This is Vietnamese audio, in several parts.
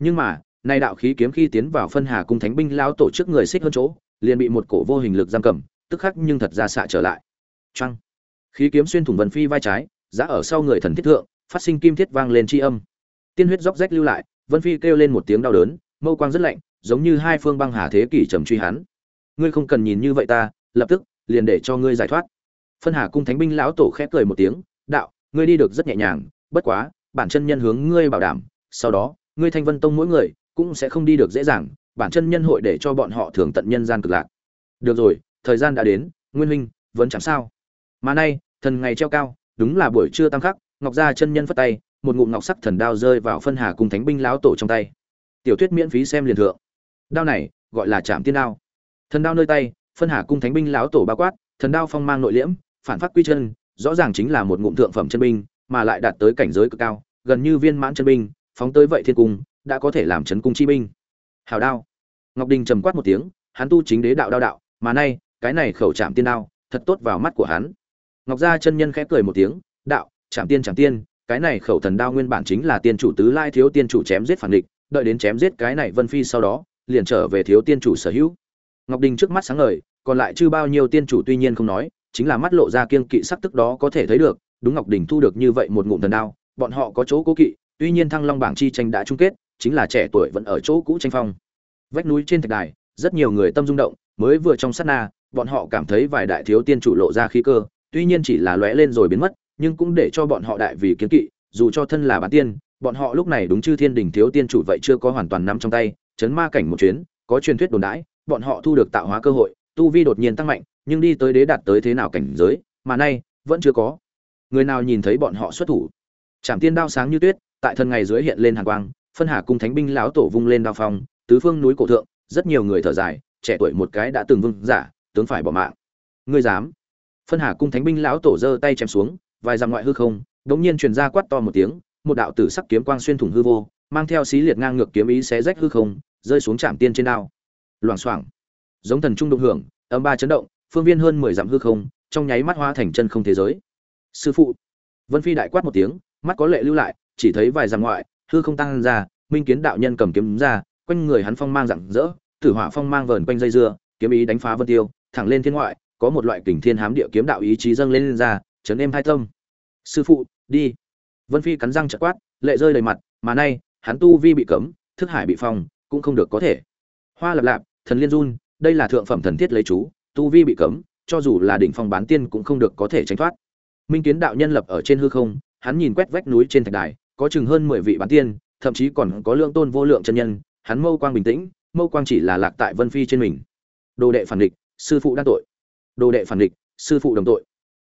nhưng mà, nay đạo khí kiếm khi tiến vào phân hà cung thánh binh lão tổ trước người xích hơn chỗ, liền bị một cổ vô hình lực giam cầm, tức khắc nhưng thật ra xạ trở lại. Trăng khí kiếm xuyên thủng vân phi vai trái giá ở sau người thần thiết thượng, phát sinh kim thiết vang lên tri âm. Tiên huyết róc rách lưu lại, vân phi kêu lên một tiếng đau đớn, mâu quang rất lạnh, giống như hai phương băng hà thế kỷ trầm truy hắn. Ngươi không cần nhìn như vậy ta, lập tức, liền để cho ngươi giải thoát. Phân hà cung thánh binh lão tổ khẽ cười một tiếng, đạo, ngươi đi được rất nhẹ nhàng, bất quá, bản chân nhân hướng ngươi bảo đảm, sau đó ngươi thanh vân tông mỗi người cũng sẽ không đi được dễ dàng, bản chân nhân hội để cho bọn họ thường tận nhân gian cực lạc. Được rồi, thời gian đã đến, nguyên huynh, vẫn chẳng sao. Mà nay, thần ngày treo cao, đúng là buổi trưa tam khắc, ngọc gia chân nhân phất tay, một ngụm ngọc sắc thần đao rơi vào phân hà cùng thánh binh lão tổ trong tay. Tiểu thuyết miễn phí xem liền thượng. Đao này, gọi là trạm tiên đao. Thần đao nơi tay, phân hà cung thánh binh lão tổ bao quát, thần đao phong mang nội liễm, phản phát quy chân, rõ ràng chính là một ngụm thượng phẩm chân binh, mà lại đạt tới cảnh giới cực cao, gần như viên mãn chân binh phóng tới vậy thiên cung, đã có thể làm chấn cung chi binh. Hào đao. Ngọc đình trầm quát một tiếng, hắn tu chính đế đạo đao đạo, mà nay, cái này khẩu trạm tiên đao, thật tốt vào mắt của hắn. Ngọc gia chân nhân khẽ cười một tiếng, đạo, trạm tiên trạm tiên, cái này khẩu thần đao nguyên bản chính là tiên chủ tứ lai thiếu tiên chủ chém giết phản địch, đợi đến chém giết cái này vân phi sau đó, liền trở về thiếu tiên chủ sở hữu. Ngọc đình trước mắt sáng ngời, còn lại chưa bao nhiêu tiên chủ tuy nhiên không nói, chính là mắt lộ ra kiên kỵ sắc tức đó có thể thấy được, đúng ngọc đình thu được như vậy một ngụm thần đao, bọn họ có chỗ cố kỵ tuy nhiên thăng long bảng chi tranh đã chung kết, chính là trẻ tuổi vẫn ở chỗ cũ tranh phong. Vách núi trên thạch đài, rất nhiều người tâm rung động, mới vừa trong sát na, bọn họ cảm thấy vài đại thiếu tiên chủ lộ ra khí cơ, tuy nhiên chỉ là lóe lên rồi biến mất, nhưng cũng để cho bọn họ đại vì kiến kỵ, dù cho thân là bản tiên, bọn họ lúc này đúng chư thiên đình thiếu tiên chủ vậy chưa có hoàn toàn nắm trong tay, chấn ma cảnh một chuyến, có truyền thuyết đồn đãi, bọn họ thu được tạo hóa cơ hội, tu vi đột nhiên tăng mạnh, nhưng đi tới đế đạt tới thế nào cảnh giới, mà nay, vẫn chưa có. Người nào nhìn thấy bọn họ xuất thủ? Trảm tiên đao sáng như tuyết tại thân ngày dưới hiện lên hàng quang, phân hà cung thánh binh lão tổ vung lên đao phong, tứ phương núi cổ thượng, rất nhiều người thở dài, trẻ tuổi một cái đã từng vương giả, tướng phải bỏ mạng. Ngươi dám? Phân hà cung thánh binh lão tổ giơ tay chém xuống, vài dặm ngoại hư không, đống nhiên truyền ra quát to một tiếng, một đạo tử sắc kiếm quang xuyên thủng hư vô, mang theo xí liệt ngang ngược kiếm ý xé rách hư không, rơi xuống chạm tiên trên đao. Loảng xoảng. Giống thần trung động hưởng, âm ba chấn động, phương viên hơn mười dặm hư không, trong nháy mắt hoa thành chân không thế giới. Sư phụ. Vân phi đại quát một tiếng, mắt có lệ lưu lại chỉ thấy vài dặm ngoại hư không tăng ra minh kiến đạo nhân cầm kiếm ra quanh người hắn phong mang rạng rỡ tử hỏa phong mang vờn quanh dây dưa kiếm ý đánh phá vân tiêu thẳng lên thiên ngoại có một loại kình thiên hám địa kiếm đạo ý chí dâng lên, lên ra chấn êm hai tâm. Sư phụ đi. Vân phi cắn răng chợt quát lệ rơi đầy mặt mà nay hắn tu vi bị cấm thức hải bị phong cũng không được có thể. Hoa lập lạp thần liên run đây là thượng phẩm thần thiết lấy chú tu vi bị cấm cho dù là đỉnh phong bán tiên cũng không được có thể tránh thoát. Minh kiến đạo nhân lập ở trên hư không hắn nhìn quét vách núi trên thạch đài có chừng hơn mười vị bán tiên, thậm chí còn có lượng tôn vô lượng chân nhân, hắn mâu quang bình tĩnh, mâu quang chỉ là lạc tại vân phi trên mình. Đồ đệ phản địch, sư phụ đang tội. Đồ đệ phản địch, sư phụ đồng tội.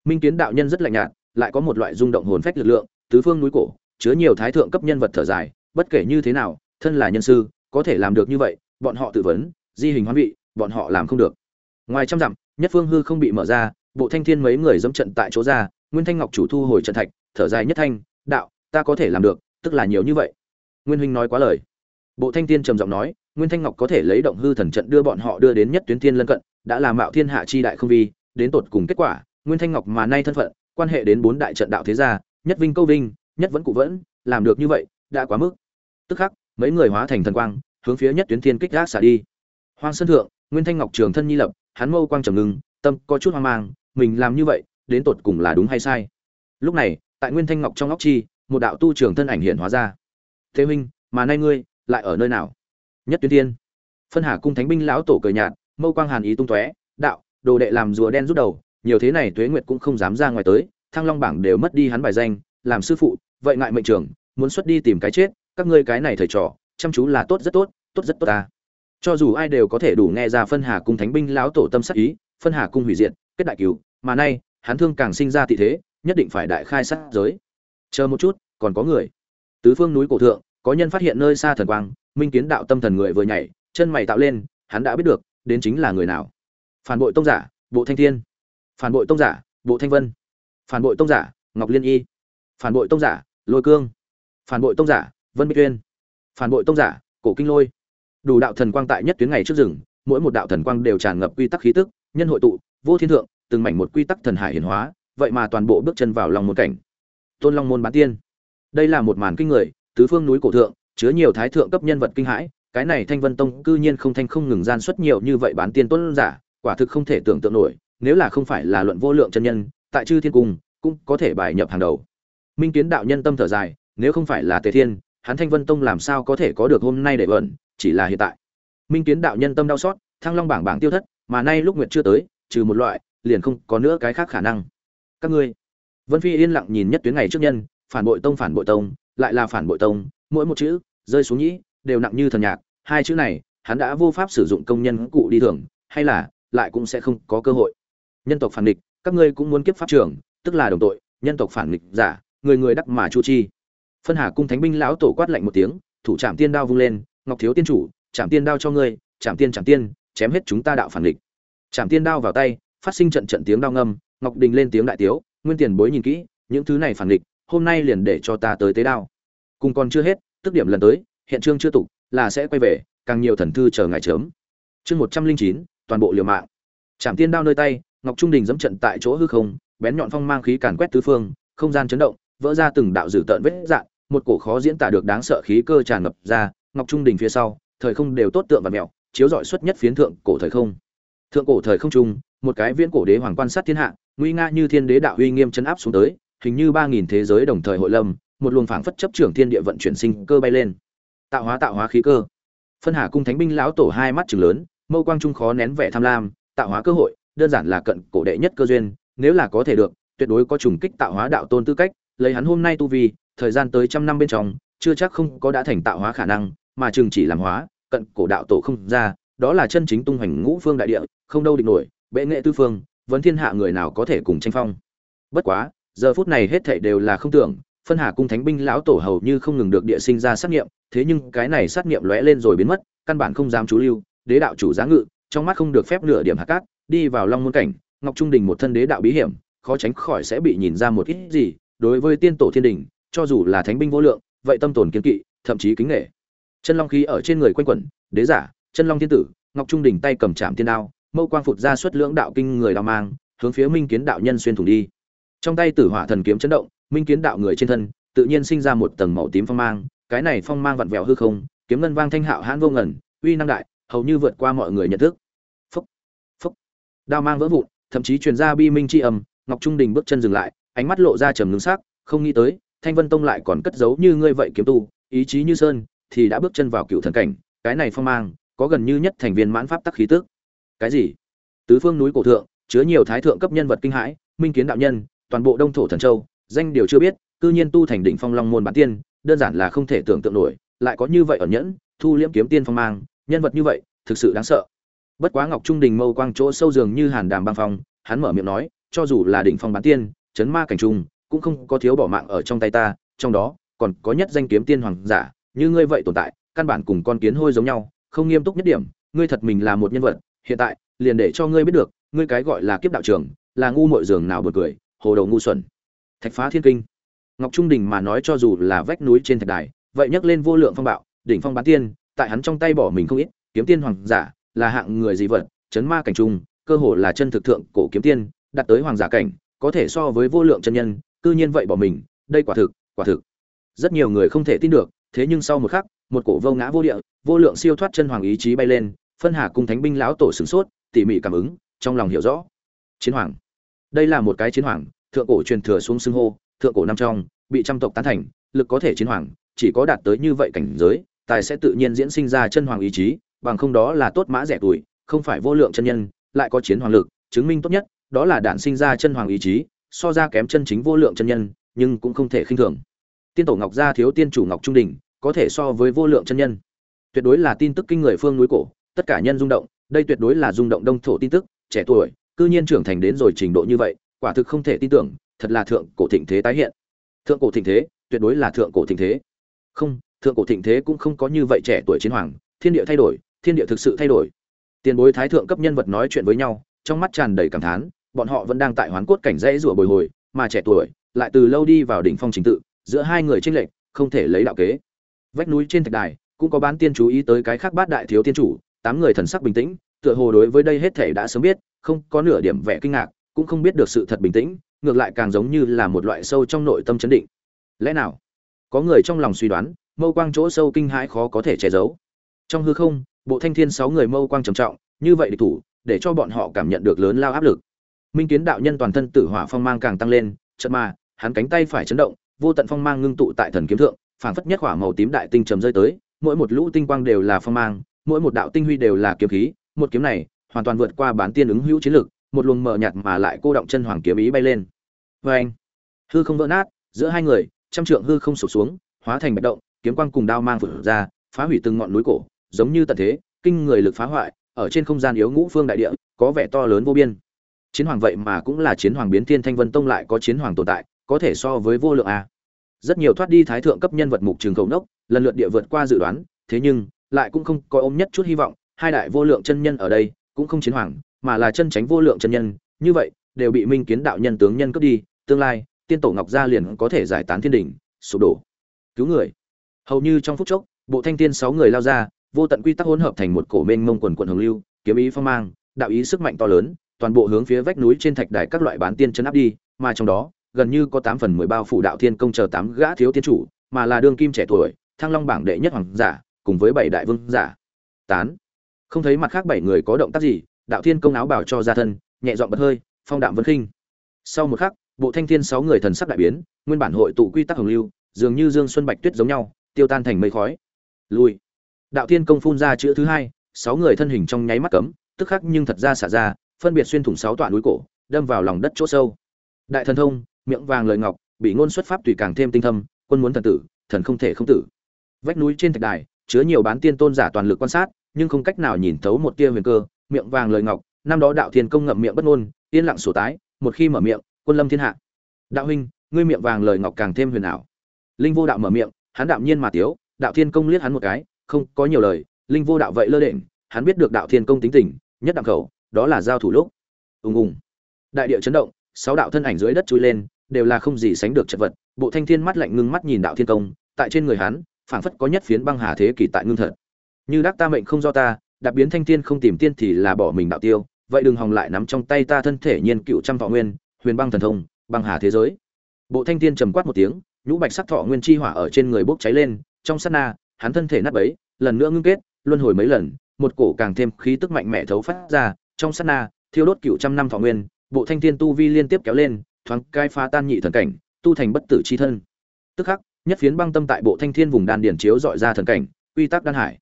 Minh kiến đạo nhân rất lạnh nhạt, lại có một loại rung động hồn phách lực lượng, tứ phương núi cổ, chứa nhiều thái thượng cấp nhân vật thở dài, bất kể như thế nào, thân là nhân sư, có thể làm được như vậy, bọn họ tự vấn, di hình hoán vị, bọn họ làm không được. Ngoài trăm dặm, nhất phương hư không bị mở ra, bộ thanh thiên mấy người dẫm trận tại chỗ ra, nguyên thanh ngọc chủ thu hồi trận thạch, thở dài nhất thanh, đạo ta có thể làm được, tức là nhiều như vậy. Nguyên huynh nói quá lời. Bộ thanh thiên trầm giọng nói, nguyên thanh ngọc có thể lấy động hư thần trận đưa bọn họ đưa đến nhất tuyến thiên lân cận, đã làm mạo thiên hạ chi đại không vi, đến tột cùng kết quả, nguyên thanh ngọc mà nay thân phận, quan hệ đến bốn đại trận đạo thế gia, nhất vinh câu vinh, nhất vẫn cụ vẫn, làm được như vậy, đã quá mức. Tức khắc, mấy người hóa thành thần quang, hướng phía nhất tuyến thiên kích gác xả đi. Hoang sơn thượng, nguyên thanh ngọc trường thân nhi lập, hắn mâu quang trầm ngưng, tâm có chút hoang mang, mình làm như vậy, đến tột cùng là đúng hay sai. Lúc này, tại nguyên thanh ngọc trong óc chi một đạo tu trường thân ảnh hiện hóa ra. Thế huynh, mà nay ngươi lại ở nơi nào? Nhất tuyến thiên. Phân hà cung thánh binh lão tổ cười nhạt, mâu quang hàn ý tung tóe, đạo, đồ đệ làm rùa đen rút đầu, nhiều thế này tuế nguyệt cũng không dám ra ngoài tới, thăng long bảng đều mất đi hắn bài danh, làm sư phụ, vậy ngại mệnh trưởng muốn xuất đi tìm cái chết, các ngươi cái này thầy trò, chăm chú là tốt rất tốt tốt rất tốt ta. Cho dù ai đều có thể đủ nghe ra phân hà cung thánh binh lão tổ tâm sắc ý, phân hà cung hủy diệt, kết đại cứu, mà nay, hắn thương càng sinh ra tị thế, nhất định phải đại khai sát giới chờ một chút, còn có người. Tứ phương núi cổ thượng, có nhân phát hiện nơi xa thần quang, minh kiến đạo tâm thần người vừa nhảy, chân mày tạo lên, hắn đã biết được, đến chính là người nào. Phản bội tông giả, bộ thanh thiên. Phản bội tông giả, bộ thanh vân. Phản bội tông giả, ngọc liên y. Phản bội tông giả, lôi cương. Phản bội tông giả, vân bích tuyên phản bội tông giả, cổ kinh lôi. Đủ đạo thần quang tại nhất tuyến ngày trước rừng, mỗi một đạo thần quang đều tràn ngập quy tắc khí tức, nhân hội tụ, vô thiên thượng, từng mảnh một quy tắc thần hải hiển hóa, vậy mà toàn bộ bước chân vào lòng một cảnh tôn long môn bán tiên. Đây là một màn kinh người, tứ phương núi cổ thượng, chứa nhiều thái thượng cấp nhân vật kinh hãi, cái này thanh vân tông cư nhiên không thanh không ngừng gian xuất nhiều như vậy bán tiên tôn giả, quả thực không thể tưởng tượng nổi, nếu là không phải là luận vô lượng chân nhân, tại chư thiên cung cũng có thể bài nhập hàng đầu. Minh kiến đạo nhân tâm thở dài, nếu không phải là tề thiên, hắn thanh vân tông làm sao có thể có được hôm nay để bẩn chỉ là hiện tại. Minh kiến đạo nhân tâm đau xót, thăng long bảng bảng tiêu thất, mà nay lúc nguyệt chưa tới, trừ một loại, liền không có nữa cái khác khả năng. Các ngươi vân phi yên lặng nhìn nhất tuyến ngày trước nhân phản bội tông phản bội tông lại là phản bội tông mỗi một chữ rơi xuống nhĩ đều nặng như thần nhạc hai chữ này hắn đã vô pháp sử dụng công nhân cụ đi thường hay là lại cũng sẽ không có cơ hội nhân tộc phản nghịch, các ngươi cũng muốn kiếp pháp trưởng, tức là đồng tội nhân tộc phản nghịch giả người người đắc mà chu chi phân hà cung thánh binh lão tổ quát lạnh một tiếng thủ trạm tiên đao vung lên ngọc thiếu tiên chủ trạm tiên đao cho ngươi trạm tiên trạm tiên chém hết chúng ta đạo phản nghịch. trạm tiên đao vào tay phát sinh trận trận tiếng đao ngâm ngọc đình lên tiếng đại tiếu nguyên tiền bối nhìn kỹ, những thứ này phản địch hôm nay liền để cho ta tới tế đao. Cùng còn chưa hết, tức điểm lần tới, hiện trương chưa tục, là sẽ quay về, càng nhiều thần thư chờ ngày chớm. Chương một trăm linh chín, toàn bộ liều mạng. Trạm tiên đao nơi tay, ngọc trung đình dẫm trận tại chỗ hư không, bén nhọn phong mang khí càn quét tứ phương, không gian chấn động, vỡ ra từng đạo dữ tợn vết dạng một cổ khó diễn tả được đáng sợ khí cơ tràn ngập ra, ngọc trung đình phía sau, thời không đều tốt tượng và mèo chiếu rọi xuất nhất phiến thượng cổ thời không. Thượng cổ thời không trung một cái viễn cổ đế hoàng quan sát thiên hạ nguy nga như thiên đế đạo uy nghiêm chấn áp xuống tới, hình như ba nghìn thế giới đồng thời hội lâm, một luồng phảng phất chấp trưởng thiên địa vận chuyển sinh cơ bay lên. Tạo hóa tạo hóa khí cơ. Phân hà cung thánh binh lão tổ hai mắt chừng lớn, mâu quang trung khó nén vẻ tham lam, tạo hóa cơ hội, đơn giản là cận cổ đệ nhất cơ duyên, nếu là có thể được, tuyệt đối có trùng kích tạo hóa đạo tôn tư cách, lấy hắn hôm nay tu vi, thời gian tới trăm năm bên trong, chưa chắc không có đã thành tạo hóa khả năng, mà chừng chỉ làm hóa, cận cổ đạo tổ không ra, đó là chân chính tung hoành ngũ phương đại địa, không đâu địch nổi, bệ nghệ tư phương vẫn thiên hạ người nào có thể cùng tranh phong? Bất quá, giờ phút này hết thảy đều là không tưởng, phân hà cung thánh binh lão tổ hầu như không ngừng được địa sinh ra sát nghiệm thế nhưng cái này sát nghiệm lóe lên rồi biến mất, căn bản không dám chú lưu, đế đạo chủ giá ngự, trong mắt không được phép nửa điểm hạ cát, đi vào long môn cảnh, ngọc trung đình một thân đế đạo bí hiểm, khó tránh khỏi sẽ bị nhìn ra một ít gì, đối với tiên tổ thiên đình, cho dù là thánh binh vô lượng, vậy tâm tồn kiên kỵ, thậm chí kính nghệ chân long khí ở trên người quanh quẩn, đế giả, chân long thiên tử, ngọc trung đình tay cầm chạm thiên đao mâu quang phụt ra xuất lưỡng đạo kinh người đao mang, hướng phía minh kiến đạo nhân xuyên thủng đi. Trong tay tử hỏa thần kiếm chấn động, minh kiến đạo người trên thân, tự nhiên sinh ra một tầng màu tím phong mang, cái này phong mang vặn vẹo hư không, kiếm ngân vang thanh hạo hãn vô ngần, uy năng đại, hầu như vượt qua mọi người nhận thức. Phúc phúc. Đao mang vỡ vụn, thậm chí truyền ra bi minh chi âm, ngọc trung đình bước chân dừng lại, ánh mắt lộ ra trầm ngưng sắc, không nghĩ tới, thanh vân tông lại còn cất giấu như ngươi vậy kiếm tu, ý chí như sơn, thì đã bước chân vào cựu thần cảnh, cái này phong mang, có gần như nhất thành viên mãn pháp tắc khí tức cái gì? Tứ phương núi cổ thượng, chứa nhiều thái thượng cấp nhân vật kinh hãi, minh kiến đạo nhân, toàn bộ đông thổ thần châu, danh điều chưa biết, cư nhiên tu thành đỉnh phong long môn bản tiên, đơn giản là không thể tưởng tượng nổi, lại có như vậy ở nhẫn, thu liễm kiếm tiên phong mang, nhân vật như vậy, thực sự đáng sợ. Bất quá ngọc trung đình mâu quang chỗ sâu dường như hàn đàm băng phong, hắn mở miệng nói, cho dù là đỉnh phong bán tiên, chấn ma cảnh trung cũng không có thiếu bỏ mạng ở trong tay ta, trong đó, còn có nhất danh kiếm tiên hoàng giả, như ngươi vậy tồn tại, căn bản cùng con kiến hôi giống nhau, không nghiêm túc nhất điểm, ngươi thật mình là một nhân vật hiện tại, liền để cho ngươi biết được, ngươi cái gọi là kiếp đạo trường, là ngu muội giường nào bật cười, hồ đầu ngu xuẩn. Thạch phá thiên kinh. Ngọc trung đình mà nói cho dù là vách núi trên thạch đài, vậy nhắc lên vô lượng phong bạo, đỉnh phong bán tiên, tại hắn trong tay bỏ mình không ít, kiếm tiên hoàng giả, là hạng người gì vật, chấn ma cảnh trung, cơ hồ là chân thực thượng cổ kiếm tiên đặt tới hoàng giả cảnh, có thể so với vô lượng chân nhân, cư nhiên vậy bỏ mình, đây quả thực quả thực. Rất nhiều người không thể tin được, thế nhưng sau một khắc, một cổ vô ngã vô địa, vô lượng siêu thoát chân hoàng ý chí bay lên phân hà cung thánh binh lão tổ sửng sốt, tỉ mỉ cảm ứng, trong lòng hiểu rõ. Chiến hoàng. Đây là một cái chiến hoàng, thượng cổ truyền thừa xuống xưng hô, thượng cổ năm trong, bị trăm tộc tán thành, lực có thể chiến hoàng, chỉ có đạt tới như vậy cảnh giới, tài sẽ tự nhiên diễn sinh ra chân hoàng ý chí, bằng không đó là tốt mã rẻ tuổi, không phải vô lượng chân nhân, lại có chiến hoàng lực, chứng minh tốt nhất, đó là đản sinh ra chân hoàng ý chí, so ra kém chân chính vô lượng chân nhân, nhưng cũng không thể khinh thường. Tiên tổ ngọc gia thiếu tiên chủ ngọc trung đình, có thể so với vô lượng chân nhân. Tuyệt đối là tin tức kinh người phương núi cổ tất cả nhân rung động, đây tuyệt đối là rung động đông thổ tin tức, trẻ tuổi, cư nhiên trưởng thành đến rồi trình độ như vậy, quả thực không thể tin tưởng, thật là thượng cổ thịnh thế tái hiện. Thượng cổ thịnh thế, tuyệt đối là thượng cổ thịnh thế. Không, thượng cổ thịnh thế cũng không có như vậy trẻ tuổi chiến hoàng, thiên địa thay đổi, thiên địa thực sự thay đổi. Tiền bối thái thượng cấp nhân vật nói chuyện với nhau, trong mắt tràn đầy cảm thán, bọn họ vẫn đang tại hoán cốt cảnh rẽ rủa bồi hồi, mà trẻ tuổi lại từ lâu đi vào đỉnh phong trình tự, giữa hai người tranh lệch, không thể lấy đạo kế. Vách núi trên thạch đài, cũng có bán tiên chú ý tới cái khác bát đại thiếu tiên chủ tám người thần sắc bình tĩnh, tựa hồ đối với đây hết thể đã sớm biết, không có nửa điểm vẻ kinh ngạc, cũng không biết được sự thật bình tĩnh, ngược lại càng giống như là một loại sâu trong nội tâm chấn định. Lẽ nào, có người trong lòng suy đoán, mâu quang chỗ sâu kinh hãi khó có thể che giấu? Trong hư không, bộ thanh thiên sáu người mâu quang trầm trọng, như vậy địch thủ, để cho bọn họ cảm nhận được lớn lao áp lực. Minh kiến đạo nhân toàn thân tử hỏa phong mang càng tăng lên, chợt mà, hắn cánh tay phải chấn động, vô tận phong mang ngưng tụ tại thần kiếm thượng, phảng phất nhất hỏa màu tím đại tinh trầm rơi tới, mỗi một lũ tinh quang đều là phong mang mỗi một đạo tinh huy đều là kiếm khí, một kiếm này hoàn toàn vượt qua bán tiên ứng hữu chiến lực, một luồng mờ nhạt mà lại cô động chân hoàng kiếm ý bay lên. Oeng! anh hư không vỡ nát, giữa hai người, trăm trượng hư không sụp xuống, hóa thành bạch động, kiếm quang cùng đao mang vụt ra, phá hủy từng ngọn núi cổ, giống như tận thế, kinh người lực phá hoại, ở trên không gian yếu ngũ phương đại địa, có vẻ to lớn vô biên. Chiến hoàng vậy mà cũng là chiến hoàng biến thiên thanh vân tông lại có chiến hoàng tồn tại, có thể so với vô lượng a. Rất nhiều thoát đi thái thượng cấp nhân vật mục trường cầu nốc, lần lượt địa vượt qua dự đoán, thế nhưng lại cũng không có ôm nhất chút hy vọng, hai đại vô lượng chân nhân ở đây cũng không chiến hoàng, mà là chân tránh vô lượng chân nhân, như vậy, đều bị minh kiến đạo nhân tướng nhân cướp đi, tương lai, tiên tổ ngọc gia liền có thể giải tán thiên đỉnh sụp đổ. Cứu người. Hầu như trong phút chốc, bộ thanh tiên sáu người lao ra, vô tận quy tắc hỗn hợp thành một cổ mênh mông quần quần hồng lưu, kiếm ý phong mang, đạo ý sức mạnh to lớn, toàn bộ hướng phía vách núi trên thạch đài các loại bán tiên chân áp đi, mà trong đó, gần như có tám phần mười bao phủ đạo thiên công chờ tám gã thiếu tiên chủ, mà là đương kim trẻ tuổi, thăng long bảng đệ nhất hoàng giả cùng với bảy đại vương giả. Tán. Không thấy mặt khác bảy người có động tác gì, đạo thiên công áo bảo cho ra thân, nhẹ dọn bật hơi, phong đạm vân khinh. Sau một khắc, bộ thanh thiên sáu người thần sắc đại biến, nguyên bản hội tụ quy tắc hồng lưu, dường như dương xuân bạch tuyết giống nhau, tiêu tan thành mây khói. Lui. Đạo thiên công phun ra chữ thứ hai, sáu người thân hình trong nháy mắt cấm, tức khắc nhưng thật ra xả ra, phân biệt xuyên thủng sáu tọa núi cổ, đâm vào lòng đất chỗ sâu. Đại thần thông, miệng vàng lời ngọc, bị ngôn xuất pháp tùy càng thêm tinh thâm, quân muốn thần tử, thần không thể không tử. Vách núi trên thạch đài chứa nhiều bán tiên tôn giả toàn lực quan sát, nhưng không cách nào nhìn thấu một tia huyền cơ, miệng vàng lời ngọc, năm đó đạo thiên công ngậm miệng bất ngôn, yên lặng sổ tái, một khi mở miệng, quân lâm thiên hạ. Đạo huynh, ngươi miệng vàng lời ngọc càng thêm huyền ảo. Linh vô đạo mở miệng, hắn đạm nhiên mà tiếu, đạo thiên công liếc hắn một cái, không có nhiều lời, linh vô đạo vậy lơ đễnh, hắn biết được đạo thiên công tính tình, nhất đẳng khẩu, đó là giao thủ lúc. Ùng ùng. Đại địa chấn động, sáu đạo thân ảnh dưới đất chui lên, đều là không gì sánh được chật vật, bộ thanh thiên mắt lạnh ngưng mắt nhìn đạo thiên công, tại trên người hắn phảng phất có nhất phiến băng hà thế kỷ tại ngưng thật. Như đắc ta mệnh không do ta đặc biến thanh thiên không tìm tiên thì là bỏ mình đạo tiêu, vậy đừng hòng lại nắm trong tay ta thân thể nhiên cựu trăm thọ nguyên, huyền băng thần thông, băng hà thế giới. Bộ thanh thiên trầm quát một tiếng, nhũ bạch sắc thọ nguyên chi hỏa ở trên người bốc cháy lên, trong sát na, hắn thân thể nát bấy, lần nữa ngưng kết, luân hồi mấy lần, một cổ càng thêm khí tức mạnh mẽ thấu phát ra, trong sát na, thiêu đốt cựu trăm năm thọ nguyên, bộ thanh thiên tu vi liên tiếp kéo lên, thoáng cai phá tan nhị thần cảnh, tu thành bất tử chi thân. Tức khắc nhất phiến băng tâm tại bộ thanh thiên vùng đan điển chiếu dọi ra thần cảnh, quy tắc đan hải.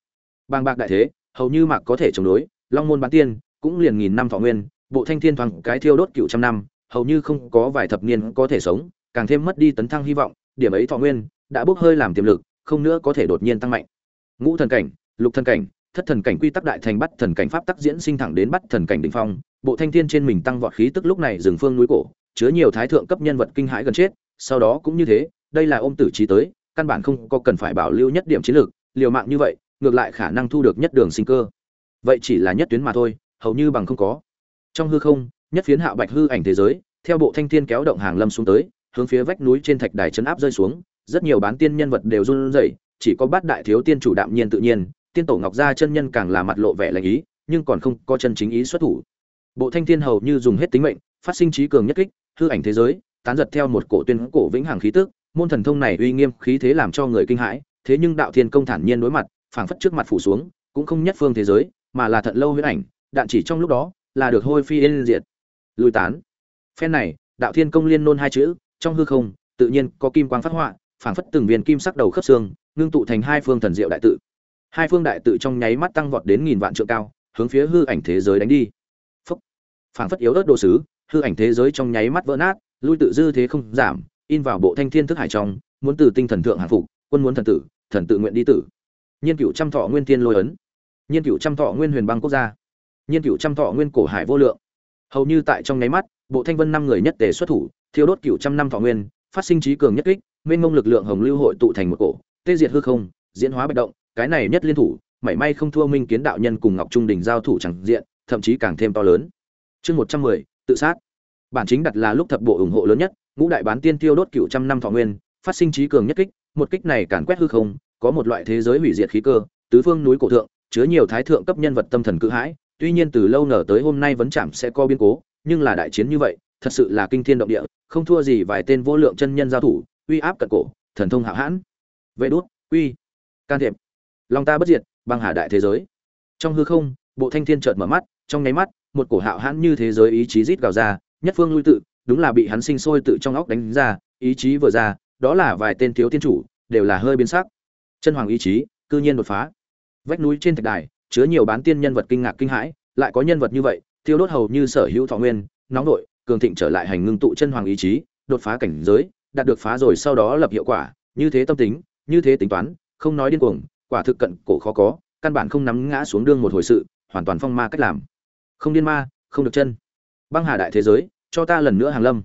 Bàng bạc đại thế, hầu như mạc có thể chống đối, long môn bán tiên, cũng liền nghìn năm thọ nguyên, bộ thanh thiên thoáng cái thiêu đốt cựu trăm năm, hầu như không có vài thập niên có thể sống, càng thêm mất đi tấn thăng hy vọng, điểm ấy thọ nguyên, đã bốc hơi làm tiềm lực, không nữa có thể đột nhiên tăng mạnh. Ngũ thần cảnh, lục thần cảnh, thất thần cảnh quy tắc đại thành bắt thần cảnh pháp tắc diễn sinh thẳng đến bắt thần cảnh đỉnh phong, bộ thanh thiên trên mình tăng vọt khí tức lúc này dừng phương núi cổ, chứa nhiều thái thượng cấp nhân vật kinh hãi gần chết, sau đó cũng như thế đây là ôm tử trí tới, căn bản không có cần phải bảo lưu nhất điểm chiến lược, liều mạng như vậy, ngược lại khả năng thu được nhất đường sinh cơ. Vậy chỉ là nhất tuyến mà thôi, hầu như bằng không có. Trong hư không, nhất phiến hạo bạch hư ảnh thế giới, theo bộ thanh thiên kéo động hàng lâm xuống tới, hướng phía vách núi trên thạch đài chấn áp rơi xuống, rất nhiều bán tiên nhân vật đều run rẩy, chỉ có bát đại thiếu tiên chủ đạm nhiên tự nhiên, tiên tổ ngọc gia chân nhân càng là mặt lộ vẻ lạnh ý, nhưng còn không có chân chính ý xuất thủ. Bộ thanh thiên hầu như dùng hết tính mệnh, phát sinh trí cường nhất kích, hư ảnh thế giới, tán giật theo một cổ tuyên cổ vĩnh hằng khí tức môn thần thông này uy nghiêm khí thế làm cho người kinh hãi, thế nhưng đạo thiên công thản nhiên đối mặt, phảng phất trước mặt phủ xuống, cũng không nhất phương thế giới, mà là thận lâu huyễn ảnh, đạn chỉ trong lúc đó, là được hôi phi yên diệt. Lùi tán. Phen này, đạo thiên công liên nôn hai chữ, trong hư không, tự nhiên có kim quang phát họa, phảng phất từng viên kim sắc đầu khớp xương, ngưng tụ thành hai phương thần diệu đại tự. Hai phương đại tự trong nháy mắt tăng vọt đến nghìn vạn trượng cao, hướng phía hư ảnh thế giới đánh đi. Phảng phất yếu ớt đồ sứ, hư ảnh thế giới trong nháy mắt vỡ nát, lui tự dư thế không giảm in vào bộ thanh thiên thức hải trong, muốn từ tinh thần thượng hàng phục, quân muốn thần tử, thần tự nguyện đi tử. Nhiên cựu trăm thọ nguyên thiên lôi ấn. Nhiên cựu trăm thọ nguyên huyền băng quốc gia. Nhiên cựu trăm thọ nguyên cổ hải vô lượng. Hầu như tại trong nháy mắt, bộ thanh vân năm người nhất tề xuất thủ, thiêu đốt cựu trăm năm thọ nguyên, phát sinh trí cường nhất kích nguyên mông lực lượng hồng lưu hội tụ thành một cổ, tê diệt hư không, diễn hóa bạch động, cái này nhất liên thủ, mảy may không thua minh kiến đạo nhân cùng ngọc trung đình giao thủ chẳng diện, thậm chí càng thêm to lớn. Chương một trăm mười, tự sát. Bản chính đặt là lúc thập bộ ủng hộ lớn nhất ngũ đại bán tiên tiêu đốt cựu trăm năm thọ nguyên, phát sinh trí cường nhất kích, một kích này càn quét hư không, có một loại thế giới hủy diệt khí cơ, tứ phương núi cổ thượng, chứa nhiều thái thượng cấp nhân vật tâm thần cự hãi, tuy nhiên từ lâu nở tới hôm nay vẫn chẳng sẽ có biến cố, nhưng là đại chiến như vậy, thật sự là kinh thiên động địa, không thua gì vài tên vô lượng chân nhân giao thủ, uy áp cận cổ, thần thông hạo hãn. Vệ đốt, uy, can thiệp. Lòng ta bất diệt, băng hà đại thế giới. Trong hư không, bộ thanh thiên chợt mở mắt, trong nháy mắt, một cổ hạo hãn như thế giới ý chí rít gào ra, nhất phương lui tự đúng là bị hắn sinh sôi tự trong óc đánh ra, ý chí vừa ra, đó là vài tên thiếu tiên chủ, đều là hơi biến sắc. Chân hoàng ý chí, cư nhiên đột phá. Vách núi trên thạch đài, chứa nhiều bán tiên nhân vật kinh ngạc kinh hãi, lại có nhân vật như vậy tiêu đốt hầu như sở hữu thọ nguyên, nóng nội, cường thịnh trở lại hành ngưng tụ chân hoàng ý chí, đột phá cảnh giới, đạt được phá rồi sau đó lập hiệu quả, như thế tâm tính, như thế tính toán, không nói điên cuồng, quả thực cận cổ khó có, căn bản không nắm ngã xuống đương một hồi sự, hoàn toàn phong ma cách làm. Không điên ma, không được chân. Băng hà đại thế giới cho ta lần nữa hàng lâm.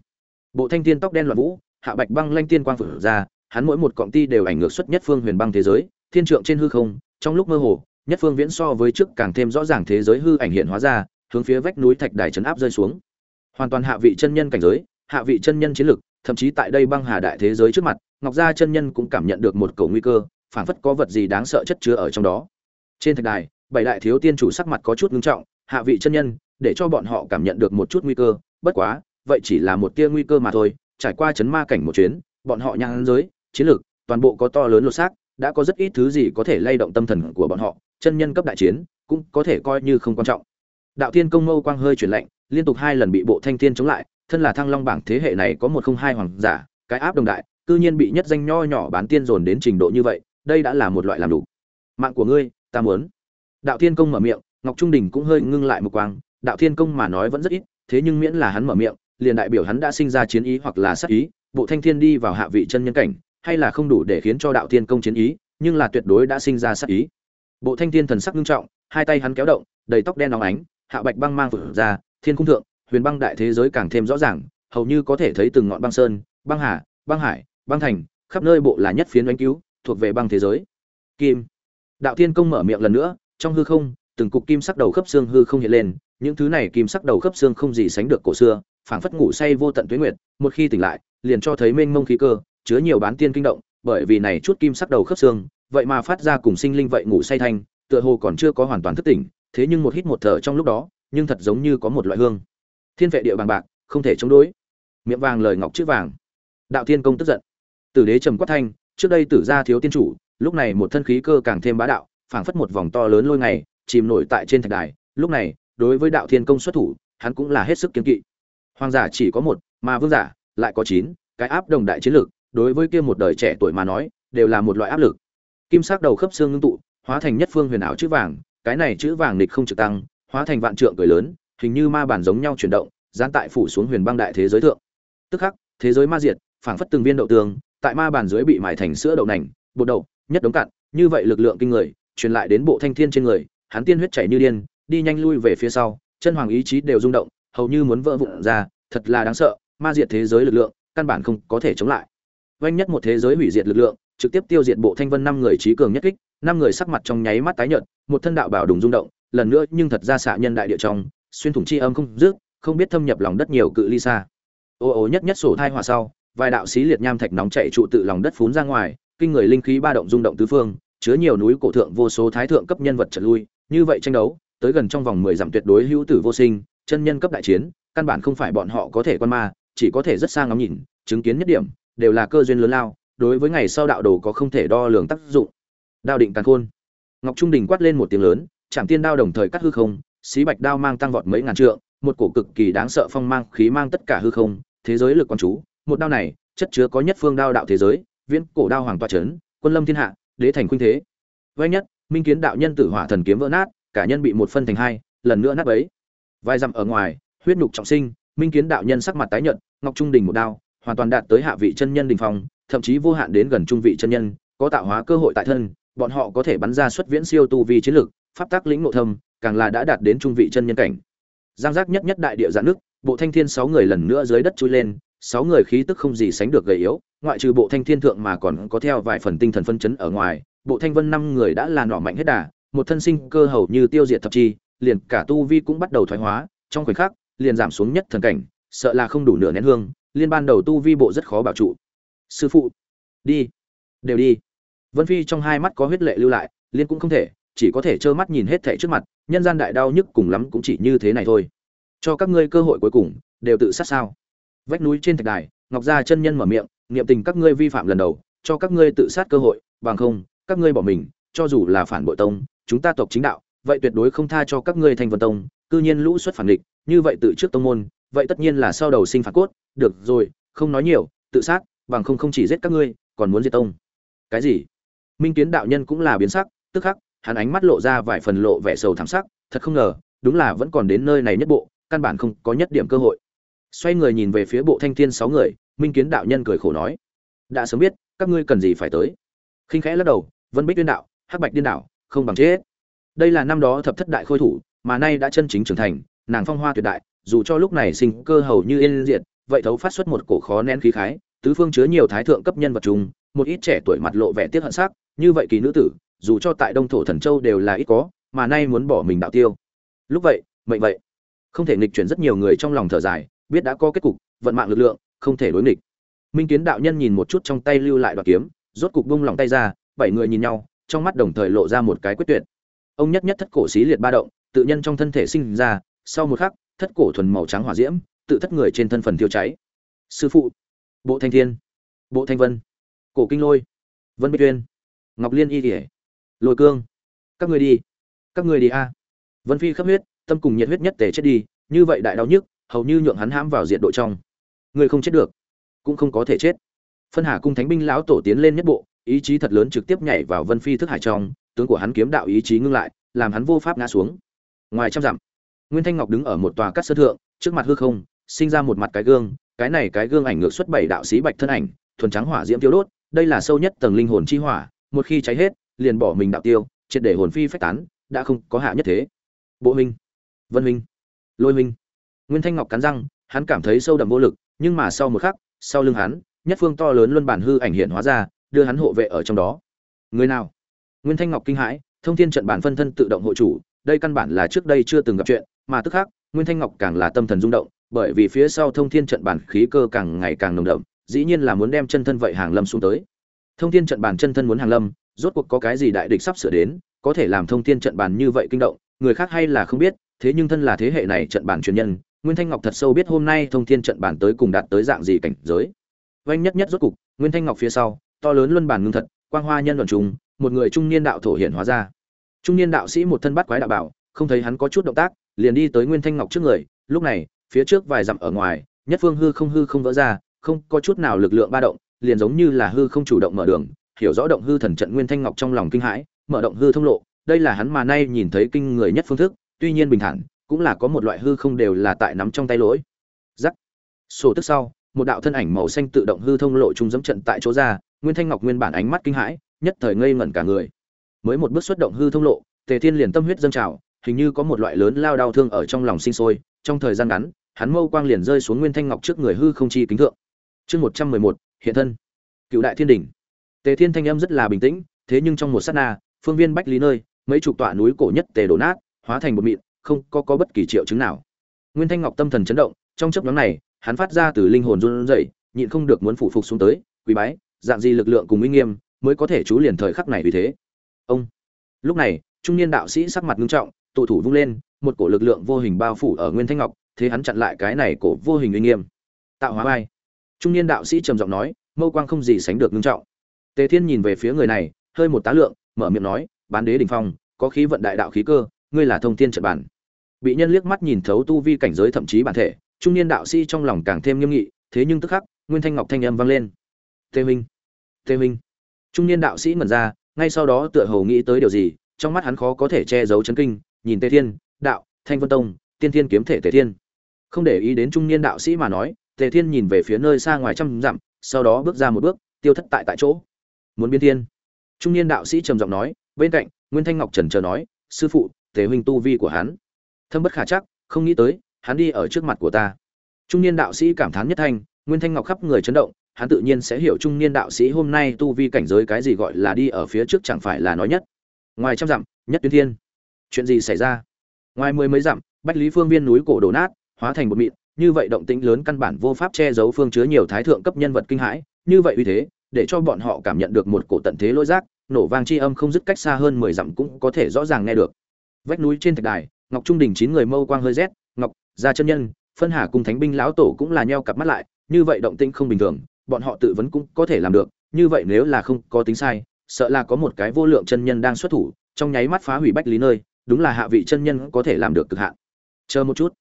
Bộ thanh tiên tóc đen loạn vũ, hạ bạch băng lanh tiên quang phử ra, hắn mỗi một cọng ti đều ảnh ngược xuất nhất phương huyền băng thế giới, thiên trượng trên hư không, trong lúc mơ hồ, nhất phương viễn so với trước càng thêm rõ ràng thế giới hư ảnh hiện hóa ra, hướng phía vách núi thạch đài chấn áp rơi xuống. Hoàn toàn hạ vị chân nhân cảnh giới, hạ vị chân nhân chiến lực, thậm chí tại đây băng hà đại thế giới trước mặt, ngọc gia chân nhân cũng cảm nhận được một cầu nguy cơ, phảng phất có vật gì đáng sợ chất chứa ở trong đó. Trên thạch đài, bảy đại thiếu tiên chủ sắc mặt có chút ngưng trọng, hạ vị chân nhân, để cho bọn họ cảm nhận được một chút nguy cơ bất quá, vậy chỉ là một tia nguy cơ mà thôi, trải qua chấn ma cảnh một chuyến, bọn họ nhang giới, chiến lược, toàn bộ có to lớn lột xác, đã có rất ít thứ gì có thể lay động tâm thần của bọn họ, chân nhân cấp đại chiến, cũng có thể coi như không quan trọng. Đạo thiên công mâu quang hơi chuyển lạnh, liên tục hai lần bị bộ thanh thiên chống lại, thân là thăng long bảng thế hệ này có một không hai hoàng giả, cái áp đồng đại, cư nhiên bị nhất danh nho nhỏ bán tiên dồn đến trình độ như vậy, đây đã là một loại làm đủ. Mạng của ngươi, ta muốn. Đạo thiên công mở miệng, ngọc trung đình cũng hơi ngưng lại một quang, đạo thiên công mà nói vẫn rất ít thế nhưng miễn là hắn mở miệng, liền đại biểu hắn đã sinh ra chiến ý hoặc là sát ý, bộ thanh thiên đi vào hạ vị chân nhân cảnh, hay là không đủ để khiến cho đạo thiên công chiến ý, nhưng là tuyệt đối đã sinh ra sát ý. Bộ thanh thiên thần sắc nghiêm trọng, hai tay hắn kéo động, đầy tóc đen nóng ánh, hạ bạch băng mang vượt ra, thiên cung thượng, huyền băng đại thế giới càng thêm rõ ràng, hầu như có thể thấy từng ngọn băng sơn, băng hà, băng hải, băng thành, khắp nơi bộ là nhất phiến đánh cứu, thuộc về băng thế giới. Kim. Đạo thiên công mở miệng lần nữa, trong hư không, từng cục kim sắc đầu khớp xương hư không hiện lên những thứ này kim sắc đầu khớp xương không gì sánh được cổ xưa, phảng phất ngủ say vô tận tuế nguyệt, một khi tỉnh lại, liền cho thấy mênh mông khí cơ, chứa nhiều bán tiên kinh động, bởi vì này chút kim sắc đầu khớp xương, vậy mà phát ra cùng sinh linh vậy ngủ say thanh, tựa hồ còn chưa có hoàn toàn thức tỉnh, thế nhưng một hít một thở trong lúc đó, nhưng thật giống như có một loại hương. Thiên vệ địa bằng bạc, không thể chống đối. Miệng vàng lời ngọc chữ vàng. Đạo thiên công tức giận. Tử đế trầm quát thanh, trước đây tử gia thiếu tiên chủ, lúc này một thân khí cơ càng thêm bá đạo, phảng phất một vòng to lớn lôi ngày, chìm nổi tại trên thạch đài, lúc này đối với đạo thiên công xuất thủ, hắn cũng là hết sức kiên kỵ. Hoàng giả chỉ có một, mà vương giả lại có chín, cái áp đồng đại chiến lược đối với kia một đời trẻ tuổi mà nói, đều là một loại áp lực. Kim sắc đầu khớp xương ngưng tụ, hóa thành nhất phương huyền ảo chữ vàng, cái này chữ vàng nịch không trực tăng, hóa thành vạn trượng cười lớn, hình như ma bản giống nhau chuyển động, gián tại phủ xuống huyền băng đại thế giới thượng. Tức khắc, thế giới ma diệt, phảng phất từng viên đậu tường, tại ma bản dưới bị mài thành sữa đậu nành, bột đậu, nhất đống cạn, như vậy lực lượng kinh người, truyền lại đến bộ thanh thiên trên người, hắn tiên huyết chảy như điên đi nhanh lui về phía sau, chân hoàng ý chí đều rung động, hầu như muốn vỡ vụn ra, thật là đáng sợ, ma diệt thế giới lực lượng, căn bản không có thể chống lại. Vanh nhất một thế giới hủy diệt lực lượng, trực tiếp tiêu diệt bộ thanh vân năm người trí cường nhất kích, năm người sắc mặt trong nháy mắt tái nhợt, một thân đạo bảo đùng rung động, lần nữa nhưng thật ra xạ nhân đại địa trong, xuyên thủng chi âm không dứt, không biết thâm nhập lòng đất nhiều cự ly xa. Ô ô nhất nhất sổ thai hỏa sau, vài đạo xí liệt nham thạch nóng chạy trụ tự lòng đất phún ra ngoài, kinh người linh khí ba động rung động tứ phương, chứa nhiều núi cổ thượng vô số thái thượng cấp nhân vật trật lui, như vậy tranh đấu tới gần trong vòng mười dặm tuyệt đối hữu tử vô sinh, chân nhân cấp đại chiến, căn bản không phải bọn họ có thể quan ma, chỉ có thể rất sang ngắm nhìn, chứng kiến nhất điểm, đều là cơ duyên lớn lao, đối với ngày sau đạo đồ có không thể đo lường tác dụng. Đao định càn khôn. Ngọc trung đình quát lên một tiếng lớn chạm tiên đao đồng thời cắt hư không, xí bạch đao mang tăng vọt mấy ngàn trượng, một cổ cực kỳ đáng sợ phong mang khí mang tất cả hư không, thế giới lực quan chú, một đao này, chất chứa có nhất phương đao đạo thế giới, viễn cổ đao hoàng toa trấn quân lâm thiên hạ, đế thành khuynh thế. Vây nhất, minh kiến đạo nhân tử hỏa thần kiếm vỡ nát cả nhân bị một phân thành hai, lần nữa nát bấy. Vai dặm ở ngoài, huyết nhục trọng sinh, minh kiến đạo nhân sắc mặt tái nhợt, ngọc trung đình một đao, hoàn toàn đạt tới hạ vị chân nhân đình phong, thậm chí vô hạn đến gần trung vị chân nhân, có tạo hóa cơ hội tại thân, bọn họ có thể bắn ra xuất viễn siêu tu vi chiến lực, pháp tác lĩnh nội thâm, càng là đã đạt đến trung vị chân nhân cảnh. Giang giác nhất nhất đại địa giãn nước, bộ thanh thiên sáu người lần nữa dưới đất chui lên, sáu người khí tức không gì sánh được gầy yếu, ngoại trừ bộ thanh thiên thượng mà còn có theo vài phần tinh thần phân chấn ở ngoài, bộ thanh vân năm người đã là nỏ mạnh hết đà một thân sinh cơ hầu như tiêu diệt thập chi, liền cả tu vi cũng bắt đầu thoái hóa, trong khoảnh khắc, liền giảm xuống nhất thần cảnh, sợ là không đủ nửa nén hương, liên ban đầu tu vi bộ rất khó bảo trụ. Sư phụ, đi, đều đi. Vân phi trong hai mắt có huyết lệ lưu lại, liên cũng không thể, chỉ có thể trơ mắt nhìn hết thảy trước mặt, nhân gian đại đau nhức cùng lắm cũng chỉ như thế này thôi. Cho các ngươi cơ hội cuối cùng, đều tự sát sao? Vách núi trên thạch đài, ngọc gia chân nhân mở miệng, niệm tình các ngươi vi phạm lần đầu, cho các ngươi tự sát cơ hội, bằng không, các ngươi bỏ mình, cho dù là phản bội tông chúng ta tộc chính đạo, vậy tuyệt đối không tha cho các ngươi thanh vân tông, cư nhiên lũ xuất phản địch như vậy tự trước tông môn, vậy tất nhiên là sau đầu sinh phản cốt, được rồi, không nói nhiều, tự sát, bằng không không chỉ giết các ngươi, còn muốn diệt tông. Cái gì? Minh kiến đạo nhân cũng là biến sắc, tức khắc, hắn ánh mắt lộ ra vài phần lộ vẻ sầu thảm sắc, thật không ngờ, đúng là vẫn còn đến nơi này nhất bộ, căn bản không có nhất điểm cơ hội. Xoay người nhìn về phía bộ thanh thiên sáu người, minh kiến đạo nhân cười khổ nói, đã sớm biết, các ngươi cần gì phải tới. Khinh khẽ lắc đầu, vân bích điên đạo, hắc bạch điên đạo không bằng chết. Đây là năm đó thập thất đại khôi thủ, mà nay đã chân chính trưởng thành, nàng phong hoa tuyệt đại, dù cho lúc này sinh cơ hầu như yên diệt, vậy thấu phát xuất một cổ khó nén khí khái, tứ phương chứa nhiều thái thượng cấp nhân vật chung, một ít trẻ tuổi mặt lộ vẻ tiếc hận sắc, như vậy kỳ nữ tử, dù cho tại đông thổ thần châu đều là ít có, mà nay muốn bỏ mình đạo tiêu. Lúc vậy, mệnh vậy. Không thể nghịch chuyển rất nhiều người trong lòng thở dài, biết đã có kết cục, vận mạng lực lượng, không thể đối nghịch. Minh kiến đạo nhân nhìn một chút trong tay lưu lại đoạt kiếm, rốt cục bung lòng tay ra, bảy người nhìn nhau trong mắt đồng thời lộ ra một cái quyết tuyệt. Ông nhất nhất thất cổ xí liệt ba động, tự nhân trong thân thể sinh ra, sau một khắc, thất cổ thuần màu trắng hỏa diễm, tự thất người trên thân phần tiêu cháy. Sư phụ, bộ thanh thiên, bộ thanh vân, cổ kinh lôi, vân bích tuyên ngọc liên y kỉa lôi cương, các người đi, các người đi a. Vân phi khắp huyết, tâm cùng nhiệt huyết nhất tề chết đi, như vậy đại đau nhức, hầu như nhượng hắn hãm vào diện độ trong. Người không chết được, cũng không có thể chết. Phân hà cung thánh binh lão tổ tiến lên nhất bộ ý chí thật lớn trực tiếp nhảy vào vân phi thức hải trong, tướng của hắn kiếm đạo ý chí ngưng lại, làm hắn vô pháp ngã xuống. Ngoài trăm dặm, nguyên thanh ngọc đứng ở một tòa cát sơn thượng, trước mặt hư không, sinh ra một mặt cái gương, cái này cái gương ảnh ngược xuất bảy đạo sĩ bạch thân ảnh, thuần trắng hỏa diễm tiêu đốt, đây là sâu nhất tầng linh hồn chi hỏa, một khi cháy hết, liền bỏ mình đạo tiêu, triệt để hồn phi phách tán, đã không có hạ nhất thế. Bộ minh, vân minh, lôi minh. Nguyên thanh ngọc cắn răng, hắn cảm thấy sâu đậm vô lực, nhưng mà sau một khắc, sau lưng hắn, nhất phương to lớn luân bản hư ảnh hiện hóa ra đưa hắn hộ vệ ở trong đó. Người nào? Nguyên thanh ngọc kinh hãi, thông thiên trận bản phân thân tự động hộ chủ, đây căn bản là trước đây chưa từng gặp chuyện, mà tức khắc, nguyên thanh ngọc càng là tâm thần rung động, bởi vì phía sau thông thiên trận bản khí cơ càng ngày càng nồng đậm, dĩ nhiên là muốn đem chân thân vậy hàng lâm xuống tới. Thông thiên trận bản chân thân muốn hàng lâm, rốt cuộc có cái gì đại địch sắp sửa đến, có thể làm thông thiên trận bản như vậy kinh động, người khác hay là không biết, thế nhưng thân là thế hệ này trận bản truyền nhân, nguyên thanh ngọc thật sâu biết hôm nay thông thiên trận bản tới cùng đạt tới dạng gì cảnh giới. Vanh nhất nhất rốt cục, nguyên thanh ngọc phía sau to lớn luân bản ngưng thật, quang hoa nhân luận trùng, một người trung niên đạo thổ hiện hóa ra. Trung niên đạo sĩ một thân bắt quái đạo bảo, không thấy hắn có chút động tác, liền đi tới nguyên thanh ngọc trước người, lúc này, phía trước vài dặm ở ngoài, nhất phương hư không hư không vỡ ra, không có chút nào lực lượng ba động, liền giống như là hư không chủ động mở đường, hiểu rõ động hư thần trận nguyên thanh ngọc trong lòng kinh hãi, mở động hư thông lộ, đây là hắn mà nay nhìn thấy kinh người nhất phương thức, tuy nhiên bình thản, cũng là có một loại hư không đều là tại nắm trong tay lỗi. Giắc sổ tức sau, một đạo thân ảnh màu xanh tự động hư thông lộ trung dẫm trận tại chỗ ra nguyên thanh ngọc nguyên bản ánh mắt kinh hãi, nhất thời ngây ngẩn cả người. Mới một bước xuất động hư thông lộ, tề thiên liền tâm huyết dâng trào, hình như có một loại lớn lao đau thương ở trong lòng sinh sôi, trong thời gian ngắn, hắn mâu quang liền rơi xuống nguyên thanh ngọc trước người hư không chi kính thượng. Chương một trăm mười một, hiện thân. Cựu đại thiên đỉnh. Tề thiên thanh âm rất là bình tĩnh, thế nhưng trong một sát na, phương viên bách lý nơi, mấy chục tọa núi cổ nhất tề đổ nát, hóa thành một mịn, không có có bất kỳ triệu chứng nào. Nguyên thanh ngọc tâm thần chấn động, trong chấp nhóm này, hắn phát ra từ linh hồn run rẩy, nhịn không được muốn phủ phục xuống tới quý bái dạng gì lực lượng cùng uy nghiêm mới có thể chú liền thời khắc này vì thế. Ông. Lúc này, trung niên đạo sĩ sắc mặt nghiêm trọng, tụ thủ vung lên, một cổ lực lượng vô hình bao phủ ở nguyên thanh ngọc, thế hắn chặn lại cái này cổ vô hình uy nghiêm. Tạo hóa ai trung niên đạo sĩ trầm giọng nói, mâu quang không gì sánh được nghiêm trọng. Tề thiên nhìn về phía người này, hơi một tá lượng, mở miệng nói, bán đế đỉnh phong, có khí vận đại đạo khí cơ, ngươi là thông thiên trận bản. Bị nhân liếc mắt nhìn thấu tu vi cảnh giới thậm chí bản thể, trung niên đạo sĩ trong lòng càng thêm nghiêm nghị, thế nhưng tức khắc, nguyên thanh ngọc thanh âm vang lên tê minh tê minh. Trung niên đạo sĩ ngẩn ra, ngay sau đó tựa hồ nghĩ tới điều gì, trong mắt hắn khó có thể che giấu chấn kinh, nhìn tề thiên, đạo, thanh vân tông, tiên thiên kiếm thể tề thiên. Không để ý đến trung niên đạo sĩ mà nói, tề thiên nhìn về phía nơi xa ngoài trăm dặm, sau đó bước ra một bước, tiêu thất tại tại chỗ. Muốn biến thiên. Trung niên đạo sĩ trầm giọng nói, bên cạnh, nguyên thanh ngọc trần chờ nói, sư phụ, tề huynh tu vi của hắn. Thâm bất khả chắc, không nghĩ tới, hắn đi ở trước mặt của ta. Trung niên đạo sĩ cảm thán nhất thanh, nguyên thanh ngọc khắp người chấn động hắn tự nhiên sẽ hiểu trung niên đạo sĩ hôm nay tu vi cảnh giới cái gì gọi là đi ở phía trước chẳng phải là nói nhất. Ngoài trăm dặm, nhất tuyến thiên. Chuyện gì xảy ra? Ngoài mười mấy dặm, bách lý phương viên núi cổ đổ nát, hóa thành một mịn. Như vậy động tĩnh lớn căn bản vô pháp che giấu phương chứa nhiều thái thượng cấp nhân vật kinh hãi. Như vậy uy thế, để cho bọn họ cảm nhận được một cổ tận thế lỗi giác, nổ vang chi âm không dứt cách xa hơn mười dặm cũng có thể rõ ràng nghe được. Vách núi trên thạch đài, ngọc trung đình chín người mâu quang hơi rét, ngọc, gia chân nhân, phân hà cùng thánh binh lão tổ cũng là nheo cặp mắt lại, như vậy động tĩnh không bình thường bọn họ tự vấn cũng có thể làm được, như vậy nếu là không có tính sai, sợ là có một cái vô lượng chân nhân đang xuất thủ, trong nháy mắt phá hủy bách lý nơi, đúng là hạ vị chân nhân có thể làm được cực hạn. Chờ một chút.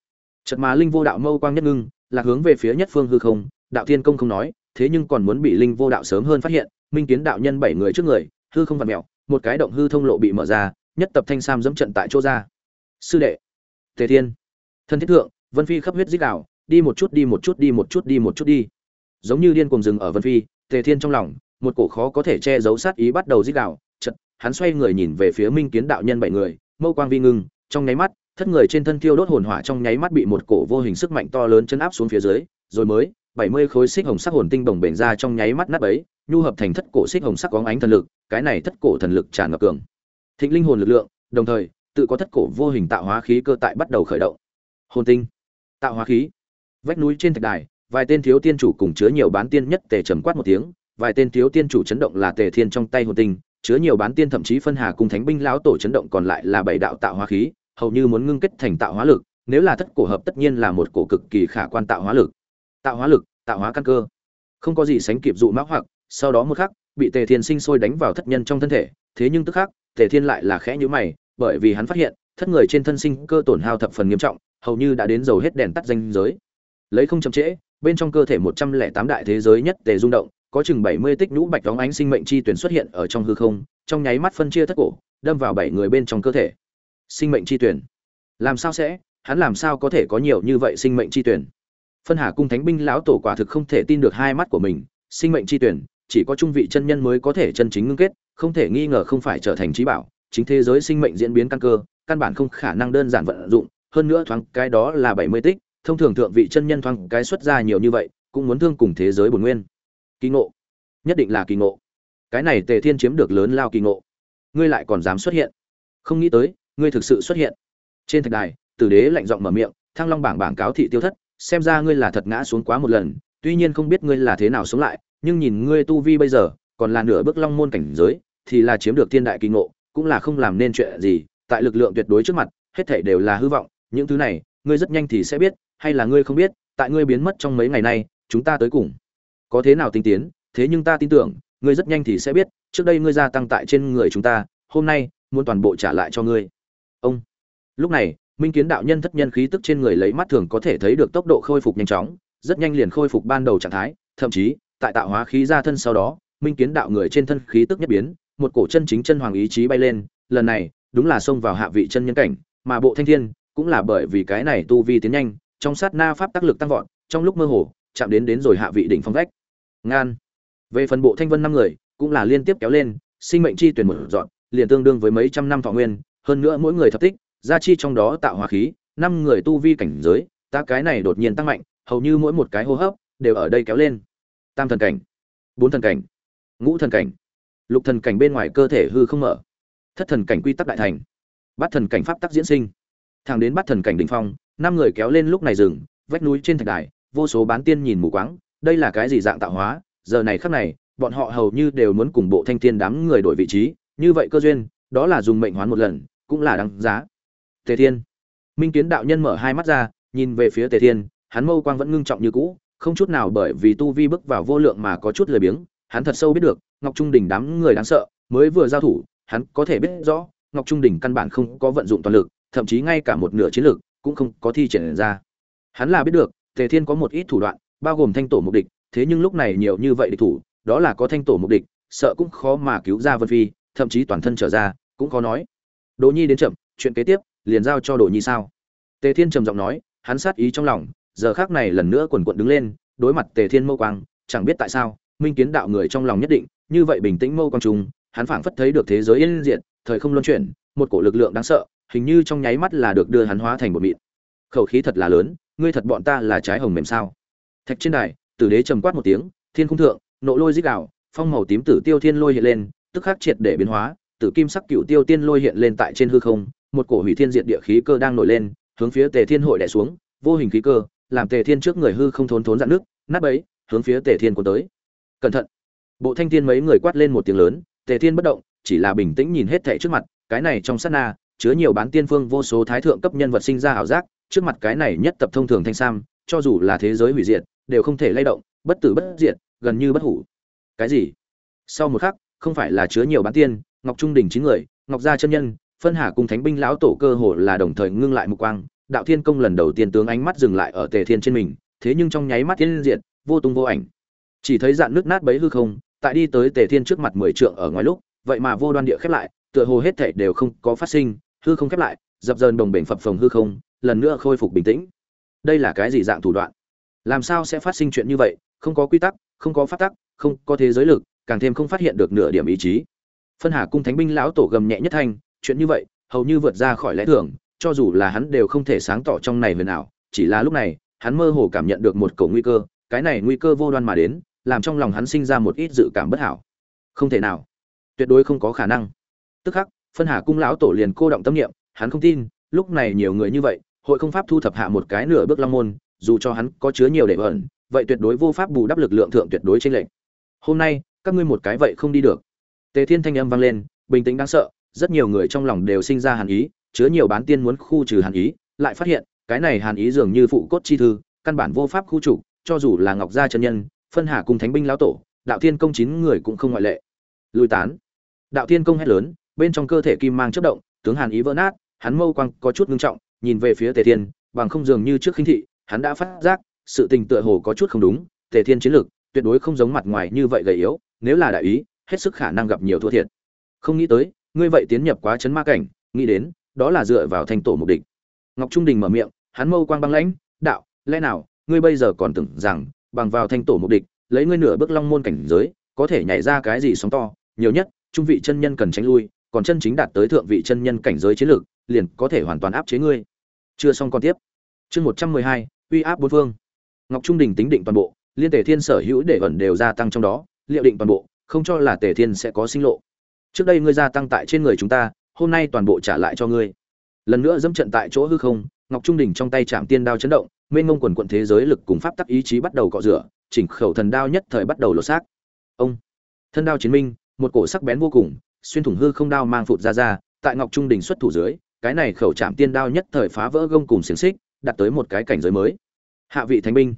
Chật mà linh vô đạo mâu quang nhất ngưng, lạc hướng về phía nhất phương hư không, đạo thiên công không nói, thế nhưng còn muốn bị linh vô đạo sớm hơn phát hiện, minh kiến đạo nhân bảy người trước người, hư không vặt mẹo một cái động hư thông lộ bị mở ra, nhất tập thanh sam dẫm trận tại chỗ ra. Sư đệ. Tề thiên. Thân thiết thượng, vân phi khắp huyết dích đạo, đi một chút, đi một chút, đi một chút, đi một chút đi giống như điên cuồng rừng ở vân phi, tề thiên trong lòng, một cổ khó có thể che giấu sát ý bắt đầu dích đạo chật hắn xoay người nhìn về phía minh kiến đạo nhân bảy người, mâu quang vi ngưng, trong nháy mắt, thất người trên thân thiêu đốt hồn hỏa trong nháy mắt bị một cổ vô hình sức mạnh to lớn chấn áp xuống phía dưới, rồi mới, bảy mươi khối xích hồng sắc hồn tinh bồng bềnh ra trong nháy mắt nát bấy, nhu hợp thành thất cổ xích hồng sắc có ánh thần lực, cái này thất cổ thần lực tràn ngập cường. Thịnh linh hồn lực lượng, đồng thời, tự có thất cổ vô hình tạo hóa khí cơ tại bắt đầu khởi động. Hồn tinh, tạo hóa khí. Vách núi trên thạch đài vài tên thiếu tiên chủ cùng chứa nhiều bán tiên nhất tề trầm quát một tiếng, vài tên thiếu tiên chủ chấn động là tề thiên trong tay hồn tinh, chứa nhiều bán tiên thậm chí phân hà cùng thánh binh lão tổ chấn động còn lại là bảy đạo tạo hóa khí, hầu như muốn ngưng kết thành tạo hóa lực, nếu là thất cổ hợp tất nhiên là một cổ cực kỳ khả quan tạo hóa lực. Tạo hóa lực, tạo hóa căn cơ. Không có gì sánh kịp dụ mã hoặc, sau đó một khắc, bị tề thiên sinh sôi đánh vào thất nhân trong thân thể, thế nhưng tức khắc, tề thiên lại là khẽ nhũ mày, bởi vì hắn phát hiện, thất người trên thân sinh cơ tổn hao thập phần nghiêm trọng, hầu như đã đến dầu hết đèn tắt danh giới. Lấy không chậm trễ bên trong cơ thể một trăm lẻ tám đại thế giới nhất tề rung động, có chừng bảy mươi tích nhũ bạch đóng ánh sinh mệnh chi tuyển xuất hiện ở trong hư không, trong nháy mắt phân chia thất cổ, đâm vào bảy người bên trong cơ thể. Sinh mệnh chi tuyển. Làm sao sẽ? Hắn làm sao có thể có nhiều như vậy sinh mệnh chi tuyển? Phân hà cung thánh binh lão tổ quả thực không thể tin được hai mắt của mình. Sinh mệnh chi tuyển, chỉ có trung vị chân nhân mới có thể chân chính ngưng kết, không thể nghi ngờ không phải trở thành trí bảo. Chính thế giới sinh mệnh diễn biến căn cơ, căn bản không khả năng đơn giản vận dụng, hơn nữa thoáng cái đó là bảy mươi tích thông thường thượng vị chân nhân thoáng cái xuất ra nhiều như vậy, cũng muốn thương cùng thế giới bổn nguyên. Kỳ ngộ. Nhất định là kỳ ngộ. Cái này tề thiên chiếm được lớn lao kỳ ngộ. Ngươi lại còn dám xuất hiện. Không nghĩ tới, ngươi thực sự xuất hiện. Trên thạch đài, tử đế lạnh giọng mở miệng, thăng long bảng bảng cáo thị tiêu thất, xem ra ngươi là thật ngã xuống quá một lần, tuy nhiên không biết ngươi là thế nào sống lại, nhưng nhìn ngươi tu vi bây giờ, còn là nửa bước long môn cảnh giới, thì là chiếm được thiên đại kỳ ngộ, cũng là không làm nên chuyện gì, tại lực lượng tuyệt đối trước mặt, hết thảy đều là hư vọng, những thứ này, ngươi rất nhanh thì sẽ biết hay là ngươi không biết, tại ngươi biến mất trong mấy ngày nay, chúng ta tới cùng. Có thế nào tinh tiến, thế nhưng ta tin tưởng, ngươi rất nhanh thì sẽ biết, trước đây ngươi gia tăng tại trên người chúng ta, hôm nay, muốn toàn bộ trả lại cho ngươi. Ông. Lúc này, minh kiến đạo nhân thất nhân khí tức trên người lấy mắt thường có thể thấy được tốc độ khôi phục nhanh chóng, rất nhanh liền khôi phục ban đầu trạng thái, thậm chí, tại tạo hóa khí ra thân sau đó, minh kiến đạo người trên thân khí tức nhất biến, một cổ chân chính chân hoàng ý chí bay lên, lần này, đúng là xông vào hạ vị chân nhân cảnh, mà bộ thanh thiên, cũng là bởi vì cái này tu vi tiến nhanh trong sát na pháp tác lực tăng vọt, trong lúc mơ hồ, chạm đến đến rồi hạ vị đỉnh phong vách. Ngan. Về phần bộ thanh vân năm người, cũng là liên tiếp kéo lên, sinh mệnh chi tuyển một dọn liền tương đương với mấy trăm năm thọ nguyên, hơn nữa mỗi người thập tích, gia chi trong đó tạo hóa khí, năm người tu vi cảnh giới, ta cái này đột nhiên tăng mạnh, hầu như mỗi một cái hô hấp, đều ở đây kéo lên. Tam thần cảnh, bốn thần cảnh, ngũ thần cảnh, lục thần cảnh bên ngoài cơ thể hư không mở. Thất thần cảnh quy tắc đại thành. Bát thần cảnh pháp tắc diễn sinh. Thẳng đến bát thần cảnh đỉnh phong năm người kéo lên lúc này dừng vách núi trên thạch đài, vô số bán tiên nhìn mù quáng, đây là cái gì dạng tạo hóa? Giờ này khắc này, bọn họ hầu như đều muốn cùng bộ thanh thiên đám người đổi vị trí, như vậy cơ duyên, đó là dùng mệnh hoán một lần, cũng là đáng giá. Tề thiên. Minh kiến đạo nhân mở hai mắt ra, nhìn về phía tề thiên, hắn mâu quang vẫn ngưng trọng như cũ, không chút nào bởi vì tu vi bước vào vô lượng mà có chút lười biếng, hắn thật sâu biết được, ngọc trung đình đám người đáng sợ, mới vừa giao thủ, hắn có thể biết rõ, ngọc trung đình căn bản không có vận dụng toàn lực, thậm chí ngay cả một nửa chiến lực cũng không có thi triển ra. Hắn là biết được, tề thiên có một ít thủ đoạn, bao gồm thanh tổ mục địch, thế nhưng lúc này nhiều như vậy địch thủ, đó là có thanh tổ mục địch, sợ cũng khó mà cứu ra vân phi, thậm chí toàn thân trở ra, cũng khó nói. Đỗ nhi đến chậm, chuyện kế tiếp, liền giao cho đỗ nhi sao? Tề thiên trầm giọng nói, hắn sát ý trong lòng, giờ khác này lần nữa quần quận đứng lên, đối mặt tề thiên mâu quang, chẳng biết tại sao, minh kiến đạo người trong lòng nhất định, như vậy bình tĩnh mâu quang trùng, hắn phảng phất thấy được thế giới yên diệt, thời không luân chuyển, một cổ lực lượng đáng sợ hình như trong nháy mắt là được đưa hắn hóa thành một mịn. Khẩu khí thật là lớn, ngươi thật bọn ta là trái hồng mềm sao? Thạch trên đài, tử đế trầm quát một tiếng, thiên không thượng, nộ lôi dích đạo, phong màu tím tử tiêu thiên lôi hiện lên, tức khắc triệt để biến hóa, tử kim sắc cựu tiêu tiên lôi hiện lên tại trên hư không, một cổ hủy thiên diệt địa khí cơ đang nổi lên, hướng phía tề thiên hội đè xuống, vô hình khí cơ, làm tề thiên trước người hư không thốn thốn dạn nước nát bấy, hướng phía tề thiên cuốn tới. Cẩn thận! Bộ thanh thiên mấy người quát lên một tiếng lớn, tề thiên bất động, chỉ là bình tĩnh nhìn hết thảy trước mặt, cái này trong sát na chứa nhiều bán tiên phương vô số thái thượng cấp nhân vật sinh ra ảo giác, trước mặt cái này nhất tập thông thường thanh sam, cho dù là thế giới hủy diệt, đều không thể lay động, bất tử bất diệt, gần như bất hủ. Cái gì? Sau một khắc, không phải là chứa nhiều bán tiên, ngọc trung đỉnh chín người, ngọc gia chân nhân, phân hà cùng thánh binh lão tổ cơ hồ là đồng thời ngưng lại mục quang, đạo thiên công lần đầu tiên tướng ánh mắt dừng lại ở tề thiên trên mình, thế nhưng trong nháy mắt thiên diện, vô tung vô ảnh. Chỉ thấy dạn nước nát bấy hư không, tại đi tới tề thiên trước mặt mười trượng ở ngoài lúc, vậy mà vô đoan địa khép lại, tựa hồ hết thảy đều không có phát sinh hư không khép lại, dập dờn đồng bể phập phồng hư không, lần nữa khôi phục bình tĩnh. Đây là cái gì dạng thủ đoạn? Làm sao sẽ phát sinh chuyện như vậy? Không có quy tắc, không có phát tắc, không có thế giới lực, càng thêm không phát hiện được nửa điểm ý chí. Phân hà cung thánh binh lão tổ gầm nhẹ nhất thanh, chuyện như vậy, hầu như vượt ra khỏi lẽ thường, cho dù là hắn đều không thể sáng tỏ trong này về nào chỉ là lúc này, hắn mơ hồ cảm nhận được một cầu nguy cơ, cái này nguy cơ vô đoan mà đến, làm trong lòng hắn sinh ra một ít dự cảm bất hảo. Không thể nào. Tuyệt đối không có khả năng. Tức khắc phân hà cung lão tổ liền cô động tâm niệm, hắn không tin, lúc này nhiều người như vậy, hội không pháp thu thập hạ một cái nửa bước long môn, dù cho hắn có chứa nhiều để ẩn, vậy tuyệt đối vô pháp bù đắp lực lượng thượng tuyệt đối trên lệnh hôm nay, các ngươi một cái vậy không đi được. Tề thiên thanh âm vang lên, bình tĩnh đáng sợ, rất nhiều người trong lòng đều sinh ra hàn ý, chứa nhiều bán tiên muốn khu trừ hàn ý, lại phát hiện, cái này hàn ý dường như phụ cốt chi thư, căn bản vô pháp khu trục, cho dù là ngọc gia chân nhân, phân hà cùng thánh binh lão tổ, đạo thiên công chín người cũng không ngoại lệ. Lùi tán. Đạo thiên công hét lớn bên trong cơ thể kim mang chớp động, tướng hàn ý vỡ nát, hắn mâu quang có chút ngưng trọng, nhìn về phía tề thiên, bằng không dường như trước khinh thị, hắn đã phát giác, sự tình tựa hồ có chút không đúng, tề thiên chiến lực tuyệt đối không giống mặt ngoài như vậy gầy yếu, nếu là đại ý, hết sức khả năng gặp nhiều thua thiệt. Không nghĩ tới, ngươi vậy tiến nhập quá chấn ma cảnh, nghĩ đến, đó là dựa vào thành tổ mục địch ngọc trung đình mở miệng, hắn mâu quang băng lãnh, đạo, lẽ nào, ngươi bây giờ còn tưởng rằng, bằng vào thành tổ mục địch lấy ngươi nửa bước long môn cảnh giới, có thể nhảy ra cái gì sóng to, nhiều nhất, trung vị chân nhân cần tránh lui còn chân chính đạt tới thượng vị chân nhân cảnh giới chiến lược, liền có thể hoàn toàn áp chế ngươi. Chưa xong còn tiếp. Chương một trăm mười hai, uy áp bốn phương. Ngọc trung đình tính định toàn bộ, liên tề thiên sở hữu để ẩn đều gia tăng trong đó, liệu định toàn bộ, không cho là tề thiên sẽ có sinh lộ. Trước đây ngươi gia tăng tại trên người chúng ta, hôm nay toàn bộ trả lại cho ngươi. Lần nữa dẫm trận tại chỗ hư không, ngọc trung đình trong tay chạm tiên đao chấn động, mênh ngông quần quận thế giới lực cùng pháp tắc ý chí bắt đầu cọ rửa, chỉnh khẩu thần đao nhất thời bắt đầu lột xác. Ông. Thân đao chiến minh, một cổ sắc bén vô cùng xuyên thủng hư không đao mang phụt ra ra, tại ngọc trung đình xuất thủ dưới, cái này khẩu chạm tiên đao nhất thời phá vỡ gông cùng xiềng xích đặt tới một cái cảnh giới mới. Hạ vị thánh binh.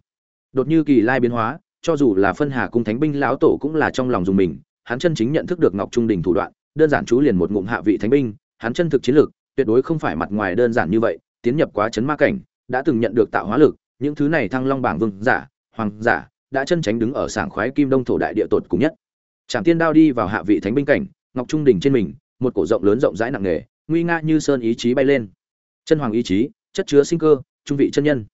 Đột như kỳ lai biến hóa, cho dù là phân hà cung thánh binh lão tổ cũng là trong lòng dùng mình, hắn chân chính nhận thức được ngọc trung đình thủ đoạn, đơn giản chú liền một ngụm hạ vị thánh binh, hắn chân thực chiến lược, tuyệt đối không phải mặt ngoài đơn giản như vậy, tiến nhập quá chấn ma cảnh, đã từng nhận được tạo hóa lực, những thứ này thăng long bảng vương giả, hoàng giả, đã chân tránh đứng ở sảng khoái kim đông thổ đại địa tột cùng nhất. Trạm tiên đao đi vào hạ vị thánh binh cảnh ngọc trung đỉnh trên mình, một cổ rộng lớn rộng rãi nặng nề, nguy nga như sơn ý chí bay lên. Chân hoàng ý chí, chất chứa sinh cơ, trung vị chân nhân.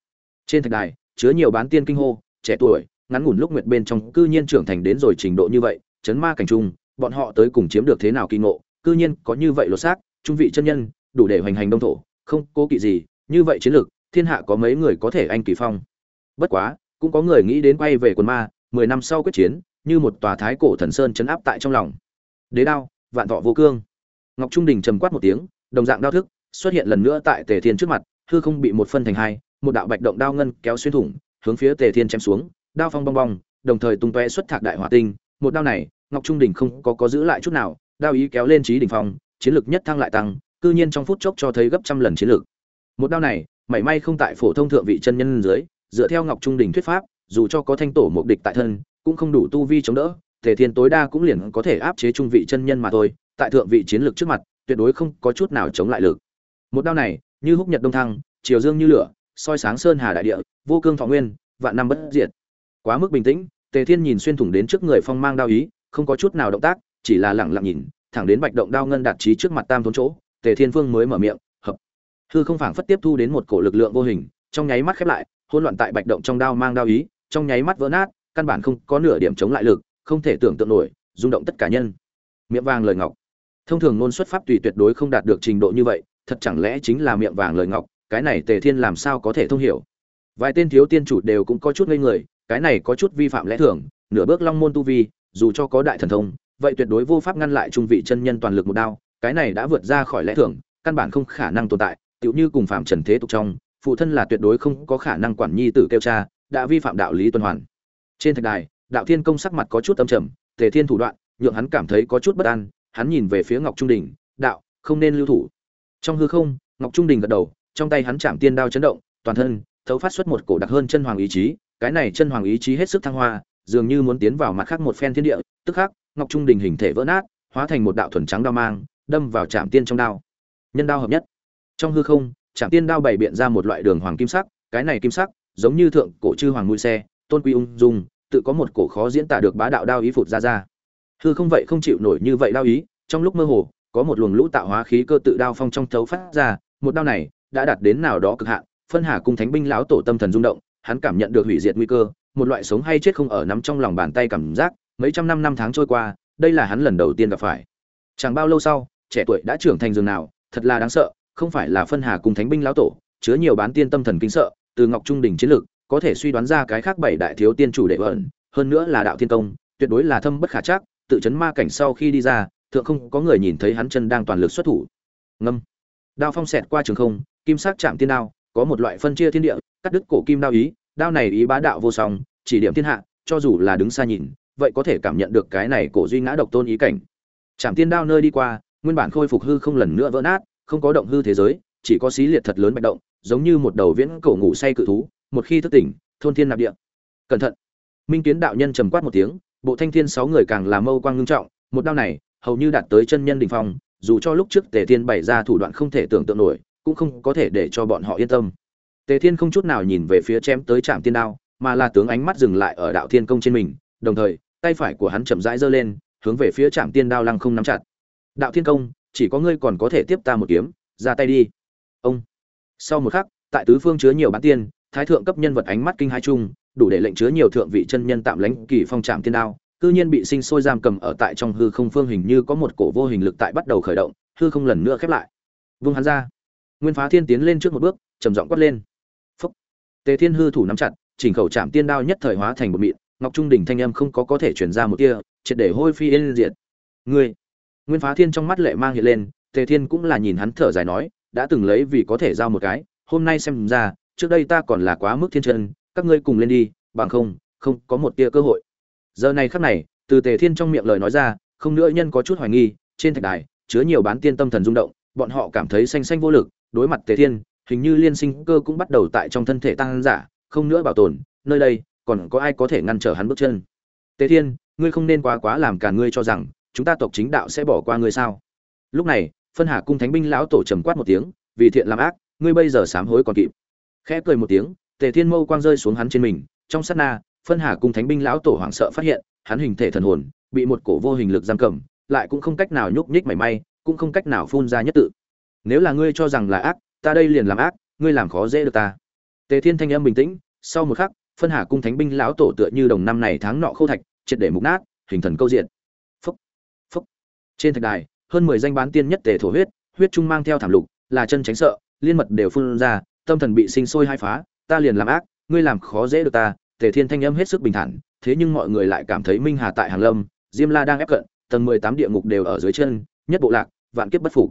Trên thạch đài, chứa nhiều bán tiên kinh hô, trẻ tuổi, ngắn ngủn lúc nguyệt bên trong, cư nhiên trưởng thành đến rồi trình độ như vậy, chấn ma cảnh trung, bọn họ tới cùng chiếm được thế nào kỳ ngộ, cư nhiên có như vậy lột xác, trung vị chân nhân, đủ để hoành hành đông thổ, không cố kỵ gì, như vậy chiến lược, thiên hạ có mấy người có thể anh kỳ phong. Bất quá, cũng có người nghĩ đến quay về quần ma, mười năm sau quyết chiến, như một tòa thái cổ thần sơn chấn áp tại trong lòng đế đao, vạn thọ vô cương. Ngọc trung đình trầm quát một tiếng, đồng dạng đao thức, xuất hiện lần nữa tại tề thiên trước mặt, hư không bị một phân thành hai, một đạo bạch động đao ngân kéo xuyên thủng, hướng phía tề thiên chém xuống, đao phong bong bong, đồng thời tung tóe xuất thạc đại hỏa tinh. Một đao này, ngọc trung đình không có có giữ lại chút nào, đao ý kéo lên trí đỉnh phong, chiến lực nhất thăng lại tăng, cư nhiên trong phút chốc cho thấy gấp trăm lần chiến lực. Một đao này, mảy may không tại phổ thông thượng vị chân nhân dưới, dựa theo ngọc trung đình thuyết pháp, dù cho có thanh tổ một địch tại thân, cũng không đủ tu vi chống đỡ thể thiên tối đa cũng liền có thể áp chế trung vị chân nhân mà thôi, tại thượng vị chiến lược trước mặt, tuyệt đối không có chút nào chống lại lực. Một đao này, như húc nhật đông thăng, chiều dương như lửa, soi sáng sơn hà đại địa, vô cương thọ nguyên, vạn năm bất diệt. Quá mức bình tĩnh, tề thiên nhìn xuyên thủng đến trước người phong mang đao ý, không có chút nào động tác, chỉ là lẳng lặng nhìn, thẳng đến bạch động đao ngân đạt trí trước mặt tam thốn chỗ, tề thiên phương mới mở miệng, hợp. Hư không phảng phất tiếp thu đến một cổ lực lượng vô hình, trong nháy mắt khép lại, hỗn loạn tại bạch động trong đao mang đao ý, trong nháy mắt vỡ nát, căn bản không có nửa điểm chống lại lực không thể tưởng tượng nổi, rung động tất cả nhân. Miệng vàng lời ngọc. Thông thường ngôn xuất pháp tùy tuyệt đối không đạt được trình độ như vậy, thật chẳng lẽ chính là miệng vàng lời ngọc, cái này tề thiên làm sao có thể thông hiểu? Vài tên thiếu tiên chủ đều cũng có chút ngây người, cái này có chút vi phạm lẽ thường, nửa bước long môn tu vi, dù cho có đại thần thông, vậy tuyệt đối vô pháp ngăn lại trung vị chân nhân toàn lực một đao, cái này đã vượt ra khỏi lẽ thường, căn bản không khả năng tồn tại, tựu như cùng phạm trần thế tục trong, phụ thân là tuyệt đối không có khả năng quản nhi tử kêu cha, đã vi phạm đạo lý tuần hoàn. Trên thạch đài đạo thiên công sắc mặt có chút âm trầm, tề thiên thủ đoạn, nhượng hắn cảm thấy có chút bất an, hắn nhìn về phía ngọc trung đình, đạo, không nên lưu thủ. Trong hư không, ngọc trung đình gật đầu, trong tay hắn chạm tiên đao chấn động, toàn thân, thấu phát xuất một cổ đặc hơn chân hoàng ý chí, cái này chân hoàng ý chí hết sức thăng hoa, dường như muốn tiến vào mặt khác một phen thiên địa, tức khắc, ngọc trung đình hình thể vỡ nát, hóa thành một đạo thuần trắng đao mang, đâm vào chạm tiên trong đao. Nhân đao hợp nhất. Trong hư không, chạm tiên đao bày biện ra một loại đường hoàng kim sắc, cái này kim sắc, giống như thượng cổ chư hoàng mũi xe, tôn quy ung dung tự có một cổ khó diễn tả được bá đạo đao ý phụt ra ra. Hư không vậy không chịu nổi như vậy đao ý, trong lúc mơ hồ, có một luồng lũ tạo hóa khí cơ tự đao phong trong thấu phát ra, một đao này đã đạt đến nào đó cực hạn, phân hà cung thánh binh lão tổ tâm thần rung động, hắn cảm nhận được hủy diệt nguy cơ, một loại sống hay chết không ở nắm trong lòng bàn tay cảm giác, mấy trăm năm năm tháng trôi qua, đây là hắn lần đầu tiên gặp phải. Chẳng bao lâu sau, trẻ tuổi đã trưởng thành dường nào, thật là đáng sợ, không phải là phân hà cung thánh binh lão tổ, chứa nhiều bán tiên tâm thần kinh sợ, từ ngọc trung đỉnh chiến lực có thể suy đoán ra cái khác bảy đại thiếu tiên chủ đệ ẩn, hơn nữa là đạo thiên công, tuyệt đối là thâm bất khả chắc, tự chấn ma cảnh sau khi đi ra, thượng không có người nhìn thấy hắn chân đang toàn lực xuất thủ. Ngâm. Đao phong xẹt qua trường không, kim sắc chạm tiên đao, có một loại phân chia thiên địa, cắt đứt cổ kim đao ý, đao này ý bá đạo vô song, chỉ điểm thiên hạ, cho dù là đứng xa nhìn, vậy có thể cảm nhận được cái này cổ duy ngã độc tôn ý cảnh. Chạm tiên đao nơi đi qua, nguyên bản khôi phục hư không lần nữa vỡ nát, không có động hư thế giới, chỉ có xí liệt thật lớn bạch động, giống như một đầu viễn cổ ngủ say cự thú một khi thức tỉnh, thôn thiên nạp địa. Cẩn thận. Minh kiến đạo nhân trầm quát một tiếng, bộ thanh thiên sáu người càng làm mâu quang ngưng trọng, một đao này, hầu như đạt tới chân nhân đỉnh phong, dù cho lúc trước tề thiên bày ra thủ đoạn không thể tưởng tượng nổi, cũng không có thể để cho bọn họ yên tâm. Tề thiên không chút nào nhìn về phía chém tới trạm tiên đao, mà là tướng ánh mắt dừng lại ở đạo thiên công trên mình, đồng thời, tay phải của hắn chậm rãi giơ lên, hướng về phía trạm tiên đao lăng không nắm chặt. Đạo thiên công, chỉ có ngươi còn có thể tiếp ta một kiếm, ra tay đi. Ông. Sau một khắc, tại tứ phương chứa nhiều bán tiên thái thượng cấp nhân vật ánh mắt kinh hai chung, đủ để lệnh chứa nhiều thượng vị chân nhân tạm lãnh kỳ phong trạm thiên đao, cư nhiên bị sinh sôi giam cầm ở tại trong hư không phương hình như có một cổ vô hình lực tại bắt đầu khởi động, hư không lần nữa khép lại. Vung hắn ra. Nguyên phá thiên tiến lên trước một bước, trầm giọng quát lên. Phúc. Tề thiên hư thủ nắm chặt, chỉnh khẩu trạm tiên đao nhất thời hóa thành một mịn, ngọc trung đỉnh thanh âm không có có thể chuyển ra một tia, triệt để hôi phi yên diệt. Ngươi. Nguyên phá thiên trong mắt lệ mang hiện lên, tề thiên cũng là nhìn hắn thở dài nói, đã từng lấy vì có thể giao một cái, hôm nay xem ra trước đây ta còn là quá mức thiên chân, các ngươi cùng lên đi, bằng không không có một tia cơ hội. Giờ này khắc này, từ tề thiên trong miệng lời nói ra, không nữa nhân có chút hoài nghi, trên thạch đài, chứa nhiều bán tiên tâm thần rung động, bọn họ cảm thấy xanh xanh vô lực, đối mặt tề thiên, hình như liên sinh cơ cũng bắt đầu tại trong thân thể tăng giả, không nữa bảo tồn, nơi đây, còn có ai có thể ngăn trở hắn bước chân? Tề thiên, ngươi không nên quá quá làm cả ngươi cho rằng, chúng ta tộc chính đạo sẽ bỏ qua ngươi sao? Lúc này, phân hà cung thánh binh lão tổ trầm quát một tiếng, vì thiện làm ác, ngươi bây giờ sám hối còn kịp khẽ cười một tiếng, tề thiên mâu quang rơi xuống hắn trên mình, trong sát na, phân hà cung thánh binh lão tổ hoảng sợ phát hiện, hắn hình thể thần hồn, bị một cổ vô hình lực giam cầm, lại cũng không cách nào nhúc nhích mảy may, cũng không cách nào phun ra nhất tự. Nếu là ngươi cho rằng là ác, ta đây liền làm ác, ngươi làm khó dễ được ta. Tề thiên thanh âm bình tĩnh, sau một khắc, phân hà cung thánh binh lão tổ tựa như đồng năm này tháng nọ khâu thạch, triệt để mục nát, hình thần câu diện. Phúc phúc. Trên thạch đài, hơn mười danh bán tiên nhất tề thổ huyết huyết trung mang theo thảm lục, là chân tránh sợ, liên mật đều phun ra tâm thần bị sinh sôi hai phá, ta liền làm ác, ngươi làm khó dễ được ta, tề thiên thanh âm hết sức bình thản, thế nhưng mọi người lại cảm thấy minh hà tại hàng lâm, diêm la đang ép cận, tầng mười tám địa ngục đều ở dưới chân, nhất bộ lạc, vạn kiếp bất phục.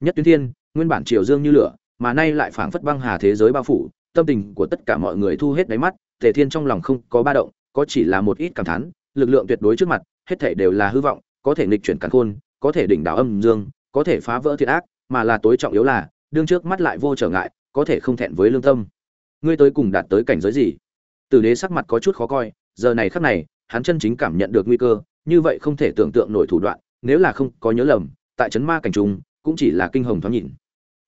Nhất tuyến thiên, nguyên bản triều dương như lửa, mà nay lại phảng phất băng hà thế giới bao phủ, tâm tình của tất cả mọi người thu hết đáy mắt, tề thiên trong lòng không có ba động, có chỉ là một ít cảm thán, lực lượng tuyệt đối trước mặt, hết thảy đều là hư vọng, có thể nghịch chuyển càn khôn, có thể đỉnh đảo âm dương, có thể phá vỡ thiệt ác, mà là tối trọng yếu là, đương trước mắt lại vô trở ngại có thể không thẹn với lương tâm. Ngươi tới cùng đạt tới cảnh giới gì? Tử đế sắc mặt có chút khó coi, giờ này khắc này, hắn chân chính cảm nhận được nguy cơ, như vậy không thể tưởng tượng nổi thủ đoạn, nếu là không có nhớ lầm, tại trấn ma cảnh trùng cũng chỉ là kinh hồng thoáng nhìn.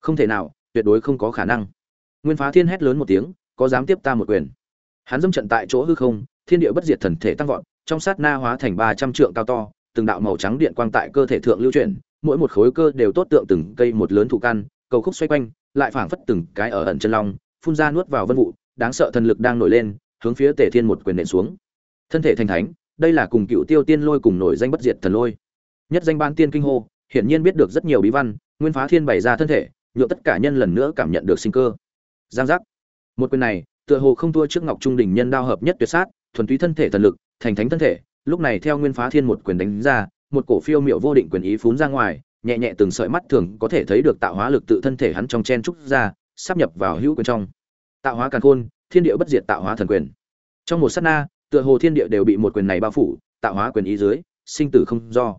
Không thể nào, tuyệt đối không có khả năng. Nguyên phá thiên hét lớn một tiếng, có dám tiếp ta một quyền. Hắn dâm trận tại chỗ hư không, thiên địa bất diệt thần thể tăng vọt, trong sát na hóa thành ba trăm trượng cao to, từng đạo màu trắng điện quang tại cơ thể thượng lưu chuyển, mỗi một khối cơ đều tốt tượng từng cây một lớn thủ căn, cầu khúc xoay quanh lại phảng phất từng cái ở ẩn chân long, phun ra nuốt vào vân vụ, đáng sợ thần lực đang nổi lên, hướng phía tề thiên một quyền nện xuống. Thân thể thành thánh, đây là cùng cựu tiêu tiên lôi cùng nổi danh bất diệt thần lôi. Nhất danh ban tiên kinh hô, hiển nhiên biết được rất nhiều bí văn, nguyên phá thiên bày ra thân thể nhựa tất cả nhân lần nữa cảm nhận được sinh cơ. Giang giác. Một quyền này, tựa hồ không thua trước ngọc trung đỉnh nhân đao hợp nhất tuyệt sát, thuần túy thân thể thần lực, thành thánh thân thể, lúc này theo nguyên phá thiên một quyền đánh ra, một cổ phiêu miệu vô định quyền ý phún ra ngoài nhẹ nhẹ từng sợi mắt thường có thể thấy được tạo hóa lực tự thân thể hắn trong chen trúc ra sắp nhập vào hữu quyền trong. Tạo hóa càn khôn, thiên địa bất diệt tạo hóa thần quyền. Trong một sát na, tựa hồ thiên địa đều bị một quyền này bao phủ, tạo hóa quyền ý dưới, sinh tử không do.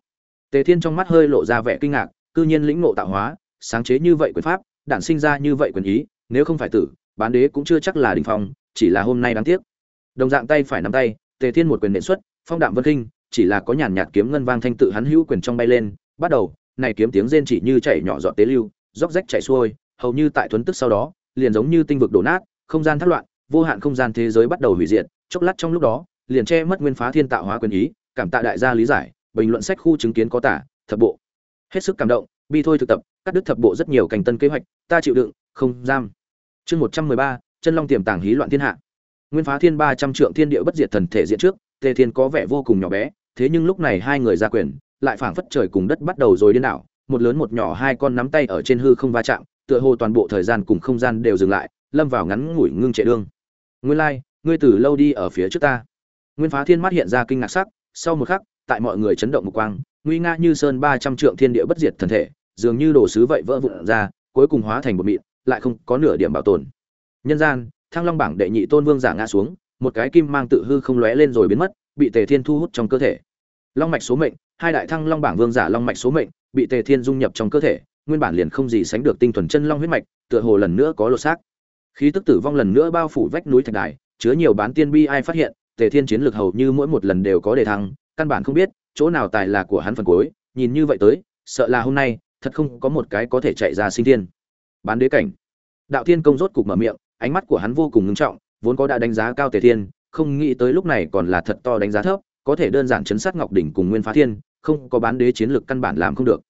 Tề thiên trong mắt hơi lộ ra vẻ kinh ngạc, cư nhiên lĩnh ngộ tạo hóa, sáng chế như vậy quyền pháp, đản sinh ra như vậy quyền ý, nếu không phải tử, bán đế cũng chưa chắc là đỉnh phong, chỉ là hôm nay đáng tiếc. Đồng dạng tay phải nắm tay, tề thiên một quyền nện xuất, phong đạm vân kinh chỉ là có nhàn nhạt kiếm ngân vang thanh tự hắn hữu quyền trong bay lên, bắt đầu này kiếm tiếng rên chỉ như chảy nhỏ giọt tế lưu, róc rách chảy xuôi, hầu như tại thuấn tức sau đó, liền giống như tinh vực đổ nát, không gian thất loạn, vô hạn không gian thế giới bắt đầu hủy diệt, chốc lát trong lúc đó, liền che mất nguyên phá thiên tạo hóa quyền ý, cảm tạ đại gia lý giải, bình luận sách khu chứng kiến có tả, thập bộ. Hết sức cảm động, bi thôi thực tập, cắt đứt thập bộ rất nhiều cảnh tân kế hoạch, ta chịu đựng, không giam. Chương một trăm mười ba, chân long tiềm tàng hí loạn thiên hạ. Nguyên phá thiên ba trăm trượng thiên địa bất diệt thần thể diện trước, tề thiên có vẻ vô cùng nhỏ bé, thế nhưng lúc này hai người ra quyền lại phảng phất trời cùng đất bắt đầu rồi điên đảo, một lớn một nhỏ hai con nắm tay ở trên hư không va chạm, tựa hồ toàn bộ thời gian cùng không gian đều dừng lại, lâm vào ngắn ngủi ngưng trệ đương. Nguyên lai, ngươi từ lâu đi ở phía trước ta. Nguyên phá thiên mắt hiện ra kinh ngạc sắc, sau một khắc, tại mọi người chấn động một quang, nguy nga như sơn ba trăm trượng thiên địa bất diệt thần thể, dường như đồ sứ vậy vỡ vụn ra, cuối cùng hóa thành một mịn, lại không có nửa điểm bảo tồn. Nhân gian, thăng long bảng đệ nhị tôn vương giả ngã xuống, một cái kim mang tự hư không lóe lên rồi biến mất, bị tề thiên thu hút trong cơ thể. Long mạch số mệnh hai đại thăng long bảng vương giả long mạch số mệnh, bị tề thiên dung nhập trong cơ thể, nguyên bản liền không gì sánh được tinh thuần chân long huyết mạch, tựa hồ lần nữa có lột xác. Khí tức tử vong lần nữa bao phủ vách núi thạch đài, chứa nhiều bán tiên bi ai phát hiện, tề thiên chiến lược hầu như mỗi một lần đều có đề thăng, căn bản không biết, chỗ nào tài là của hắn phần cuối, nhìn như vậy tới, sợ là hôm nay, thật không có một cái có thể chạy ra sinh thiên. Bán đế cảnh. Đạo thiên công rốt cục mở miệng, ánh mắt của hắn vô cùng ngưng trọng, vốn có đã đánh giá cao tề thiên, không nghĩ tới lúc này còn là thật to đánh giá thấp có thể đơn giản chấn sát ngọc đỉnh cùng nguyên phá thiên, không có bán đế chiến lược căn bản làm không được.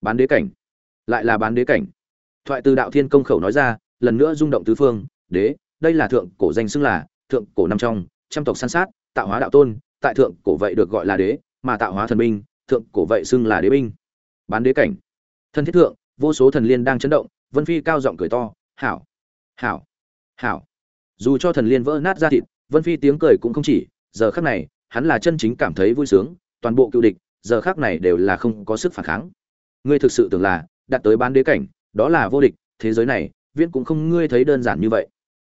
Bán đế cảnh? Lại là bán đế cảnh. Thoại từ đạo thiên công khẩu nói ra, lần nữa rung động tứ phương, đế, đây là thượng cổ danh xưng là thượng cổ năm trong, trăm tộc san sát, tạo hóa đạo tôn, tại thượng cổ vậy được gọi là đế, mà tạo hóa thần binh, thượng cổ vậy xưng là đế binh. Bán đế cảnh. Thân thiết thượng, vô số thần liên đang chấn động, vân phi cao giọng cười to, hảo hảo hảo. Dù cho thần liên vỡ nát ra thịt, vân phi tiếng cười cũng không chỉ, giờ khắc này hắn là chân chính cảm thấy vui sướng, toàn bộ cựu địch, giờ khắc này đều là không có sức phản kháng. Ngươi thực sự tưởng là, đạt tới bán đế cảnh, đó là vô địch, thế giới này, viễn cũng không ngươi thấy đơn giản như vậy.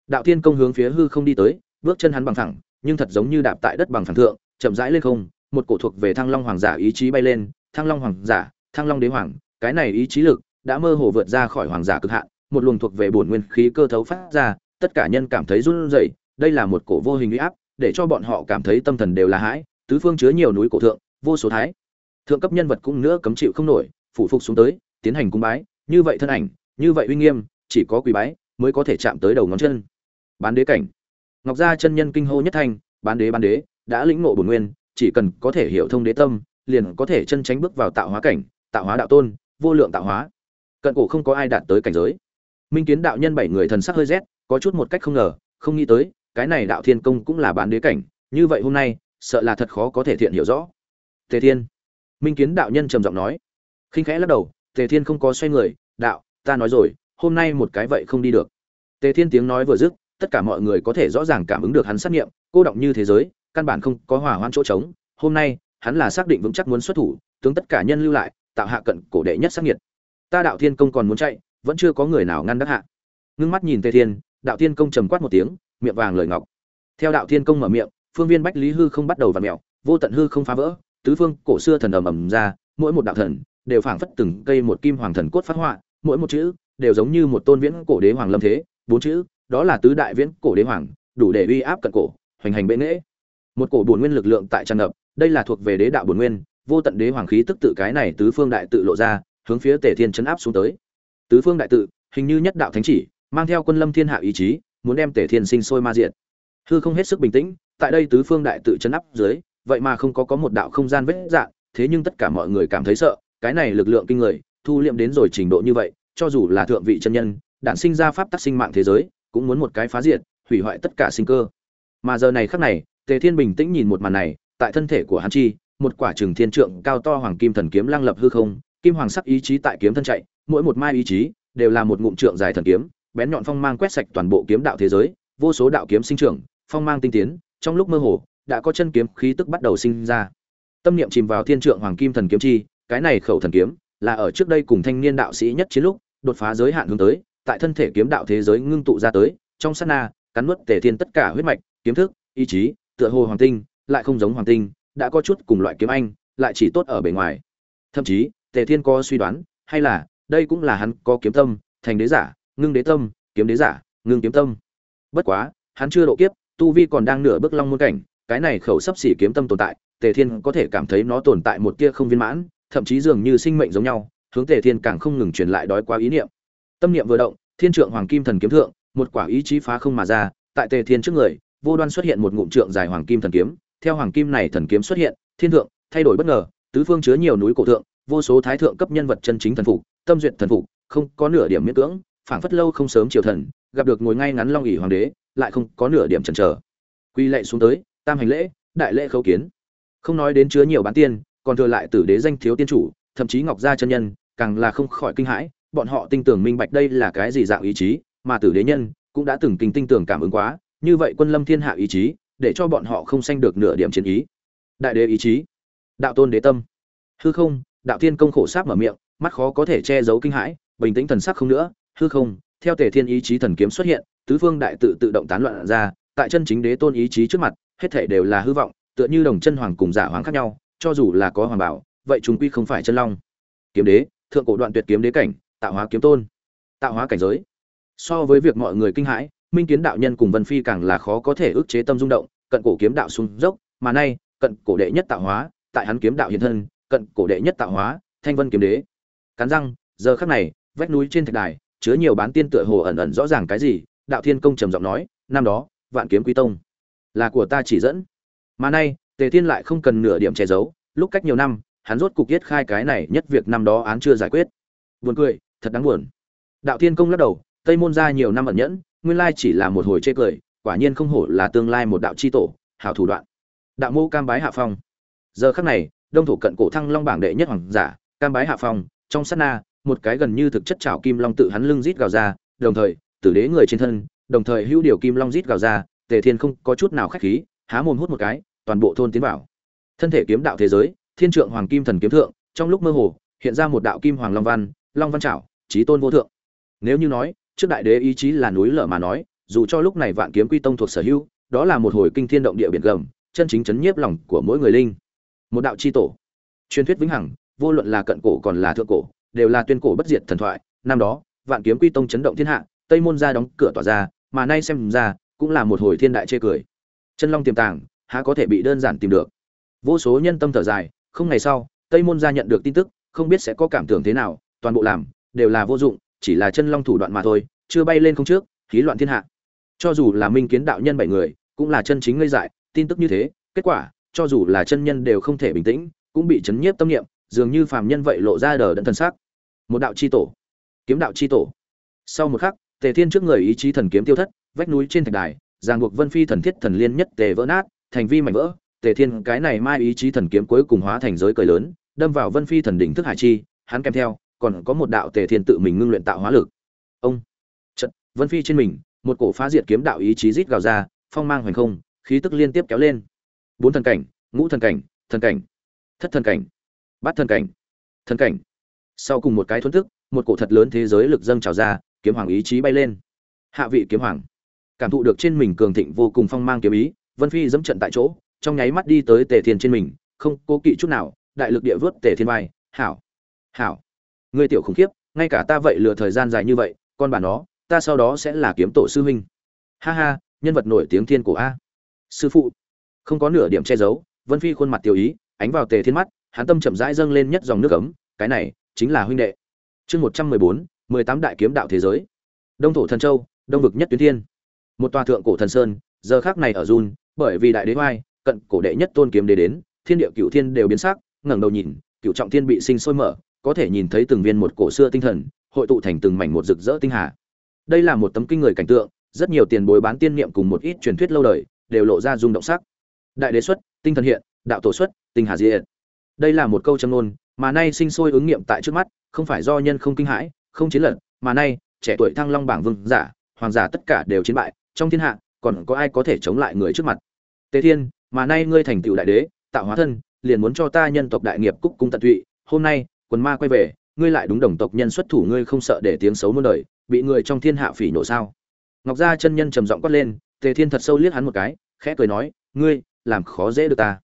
Đạo thiên công hướng phía hư không đi tới, bước chân hắn bằng thẳng nhưng thật giống như đạp tại đất bằng phẳng thượng, chậm rãi lên không, một cổ thuộc về thăng long hoàng giả ý chí bay lên, thăng long hoàng giả, thăng long đế hoàng, cái này ý chí lực đã mơ hồ vượt ra khỏi hoàng giả cực hạn, một luồng thuộc về bổn nguyên khí cơ thấu phát ra, tất cả nhân cảm thấy run rẩy, đây là một cổ vô hình uy áp để cho bọn họ cảm thấy tâm thần đều là hãi, tứ phương chứa nhiều núi cổ thượng, vô số thái. Thượng cấp nhân vật cũng nữa cấm chịu không nổi, phủ phục xuống tới, tiến hành cung bái, như vậy thân ảnh, như vậy uy nghiêm, chỉ có quỳ bái mới có thể chạm tới đầu ngón chân. Bán đế cảnh. Ngọc gia chân nhân kinh hô nhất thanh, bán đế bán đế, đã lĩnh ngộ bổn nguyên, chỉ cần có thể hiểu thông đế tâm, liền có thể chân tránh bước vào tạo hóa cảnh, tạo hóa đạo tôn, vô lượng tạo hóa. Cận cổ không có ai đạt tới cảnh giới. Minh kiến đạo nhân bảy người thần sắc hơi rét, có chút một cách không ngờ, không nghĩ tới cái này đạo thiên công cũng là bán đế cảnh, như vậy hôm nay, sợ là thật khó có thể thiện hiểu rõ. Tề thiên. Minh kiến đạo nhân trầm giọng nói. Khinh khẽ lắc đầu, tề thiên không có xoay người, đạo, ta nói rồi, hôm nay một cái vậy không đi được. Tề thiên tiếng nói vừa dứt, tất cả mọi người có thể rõ ràng cảm ứng được hắn sát nghiệm, cô động như thế giới, căn bản không có hỏa hoạn chỗ trống. Hôm nay, hắn là xác định vững chắc muốn xuất thủ, tướng tất cả nhân lưu lại, tạo hạ cận cổ đệ nhất sát nghiệt. Ta đạo thiên công còn muốn chạy, vẫn chưa có người nào ngăn đắc hạ. Ngưng mắt nhìn tề thiên, đạo thiên công trầm quát một tiếng miệng vàng lời ngọc. Theo đạo thiên công mở miệng, phương viên bách lý hư không bắt đầu vặn mèo, vô tận hư không phá vỡ, tứ phương cổ xưa thần ầm ầm ra, mỗi một đạo thần đều phảng phất từng cây một kim hoàng thần cốt phát họa, mỗi một chữ đều giống như một tôn viễn cổ đế hoàng lâm thế, bốn chữ, đó là tứ đại viễn cổ đế hoàng, đủ để uy áp cận cổ, hoành hành bệ nghễ. Một cổ bổn nguyên lực lượng tại tràn ngập, đây là thuộc về đế đạo bổn nguyên, vô tận đế hoàng khí tức tự cái này tứ phương đại tự lộ ra, hướng phía tề thiên chấn áp xuống tới. Tứ phương đại tự, hình như nhất đạo thánh chỉ, mang theo quân lâm thiên hạ ý chí muốn đem tề thiên sinh sôi ma diện hư không hết sức bình tĩnh, tại đây tứ phương đại tự chấn áp dưới, vậy mà không có có một đạo không gian vết dạng, thế nhưng tất cả mọi người cảm thấy sợ, cái này lực lượng kinh người, thu liệm đến rồi trình độ như vậy, cho dù là thượng vị chân nhân, đản sinh ra pháp tắc sinh mạng thế giới, cũng muốn một cái phá diệt, hủy hoại tất cả sinh cơ. Mà giờ này khắc này, tề thiên bình tĩnh nhìn một màn này, tại thân thể của hắn chi, một quả trừng thiên trượng cao to hoàng kim thần kiếm lăng lập hư không, kim hoàng sắc ý chí tại kiếm thân chạy, mỗi một mai ý chí, đều là một ngụm trượng dài thần kiếm bén nhọn phong mang quét sạch toàn bộ kiếm đạo thế giới, vô số đạo kiếm sinh trưởng, phong mang tinh tiến, trong lúc mơ hồ, đã có chân kiếm khí tức bắt đầu sinh ra. Tâm niệm chìm vào thiên trượng hoàng kim thần kiếm chi, cái này khẩu thần kiếm, là ở trước đây cùng thanh niên đạo sĩ nhất chiến lúc, đột phá giới hạn hướng tới, tại thân thể kiếm đạo thế giới ngưng tụ ra tới, trong sát na, cắn nuốt tề thiên tất cả huyết mạch, kiếm thức, ý chí, tựa hồ hoàng tinh, lại không giống hoàng tinh, đã có chút cùng loại kiếm anh, lại chỉ tốt ở bề ngoài. Thậm chí, tề thiên có suy đoán, hay là, đây cũng là hắn có kiếm tâm, thành đế giả ngưng đế tâm, kiếm đế giả, ngưng kiếm tâm. Bất quá, hắn chưa độ kiếp, tu vi còn đang nửa bước long môn cảnh, cái này khẩu sắp xỉ kiếm tâm tồn tại, tề thiên có thể cảm thấy nó tồn tại một tia không viên mãn, thậm chí dường như sinh mệnh giống nhau, hướng tề thiên càng không ngừng truyền lại đói quá ý niệm. Tâm niệm vừa động, thiên trượng hoàng kim thần kiếm thượng, một quả ý chí phá không mà ra, tại tề thiên trước người, vô đoan xuất hiện một ngụm trượng dài hoàng kim thần kiếm. Theo hoàng kim này thần kiếm xuất hiện, thiên thượng thay đổi bất ngờ, tứ phương chứa nhiều núi cổ thượng, vô số thái thượng cấp nhân vật chân chính thần phục, tâm duyệt thần phục, không có nửa điểm miễn cưỡng phảng phất lâu không sớm triều thần, gặp được ngồi ngay ngắn long ỉ hoàng đế, lại không có nửa điểm chần chờ. Quy lệ xuống tới, tam hành lễ, đại lễ khấu kiến. Không nói đến chứa nhiều bán tiên, còn thừa lại tử đế danh thiếu tiên chủ, thậm chí ngọc gia chân nhân, càng là không khỏi kinh hãi, bọn họ tinh tưởng minh bạch đây là cái gì dạng ý chí, mà tử đế nhân cũng đã từng kinh tinh tưởng cảm ứng quá, như vậy quân lâm thiên hạ ý chí, để cho bọn họ không sanh được nửa điểm chiến ý. Đại đế ý chí, đạo tôn đế tâm. Hư không, đạo thiên công khổ sáp mở miệng, mắt khó có thể che giấu kinh hãi, bình tĩnh thần sắc không nữa hư không, theo tề thiên ý chí thần kiếm xuất hiện, tứ phương đại tự tự động tán loạn ra, tại chân chính đế tôn ý chí trước mặt, hết thể đều là hư vọng, tựa như đồng chân hoàng cùng giả hoàng khác nhau, cho dù là có hoàng bảo, vậy chúng quy không phải chân long. Kiếm đế, thượng cổ đoạn tuyệt kiếm đế cảnh, tạo hóa kiếm tôn, tạo hóa cảnh giới. So với việc mọi người kinh hãi, minh kiến đạo nhân cùng vân phi càng là khó có thể ức chế tâm rung động, cận cổ kiếm đạo xuống dốc, mà nay, cận cổ đệ nhất tạo hóa, tại hắn kiếm đạo hiện thân, cận cổ đệ nhất tạo hóa, thanh vân kiếm đế. Cắn răng, giờ khắc này, vách núi trên thạch đài chứa nhiều bán tiên tựa hồ ẩn ẩn rõ ràng cái gì, đạo thiên công trầm giọng nói, năm đó, vạn kiếm quy tông là của ta chỉ dẫn. Mà nay, tề thiên lại không cần nửa điểm che giấu, lúc cách nhiều năm, hắn rốt cục yết khai cái này nhất việc năm đó án chưa giải quyết. Buồn cười, thật đáng buồn. Đạo thiên công lắc đầu, tây môn ra nhiều năm ẩn nhẫn, nguyên lai chỉ là một hồi chê cười, quả nhiên không hổ là tương lai một đạo chi tổ, hảo thủ đoạn. Đạo mô cam bái hạ phong. Giờ khắc này, đông thủ cận cổ thăng long bảng đệ nhất hoàng giả, cam bái hạ phong, trong sát na một cái gần như thực chất chảo kim long tự hắn lưng rít gào ra đồng thời tử đế người trên thân đồng thời hữu điều kim long rít gào ra tề thiên không có chút nào khách khí há mồm hút một cái toàn bộ thôn tiến vào. Thân thể kiếm đạo thế giới thiên trượng hoàng kim thần kiếm thượng trong lúc mơ hồ hiện ra một đạo kim hoàng long văn long văn chảo, chí tôn vô thượng. Nếu như nói trước đại đế ý chí là núi lở mà nói dù cho lúc này vạn kiếm quy tông thuộc sở hữu đó là một hồi kinh thiên động địa biển gầm chân chính chấn nhiếp lòng của mỗi người linh. Một đạo chi tổ. Truyền thuyết vĩnh hằng vô luận là cận cổ còn là thượng cổ đều là tuyên cổ bất diệt thần thoại. Năm đó, vạn kiếm quy tông chấn động thiên hạ, tây môn ra đóng cửa tỏa ra, mà nay xem ra, cũng là một hồi thiên đại chê cười. Chân long tiềm tàng, há có thể bị đơn giản tìm được? Vô số nhân tâm thở dài, không ngày sau, tây môn gia nhận được tin tức, không biết sẽ có cảm tưởng thế nào, toàn bộ làm, đều là vô dụng, chỉ là chân long thủ đoạn mà thôi, chưa bay lên không trước khí loạn thiên hạ. Cho dù là minh kiến đạo nhân bảy người, cũng là chân chính ngây dại, tin tức như thế, kết quả, cho dù là chân nhân đều không thể bình tĩnh, cũng bị chấn nhiếp tâm niệm dường như phàm nhân vậy lộ ra đờ đẫn thần sắc. Một đạo chi tổ. Kiếm đạo chi tổ. Sau một khắc, tề thiên trước người ý chí thần kiếm tiêu thất, vách núi trên thạch đài giang buộc vân phi thần thiết thần liên nhất tề vỡ nát, thành vi mảnh vỡ. Tề thiên, cái này mai ý chí thần kiếm cuối cùng hóa thành giới cười lớn, đâm vào vân phi thần đỉnh thức hải chi, hắn kèm theo, còn có một đạo tề thiên tự mình ngưng luyện tạo hóa lực. Ông. Trận vân phi trên mình, một cổ phá diệt kiếm đạo ý chí rít gào ra, phong mang hoành không, khí tức liên tiếp kéo lên. Bốn thần cảnh, ngũ thần cảnh thần cảnh, thất thần cảnh bát thần cảnh. Thần cảnh. Sau cùng một cái thuấn thức một cổ thật lớn thế giới lực dâng trào ra, kiếm hoàng ý chí bay lên. Hạ vị kiếm hoàng. Cảm thụ được trên mình cường thịnh vô cùng phong mang kiếm ý, vân phi dẫm trận tại chỗ, trong nháy mắt đi tới tề thiên trên mình, không cố kỵ chút nào, đại lực địa vớt tề thiên vai. Hảo hảo. Người tiểu khủng khiếp, ngay cả ta vậy lừa thời gian dài như vậy, con bà nó, ta sau đó sẽ là kiếm tổ sư huynh. Ha ha, nhân vật nổi tiếng thiên cổ a. Sư phụ. Không có nửa điểm che giấu, vân phi khuôn mặt tiểu ý, ánh vào tề thiên mắt hắn tâm chậm rãi dâng lên nhất dòng nước ấm, cái này chính là huynh đệ. Chương một trăm mười bốn, mười tám đại kiếm đạo thế giới. Đông thổ thần châu, đông vực nhất tuyến thiên. Một tòa thượng cổ thần sơn, giờ khắc này ở run bởi vì đại đế oai, cận cổ đệ nhất tôn kiếm đế đến, thiên địa cựu thiên đều biến sắc, ngẩng đầu nhìn cựu trọng thiên bị sinh sôi mở, có thể nhìn thấy từng viên một cổ xưa tinh thần, hội tụ thành từng mảnh một rực rỡ tinh hà. Đây là một tấm kinh người cảnh tượng, rất nhiều tiền bối bán tiên niệm cùng một ít truyền thuyết lâu đời, đều lộ ra rung động sắc. Đại đế xuất, tinh thần hiện, đạo tổ xuất, tinh hà diệt đây là một câu châm ngôn, mà nay sinh sôi ứng nghiệm tại trước mắt, không phải do nhân không kinh hãi, không chiến lận mà nay, trẻ tuổi thăng long bảng vương giả, hoàng giả tất cả đều chiến bại, trong thiên hạ, còn có ai có thể chống lại người trước mặt? Tề thiên, mà nay ngươi thành tựu đại đế, tạo hóa thân, liền muốn cho ta nhân tộc đại nghiệp cúc cung tận tụy, hôm nay, quần ma quay về, ngươi lại đúng đồng tộc nhân xuất thủ ngươi không sợ để tiếng xấu muôn đời, bị người trong thiên hạ phỉ nổ sao? Ngọc gia chân nhân trầm giọng quát lên, tề thiên thật sâu liếc hắn một cái, khẽ cười nói, ngươi, làm khó dễ được ta.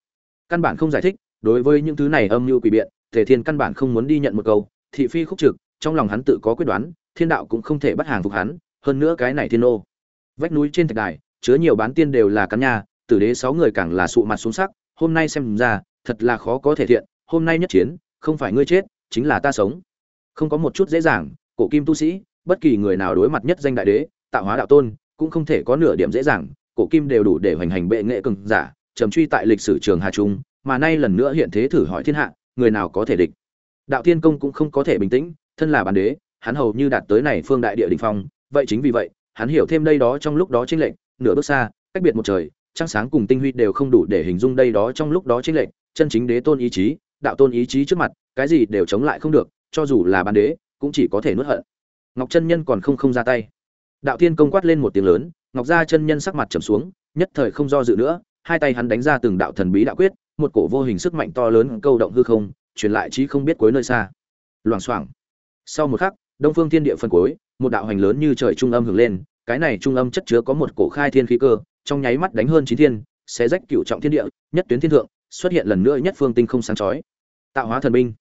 Căn bản không giải thích đối với những thứ này âm mưu quỷ biện, tề thiên căn bản không muốn đi nhận một câu, thị phi khúc trực, trong lòng hắn tự có quyết đoán, thiên đạo cũng không thể bắt hàng phục hắn, hơn nữa cái này thiên ô vách núi trên thạch đài, chứa nhiều bán tiên đều là cắn nhà tử đế sáu người càng là sụ mặt xuống sắc, hôm nay xem ra, thật là khó có thể thiện, hôm nay nhất chiến, không phải ngươi chết, chính là ta sống. Không có một chút dễ dàng, cổ kim tu sĩ, bất kỳ người nào đối mặt nhất danh đại đế, tạo hóa đạo tôn, cũng không thể có nửa điểm dễ dàng, cổ kim đều đủ để hoành hành bệ nghệ cường giả trầm truy tại lịch sử trường hà trung mà nay lần nữa hiện thế thử hỏi thiên hạ, người nào có thể địch? Đạo thiên công cũng không có thể bình tĩnh, thân là bản đế, hắn hầu như đạt tới này phương đại địa đỉnh phong, vậy chính vì vậy, hắn hiểu thêm đây đó trong lúc đó chênh lệnh nửa bước xa, cách biệt một trời, trăng sáng cùng tinh huy đều không đủ để hình dung đây đó trong lúc đó chênh lệnh chân chính đế tôn ý chí, đạo tôn ý chí trước mặt, cái gì đều chống lại không được, cho dù là bản đế, cũng chỉ có thể nuốt hận. Ngọc chân nhân còn không không ra tay. Đạo thiên công quát lên một tiếng lớn, ngọc gia chân nhân sắc mặt trầm xuống, nhất thời không do dự nữa, hai tay hắn đánh ra từng đạo thần bí đạo quyết một cổ vô hình sức mạnh to lớn câu động hư không, truyền lại chí không biết cuối nơi xa. Loảng xoảng. Sau một khắc, đông phương thiên địa phân cuối, một đạo hành lớn như trời trung âm hưởng lên, cái này trung âm chất chứa có một cổ khai thiên khí cơ, trong nháy mắt đánh hơn chín thiên sẽ rách cựu trọng thiên địa, nhất tuyến thiên thượng, xuất hiện lần nữa nhất phương tinh không sáng chói. Tạo hóa thần binh.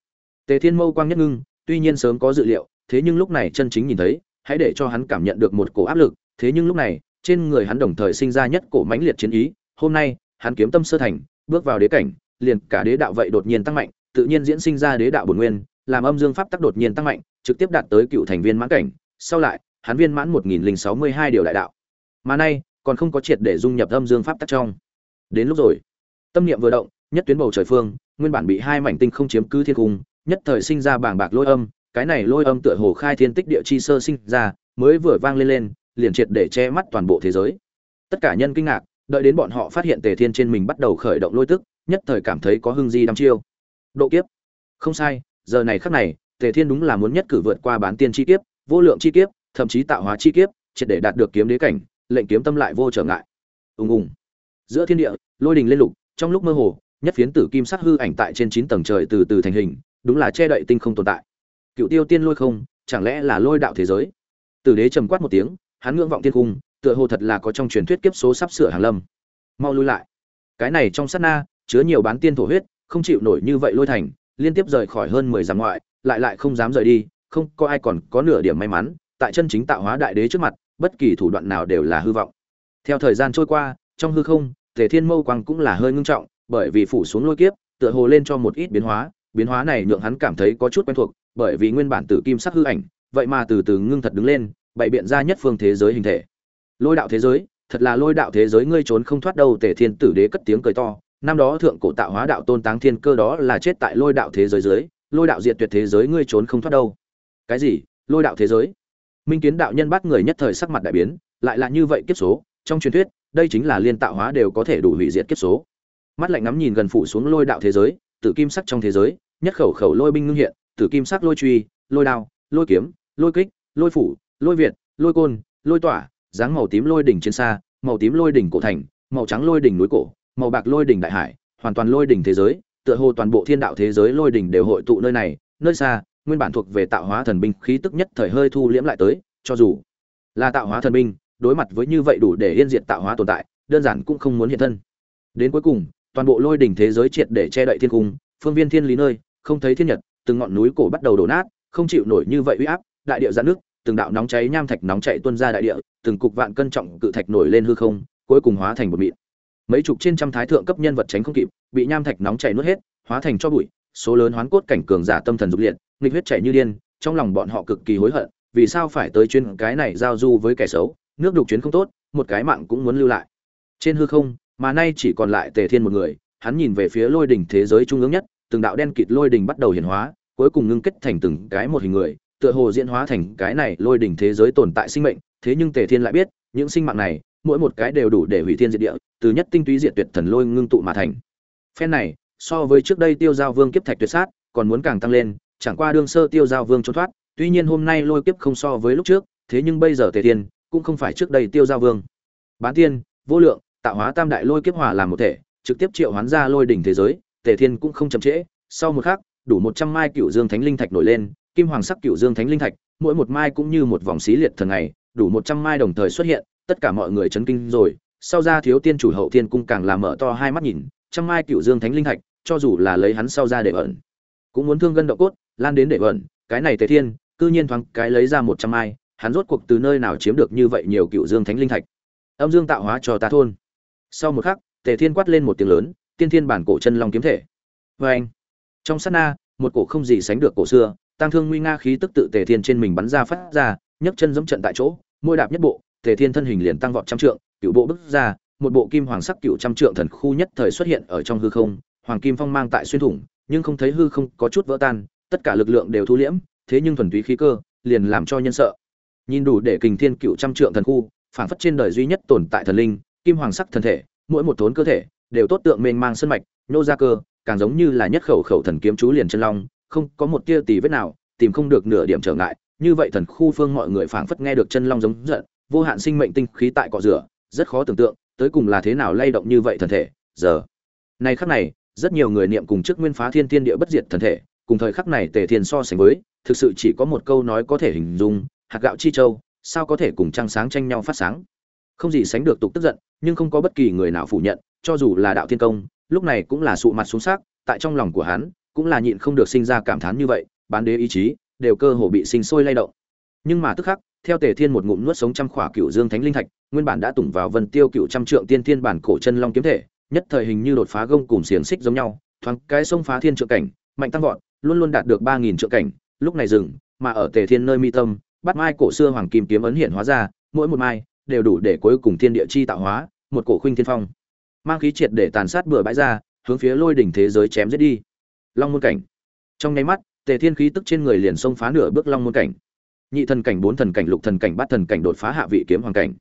Tề thiên mâu quang nhất ngưng, tuy nhiên sớm có dự liệu, thế nhưng lúc này chân chính nhìn thấy, hãy để cho hắn cảm nhận được một cổ áp lực, thế nhưng lúc này, trên người hắn đồng thời sinh ra nhất cổ mãnh liệt chiến ý, hôm nay, hắn kiếm tâm sơ thành bước vào đế cảnh, liền cả đế đạo vậy đột nhiên tăng mạnh, tự nhiên diễn sinh ra đế đạo bổn nguyên, làm âm dương pháp tắc đột nhiên tăng mạnh, trực tiếp đạt tới cựu thành viên mãn cảnh, sau lại, hắn viên mãn một nghìn linh sáu mươi hai điều đại đạo. Mà nay, còn không có triệt để dung nhập âm dương pháp tắc trong. Đến lúc rồi, tâm niệm vừa động, nhất tuyến bầu trời phương, nguyên bản bị hai mảnh tinh không chiếm cứ thiên cung, nhất thời sinh ra bảng bạc lôi âm, cái này lôi âm tựa hồ khai thiên tích địa chi sơ sinh ra, mới vừa vang lên lên, liền triệt để che mắt toàn bộ thế giới. Tất cả nhân kinh ngạc đợi đến bọn họ phát hiện tề thiên trên mình bắt đầu khởi động lôi tức, nhất thời cảm thấy có hưng di đăm chiêu. Độ kiếp. Không sai, giờ này khắc này, tề thiên đúng là muốn nhất cử vượt qua bán tiên chi kiếp, vô lượng chi kiếp, thậm chí tạo hóa chi kiếp, triệt để đạt được kiếm đế cảnh, lệnh kiếm tâm lại vô trở ngại. Ùng ùng. Giữa thiên địa, lôi đình lên lục, trong lúc mơ hồ, nhất phiến tử kim sắc hư ảnh tại trên chín tầng trời từ từ thành hình, đúng là che đậy tinh không tồn tại. Cựu tiêu tiên lôi không, chẳng lẽ là lôi đạo thế giới? Tử đế trầm quát một tiếng, hắn ngưỡng vọng thiên cung tựa hồ thật là có trong truyền thuyết kiếp số sắp sửa hàng lâm. Mau lui lại. Cái này trong sát na, chứa nhiều bán tiên thổ huyết, không chịu nổi như vậy lôi thành, liên tiếp rời khỏi hơn mười dặm ngoại, lại lại không dám rời đi, không có ai còn có nửa điểm may mắn, tại chân chính tạo hóa đại đế trước mặt, bất kỳ thủ đoạn nào đều là hư vọng. Theo thời gian trôi qua, trong hư không, tề thiên mâu quang cũng là hơi ngưng trọng, bởi vì phủ xuống lôi kiếp, tựa hồ lên cho một ít biến hóa biến hóa này nhượng hắn cảm thấy có chút quen thuộc, bởi vì nguyên bản tử kim sắc hư ảnh, vậy mà từ từ ngưng thật đứng lên, bày biện ra nhất phương thế giới hình thể lôi đạo thế giới, thật là lôi đạo thế giới, ngươi trốn không thoát đâu, tề thiên tử đế cất tiếng cười to. Năm đó thượng cổ tạo hóa đạo tôn táng thiên cơ đó là chết tại lôi đạo thế giới dưới, lôi đạo diệt tuyệt thế giới, ngươi trốn không thoát đâu. Cái gì? Lôi đạo thế giới? Minh kiến đạo nhân bắt người nhất thời sắc mặt đại biến, lại là như vậy kiếp số. Trong truyền thuyết, đây chính là liên tạo hóa đều có thể đủ hủy diệt kiếp số. Mắt lạnh ngắm nhìn gần phủ xuống lôi đạo thế giới, tử kim sắc trong thế giới, nhất khẩu khẩu lôi binh ngưng hiện, tử kim sắc lôi truy, lôi đao, lôi kiếm, lôi kích, lôi phủ, lôi việt, lôi côn, lôi tỏa dáng màu tím lôi đỉnh trên xa, màu tím lôi đỉnh cổ thành, màu trắng lôi đỉnh núi cổ, màu bạc lôi đỉnh đại hải, hoàn toàn lôi đỉnh thế giới, tựa hồ toàn bộ thiên đạo thế giới lôi đỉnh đều hội tụ nơi này, nơi xa, nguyên bản thuộc về tạo hóa thần binh khí tức nhất thời hơi thu liễm lại tới, cho dù là tạo hóa thần binh, đối mặt với như vậy đủ để yên diệt tạo hóa tồn tại, đơn giản cũng không muốn hiện thân. Đến cuối cùng, toàn bộ lôi đỉnh thế giới triệt để che đậy thiên cung, phương viên thiên lý nơi, không thấy thiên nhật, từng ngọn núi cổ bắt đầu đổ nát, không chịu nổi như vậy uy áp, đại địa giãn nước từng đạo nóng cháy nham thạch nóng chảy tuôn ra đại địa, từng cục vạn cân trọng cự thạch nổi lên hư không, cuối cùng hóa thành một mịn. Mấy chục trên trăm thái thượng cấp nhân vật tránh không kịp, bị nham thạch nóng chảy nuốt hết, hóa thành cho bụi, số lớn hoán cốt cảnh cường giả tâm thần dục liệt, nghịch huyết chảy như điên, trong lòng bọn họ cực kỳ hối hận, vì sao phải tới chuyên cái này giao du với kẻ xấu, nước đục chuyến không tốt, một cái mạng cũng muốn lưu lại. Trên hư không, mà nay chỉ còn lại tề thiên một người, hắn nhìn về phía lôi đỉnh thế giới trung ương nhất, từng đạo đen kịt lôi đỉnh bắt đầu hiển hóa, cuối cùng ngưng kết thành từng cái một hình người tựa hồ diễn hóa thành cái này lôi đỉnh thế giới tồn tại sinh mệnh, thế nhưng tề thiên lại biết, những sinh mạng này, mỗi một cái đều đủ để hủy thiên diệt địa, từ nhất tinh túy diệt tuyệt thần lôi ngưng tụ mà thành. Phen này, so với trước đây tiêu giao vương kiếp thạch tuyệt sát, còn muốn càng tăng lên, chẳng qua đương sơ tiêu giao vương trốn thoát, tuy nhiên hôm nay lôi kiếp không so với lúc trước, thế nhưng bây giờ tề thiên cũng không phải trước đây tiêu giao vương. Bán tiên, vô lượng, tạo hóa tam đại lôi kiếp hòa làm một thể, trực tiếp triệu hoán ra lôi đỉnh thế giới, tề thiên cũng không chậm trễ, sau một khắc, đủ một trăm mai cựu dương thánh linh thạch nổi lên kim hoàng sắc cựu dương thánh linh thạch mỗi một mai cũng như một vòng xí liệt thần này, đủ một trăm mai đồng thời xuất hiện tất cả mọi người chấn kinh rồi. Sau ra thiếu tiên chủ hậu thiên cung càng làm mở to hai mắt nhìn trăm mai cựu dương thánh linh thạch cho dù là lấy hắn sau ra để ẩn cũng muốn thương gân độ cốt lan đến để ẩn. Cái này tề thiên cư nhiên thoáng cái lấy ra một trăm mai hắn rốt cuộc từ nơi nào chiếm được như vậy nhiều cựu dương thánh linh thạch? Âm dương tạo hóa cho ta thôn. Sau một khắc tề thiên quát lên một tiếng lớn tiên thiên bản cổ chân long kiếm thể. Vê anh trong sát na một cổ không gì sánh được cổ xưa tăng thương nguy nga khí tức tự tề thiên trên mình bắn ra phát ra, nhấc chân giẫm trận tại chỗ, môi đạp nhất bộ, tề thiên thân hình liền tăng vọt trăm trượng, cựu bộ bước ra, một bộ kim hoàng sắc cựu trăm trượng thần khu nhất thời xuất hiện ở trong hư không, hoàng kim phong mang tại xuyên thủng, nhưng không thấy hư không có chút vỡ tan, tất cả lực lượng đều thu liễm, thế nhưng thuần túy khí cơ, liền làm cho nhân sợ. Nhìn đủ để kình thiên cựu trăm trượng thần khu phản phất trên đời duy nhất tồn tại thần linh, kim hoàng sắc thần thể, mỗi một thốn cơ thể, đều tốt tượng mênh mang sân mạch nhô ra cơ, càng giống như là nhất khẩu khẩu thần kiếm chú liền chân long không có một tia tì vết nào, tìm không được nửa điểm trở ngại. Như vậy thần khu phương mọi người phảng phất nghe được chân long giống giận, vô hạn sinh mệnh tinh khí tại cọ rửa, rất khó tưởng tượng, tới cùng là thế nào lay động như vậy thần thể. Giờ, này khắc này, rất nhiều người niệm cùng trước nguyên phá thiên thiên địa bất diệt thần thể, cùng thời khắc này tề thiên so sánh với, thực sự chỉ có một câu nói có thể hình dung, hạt gạo chi châu, sao có thể cùng trăng sáng tranh nhau phát sáng? Không gì sánh được tục tức giận, nhưng không có bất kỳ người nào phủ nhận, cho dù là đạo thiên công, lúc này cũng là sụ mặt xuống sắc tại trong lòng của hắn cũng là nhịn không được sinh ra cảm thán như vậy, bán đế ý chí, đều cơ hồ bị sinh sôi lay động. Nhưng mà tức khắc, theo tề thiên một ngụm nuốt sống trăm khỏa cựu dương thánh linh thạch, nguyên bản đã tủng vào vân tiêu cựu trăm trượng tiên thiên bản cổ chân long kiếm thể, nhất thời hình như đột phá gông cùng xiềng xích giống nhau, thoáng cái sông phá thiên trượng cảnh, mạnh tăng vọt, luôn luôn đạt được ba nghìn trượng cảnh, lúc này dừng, mà ở tề thiên nơi mi tâm, bắt mai cổ xưa hoàng kim kiếm ấn hiện hóa ra, mỗi một mai đều đủ để cuối cùng thiên địa chi tạo hóa, một cổ khuynh thiên phong. Mang khí triệt để tàn sát bừa bãi ra, hướng phía lôi đỉnh thế giới chém giết đi long môn cảnh. Trong nháy mắt, tề thiên khí tức trên người liền xông phá nửa bước long môn cảnh. Nhị thần cảnh, bốn thần cảnh, lục thần cảnh, bát thần cảnh đột phá hạ vị kiếm hoàng cảnh.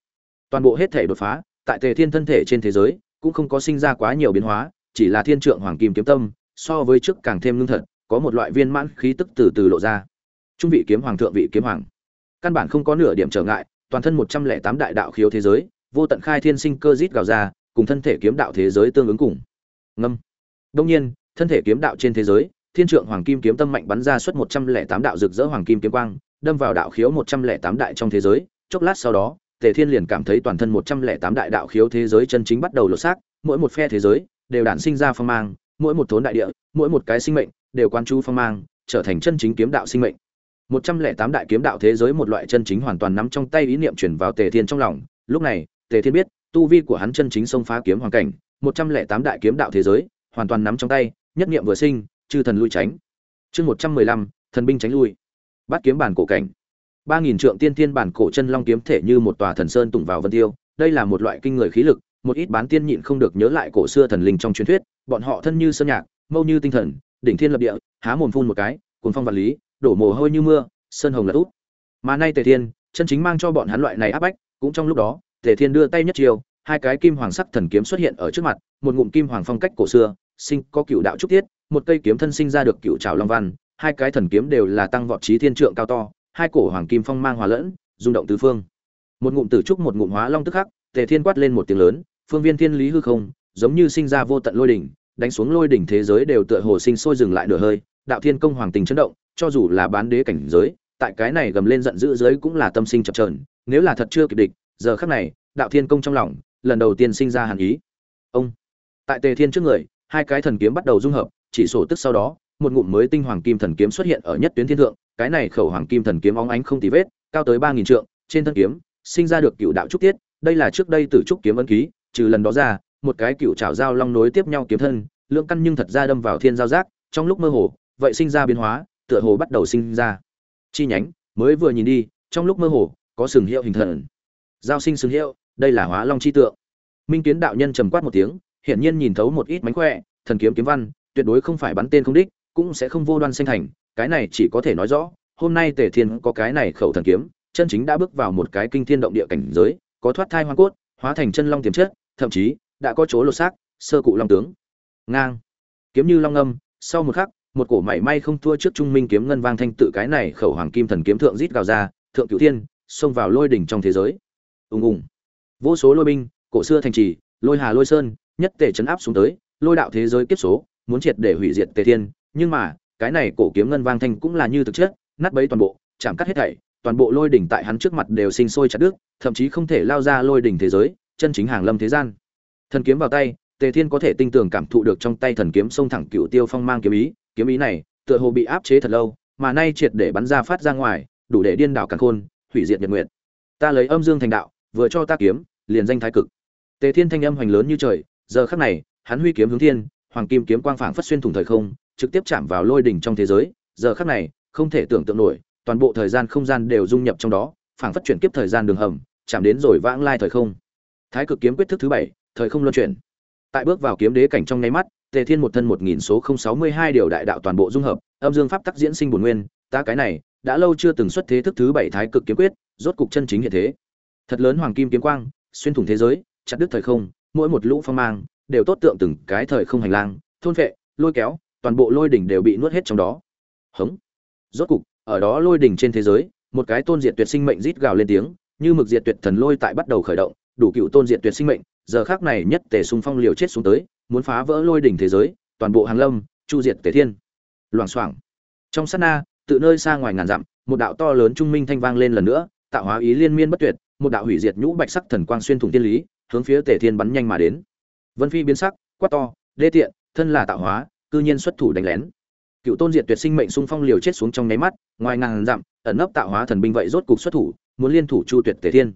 Toàn bộ hết thể đột phá, tại tề thiên thân thể trên thế giới, cũng không có sinh ra quá nhiều biến hóa, chỉ là thiên trượng hoàng kim kiếm tâm, so với trước càng thêm lương thật, có một loại viên mãn khí tức từ từ lộ ra. Trung vị kiếm hoàng, thượng vị kiếm hoàng. Căn bản không có nửa điểm trở ngại, toàn thân một trăm lẻ tám đại đạo khiếu thế giới, vô tận khai thiên sinh cơ rít gào ra, cùng thân thể kiếm đạo thế giới tương ứng cùng. Ngâm. Đông nhiên thân thể kiếm đạo trên thế giới, thiên trượng hoàng kim kiếm tâm mạnh bắn ra suốt một trăm lẻ tám đạo rực rỡ hoàng kim kiếm quang, đâm vào đạo khiếu một trăm lẻ tám đại trong thế giới. Chốc lát sau đó, tề thiên liền cảm thấy toàn thân một trăm lẻ tám đại đạo khiếu thế giới chân chính bắt đầu lột xác, mỗi một phe thế giới đều đản sinh ra phong mang, mỗi một thốn đại địa, mỗi một cái sinh mệnh đều quan chú phong mang, trở thành chân chính kiếm đạo sinh mệnh. một trăm lẻ tám đại kiếm đạo thế giới một loại chân chính hoàn toàn nắm trong tay ý niệm chuyển vào tề thiên trong lòng. Lúc này, tề thiên biết, tu vi của hắn chân chính xông phá kiếm hoàn cảnh, một trăm lẻ tám đại kiếm đạo thế giới hoàn toàn nắm trong tay nhất niệm vừa sinh, chư thần lui tránh. Chương một trăm mười lăm, thần binh tránh lui. Bắt kiếm bản cổ cảnh. ba nghìn trượng tiên tiên bản cổ chân long kiếm thể như một tòa thần sơn tụng vào vân tiêu. Đây là một loại kinh người khí lực, một ít bán tiên nhịn không được nhớ lại cổ xưa thần linh trong truyền thuyết, bọn họ thân như sơn nhạc, mâu như tinh thần, đỉnh thiên lập địa, há mồm phun một cái, cuốn phong vật lý, đổ mồ hôi như mưa, sơn hồng là út. Mà nay tề thiên, chân chính mang cho bọn hắn loại này áp bách, cũng trong lúc đó, tề thiên đưa tay nhất chiều hai cái kim hoàng sắc thần kiếm xuất hiện ở trước mặt, một ngụm kim hoàng phong cách cổ xưa sinh có cựu đạo trúc tiết, một cây kiếm thân sinh ra được cựu trào long văn, hai cái thần kiếm đều là tăng vọt trí thiên trượng cao to, hai cổ hoàng kim phong mang hòa lẫn, rung động tứ phương. Một ngụm tử trúc, một ngụm hóa long tức khắc, tề thiên quát lên một tiếng lớn, phương viên thiên lý hư không, giống như sinh ra vô tận lôi đỉnh, đánh xuống lôi đỉnh thế giới đều tựa hồ sinh sôi dừng lại nửa hơi, đạo thiên công hoàng tình chấn động, cho dù là bán đế cảnh giới, tại cái này gầm lên giận dữ giới cũng là tâm sinh chập trờn nếu là thật chưa kịp địch, giờ khắc này, đạo thiên công trong lòng, lần đầu tiên sinh ra hàn ý. Ông, tại tề thiên trước người hai cái thần kiếm bắt đầu dung hợp, chỉ sổ tức sau đó, một ngụm mới tinh hoàng kim thần kiếm xuất hiện ở nhất tuyến thiên thượng, cái này khẩu hoàng kim thần kiếm óng ánh không tì vết, cao tới ba nghìn trượng, trên thân kiếm, sinh ra được cựu đạo trúc tiết, đây là trước đây từ trúc kiếm ân ký, trừ lần đó ra, một cái cựu trảo dao long nối tiếp nhau kiếm thân, lượng căn nhưng thật ra đâm vào thiên giao giác, trong lúc mơ hồ, vậy sinh ra biến hóa, tựa hồ bắt đầu sinh ra. Chi nhánh, mới vừa nhìn đi, trong lúc mơ hồ, có sừng hiệu hình thần. Giao sinh sừng hiệu, đây là hóa long chi tượng. Minh kiến đạo nhân trầm quát một tiếng hiển nhiên nhìn thấu một ít mánh khỏe, thần kiếm kiếm văn, tuyệt đối không phải bắn tên không đích, cũng sẽ không vô đoan sinh thành, cái này chỉ có thể nói rõ, hôm nay tề thiên có cái này khẩu thần kiếm, chân chính đã bước vào một cái kinh thiên động địa cảnh giới, có thoát thai hoa cốt, hóa thành chân long tiềm chất, thậm chí, đã có chỗ lột xác, sơ cụ long tướng. Ngang. Kiếm như long âm, sau một khắc, một cổ mảy may không thua trước trung minh kiếm ngân vang thanh tự cái này khẩu hoàng kim thần kiếm thượng rít gào ra, thượng cửu thiên, xông vào lôi đỉnh trong thế giới. Ùng ùng. Vô số lôi binh, cổ xưa thành trì, lôi hà lôi sơn nhất tề chấn áp xuống tới, lôi đạo thế giới kiếp số, muốn triệt để hủy diệt tề thiên. Nhưng mà, cái này cổ kiếm ngân vang thanh cũng là như thực chất, nát bấy toàn bộ, chạm cắt hết thảy, toàn bộ lôi đỉnh tại hắn trước mặt đều sinh sôi chặt đứt, thậm chí không thể lao ra lôi đỉnh thế giới, chân chính hàng lâm thế gian. Thần kiếm vào tay, tề thiên có thể tinh tường cảm thụ được trong tay thần kiếm xông thẳng cựu tiêu phong mang kiếm ý kiếm ý này, tựa hồ bị áp chế thật lâu, mà nay triệt để bắn ra phát ra ngoài, đủ để điên đảo càn khôn, hủy diệt nhật nguyện ta lấy âm dương thành đạo, vừa cho ta kiếm, liền danh thái cực. Tề thiên thanh âm hoành lớn như trời giờ khắc này, hắn huy kiếm hướng thiên, hoàng kim kiếm quang phảng phất xuyên thủng thời không, trực tiếp chạm vào lôi đỉnh trong thế giới. Giờ khắc này, không thể tưởng tượng nổi, toàn bộ thời gian không gian đều dung nhập trong đó, phảng phất chuyển kiếp thời gian đường hầm, chạm đến rồi vãng lai thời không. Thái cực kiếm quyết thức thứ bảy, thời không luân chuyển. Tại bước vào kiếm đế cảnh trong nháy mắt, tề thiên một thân một nghìn số không sáu mươi hai điều đại đạo toàn bộ dung hợp, âm dương pháp tắc diễn sinh bổn nguyên, ta cái này, đã lâu chưa từng xuất thế thức thứ bảy thái cực kiếm quyết, rốt cục chân chính hiện thế. Thật lớn hoàng kim kiếm quang, xuyên thủng thế giới, chặt đứt thời không mỗi một lũ phong mang đều tốt tượng từng cái thời không hành lang, thôn vệ lôi kéo, toàn bộ lôi đỉnh đều bị nuốt hết trong đó. Hống. Rốt cục, ở đó lôi đỉnh trên thế giới, một cái tôn diệt tuyệt sinh mệnh rít gào lên tiếng, như mực diệt tuyệt thần lôi tại bắt đầu khởi động, đủ cựu tôn diệt tuyệt sinh mệnh, giờ khác này nhất tề xung phong liều chết xuống tới, muốn phá vỡ lôi đỉnh thế giới, toàn bộ hàng lâm, chu diệt tề thiên. Loảng xoảng. Trong sát na tự nơi xa ngoài ngàn dặm, một đạo to lớn trung minh thanh vang lên lần nữa, tạo hóa ý liên miên bất tuyệt, một đạo hủy diệt nhũ bạch sắc thần quang xuyên thủng tiên lý hướng phía tề thiên bắn nhanh mà đến. Vân phi biến sắc, quát to, đê tiện, thân là tạo hóa, cư nhiên xuất thủ đánh lén. Cựu tôn diệt tuyệt sinh mệnh xung phong liều chết xuống trong nháy mắt, ngoài ngàn dặm, ẩn nấp tạo hóa thần binh vậy rốt cục xuất thủ, muốn liên thủ chu tuyệt tề thiên.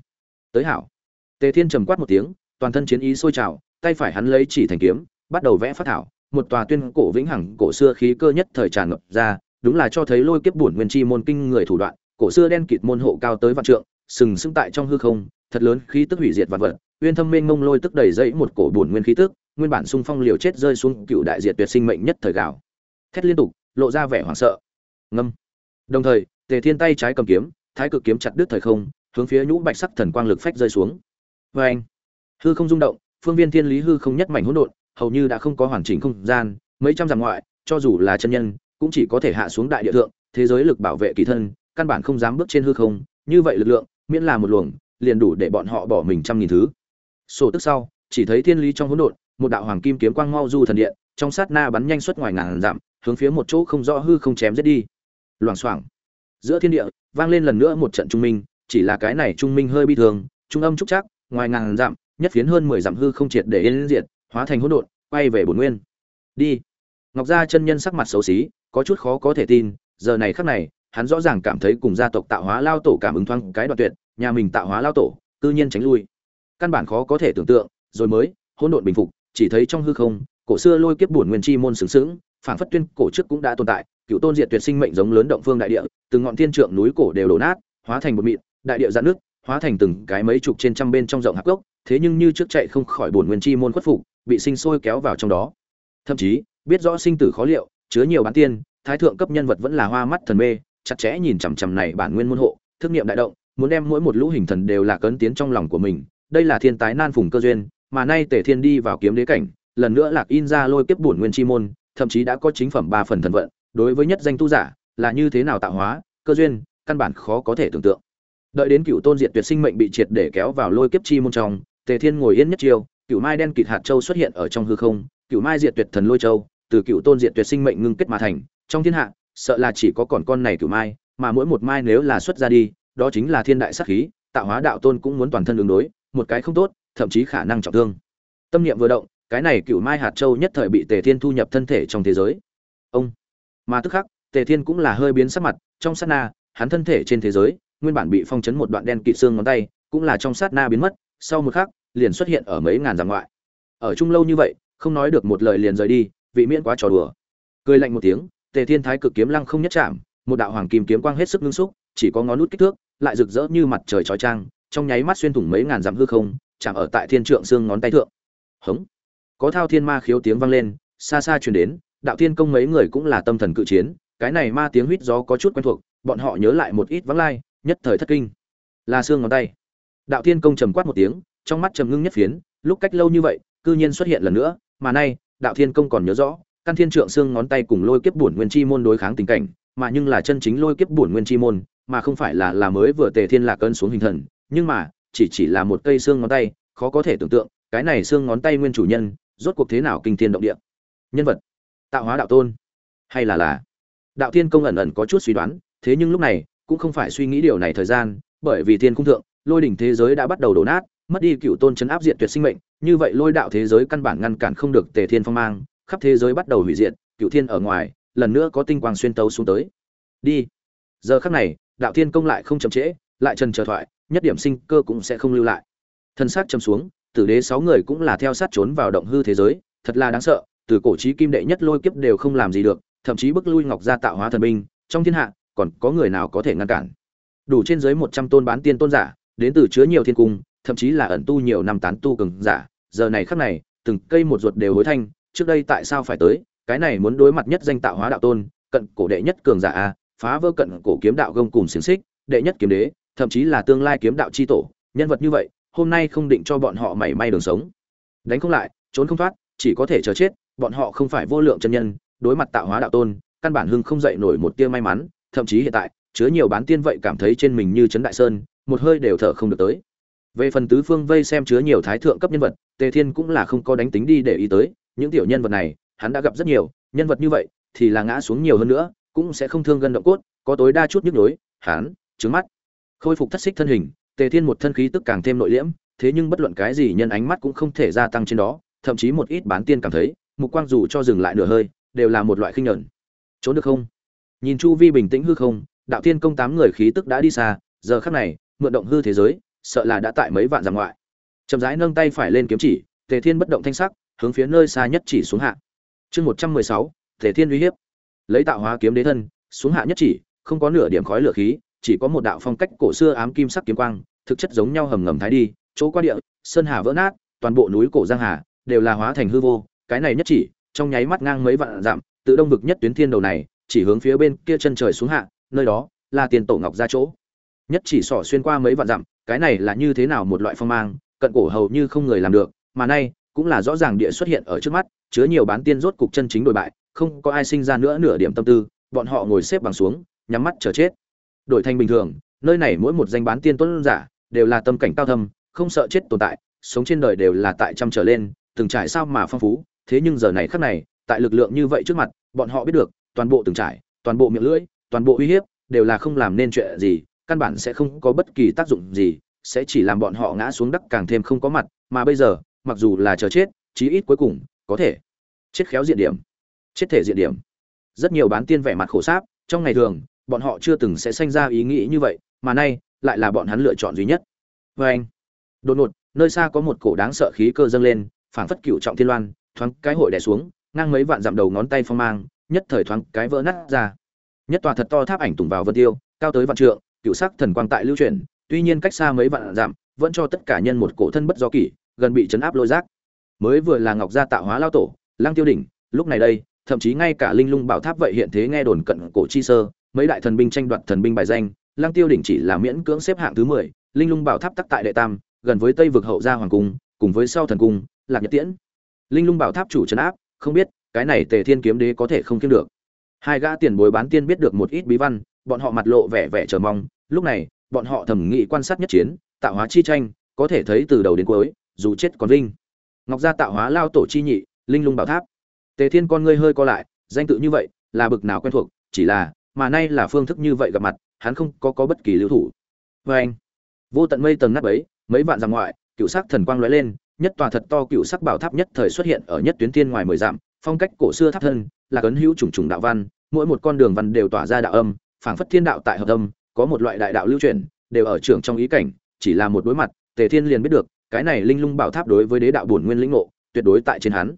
Tới hảo. Tề thiên trầm quát một tiếng, toàn thân chiến ý sôi trào, tay phải hắn lấy chỉ thành kiếm, bắt đầu vẽ phát thảo, một tòa tuyên cổ vĩnh hằng cổ xưa khí cơ nhất thời tràn ngập ra, đúng là cho thấy lôi kiếp bổn nguyên chi môn kinh người thủ đoạn, cổ xưa đen kịt môn hộ cao tới vạn trượng, sừng sững tại trong hư không, thật lớn khí tức hủy diệt vạn vật uyên thâm mênh mông lôi tức đầy dẫy một cổ bổn nguyên khí tức, nguyên bản xung phong liều chết rơi xuống cựu đại diệt tuyệt sinh mệnh nhất thời gạo thét liên tục, lộ ra vẻ hoảng sợ. Ngâm. Đồng thời, tề thiên tay trái cầm kiếm, thái cực kiếm chặt đứt thời không, hướng phía nhũ bạch sắc thần quang lực phách rơi xuống. Vê anh, hư không rung động, phương viên thiên lý hư không nhất mảnh hỗn độn, hầu như đã không có hoàn chỉnh không gian, mấy trăm dặm ngoại, cho dù là chân nhân, cũng chỉ có thể hạ xuống đại địa thượng, thế giới lực bảo vệ kỳ thân, căn bản không dám bước trên hư không, như vậy lực lượng, miễn là một luồng, liền đủ để bọn họ bỏ mình trăm nghìn thứ sổ tức sau, chỉ thấy thiên lý trong hỗn độn, một đạo hoàng kim kiếm quang mau du thần điện, trong sát na bắn nhanh xuất ngoài ngàn dặm, hướng phía một chỗ không rõ hư không chém giết đi. Loảng xoảng. Giữa thiên địa, vang lên lần nữa một trận trung minh, chỉ là cái này trung minh hơi bi thường, trung âm trúc chắc ngoài ngàn dặm, nhất phiến hơn mười dặm hư không triệt để yên diệt, hóa thành hỗn độn, quay về bổn nguyên. Đi. Ngọc gia chân nhân sắc mặt xấu xí, có chút khó có thể tin, giờ này khắc này, hắn rõ ràng cảm thấy cùng gia tộc tạo hóa lao tổ cảm ứng thoáng cái đoạn tuyệt, nhà mình tạo hóa lao tổ, cư nhiên tránh lui căn bản khó có thể tưởng tượng, rồi mới, hỗn độn bình phục, chỉ thấy trong hư không, cổ xưa lôi kiếp bổn nguyên chi môn sướng sướng phảng phất tuyên cổ trước cũng đã tồn tại, cựu tôn diệt tuyệt sinh mệnh giống lớn động phương đại địa, từng ngọn thiên trượng núi cổ đều đổ nát, hóa thành một mịn, đại địa giãn nước hóa thành từng cái mấy chục trên trăm bên trong rộng hạp gốc, thế nhưng như trước chạy không khỏi bổn nguyên chi môn khuất phục, bị sinh sôi kéo vào trong đó. Thậm chí, biết rõ sinh tử khó liệu, chứa nhiều bán tiên, thái thượng cấp nhân vật vẫn là hoa mắt thần mê, chặt chẽ nhìn chằm chằm này bản nguyên môn hộ thức niệm đại động, muốn đem mỗi một lũ hình thần đều là cấn tiến trong lòng của mình đây là thiên tái nan phùng cơ duyên, mà nay tề thiên đi vào kiếm đế cảnh, lần nữa lạc in ra lôi kiếp bổn nguyên chi môn, thậm chí đã có chính phẩm ba phần thần vận, đối với nhất danh tu giả, là như thế nào tạo hóa, cơ duyên, căn bản khó có thể tưởng tượng. Đợi đến cựu tôn diệt tuyệt sinh mệnh bị triệt để kéo vào lôi kiếp chi môn trong, tề thiên ngồi yên nhất chiêu, cựu mai đen kịt hạt châu xuất hiện ở trong hư không, cựu mai diệt tuyệt thần lôi châu, từ cựu tôn diệt tuyệt sinh mệnh ngưng kết mà thành, trong thiên hạ, sợ là chỉ có còn con này cựu mai, mà mỗi một mai nếu là xuất ra đi, đó chính là thiên đại sát khí, tạo hóa đạo tôn cũng muốn toàn thân ứng đối một cái không tốt, thậm chí khả năng trọng thương. Tâm niệm vừa động, cái này cựu mai hạt châu nhất thời bị tề thiên thu nhập thân thể trong thế giới. Ông. Mà tức khắc, tề thiên cũng là hơi biến sắc mặt, trong sát na, hắn thân thể trên thế giới, nguyên bản bị phong chấn một đoạn đen kịt xương ngón tay, cũng là trong sát na biến mất, sau một khắc, liền xuất hiện ở mấy ngàn dặm ngoại. Ở chung lâu như vậy, không nói được một lời liền rời đi, vị miễn quá trò đùa. Cười lạnh một tiếng, tề thiên thái cực kiếm lăng không nhất chạm, một đạo hoàng kim kiếm quang hết sức ngưng xúc, chỉ có ngón nút kích thước, lại rực rỡ như mặt trời chói chang trong nháy mắt xuyên thủng mấy ngàn dặm hư không, chạm ở tại thiên trượng xương ngón tay thượng. Hống! Có thao thiên ma khiếu tiếng vang lên, xa xa truyền đến, đạo thiên công mấy người cũng là tâm thần cự chiến, cái này ma tiếng huýt gió có chút quen thuộc, bọn họ nhớ lại một ít vắng lai, nhất thời thất kinh. Là xương ngón tay. Đạo thiên công trầm quát một tiếng, trong mắt trầm ngưng nhất phiến, lúc cách lâu như vậy, cư nhiên xuất hiện lần nữa, mà nay, đạo thiên công còn nhớ rõ, căn thiên trượng xương ngón tay cùng lôi kiếp bổn nguyên chi môn đối kháng tình cảnh, mà nhưng là chân chính lôi kiếp bổn nguyên chi môn, mà không phải là là mới vừa tề thiên lạc cơn xuống hình thần nhưng mà, chỉ chỉ là một cây xương ngón tay, khó có thể tưởng tượng, cái này xương ngón tay nguyên chủ nhân, rốt cuộc thế nào kinh thiên động địa? Nhân vật? Tạo hóa đạo tôn? Hay là là? Đạo thiên công ẩn ẩn có chút suy đoán, thế nhưng lúc này, cũng không phải suy nghĩ điều này thời gian, bởi vì thiên cung thượng, lôi đỉnh thế giới đã bắt đầu đổ nát, mất đi cựu tôn chấn áp diện tuyệt sinh mệnh, như vậy lôi đạo thế giới căn bản ngăn cản không được tề thiên phong mang, khắp thế giới bắt đầu hủy diệt, cựu thiên ở ngoài, lần nữa có tinh quang xuyên tấu xuống tới. Đi. Giờ khắc này, đạo thiên công lại không chậm trễ, lại trần chờ thoại nhất điểm sinh cơ cũng sẽ không lưu lại. Thân xác châm xuống, tử đế sáu người cũng là theo sát trốn vào động hư thế giới, thật là đáng sợ, từ cổ chí kim đệ nhất lôi kiếp đều không làm gì được, thậm chí bức lui ngọc gia tạo hóa thần binh, trong thiên hạ, còn có người nào có thể ngăn cản. Đủ trên dưới một trăm tôn bán tiên tôn giả, đến từ chứa nhiều thiên cung, thậm chí là ẩn tu nhiều năm tán tu cường giả, giờ này khắc này, từng cây một ruột đều hối thanh, trước đây tại sao phải tới, cái này muốn đối mặt nhất danh tạo hóa đạo tôn, cận cổ đệ nhất cường giả a, phá vỡ cận cổ kiếm đạo gông cùng xiềng xích, đệ nhất kiếm đế thậm chí là tương lai kiếm đạo chi tổ, nhân vật như vậy, hôm nay không định cho bọn họ mảy may đường sống. Đánh không lại, trốn không thoát, chỉ có thể chờ chết, bọn họ không phải vô lượng chân nhân, đối mặt tạo hóa đạo tôn, căn bản hưng không dậy nổi một tia may mắn, thậm chí hiện tại, chứa nhiều bán tiên vậy cảm thấy trên mình như chấn đại sơn, một hơi đều thở không được tới. Về phần tứ phương vây xem chứa nhiều thái thượng cấp nhân vật, tề thiên cũng là không có đánh tính đi để ý tới, những tiểu nhân vật này, hắn đã gặp rất nhiều, nhân vật như vậy, thì là ngã xuống nhiều hơn nữa, cũng sẽ không thương gân động cốt, có tối đa chút nhức nhối, hắn, trướng mắt khôi phục thất xích thân hình, tề thiên một thân khí tức càng thêm nội liễm, thế nhưng bất luận cái gì nhân ánh mắt cũng không thể gia tăng trên đó, thậm chí một ít bán tiên cảm thấy, mục quang dù cho dừng lại nửa hơi, đều là một loại khinh nhẫn. Trốn được không? Nhìn chu vi bình tĩnh hư không, đạo thiên công tám người khí tức đã đi xa, giờ khắc này, mượn động hư thế giới, sợ là đã tại mấy vạn dặm ngoại. Chậm rãi nâng tay phải lên kiếm chỉ, tề thiên bất động thanh sắc, hướng phía nơi xa nhất chỉ xuống hạ. Chương một trăm mười sáu, tề thiên uy hiếp. Lấy tạo hóa kiếm đế thân, xuống hạ nhất chỉ, không có nửa điểm khói lửa khí chỉ có một đạo phong cách cổ xưa ám kim sắc kiếm quang, thực chất giống nhau hầm ngầm thái đi, chỗ qua địa, sơn hà vỡ nát, toàn bộ núi cổ giang hà đều là hóa thành hư vô, cái này nhất chỉ, trong nháy mắt ngang mấy vạn dặm tự đông vực nhất tuyến thiên đầu này, chỉ hướng phía bên kia chân trời xuống hạ, nơi đó là tiền tổ ngọc ra chỗ. Nhất chỉ sỏ xuyên qua mấy vạn dặm, cái này là như thế nào một loại phong mang, cận cổ hầu như không người làm được, mà nay cũng là rõ ràng địa xuất hiện ở trước mắt, chứa nhiều bán tiên rốt cục chân chính đổi bại, không có ai sinh ra nữa nửa điểm tâm tư, bọn họ ngồi xếp bằng xuống, nhắm mắt chờ chết đổi thành bình thường, nơi này mỗi một danh bán tiên tuấn giả đều là tâm cảnh cao thâm, không sợ chết tồn tại, sống trên đời đều là tại trăm trở lên, từng trải sao mà phong phú, thế nhưng giờ này khắc này, tại lực lượng như vậy trước mặt, bọn họ biết được, toàn bộ từng trải, toàn bộ miệng lưỡi, toàn bộ uy hiếp, đều là không làm nên chuyện gì, căn bản sẽ không có bất kỳ tác dụng gì, sẽ chỉ làm bọn họ ngã xuống đất càng thêm không có mặt, mà bây giờ, mặc dù là chờ chết, chí ít cuối cùng, có thể chết khéo diện điểm. Chết thể diện điểm. Rất nhiều bán tiên vẻ mặt khổ sáp, trong ngày thường bọn họ chưa từng sẽ sanh ra ý nghĩ như vậy, mà nay, lại là bọn hắn lựa chọn duy nhất. Và anh. Đột ngột, nơi xa có một cổ đáng sợ khí cơ dâng lên, phảng phất cựu trọng thiên loan, thoáng cái hội đè xuống, ngang mấy vạn dặm đầu ngón tay phong mang, nhất thời thoáng cái vỡ nát ra. Nhất tòa thật to tháp ảnh tùng vào vân tiêu, cao tới vạn trượng, cựu sắc thần quang tại lưu truyền tuy nhiên cách xa mấy vạn dặm, vẫn cho tất cả nhân một cổ thân bất do kỷ, gần bị chấn áp lôi giác. Mới vừa là ngọc gia tạo hóa lao tổ, lăng tiêu đỉnh, lúc này đây, thậm chí ngay cả linh lung bảo tháp vậy hiện thế nghe đồn cận cổ chi sơ mấy đại thần binh tranh đoạt thần binh bài danh lăng tiêu đỉnh chỉ là miễn cưỡng xếp hạng thứ mười, linh lung bảo tháp tắc tại đệ tam, gần với tây vực hậu gia hoàng cung, cùng với sau thần cung, lạc nhật tiễn. Linh lung bảo tháp chủ trấn áp, không biết, cái này tề thiên kiếm đế có thể không kiếm được. Hai gã tiền bối bán tiên biết được một ít bí văn, bọn họ mặt lộ vẻ vẻ chờ mong, lúc này, bọn họ thẩm nghị quan sát nhất chiến, tạo hóa chi tranh, có thể thấy từ đầu đến cuối, dù chết còn vinh. Ngọc gia tạo hóa lao tổ chi nhị, linh lung bảo tháp. Tề thiên con ngươi hơi co lại, danh tự như vậy, là bực nào quen thuộc, chỉ là mà nay là phương thức như vậy gặp mặt, hắn không có có bất kỳ lưu thủ. Vê anh, vô tận mây tầng nắp ấy mấy vạn dặm ngoại, cựu sắc thần quang lóe lên, nhất tòa thật to cựu sắc bảo tháp nhất thời xuất hiện ở nhất tuyến thiên ngoài mười dặm, phong cách cổ xưa tháp thân, là cấn hữu trùng trùng đạo văn, mỗi một con đường văn đều tỏa ra đạo âm, phảng phất thiên đạo tại hợp âm, có một loại đại đạo lưu truyền đều ở trưởng trong ý cảnh, chỉ là một đối mặt, tề thiên liền biết được, cái này linh lung bảo tháp đối với đế đạo bổn nguyên lĩnh ngộ, tuyệt đối tại trên hắn.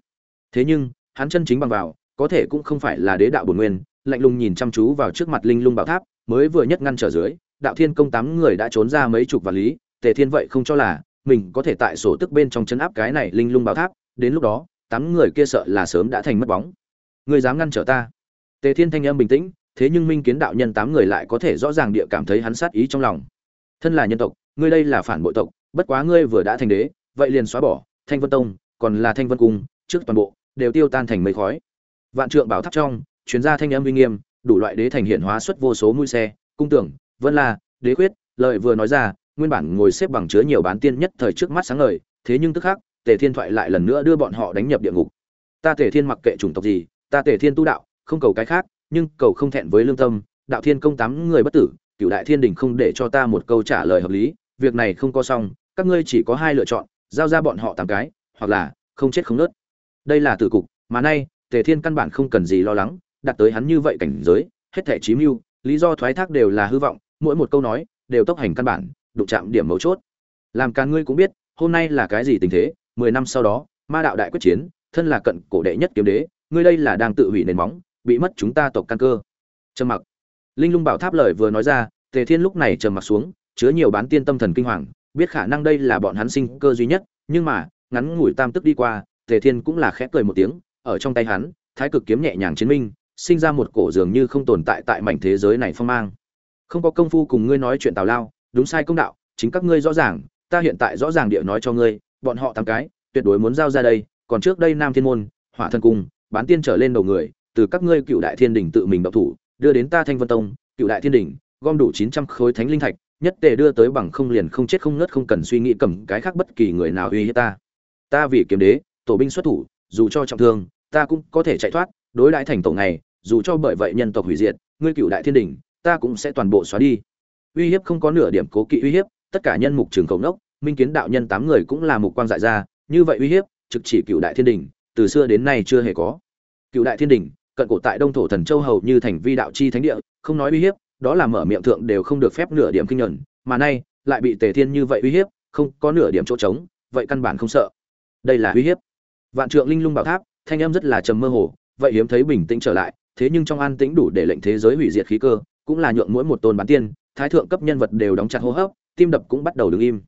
Thế nhưng, hắn chân chính bằng vào, có thể cũng không phải là đế đạo bổn nguyên lạnh lùng nhìn chăm chú vào trước mặt linh lung bảo tháp, mới vừa nhất ngăn trở dưới, đạo thiên công tám người đã trốn ra mấy chục vạn lý, tề thiên vậy không cho là mình có thể tại sổ tức bên trong chấn áp cái này linh lung bảo tháp, đến lúc đó, tám người kia sợ là sớm đã thành mất bóng. Người dám ngăn trở ta? Tề thiên thanh âm bình tĩnh, thế nhưng minh kiến đạo nhân tám người lại có thể rõ ràng địa cảm thấy hắn sát ý trong lòng. Thân là nhân tộc, ngươi đây là phản bội tộc, bất quá ngươi vừa đã thành đế, vậy liền xóa bỏ, thanh vân tông, còn là thanh vân cung, trước toàn bộ, đều tiêu tan thành mây khói. Vạn trượng bảo tháp trong chuyên gia thanh âm uy nghiêm, đủ loại đế thành hiện hóa xuất vô số mũi xe, cung tưởng, vân la, đế quyết lợi vừa nói ra, nguyên bản ngồi xếp bằng chứa nhiều bán tiên nhất thời trước mắt sáng ngời, thế nhưng tức khắc, tề thiên thoại lại lần nữa đưa bọn họ đánh nhập địa ngục. Ta tề thiên mặc kệ chủng tộc gì, ta tề thiên tu đạo, không cầu cái khác, nhưng cầu không thẹn với lương tâm, đạo thiên công tám người bất tử cựu đại thiên đình không để cho ta một câu trả lời hợp lý, việc này không có xong, các ngươi chỉ có hai lựa chọn, giao ra bọn họ tám cái, hoặc là không chết không nớt. Đây là tử cục, mà nay, tề thiên căn bản không cần gì lo lắng đặt tới hắn như vậy cảnh giới, hết thể chí mưu, lý do thoái thác đều là hư vọng, mỗi một câu nói, đều tốc hành căn bản, đụng chạm điểm mấu chốt. Làm cả ngươi cũng biết, hôm nay là cái gì tình thế, mười năm sau đó, ma đạo đại quyết chiến, thân là cận cổ đệ nhất kiếm đế, ngươi đây là đang tự hủy nền móng, bị mất chúng ta tộc căn cơ. Trầm mặc. Linh lung bảo tháp lời vừa nói ra, tề thiên lúc này trầm mặc xuống, chứa nhiều bán tiên tâm thần kinh hoàng, biết khả năng đây là bọn hắn sinh cơ duy nhất, nhưng mà, ngắn ngủi tam tức đi qua, tề thiên cũng là khẽ cười một tiếng, ở trong tay hắn, thái cực kiếm nhẹ nhàng chiến minh sinh ra một cổ dường như không tồn tại tại mảnh thế giới này phong mang. Không có công phu cùng ngươi nói chuyện tào lao, đúng sai công đạo, chính các ngươi rõ ràng, ta hiện tại rõ ràng địa nói cho ngươi, bọn họ tám cái, tuyệt đối muốn giao ra đây, còn trước đây nam thiên môn, hỏa thần cung, bán tiên trở lên đầu người, từ các ngươi cựu đại thiên đình tự mình độc thủ, đưa đến ta thanh vân tông, cựu đại thiên đình, gom đủ chín trăm khối thánh linh thạch, nhất tề đưa tới bằng không liền không chết không ngất, không cần suy nghĩ cầm cái khác bất kỳ người nào uy hiếp ta. Ta vì kiếm đế, tổ binh xuất thủ, dù cho trọng thương, ta cũng có thể chạy thoát, đối đãi thành tổ này dù cho bởi vậy nhân tộc hủy diệt, ngươi cựu đại thiên đình, ta cũng sẽ toàn bộ xóa đi. Uy hiếp không có nửa điểm cố kỵ uy hiếp, tất cả nhân mục trường cầu nốc, minh kiến đạo nhân tám người cũng là mục quang dại ra, như vậy uy hiếp, trực chỉ cựu đại thiên đình, từ xưa đến nay chưa hề có. Cựu đại thiên đình, cận cổ tại đông thổ thần châu hầu như thành vi đạo chi thánh địa, không nói uy hiếp, đó là mở miệng thượng đều không được phép nửa điểm kinh nhuận, mà nay, lại bị tề thiên như vậy uy hiếp, không có nửa điểm chỗ trống, vậy căn bản không sợ. Đây là uy hiếp. Vạn trượng linh lung bảo tháp, thanh âm rất là trầm mơ hồ, vậy hiếm thấy bình tĩnh trở lại thế nhưng trong an tĩnh đủ để lệnh thế giới hủy diệt khí cơ, cũng là nhượng mỗi một tôn bán tiên, thái thượng cấp nhân vật đều đóng chặt hô hấp, tim đập cũng bắt đầu đứng im.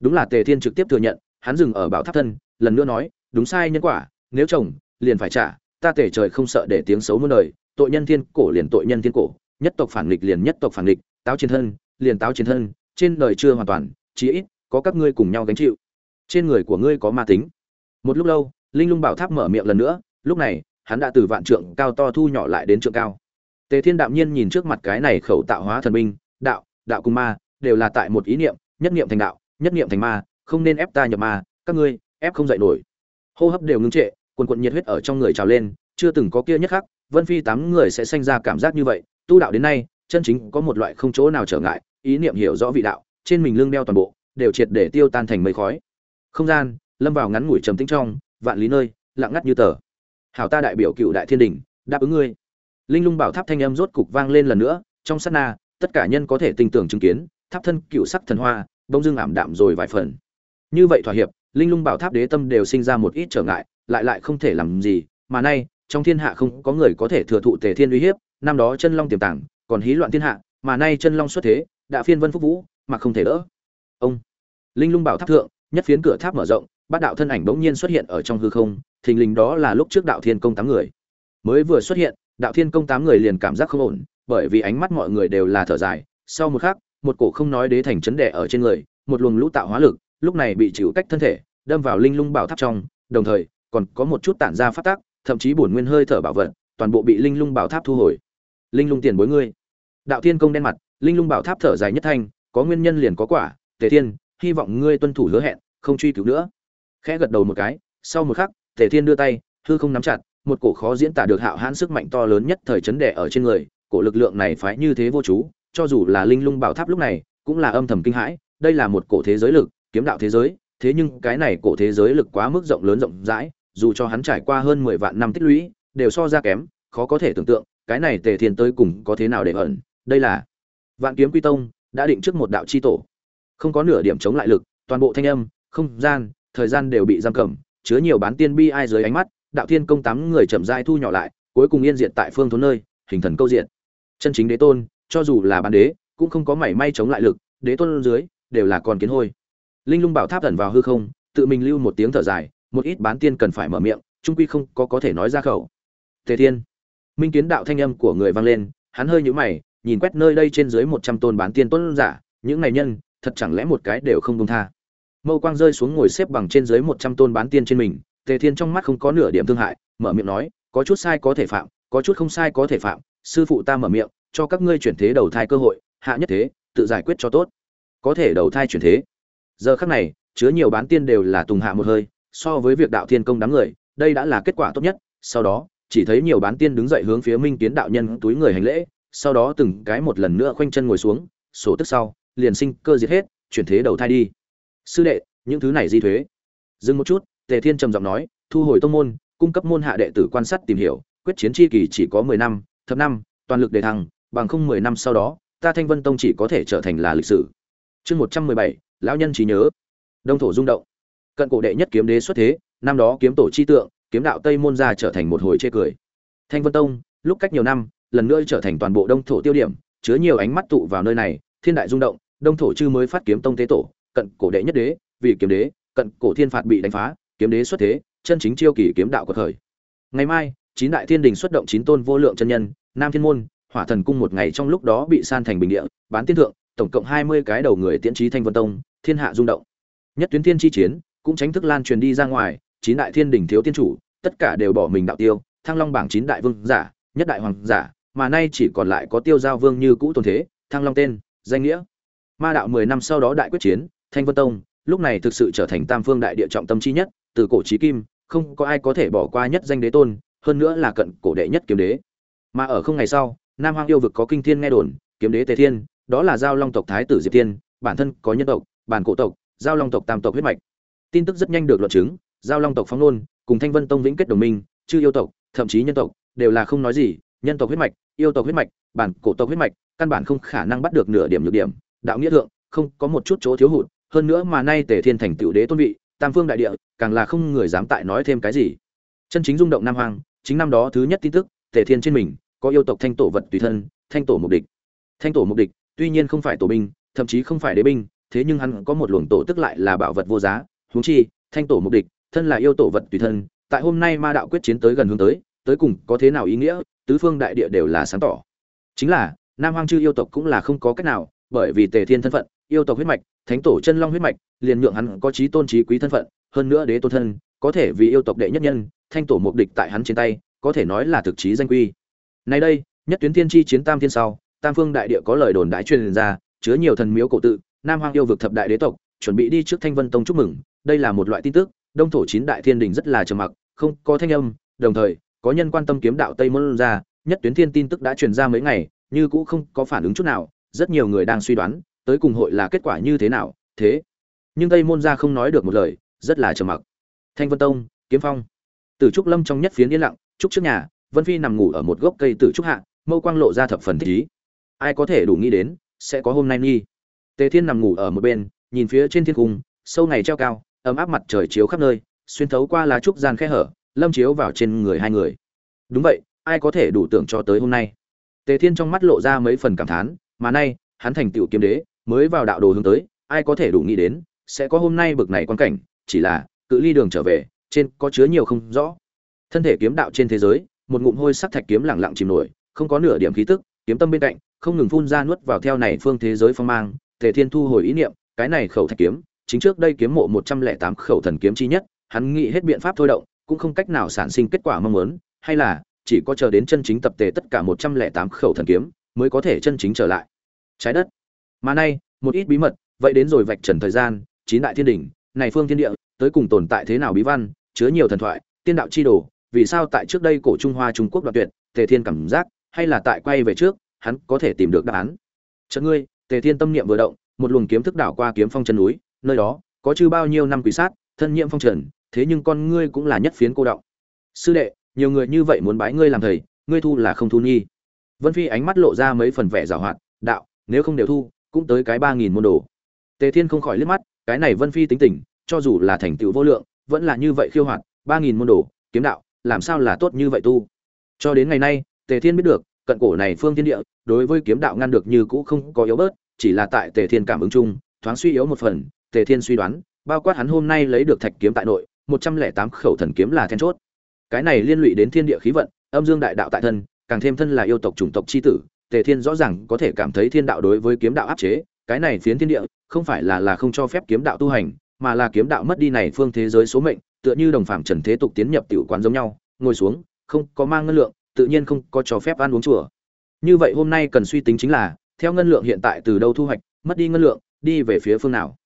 Đúng là tề thiên trực tiếp thừa nhận, hắn dừng ở bảo tháp thân, lần nữa nói, đúng sai nhân quả, nếu chồng, liền phải trả, ta tể trời không sợ để tiếng xấu muôn đời, tội nhân thiên cổ liền tội nhân thiên cổ, nhất tộc phản nghịch liền nhất tộc phản nghịch, táo chiến thân, liền táo chiến thân, trên đời chưa hoàn toàn, chí ít, có các ngươi cùng nhau gánh chịu. Trên người của ngươi có ma tính. Một lúc lâu, linh lung bảo tháp mở miệng lần nữa, lúc này hắn đã từ vạn trượng cao to thu nhỏ lại đến trượng cao. Tề thiên đạm nhiên nhìn trước mặt cái này khẩu tạo hóa thần binh, đạo đạo cùng ma, đều là tại một ý niệm, nhất niệm thành đạo, nhất niệm thành ma, không nên ép ta nhập ma, các ngươi, ép không dậy nổi. Hô hấp đều ngưng trệ, quần quần nhiệt huyết ở trong người trào lên, chưa từng có kia nhất khắc, vân phi tám người sẽ sinh ra cảm giác như vậy, tu đạo đến nay, chân chính có một loại không chỗ nào trở ngại, ý niệm hiểu rõ vị đạo, trên mình lưng đeo toàn bộ, đều triệt để tiêu tan thành mây khói. Không gian, lâm vào ngắn ngủi trầm tĩnh trong, vạn lý nơi, lặng ngắt như tờ hảo ta đại biểu cựu đại thiên đình, đáp ứng ngươi. Linh lung bảo tháp thanh âm rốt cục vang lên lần nữa, trong sát na, tất cả nhân có thể tin tưởng chứng kiến, tháp thân cựu sắc thần hoa bông dưng ảm đạm rồi vài phần. Như vậy thỏa hiệp, linh lung bảo tháp đế tâm đều sinh ra một ít trở ngại, lại lại không thể làm gì, mà nay, trong thiên hạ không có người có thể thừa thụ tề thiên uy hiếp, năm đó chân long tiềm tàng, còn hí loạn thiên hạ, mà nay chân long xuất thế, đã phiên vân phúc vũ, mà không thể đỡ. Ông, linh lung bảo tháp thượng, nhất phiến cửa tháp mở rộng, bát đạo thân ảnh bỗng nhiên xuất hiện ở trong hư không thình lình đó là lúc trước đạo thiên công tám người. Mới vừa xuất hiện, đạo thiên công tám người liền cảm giác không ổn, bởi vì ánh mắt mọi người đều là thở dài. Sau một khắc, một cổ không nói đế thành chấn đẻ ở trên người, một luồng lũ tạo hóa lực, lúc này bị chịu cách thân thể, đâm vào linh lung bảo tháp trong, đồng thời, còn có một chút tản ra phát tác thậm chí bổn nguyên hơi thở bảo vật, toàn bộ bị linh lung bảo tháp thu hồi. Linh lung tiền bối ngươi. Đạo thiên công đen mặt, linh lung bảo tháp thở dài nhất thanh, có nguyên nhân liền có quả, tề thiên, hy vọng ngươi tuân thủ hứa hẹn, không truy cứu nữa. Khẽ gật đầu một cái, sau một khắc tề thiên đưa tay, hư không nắm chặt, một cổ khó diễn tả được hạo hãn sức mạnh to lớn nhất thời chấn đẻ ở trên người, cổ lực lượng này phái như thế vô chú, cho dù là linh lung bảo tháp lúc này, cũng là âm thầm kinh hãi, đây là một cổ thế giới lực, kiếm đạo thế giới, thế nhưng cái này cổ thế giới lực quá mức rộng lớn rộng rãi, dù cho hắn trải qua hơn mười vạn năm tích lũy, đều so ra kém, khó có thể tưởng tượng, cái này tề thiên tới cùng có thế nào để ẩn, đây là vạn kiếm quy tông đã định trước một đạo chi tổ. Không có nửa điểm chống lại lực, toàn bộ thanh âm, không gian, thời gian đều bị giam cầm chứa nhiều bán tiên bi ai dưới ánh mắt, đạo thiên công tám người chậm rãi thu nhỏ lại, cuối cùng yên diệt tại phương thốn nơi, hình thần câu diện. Chân chính đế tôn, cho dù là bán đế, cũng không có mảy may chống lại lực, đế tôn dưới, đều là con kiến hôi. Linh lung bảo tháp ẩn vào hư không, tự mình lưu một tiếng thở dài, một ít bán tiên cần phải mở miệng, trung quy không có có thể nói ra khẩu. Tề thiên, minh kiến đạo thanh âm của người vang lên, hắn hơi nhíu mày, nhìn quét nơi đây trên dưới một trăm tôn bán tiên tôn giả, những này nhân, thật chẳng lẽ một cái đều không dung tha? Mâu quang rơi xuống ngồi xếp bằng trên dưới một trăm tôn bán tiên trên mình, tề thiên trong mắt không có nửa điểm thương hại, mở miệng nói, có chút sai có thể phạm, có chút không sai có thể phạm, sư phụ ta mở miệng, cho các ngươi chuyển thế đầu thai cơ hội, hạ nhất thế, tự giải quyết cho tốt. Có thể đầu thai chuyển thế. Giờ khắc này, chứa nhiều bán tiên đều là tùng hạ một hơi, so với việc đạo thiên công đám người, đây đã là kết quả tốt nhất. Sau đó, chỉ thấy nhiều bán tiên đứng dậy hướng phía minh kiến đạo nhân túi người hành lễ, sau đó từng cái một lần nữa khoanh chân ngồi xuống, sổ tức sau, liền sinh cơ diệt hết, chuyển thế đầu thai đi sư đệ, những thứ này di thuế. Dừng một chút, tề thiên trầm giọng nói, thu hồi tông môn, cung cấp môn hạ đệ tử quan sát tìm hiểu, quyết chiến chi kỳ chỉ có mười năm, thập năm, toàn lực đề thăng, bằng không mười năm sau đó, ta thanh vân tông chỉ có thể trở thành là lịch sử. Chương một trăm mười bảy, lão nhân trí nhớ. Đông thổ rung động. Cận cổ đệ nhất kiếm đế xuất thế, năm đó kiếm tổ chi tượng, kiếm đạo tây môn gia trở thành một hồi chê cười. Thanh vân tông, lúc cách nhiều năm, lần nữa trở thành toàn bộ đông thổ tiêu điểm, chứa nhiều ánh mắt tụ vào nơi này, thiên đại rung động, đông thổ chư mới phát kiếm tông tế tổ cận cổ đệ nhất đế, vì kiếm đế, cận cổ thiên phạt bị đánh phá, kiếm đế xuất thế, chân chính chiêu kỳ kiếm đạo của thời. Ngày mai, chín đại thiên đình xuất động chín tôn vô lượng chân nhân, nam thiên môn, hỏa thần cung một ngày trong lúc đó bị san thành bình địa, bán tiên thượng, tổng cộng hai mươi cái đầu người tiễn trí thanh vân tông, thiên hạ rung động. Nhất tuyến thiên chi chiến, cũng tránh thức lan truyền đi ra ngoài, chín đại thiên đình thiếu tiên chủ, tất cả đều bỏ mình đạo tiêu, thăng long bảng chín đại vương giả, nhất đại hoàng giả, mà nay chỉ còn lại có tiêu giao vương như cũ tồn thế, thăng long tên, danh nghĩa. Ma đạo mười năm sau đó đại quyết chiến thanh vân tông, lúc này thực sự trở thành tam phương đại địa trọng tâm chi nhất, từ cổ chí kim, không có ai có thể bỏ qua nhất danh đế tôn, hơn nữa là cận cổ đệ nhất kiếm đế. Mà ở không ngày sau, nam hoang yêu vực có kinh thiên nghe đồn, kiếm đế tề thiên, đó là giao long tộc thái tử diệp tiên bản thân có nhân tộc, bản cổ tộc, giao long tộc tam tộc huyết mạch. Tin tức rất nhanh được luận chứng, giao long tộc phóng nôn cùng thanh vân tông vĩnh kết đồng minh, chư yêu tộc, thậm chí nhân tộc, đều là không nói gì, nhân tộc huyết mạch, yêu tộc huyết mạch, bản cổ tộc huyết mạch, căn bản không khả năng bắt được nửa điểm nhược điểm. Đạo nghĩa thượng, không có một chút chỗ thiếu hụt hơn nữa mà nay tề thiên thành tựu đế tôn vị, tam phương đại địa, càng là không người dám tại nói thêm cái gì. Chân chính rung động nam hoàng chính năm đó thứ nhất tin tức, tề thiên trên mình, có yêu tộc thanh tổ vật tùy thân, thanh tổ mục địch. Thanh tổ mục địch, tuy nhiên không phải tổ binh, thậm chí không phải đế binh, thế nhưng hắn có một luồng tổ tức lại là bảo vật vô giá, huống chi, thanh tổ mục địch, thân là yêu tổ vật tùy thân, tại hôm nay ma đạo quyết chiến tới gần hướng tới tới cùng có thế nào ý nghĩa, tứ phương đại địa đều là sáng tỏ. Chính là, nam hoang chư yêu tộc cũng là không có cách nào, bởi vì tề thiên thân phận, yêu tộc huyết mạch thánh tổ chân long huyết mạch, liền nhượng hắn có trí tôn trí quý thân phận, hơn nữa đế tôn thân, có thể vì yêu tộc đệ nhất nhân, thanh tổ mục địch tại hắn trên tay, có thể nói là thực chí danh quy. Nay đây, nhất tuyến thiên chi chiến tam thiên sau, tam phương đại địa có lời đồn đại truyền ra, chứa nhiều thần miếu cổ tự, nam hoang yêu vực thập đại đế tộc, chuẩn bị đi trước thanh vân tông chúc mừng. Đây là một loại tin tức, đông thổ chín đại thiên đình rất là trầm mặc, không có thanh âm, đồng thời, có nhân quan tâm kiếm đạo tây môn ra, nhất tuyến thiên tin tức đã truyền ra mấy ngày, như cũ không có phản ứng chút nào, rất nhiều người đang suy đoán tới cùng hội là kết quả như thế nào, thế. Nhưng tây môn ra không nói được một lời, rất là trầm mặc. Thanh vân tông, kiếm phong. Từ trúc lâm trong nhất phiến yên lặng, trúc trước nhà, vân phi nằm ngủ ở một gốc cây từ trúc hạ, mâu quang lộ ra thập phần thích ý. Ai có thể đủ nghĩ đến, sẽ có hôm nay nghi. Tề thiên nằm ngủ ở một bên, nhìn phía trên thiên cung, sâu ngày treo cao, ấm áp mặt trời chiếu khắp nơi, xuyên thấu qua lá trúc gian khe hở, lâm chiếu vào trên người hai người. Đúng vậy, ai có thể đủ tưởng cho tới hôm nay? Tề thiên trong mắt lộ ra mấy phần cảm thán, mà nay, hắn thành tựu kiếm đế mới vào đạo đồ hướng tới, ai có thể đủ nghĩ đến, sẽ có hôm nay bực này quan cảnh, chỉ là, cự ly đường trở về, trên có chứa nhiều không rõ. Thân thể kiếm đạo trên thế giới, một ngụm hôi sắc thạch kiếm lẳng lặng chìm nổi, không có nửa điểm khí tức, kiếm tâm bên cạnh, không ngừng phun ra nuốt vào theo này phương thế giới phong mang, tề thiên thu hồi ý niệm, cái này khẩu thạch kiếm, chính trước đây kiếm mộ một trăm lẻ tám khẩu thần kiếm chi nhất, hắn nghĩ hết biện pháp thôi động, cũng không cách nào sản sinh kết quả mong muốn, hay là, chỉ có chờ đến chân chính tập tề tất cả một trăm lẻ tám khẩu thần kiếm, mới có thể chân chính trở lại. Trái đất mà nay, một ít bí mật, vậy đến rồi vạch trần thời gian, chín đại thiên đỉnh, này phương thiên địa, tới cùng tồn tại thế nào bí văn, chứa nhiều thần thoại, tiên đạo chi đồ, vì sao tại trước đây cổ trung hoa trung quốc đoạt tuyệt, tề thiên cảm giác, hay là tại quay về trước, hắn có thể tìm được đáp án. Chợt ngươi, tề thiên tâm niệm vừa động, một luồng kiếm thức đảo qua kiếm phong chân núi, nơi đó, có chư bao nhiêu năm quỷ sát, thân nhiệm phong trần, thế nhưng con ngươi cũng là nhất phiến cô động. Sư đệ, nhiều người như vậy muốn bái ngươi làm thầy, ngươi thu là không thu nghi. Vân phi ánh mắt lộ ra mấy phần vẻ giảo hoạt, đạo, nếu không đều thu cũng tới cái ba nghìn môn đồ. Tề thiên không khỏi liếc mắt, cái này vân phi tính tình, cho dù là thành tựu vô lượng, vẫn là như vậy khiêu hoạt, ba nghìn môn đồ, kiếm đạo, làm sao là tốt như vậy tu? Cho đến ngày nay, tề thiên biết được, cận cổ này phương thiên địa, đối với kiếm đạo ngăn được như cũ không có yếu bớt, chỉ là tại tề thiên cảm ứng chung, thoáng suy yếu một phần, tề thiên suy đoán, bao quát hắn hôm nay lấy được thạch kiếm tại nội, một trăm lẻ tám khẩu thần kiếm là then chốt. Cái này liên lụy đến thiên địa khí vận, âm dương đại đạo tại thân, càng thêm thân là yêu tộc chủng tộc chi tử tề thiên rõ ràng có thể cảm thấy thiên đạo đối với kiếm đạo áp chế, cái này phiến thiên địa, không phải là là không cho phép kiếm đạo tu hành, mà là kiếm đạo mất đi này phương thế giới số mệnh, tựa như đồng phạm trần thế tục tiến nhập tiểu quán giống nhau, ngồi xuống, không có mang ngân lượng, tự nhiên không có cho phép ăn uống chùa. Như vậy hôm nay cần suy tính chính là, theo ngân lượng hiện tại từ đâu thu hoạch, mất đi ngân lượng, đi về phía phương nào?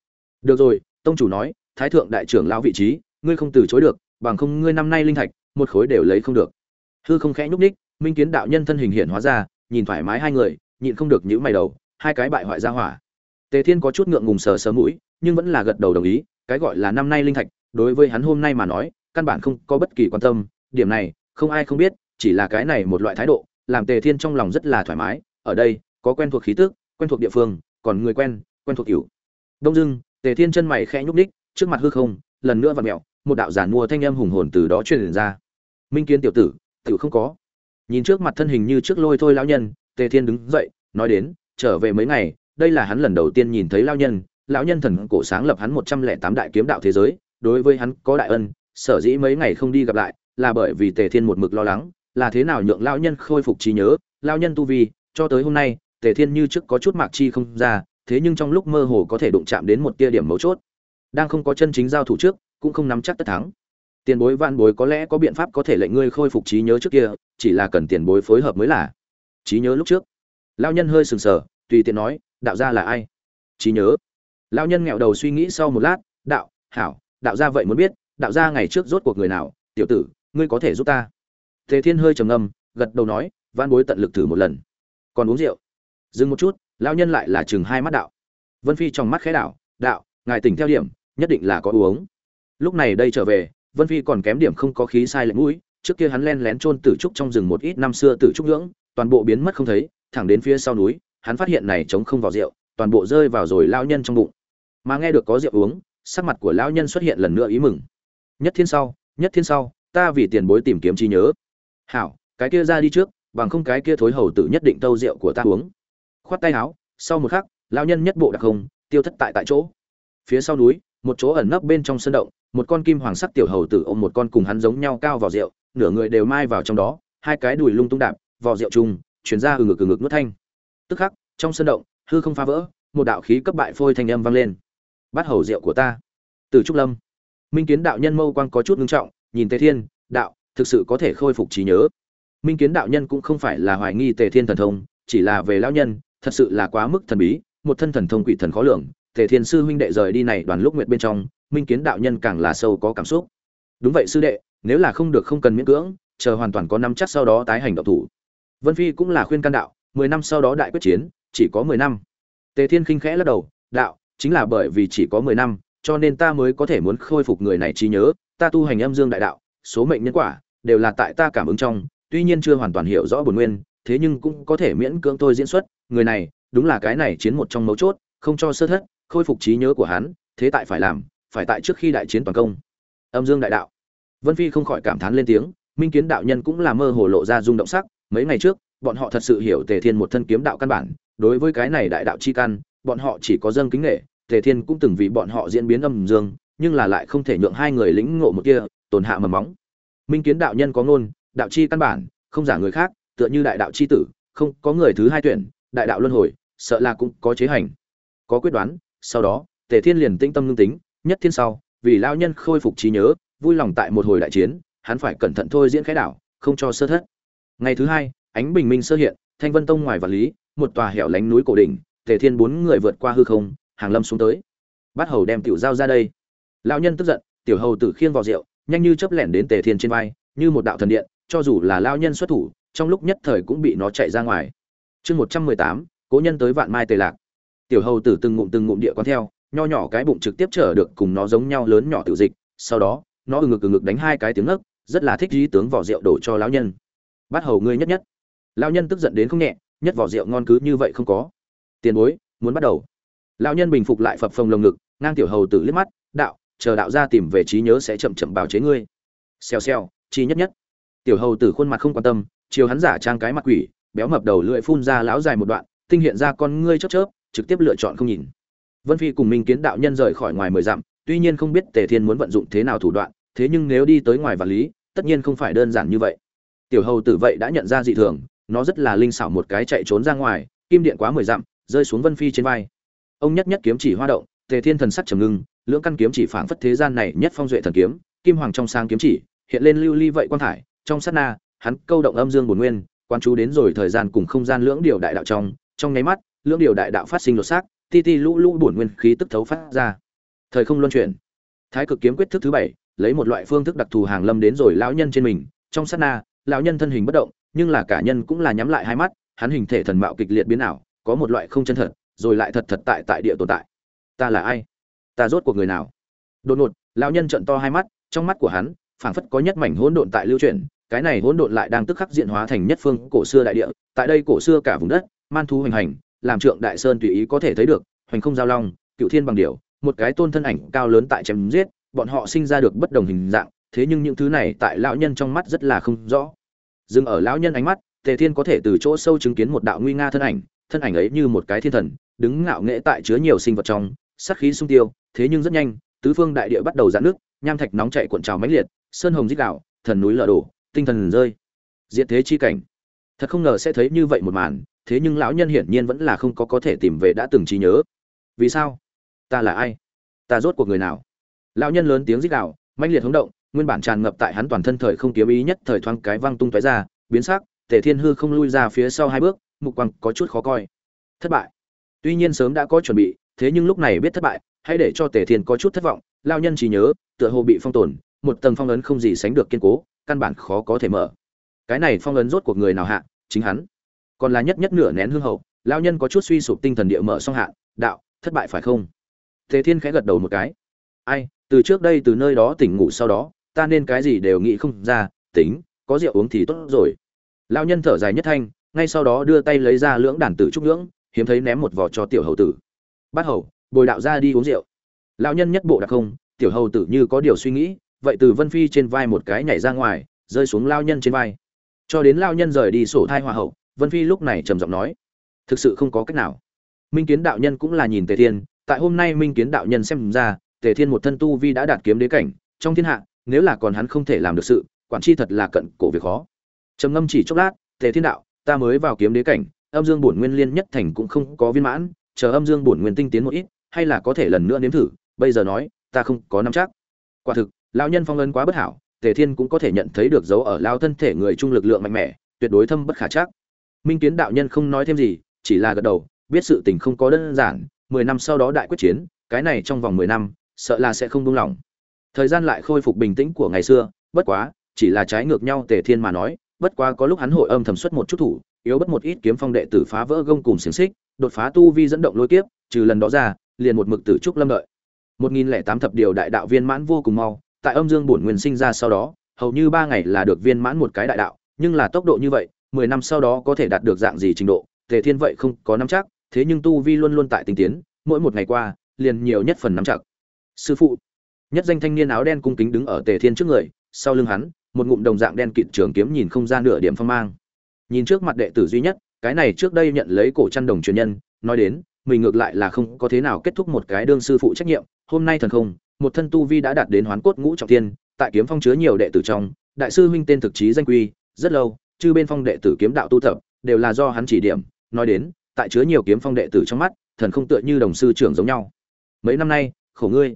Được rồi, tông chủ nói, thái thượng đại trưởng lão vị trí, ngươi không từ chối được, bằng không ngươi năm nay linh thạch, một khối đều lấy không được. Hư không khẽ nhúc ních minh kiến đạo nhân thân hình hiện hóa ra nhìn thoải mái hai người, nhịn không được nhíu mày đầu, hai cái bại hoại ra hỏa. Tề thiên có chút ngượng ngùng sờ sờ mũi, nhưng vẫn là gật đầu đồng ý, cái gọi là năm nay linh thạch, đối với hắn hôm nay mà nói, căn bản không có bất kỳ quan tâm, điểm này, không ai không biết, chỉ là cái này một loại thái độ, làm tề thiên trong lòng rất là thoải mái, ở đây, có quen thuộc khí tức, quen thuộc địa phương, còn người quen quen thuộc cửu. Đông dưng tề thiên chân mày khẽ nhúc ních trước mặt hư không, lần nữa vặn mẹo, một đạo giản mua thanh âm hùng hồn từ đó truyền ra. Minh kiến tiểu tử, tiểu không có nhìn trước mặt thân hình như trước lôi thôi lão nhân, tề thiên đứng dậy, nói đến, trở về mấy ngày, đây là hắn lần đầu tiên nhìn thấy lão nhân lão nhân thần cổ sáng lập hắn một trăm lẻ tám đại kiếm đạo thế giới, đối với hắn có đại ân, sở dĩ mấy ngày không đi gặp lại, là bởi vì tề thiên một mực lo lắng, là thế nào nhượng lão nhân khôi phục trí nhớ, lão nhân tu vi, cho tới hôm nay, tề thiên như trước có chút mạc chi không ra, thế nhưng trong lúc mơ hồ có thể đụng chạm đến một tia điểm mấu chốt, đang không có chân chính giao thủ trước, cũng không nắm chắc tất thắng tiền bối van bối có lẽ có biện pháp có thể lệnh ngươi khôi phục trí nhớ trước kia, chỉ là cần tiền bối phối hợp mới là. Trí nhớ lúc trước. Lao nhân hơi sừng sờ, tùy tiện nói, đạo gia là ai? Trí nhớ. Lao nhân nghẹo đầu suy nghĩ sau một lát, đạo, hảo, đạo gia vậy muốn biết, đạo gia ngày trước rốt cuộc người nào, tiểu tử, ngươi có thể giúp ta? Tề thiên hơi trầm ngâm, gật đầu nói van bối tận lực thử một lần. Còn uống rượu? Dừng một chút. Lao nhân lại là chừng hai mắt đạo. Vân phi trong mắt khẽ đạo đạo, ngài tỉnh theo điểm, nhất định là có uống. Lúc này đây trở về vân phi còn kém điểm không có khí sai lệnh mũi trước kia hắn len lén chôn tử trúc trong rừng một ít năm xưa tử trúc ngưỡng, toàn bộ biến mất không thấy thẳng đến phía sau núi hắn phát hiện này trống không vào rượu toàn bộ rơi vào rồi lão nhân trong bụng. Mà nghe được có rượu uống sắc mặt của lão nhân xuất hiện lần nữa ý mừng. Nhất thiên sau nhất thiên sau ta vì tiền bối tìm kiếm trí nhớ. Hảo cái kia ra đi trước bằng không cái kia thối hầu tử nhất định tâu rượu của ta uống. Khoát tay áo sau một khắc lão nhân nhất bộ đặc không tiêu thất tại tại chỗ. Phía sau núi một chỗ ẩn nấp bên trong sân động một con kim hoàng sắc tiểu hầu tử ôm một con cùng hắn giống nhau cao vào rượu, nửa người đều mai vào trong đó, hai cái đùi lung tung đạp, vò rượu chung truyền ra ừ ngực ừ ngực nuốt thanh. Tức khắc, trong sân động, hư không phá vỡ, một đạo khí cấp bại phôi thanh âm vang lên. Bắt hầu rượu của ta. Từ trúc lâm. Minh kiến đạo nhân mâu quang có chút ngưng trọng, nhìn tề thiên, đạo, thực sự có thể khôi phục trí nhớ. Minh kiến đạo nhân cũng không phải là hoài nghi tề thiên thần thông, chỉ là về lão nhân, thật sự là quá mức thần bí, một thân thần thông quỷ thần khó lường. Tề thiên sư huynh đệ rời đi này đoàn lúc nguyệt bên trong minh kiến đạo nhân càng là sâu có cảm xúc. Đúng vậy sư đệ, nếu là không được không cần miễn cưỡng, chờ hoàn toàn có năm chắc sau đó tái hành động thủ. Vân phi cũng là khuyên can đạo, mười năm sau đó đại quyết chiến, chỉ có mười năm. Tề thiên khinh khẽ lắc đầu, đạo, chính là bởi vì chỉ có mười năm, cho nên ta mới có thể muốn khôi phục người này trí nhớ, ta tu hành âm dương đại đạo, số mệnh nhân quả, đều là tại ta cảm ứng trong, tuy nhiên chưa hoàn toàn hiểu rõ bổn nguyên, thế nhưng cũng có thể miễn cưỡng tôi diễn xuất, người này, đúng là cái này chiến một trong mấu chốt, không cho sơ thất, khôi phục trí nhớ của hắn, thế tại phải làm phải tại trước khi đại chiến toàn công. Âm dương đại đạo. Vân phi không khỏi cảm thán lên tiếng, minh kiến đạo nhân cũng là mơ hồ lộ ra rung động sắc, mấy ngày trước, bọn họ thật sự hiểu tề thiên một thân kiếm đạo căn bản, đối với cái này đại đạo chi căn, bọn họ chỉ có dâng kính nghệ, tề thiên cũng từng vì bọn họ diễn biến âm dương, nhưng là lại không thể nhượng hai người lĩnh ngộ một kia tổn hạ mầm móng. Minh kiến đạo nhân có ngôn, đạo chi căn bản, không giả người khác, tựa như đại đạo chi tử, không có người thứ hai tuyển, đại đạo luân hồi, sợ là cũng có chế hành. Có quyết đoán, sau đó, tề thiên liền tĩnh tâm ngưng tính nhất thiên sau, vì lao nhân khôi phục trí nhớ, vui lòng tại một hồi đại chiến, hắn phải cẩn thận thôi diễn khái đảo, không cho sơ thất. Ngày thứ hai, ánh bình minh sơ hiện, thanh vân tông ngoài vật lý, một tòa hẻo lánh núi cổ đỉnh, tề thiên bốn người vượt qua hư không, hàng lâm xuống tới. Bắt hầu đem tiểu giao ra đây. Lão nhân tức giận, tiểu hầu tử khiêng vào rượu, nhanh như chớp lẻn đến tề thiên trên vai, như một đạo thần điện, cho dù là lao nhân xuất thủ, trong lúc nhất thời cũng bị nó chạy ra ngoài. Chương một trăm mười tám, cố nhân tới vạn mai tề lạc. Tiểu hầu tử từng ngụm từng ngụm địa quán theo nho nhỏ cái bụng trực tiếp chở được cùng nó giống nhau lớn nhỏ tiểu dịch, sau đó, nó ừ ngực ừ ngực đánh hai cái tiếng ngấc, rất là thích dí tướng vỏ rượu đổ cho lão nhân. Bắt hầu ngươi nhất nhất. Lão nhân tức giận đến không nhẹ, nhất vỏ rượu ngon cứ như vậy không có. Tiền bối, muốn bắt đầu. Lão nhân bình phục lại phập phồng lồng ngực, ngang tiểu hầu tử liếc mắt, đạo, chờ đạo ra tìm về trí nhớ sẽ chậm chậm bào chế ngươi. Xèo xèo, chi nhất nhất. Tiểu hầu tử khuôn mặt không quan tâm, chiều hắn giả trang cái mặt quỷ, béo mập đầu lưỡi phun ra lão dài một đoạn, tinh hiện ra con ngươi chớp chớp, trực tiếp lựa chọn không nhìn vân phi cùng minh kiến đạo nhân rời khỏi ngoài mười dặm, tuy nhiên không biết tề thiên muốn vận dụng thế nào thủ đoạn, thế nhưng nếu đi tới ngoài vật lý, tất nhiên không phải đơn giản như vậy. Tiểu hầu tử vậy đã nhận ra dị thường, nó rất là linh xảo một cái chạy trốn ra ngoài, kim điện quá mười dặm, rơi xuống vân phi trên vai. Ông nhất nhất kiếm chỉ hoa động, tề thiên thần sắc trầm ngưng, lưỡng căn kiếm chỉ phảng phất thế gian này nhất phong duệ thần kiếm, kim hoàng trong sáng kiếm chỉ, hiện lên lưu ly vậy quan thải, trong sát na, hắn câu động âm dương bổn nguyên, quan chú đến rồi thời gian cùng không gian lưỡng điều đại đạo trong trong nháy mắt, lưỡng điều đại đạo phát sinh lột xác ti ti lũ lũ bổn nguyên khí tức thấu phát ra. Thời không luân chuyển. Thái cực kiếm quyết thức thứ bảy lấy một loại phương thức đặc thù hàng lâm đến rồi lão nhân trên mình. Trong sát na lão nhân thân hình bất động nhưng là cả nhân cũng là nhắm lại hai mắt hắn hình thể thần mạo kịch liệt biến ảo có một loại không chân thật rồi lại thật thật tại tại địa tồn tại. Ta là ai? Ta rốt cuộc người nào? Đột ngột lão nhân trợn to hai mắt trong mắt của hắn phảng phất có nhất mảnh hỗn độn tại lưu truyền, cái này hỗn độn lại đang tức khắc diện hóa thành nhất phương cổ xưa đại địa tại đây cổ xưa cả vùng đất man thú hoành hành làm trượng đại sơn tùy ý có thể thấy được, hoành không giao long, cựu thiên bằng điểu, một cái tôn thân ảnh cao lớn tại chém giết, bọn họ sinh ra được bất đồng hình dạng, thế nhưng những thứ này tại lão nhân trong mắt rất là không rõ. Dừng ở lão nhân ánh mắt, tề thiên có thể từ chỗ sâu chứng kiến một đạo nguy nga thân ảnh thân ảnh ấy như một cái thiên thần, đứng ngạo nghễ tại chứa nhiều sinh vật trong, sát khí sung tiêu, thế nhưng rất nhanh, tứ phương đại địa bắt đầu giãn nước nham thạch nóng chảy cuộn trào mãnh liệt, sơn hồng dích đạo thần núi lở đổ, tinh thần rơi. Diện thế chi cảnh. Thật không ngờ sẽ thấy như vậy một màn thế nhưng lão nhân hiển nhiên vẫn là không có có thể tìm về đã từng trí nhớ. Vì sao? Ta là ai? Ta rốt cuộc người nào? Lão nhân lớn tiếng rít đạo mãnh liệt hống động, nguyên bản tràn ngập tại hắn toàn thân thời không kiếm ý nhất thời thoáng cái văng tung tóe ra, biến sắc, tề thiên hư không lui ra phía sau hai bước, mục quang có chút khó coi. Thất bại. Tuy nhiên sớm đã có chuẩn bị, thế nhưng lúc này biết thất bại, hãy để cho tề thiên có chút thất vọng lao nhân chỉ nhớ, tựa hồ bị phong tồn, một tầng phong ấn không gì sánh được kiên cố, căn bản khó có thể mở. Cái này phong ấn rốt cuộc người nào hạ? Chính hắn còn là nhất nhất nửa nén hương hậu lao nhân có chút suy sụp tinh thần địa mở song hạ, đạo, thất bại phải không? Thế thiên khẽ gật đầu một cái. Ai, từ trước đây từ nơi đó tỉnh ngủ sau đó, ta nên cái gì đều nghĩ không ra, tính, có rượu uống thì tốt rồi. Lao nhân thở dài nhất thanh, ngay sau đó đưa tay lấy ra lưỡng đàn tử trúc ngưỡng hiếm thấy ném một vò cho tiểu hầu tử. Bắt hầu, bồi đạo ra đi uống rượu. Lão nhân nhất bộ đặc không, tiểu hầu tử như có điều suy nghĩ, vậy từ vân phi trên vai một cái nhảy ra ngoài, rơi xuống lao nhân trên vai. Cho đến lao nhân rời đi sổ thai hoa hậu vân phi lúc này trầm giọng nói, thực sự không có cách nào. Minh kiến đạo nhân cũng là nhìn tề thiên, tại hôm nay minh kiến đạo nhân xem ra, tề thiên một thân tu vi đã đạt kiếm đế cảnh, trong thiên hạ, nếu là còn hắn không thể làm được sự, quản chi thật là cận cổ việc khó. Trầm ngâm chỉ chốc lát, tề thiên đạo, ta mới vào kiếm đế cảnh, âm dương bổn nguyên liên nhất thành cũng không có viên mãn, chờ âm dương bổn nguyên tinh tiến một ít, hay là có thể lần nữa nếm thử, bây giờ nói, ta không có nắm chắc. Quả thực, lão nhân phong ân quá bất hảo, tề thiên cũng có thể nhận thấy được dấu ở lao thân thể người trung lực lượng mạnh mẽ, tuyệt đối thâm bất khả chắc minh kiến đạo nhân không nói thêm gì, chỉ là gật đầu, biết sự tình không có đơn giản, mười năm sau đó đại quyết chiến, cái này trong vòng mười năm, sợ là sẽ không buông lỏng. Thời gian lại khôi phục bình tĩnh của ngày xưa, bất quá, chỉ là trái ngược nhau tề thiên mà nói, bất quá có lúc hắn hội âm thầm xuất một chút thủ, yếu bất một ít kiếm phong đệ tử phá vỡ gông cùng xiềng xích, đột phá tu vi dẫn động lôi kiếp, trừ lần đó ra, liền một mực tử trúc lâm đợi. Một nghìn lẻ tám thập điều đại đạo viên mãn vô cùng mau, tại âm dương bổn nguyên sinh ra sau đó, hầu như ba ngày là được viên mãn một cái đại đạo, nhưng là tốc độ như vậy mười năm sau đó có thể đạt được dạng gì trình độ, tề thiên vậy không có nắm chắc, thế nhưng tu vi luôn luôn tại tinh tiến, mỗi một ngày qua, liền nhiều nhất phần nắm chặt sư phụ, nhất danh thanh niên áo đen cung kính đứng ở tề thiên trước người, sau lưng hắn, một ngụm đồng dạng đen kịt trường kiếm nhìn không ra nửa điểm phong mang. Nhìn trước mặt đệ tử duy nhất, cái này trước đây nhận lấy cổ chăn đồng truyền nhân, nói đến, mình ngược lại là không có thế nào kết thúc một cái đương sư phụ trách nhiệm, hôm nay thần không, một thân tu vi đã đạt đến hoán cốt ngũ trọng thiên, tại kiếm phong chứa nhiều đệ tử trong, đại sư huynh tên thực chí danh quy, rất lâu chư bên phong đệ tử kiếm đạo tu tập, đều là do hắn chỉ điểm, nói đến, tại chứa nhiều kiếm phong đệ tử trong mắt, thần không tựa như đồng sư trưởng giống nhau. Mấy năm nay, khổ ngươi.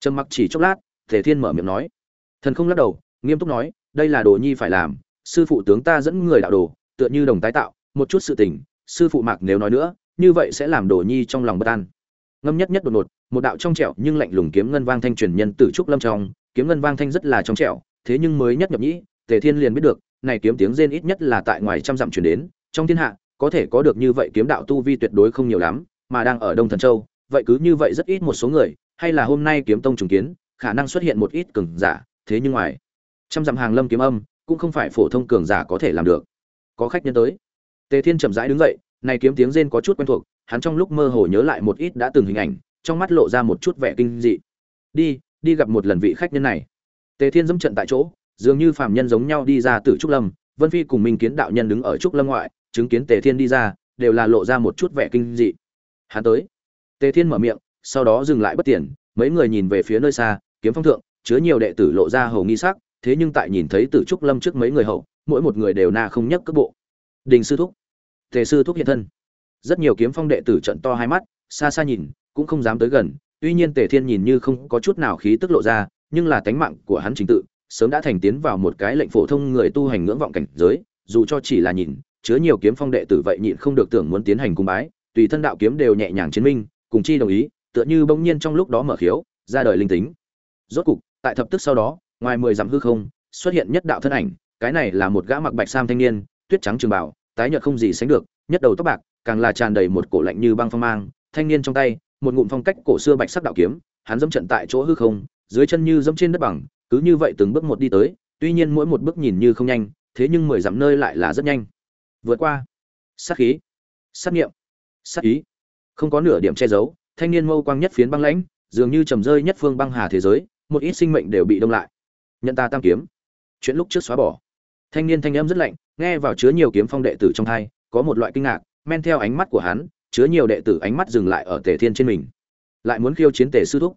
Trầm mặc chỉ chốc lát, thể thiên mở miệng nói. Thần không lắc đầu, nghiêm túc nói, đây là đồ nhi phải làm, sư phụ tướng ta dẫn người đạo đồ, tựa như đồng tái tạo, một chút sự tình, sư phụ mạc nếu nói nữa, như vậy sẽ làm đồ nhi trong lòng bất an. Ngâm nhất nhất đột ngột, một đạo trong trẻo nhưng lạnh lùng kiếm ngân vang thanh truyền nhân tử trúc lâm trong, kiếm ngân vang thanh rất là trong trẻo, thế nhưng mới nhất nhập nhĩ tề thiên liền biết được này kiếm tiếng rên ít nhất là tại ngoài trăm dặm truyền đến, trong thiên hạ, có thể có được như vậy kiếm đạo tu vi tuyệt đối không nhiều lắm, mà đang ở đông thần châu, vậy cứ như vậy rất ít một số người, hay là hôm nay kiếm tông trùng kiến, khả năng xuất hiện một ít cường giả, thế nhưng ngoài trăm dặm hàng lâm kiếm âm, cũng không phải phổ thông cường giả có thể làm được. Có khách nhân tới. Tề thiên chậm rãi đứng dậy, này kiếm tiếng rên có chút quen thuộc, hắn trong lúc mơ hồ nhớ lại một ít đã từng hình ảnh, trong mắt lộ ra một chút vẻ kinh dị. Đi đi gặp một lần vị khách nhân này. Tề thiên dẫm trận tại chỗ dường như phàm nhân giống nhau đi ra từ trúc lâm vân phi cùng minh kiến đạo nhân đứng ở trúc lâm ngoại chứng kiến tề thiên đi ra đều là lộ ra một chút vẻ kinh dị hắn tới tề thiên mở miệng sau đó dừng lại bất tiền mấy người nhìn về phía nơi xa kiếm phong thượng chứa nhiều đệ tử lộ ra hầu nghi sắc thế nhưng tại nhìn thấy Tử Trúc Lâm trước mấy người hậu, mỗi một người đều na không nhấc cước bộ. Đình sư thúc, Tề sư thúc hiện thân. Rất nhiều kiếm phong đệ tử trận to hai mắt, xa xa nhìn, cũng không dám tới gần, tuy nhiên Tề Thiên nhìn như không có chút nào khí tức lộ ra, nhưng là tánh mạng của hắn chính tự, sớm đã thành tiến vào một cái lệnh phổ thông người tu hành ngưỡng vọng cảnh giới, dù cho chỉ là nhìn, chứa nhiều kiếm phong đệ tử vậy nhịn không được tưởng muốn tiến hành cung bái, tùy thân đạo kiếm đều nhẹ nhàng chiến minh, cùng chi đồng ý, tựa như bỗng nhiên trong lúc đó mở khiếu, ra đời linh tính. Rốt cục, tại thập tức sau đó, ngoài mười dặm hư không xuất hiện nhất đạo thân ảnh cái này là một gã mặc bạch sam thanh niên tuyết trắng trường bảo tái nhợt không gì sánh được nhất đầu tóc bạc càng là tràn đầy một cổ lạnh như băng phong mang thanh niên trong tay một ngụm phong cách cổ xưa bạch sắc đạo kiếm hắn dẫm trận tại chỗ hư không dưới chân như dẫm trên đất bằng cứ như vậy từng bước một đi tới, tuy nhiên mỗi một bước nhìn như không nhanh, thế nhưng mười dặm nơi lại là rất nhanh. Vượt qua. Sát khí. Sát nghiệm. Sát ý. Không có nửa điểm che giấu, thanh niên mâu quang nhất phiến băng lãnh, dường như trầm rơi nhất phương băng hà thế giới, một ít sinh mệnh đều bị đông lại. Nhận ta tam kiếm. Chuyện lúc trước xóa bỏ. Thanh niên thanh âm rất lạnh, nghe vào chứa nhiều kiếm phong đệ tử trong thai, có một loại kinh ngạc, men theo ánh mắt của hắn, chứa nhiều đệ tử ánh mắt dừng lại ở tề thiên trên mình. Lại muốn khiêu chiến tề sư thúc.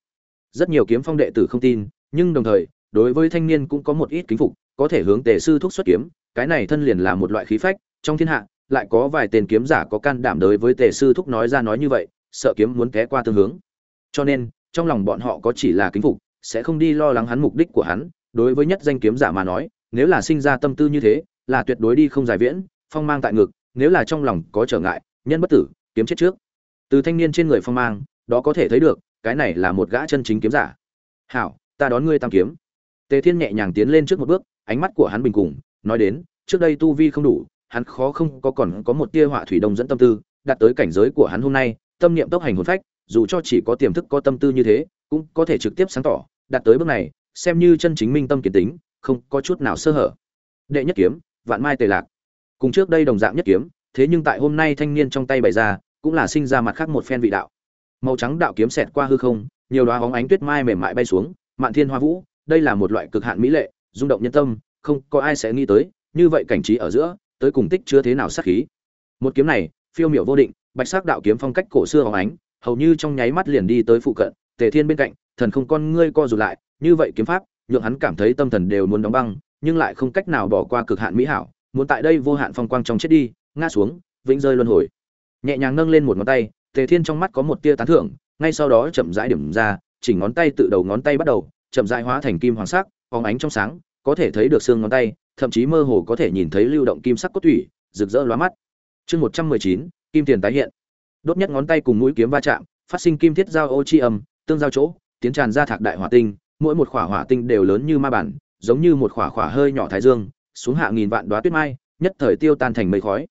Rất nhiều kiếm phong đệ tử không tin, nhưng đồng thời đối với thanh niên cũng có một ít kính phục, có thể hướng tề sư thúc xuất kiếm, cái này thân liền là một loại khí phách, trong thiên hạ, lại có vài tên kiếm giả có can đảm đối với tề sư thúc nói ra nói như vậy, sợ kiếm muốn té qua tương hướng. Cho nên, trong lòng bọn họ có chỉ là kính phục, sẽ không đi lo lắng hắn mục đích của hắn, đối với nhất danh kiếm giả mà nói, nếu là sinh ra tâm tư như thế, là tuyệt đối đi không giải viễn, phong mang tại ngực, nếu là trong lòng có trở ngại, nhân bất tử, kiếm chết trước. Từ thanh niên trên người phong mang, đó có thể thấy được, cái này là một gã chân chính kiếm giả. Hảo, ta đón ngươi tam kiếm tề thiên nhẹ nhàng tiến lên trước một bước, ánh mắt của hắn bình cùng, nói đến, trước đây tu vi không đủ, hắn khó không có còn có một tia họa thủy đông dẫn tâm tư, đạt tới cảnh giới của hắn hôm nay, tâm niệm tốc hành hồn phách, dù cho chỉ có tiềm thức có tâm tư như thế, cũng có thể trực tiếp sáng tỏ, đạt tới bước này, xem như chân chính minh tâm kiến tính, không có chút nào sơ hở. Đệ nhất kiếm, vạn mai tề lạc. Cùng trước đây đồng dạng nhất kiếm, thế nhưng tại hôm nay thanh niên trong tay bày ra, cũng là sinh ra mặt khác một phen vị đạo. Màu trắng đạo kiếm xẹt qua hư không, nhiều đóa bóng ánh tuyết mai mềm mại bay xuống, mạn thiên hoa vũ đây là một loại cực hạn mỹ lệ, rung động nhân tâm, không có ai sẽ nghĩ tới, như vậy cảnh trí ở giữa, tới cùng tích chưa thế nào sát khí. Một kiếm này, phiêu miểu vô định, bạch sắc đạo kiếm phong cách cổ xưa hóng ánh, hầu như trong nháy mắt liền đi tới phụ cận, tề thiên bên cạnh, thần không con ngươi co rụt lại, như vậy kiếm pháp, nhượng hắn cảm thấy tâm thần đều muốn đóng băng, nhưng lại không cách nào bỏ qua cực hạn mỹ hảo, muốn tại đây vô hạn phong quang trong chết đi, ngã xuống, vĩnh rơi luân hồi. Nhẹ nhàng nâng lên một ngón tay, tề thiên trong mắt có một tia tán thưởng, ngay sau đó chậm rãi điểm ra, chỉnh ngón tay tự đầu ngón tay bắt đầu chậm rãi hóa thành kim hoàng sắc, phóng ánh trong sáng, có thể thấy được xương ngón tay, thậm chí mơ hồ có thể nhìn thấy lưu động kim sắc cốt thủy, rực rỡ lóa mắt. Chương một trăm mười chín, kim tiền tái hiện. Đốt nhất ngón tay cùng mũi kiếm va chạm, phát sinh kim thiết giao ô chi âm, tương giao chỗ, tiến tràn ra thạc đại hỏa tinh, mỗi một khỏa hỏa tinh đều lớn như ma bản, giống như một khỏa khỏa hơi nhỏ thái dương, xuống hạ nghìn vạn đoá tuyết mai, nhất thời tiêu tan thành mây khói.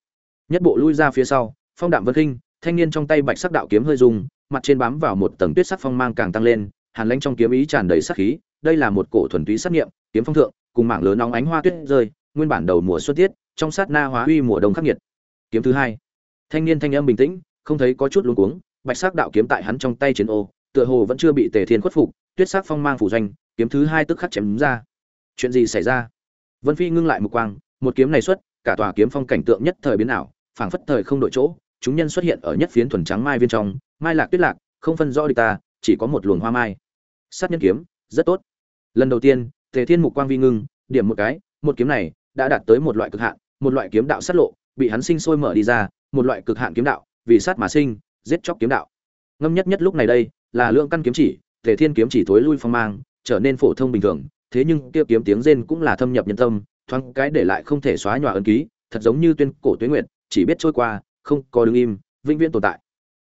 Nhất bộ lui ra phía sau, phong đạm vân khinh, thanh niên trong tay bạch sắc đạo kiếm hơi rung, mặt trên bám vào một tầng tuyết sắc phong mang càng tăng lên hàn lãnh trong kiếm ý tràn đầy sát khí, đây là một cổ thuần túy sát nghiệm, kiếm phong thượng, cùng mảng lớn nóng ánh hoa tuyết rơi, nguyên bản đầu mùa xuân tiết, trong sát na hóa uy mùa đông khắc nghiệt. Kiếm thứ hai. Thanh niên thanh âm bình tĩnh, không thấy có chút luống cuống, bạch sắc đạo kiếm tại hắn trong tay chiến ô, tựa hồ vẫn chưa bị tề thiên khuất phục, tuyết sắc phong mang phủ doanh, kiếm thứ hai tức khắc chém ra. Chuyện gì xảy ra? Vân phi ngưng lại một quang, một kiếm này xuất, cả tòa kiếm phong cảnh tượng nhất thời biến ảo, phảng phất thời không đổi chỗ, chúng nhân xuất hiện ở nhất phiến thuần trắng mai viên trong, mai lạc tuyết lạc, không phân rõ địch ta, chỉ có một luồng hoa mai sát nhân kiếm, rất tốt. Lần đầu tiên, tề thiên mục quang vi ngưng, điểm một cái, một kiếm này đã đạt tới một loại cực hạn, một loại kiếm đạo sát lộ, bị hắn sinh sôi mở đi ra, một loại cực hạn kiếm đạo, vì sát mà sinh, giết chóc kiếm đạo. Ngâm nhất nhất lúc này đây, là lượng căn kiếm chỉ, tề thiên kiếm chỉ thối lui phong mang, trở nên phổ thông bình thường, thế nhưng kia kiếm tiếng rên cũng là thâm nhập nhân tâm, thoáng cái để lại không thể xóa nhòa ấn ký, thật giống như tuyên cổ tuyến nguyện chỉ biết trôi qua, không có đứng im, vĩnh viễn tồn tại.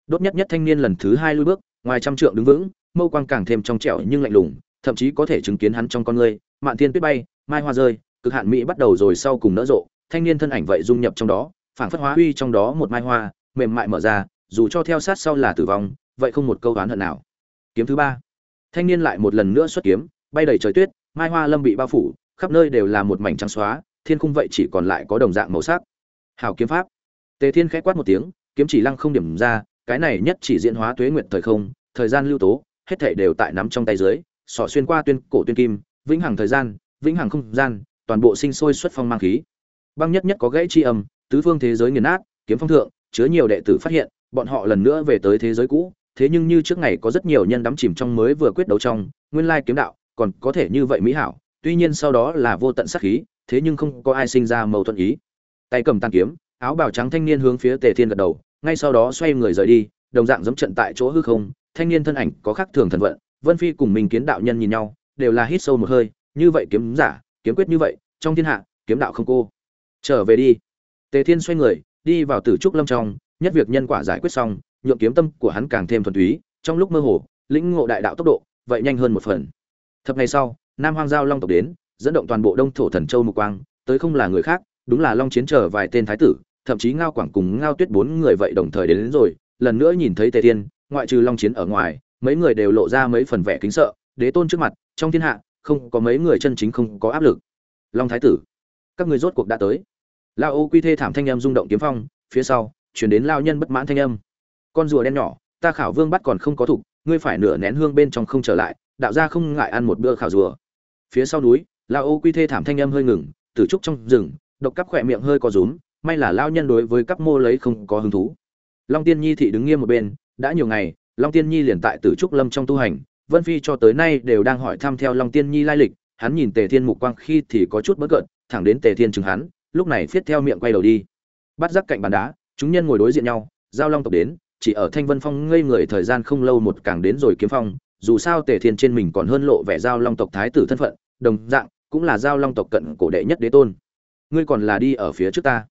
Đốt nhất nhất thanh niên lần thứ hai lui bước, ngoài trăm trượng đứng vững mâu quang càng thêm trong trẻo nhưng lạnh lùng, thậm chí có thể chứng kiến hắn trong con người mạn thiên tuyết bay, mai hoa rơi, cực hạn mỹ bắt đầu rồi sau cùng nở rộ, thanh niên thân ảnh vậy dung nhập trong đó, phảng phất hóa huy trong đó một mai hoa, mềm mại mở ra, dù cho theo sát sau là tử vong, vậy không một câu oán hận nào. Kiếm thứ ba. Thanh niên lại một lần nữa xuất kiếm, bay đầy trời tuyết, mai hoa lâm bị bao phủ, khắp nơi đều là một mảnh trắng xóa, thiên khung vậy chỉ còn lại có đồng dạng màu sắc. Hảo kiếm pháp. Tề thiên khẽ quát một tiếng, kiếm chỉ lăng không điểm ra, cái này nhất chỉ diễn hóa tuế nguyện thời không, thời gian lưu tố hết thảy đều tại nắm trong tay dưới sọ xuyên qua tuyên cổ tuyên kim, vĩnh hằng thời gian, vĩnh hằng không gian, toàn bộ sinh sôi xuất phong mang khí. Băng nhất nhất có gãy chi âm, tứ phương thế giới nghiền nát, kiếm phong thượng, chứa nhiều đệ tử phát hiện, bọn họ lần nữa về tới thế giới cũ, thế nhưng như trước ngày có rất nhiều nhân đắm chìm trong mới vừa quyết đấu trong, nguyên lai kiếm đạo, còn có thể như vậy mỹ hảo, tuy nhiên sau đó là vô tận sát khí, thế nhưng không có ai sinh ra mâu thuẫn ý. Tay cầm tàn kiếm, áo bào trắng thanh niên hướng phía tề thiên gật đầu, ngay sau đó xoay người rời đi, đồng dạng giống trận tại chỗ hư không thanh niên thân ảnh có khác thường thần vận vân phi cùng mình kiến đạo nhân nhìn nhau đều là hít sâu một hơi như vậy kiếm giả kiếm quyết như vậy trong thiên hạ kiếm đạo không cô. Trở về đi. Tề thiên xoay người đi vào tử trúc lâm trong nhất việc nhân quả giải quyết xong nhượng kiếm tâm của hắn càng thêm thuần túy trong lúc mơ hồ lĩnh ngộ đại đạo tốc độ vậy nhanh hơn một phần. Thập ngày sau nam hoang giao long tộc đến dẫn động toàn bộ đông thổ thần châu mục quang tới không là người khác đúng là long chiến chờ vài tên thái tử thậm chí ngao quảng cùng ngao tuyết bốn người vậy đồng thời đến, đến rồi lần nữa nhìn thấy tề thiên ngoại trừ long chiến ở ngoài, mấy người đều lộ ra mấy phần vẻ kính sợ, đế tôn trước mặt, trong thiên hạ, không có mấy người chân chính không có áp lực. Long thái tử, các người rốt cuộc đã tới. Lao ô quy thê thảm thanh âm rung động kiếm phong, phía sau, chuyển đến lao nhân bất mãn thanh âm. Con rùa đen nhỏ, ta khảo vương bắt còn không có thục, ngươi phải nửa nén hương bên trong không trở lại, đạo gia không ngại ăn một bữa khảo rùa. Phía sau núi, lao ô quy thê thảm thanh âm hơi ngừng, tử trúc trong rừng, độc cắp khỏe miệng hơi có rúm, may là lao nhân đối với cắp mô lấy không có hứng thú. Long tiên nhi thị đứng nghiêm một bên đã nhiều ngày, long tiên nhi liền tại tử trúc lâm trong tu hành, vân phi cho tới nay đều đang hỏi thăm theo long tiên nhi lai lịch, hắn nhìn tề thiên mục quang khi thì có chút bất cợt, thẳng đến tề thiên chừng hắn, lúc này viết theo miệng quay đầu đi. Bắt giác cạnh bàn đá, chúng nhân ngồi đối diện nhau, giao long tộc đến, chỉ ở thanh vân phong ngây người thời gian không lâu một càng đến rồi kiếm phong, dù sao tề thiên trên mình còn hơn lộ vẻ giao long tộc thái tử thân phận, đồng dạng, cũng là giao long tộc cận cổ đệ nhất đế tôn. Ngươi còn là đi ở phía trước ta.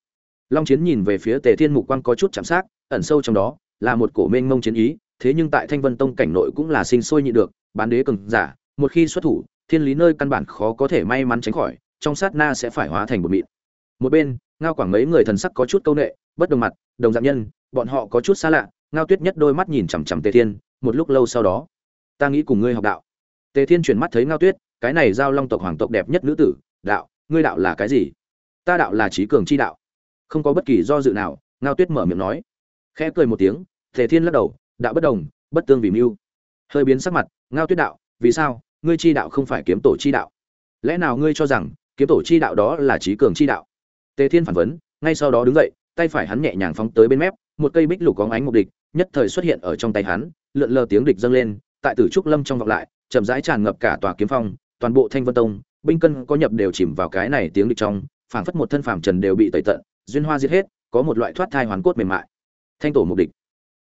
Long chiến nhìn về phía tề thiên mục quang có chút chạm sát ẩn sâu trong đó là một cổ mênh mông chiến ý, thế nhưng tại thanh vân tông cảnh nội cũng là sinh sôi nhị được, bán đế cường giả, một khi xuất thủ, thiên lý nơi căn bản khó có thể may mắn tránh khỏi, trong sát na sẽ phải hóa thành một mịn. Một bên, ngao quảng mấy người thần sắc có chút câu nệ, bất đồng mặt, đồng dạng nhân, bọn họ có chút xa lạ, ngao tuyết nhất đôi mắt nhìn chằm chằm tề thiên, một lúc lâu sau đó, ta nghĩ cùng ngươi học đạo. Tề thiên chuyển mắt thấy ngao tuyết, cái này giao long tộc hoàng tộc đẹp nhất nữ tử, đạo, ngươi đạo là cái gì? Ta đạo là trí cường chi đạo. Không có bất kỳ do dự nào, ngao tuyết mở miệng nói khẽ cười một tiếng, tề thiên lắc đầu, đạo bất đồng, bất tương vì mưu. Hơi biến sắc mặt, ngao tuyết đạo, vì sao, ngươi chi đạo không phải kiếm tổ chi đạo? Lẽ nào ngươi cho rằng, kiếm tổ chi đạo đó là trí cường chi đạo? Tề thiên phản vấn, ngay sau đó đứng dậy, tay phải hắn nhẹ nhàng phóng tới bên mép, một cây bích lục có ánh mục địch, nhất thời xuất hiện ở trong tay hắn, lượn lờ tiếng địch dâng lên, tại tử trúc lâm trong vọng lại, chậm rãi tràn ngập cả tòa kiếm phong, toàn bộ thanh vân tông, binh cân có nhập đều chìm vào cái này tiếng địch trong, phảng phất một thân phàm trần đều bị tẩy tận, duyên hoa giết hết, có một loại thoát thai hoàn cốt mềm mại thanh tổ mục địch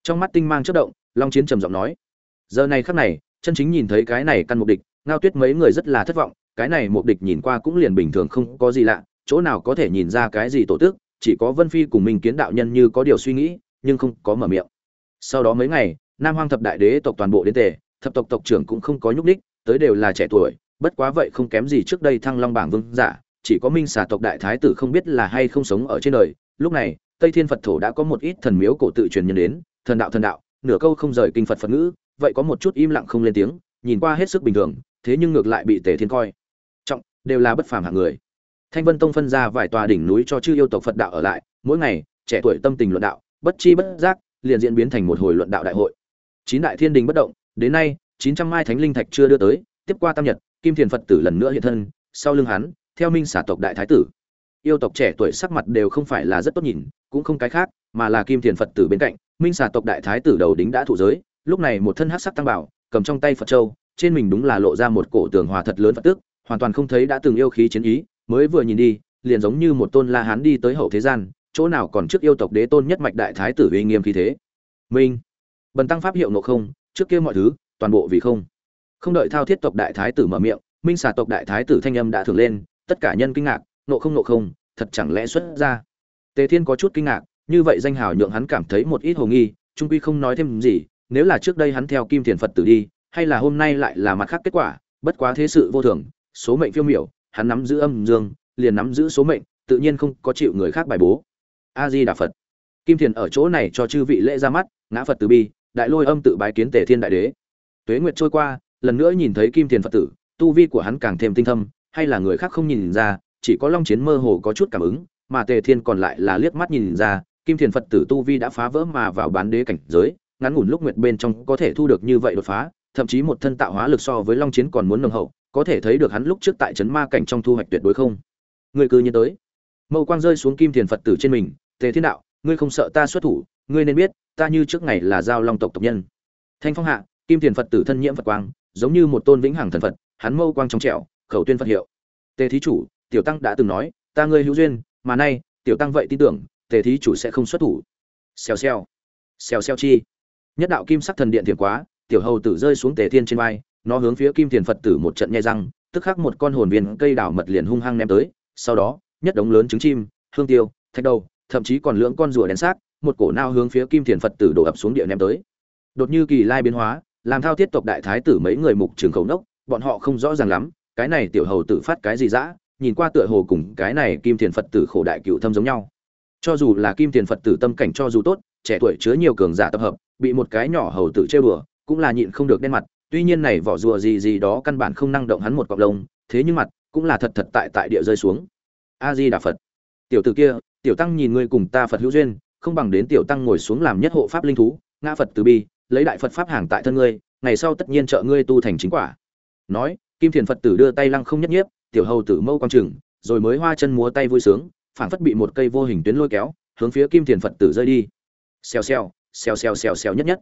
trong mắt tinh mang chất động, long chiến trầm giọng nói, giờ này khắc này, chân chính nhìn thấy cái này căn mục địch ngao tuyết mấy người rất là thất vọng, cái này mục địch nhìn qua cũng liền bình thường không có gì lạ, chỗ nào có thể nhìn ra cái gì tổ tước, chỉ có vân phi cùng mình kiến đạo nhân như có điều suy nghĩ, nhưng không có mở miệng. Sau đó mấy ngày, nam hoang thập đại đế tộc toàn bộ đến tề, thập tộc tộc trưởng cũng không có nhúc đích tới đều là trẻ tuổi, bất quá vậy không kém gì trước đây thăng long bảng vương giả, chỉ có minh xà tộc đại thái tử không biết là hay không sống ở trên đời, lúc này tây thiên phật thổ đã có một ít thần miếu cổ tự truyền nhân đến, thần đạo thần đạo, nửa câu không rời kinh phật phật ngữ, vậy có một chút im lặng không lên tiếng, nhìn qua hết sức bình thường, thế nhưng ngược lại bị tề thiên coi. Trọng, đều là bất phàm hạng người. Thanh vân tông phân ra vài tòa đỉnh núi cho chư yêu tộc phật đạo ở lại, mỗi ngày, trẻ tuổi tâm tình luận đạo, bất chi bất giác, liền diễn biến thành một hồi luận đạo đại hội. Chín đại thiên đình bất động, đến nay, chín trăm mai thánh linh thạch chưa đưa tới, tiếp qua tam nhật, kim thiền phật tử lần nữa hiện thân, sau lưng hắn, theo minh xả tộc đại thái tử. Yêu tộc trẻ tuổi sắc mặt đều không phải là rất tốt nhìn cũng không cái khác, mà là kim thiền phật tử bên cạnh, minh xà tộc đại thái tử đầu đính đã thụ giới, lúc này một thân hắc sắc tăng bảo, cầm trong tay phật châu, trên mình đúng là lộ ra một cổ tường hòa thật lớn phật tước, hoàn toàn không thấy đã từng yêu khí chiến ý, mới vừa nhìn đi, liền giống như một tôn la hán đi tới hậu thế gian, chỗ nào còn trước yêu tộc đế tôn nhất mạch đại thái tử uy nghiêm khí thế. Minh, bần tăng pháp hiệu nộ không, trước kia mọi thứ, toàn bộ vì không. Không đợi thao thiết tộc đại thái tử mở miệng, minh xà tộc đại thái tử thanh âm đã thường lên, tất cả nhân kinh ngạc, nộ không nộ không, thật chẳng lẽ xuất ra? Tề thiên có chút kinh ngạc, như vậy danh hào nhượng hắn cảm thấy một ít hồ nghi, trung quy không nói thêm gì, nếu là trước đây hắn theo kim thiền phật tử đi, hay là hôm nay lại là mặt khác kết quả, bất quá thế sự vô thường, số mệnh phiêu miểu, hắn nắm giữ âm dương, liền nắm giữ số mệnh, tự nhiên không có chịu người khác bài bố. A di đà phật. Kim thiền ở chỗ này cho chư vị lễ ra mắt, ngã phật từ bi, đại lôi âm tự bái kiến tề thiên đại đế. Tuế nguyệt trôi qua, lần nữa nhìn thấy kim thiền phật tử, tu vi của hắn càng thêm tinh thâm, hay là người khác không nhìn ra, chỉ có long chiến mơ hồ có chút cảm ứng mà tề thiên còn lại là liếc mắt nhìn ra, kim thiền phật tử tu vi đã phá vỡ mà vào bán đế cảnh giới, ngắn ngủn lúc nguyệt bên trong có thể thu được như vậy đột phá, thậm chí một thân tạo hóa lực so với long chiến còn muốn nồng hậu, có thể thấy được hắn lúc trước tại trấn ma cảnh trong thu hoạch tuyệt đối không. Người cư nhiên tới. Mâu quang rơi xuống kim thiền phật tử trên mình, tề thiên đạo, ngươi không sợ ta xuất thủ, ngươi nên biết, ta như trước ngày là giao long tộc tộc nhân. Thanh phong hạ, kim thiền phật tử thân nhiễm phật quang, giống như một tôn vĩnh hằng thần phật, hắn mâu quang trong trẻo, khẩu tuyên phật hiệu. Tề thí chủ, tiểu tăng đã từng nói, ta ngươi hữu duyên mà nay, tiểu tăng vậy tin tưởng, tề thí chủ sẽ không xuất thủ. Xèo xèo xèo xèo chi. Nhất đạo kim sắc thần điện thiền quá, tiểu hầu tử rơi xuống tề thiên trên vai, nó hướng phía kim thiền phật tử một trận nhai răng, tức khắc một con hồn viên cây đảo mật liền hung hăng ném tới, sau đó, nhất đống lớn trứng chim, hương tiêu, thạch đầu, thậm chí còn lưỡng con rùa đen xác, một cổ nao hướng phía kim thiền phật tử đổ ập xuống địa ném tới. Đột như kỳ lai biến hóa, làm thao thiết tộc đại thái tử mấy người mục trường khẩu nốc, bọn họ không rõ ràng lắm, cái này tiểu hầu tử phát cái gì dã nhìn qua tựa hồ cùng cái này kim thiền phật tử khổ đại cựu thâm giống nhau. Cho dù là kim thiền phật tử tâm cảnh cho dù tốt, trẻ tuổi chứa nhiều cường giả tập hợp, bị một cái nhỏ hầu tử chơi bừa cũng là nhịn không được đen mặt, tuy nhiên này vỏ rùa gì gì đó căn bản không năng động hắn một cọc lông, thế nhưng mặt cũng là thật thật tại tại địa rơi xuống. A di đà phật. Tiểu tử kia, tiểu tăng nhìn ngươi cùng ta phật hữu duyên, không bằng đến tiểu tăng ngồi xuống làm nhất hộ pháp linh thú, ngã phật từ bi, lấy đại phật pháp hàng tại thân ngươi, ngày sau tất nhiên trợ ngươi tu thành chính quả. Nói, kim thiền phật tử đưa tay lăng không nhất nhiếp tiểu hầu tử mâu quang trừng rồi mới hoa chân múa tay vui sướng, phảng phất bị một cây vô hình tuyến lôi kéo, hướng phía kim thiền phật tử rơi đi. Xèo xèo xèo xèo xèo xèo nhất nhất.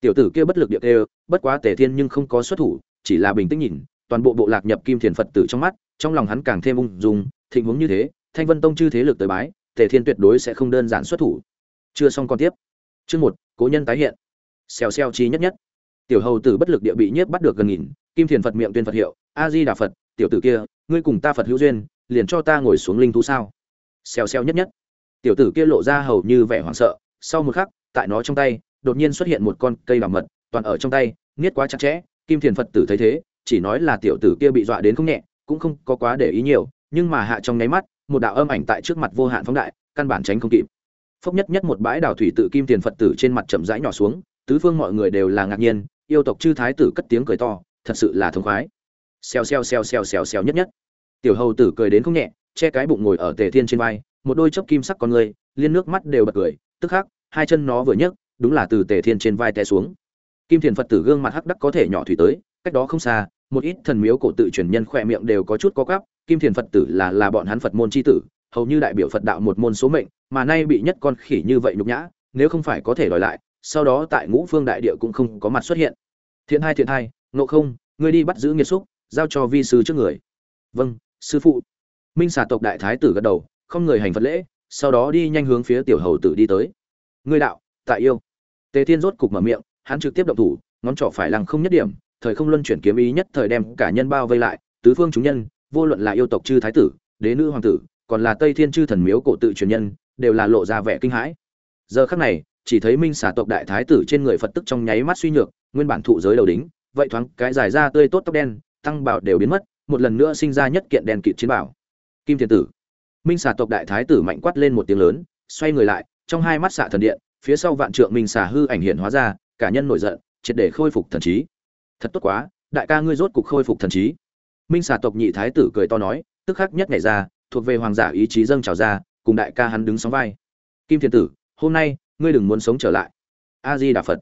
Tiểu tử kia bất lực địa kêu, bất quá tề thiên nhưng không có xuất thủ, chỉ là bình tĩnh nhìn, toàn bộ bộ lạc nhập kim thiền phật tử trong mắt, trong lòng hắn càng thêm ung dung, thịnh huống như thế, thanh vân tông chư thế lực tới bái, tề thiên tuyệt đối sẽ không đơn giản xuất thủ. Chưa xong còn tiếp. Chương một, cố nhân tái hiện. Xèo xèo chi nhất nhất. Tiểu hầu tử bất lực địa bị nhiếp bắt được gần nghìn, kim thiền phật miệng tuyên phật hiệu, a di đà phật tiểu tử kia, ngươi cùng ta phật hữu duyên, liền cho ta ngồi xuống linh thú sao? Xèo xèo nhất nhất. Tiểu tử kia lộ ra hầu như vẻ hoảng sợ, sau một khắc, tại nó trong tay, đột nhiên xuất hiện một con cây bảo mật, toàn ở trong tay niết quá chặt chẽ, kim thiền phật tử thấy thế, chỉ nói là tiểu tử kia bị dọa đến không nhẹ, cũng không có quá để ý nhiều, nhưng mà hạ trong nháy mắt, một đạo âm ảnh tại trước mặt vô hạn phóng đại, căn bản tránh không kịp. Phốc nhất nhất một bãi đào thủy tự kim tiền phật tử trên mặt chậm rãi nhỏ xuống, tứ phương mọi người đều là ngạc nhiên, yêu tộc chư thái tử cất tiếng cười to, thật sự là thông khoái xèo xèo xèo xèo xèo xèo nhất nhất. Tiểu hầu tử cười đến không nhẹ, che cái bụng ngồi ở tề thiên trên vai, một đôi chớp kim sắc con người, liên nước mắt đều bật cười, tức khắc, hai chân nó vừa nhấc, đúng là từ tề thiên trên vai té xuống. Kim thiền phật tử gương mặt hắc đắc có thể nhỏ thủy tới, cách đó không xa, một ít thần miếu cổ tự truyền nhân khỏe miệng đều có chút có cắp kim thiền phật tử là là bọn hắn phật môn c h i tử, hầu như đại biểu phật đạo một môn số mệnh, mà nay bị nhất con khỉ như vậy nhục nhã, nếu không phải có thể đòi lại, sau đó tại ngũ phương đại địa cũng không có mặt xuất hiện. Thiện hai thiện hai nộ không, ngươi đi bắt giữ nghiệt xúc giao cho vi sư trước người. Vâng sư phụ. Minh xà tộc đại thái tử gật đầu, không người hành phật lễ, sau đó đi nhanh hướng phía tiểu hầu tử đi tới. Ngươi đạo tại yêu. Tề thiên rốt cục mở miệng, hắn trực tiếp động thủ, ngón trỏ phải lăng không nhất điểm, thời không luân chuyển kiếm ý nhất thời đem cả nhân bao vây lại, tứ phương chúng nhân, vô luận là yêu tộc chư thái tử, đế nữ hoàng tử, còn là tây thiên chư thần miếu cổ tự truyền nhân, đều là lộ ra vẻ kinh hãi. Giờ khắc này, chỉ thấy minh xà tộc đại thái tử trên người phật tức trong nháy mắt suy nhược, nguyên bản thụ giới đầu đính, vậy thoáng cái dài ra tươi tốt tóc đen tăng bảo đều biến mất, một lần nữa sinh ra nhất kiện đèn kịt chiến bảo. Kim thiên tử. Minh xà tộc đại thái tử mạnh quát lên một tiếng lớn, xoay người lại, trong hai mắt xạ thần điện, phía sau vạn trượng minh xà hư ảnh hiện hóa ra, cả nhân nổi giận, triệt để khôi phục thần trí. Thật tốt quá, đại ca ngươi rốt cục khôi phục thần trí. Minh xà tộc nhị thái tử cười to nói, tức khắc nhất nhảy ra, thuộc về hoàng giả ý chí dâng trào ra, cùng đại ca hắn đứng sóng vai. Kim thiên tử, hôm nay, ngươi đừng muốn sống trở lại. A di đà phật.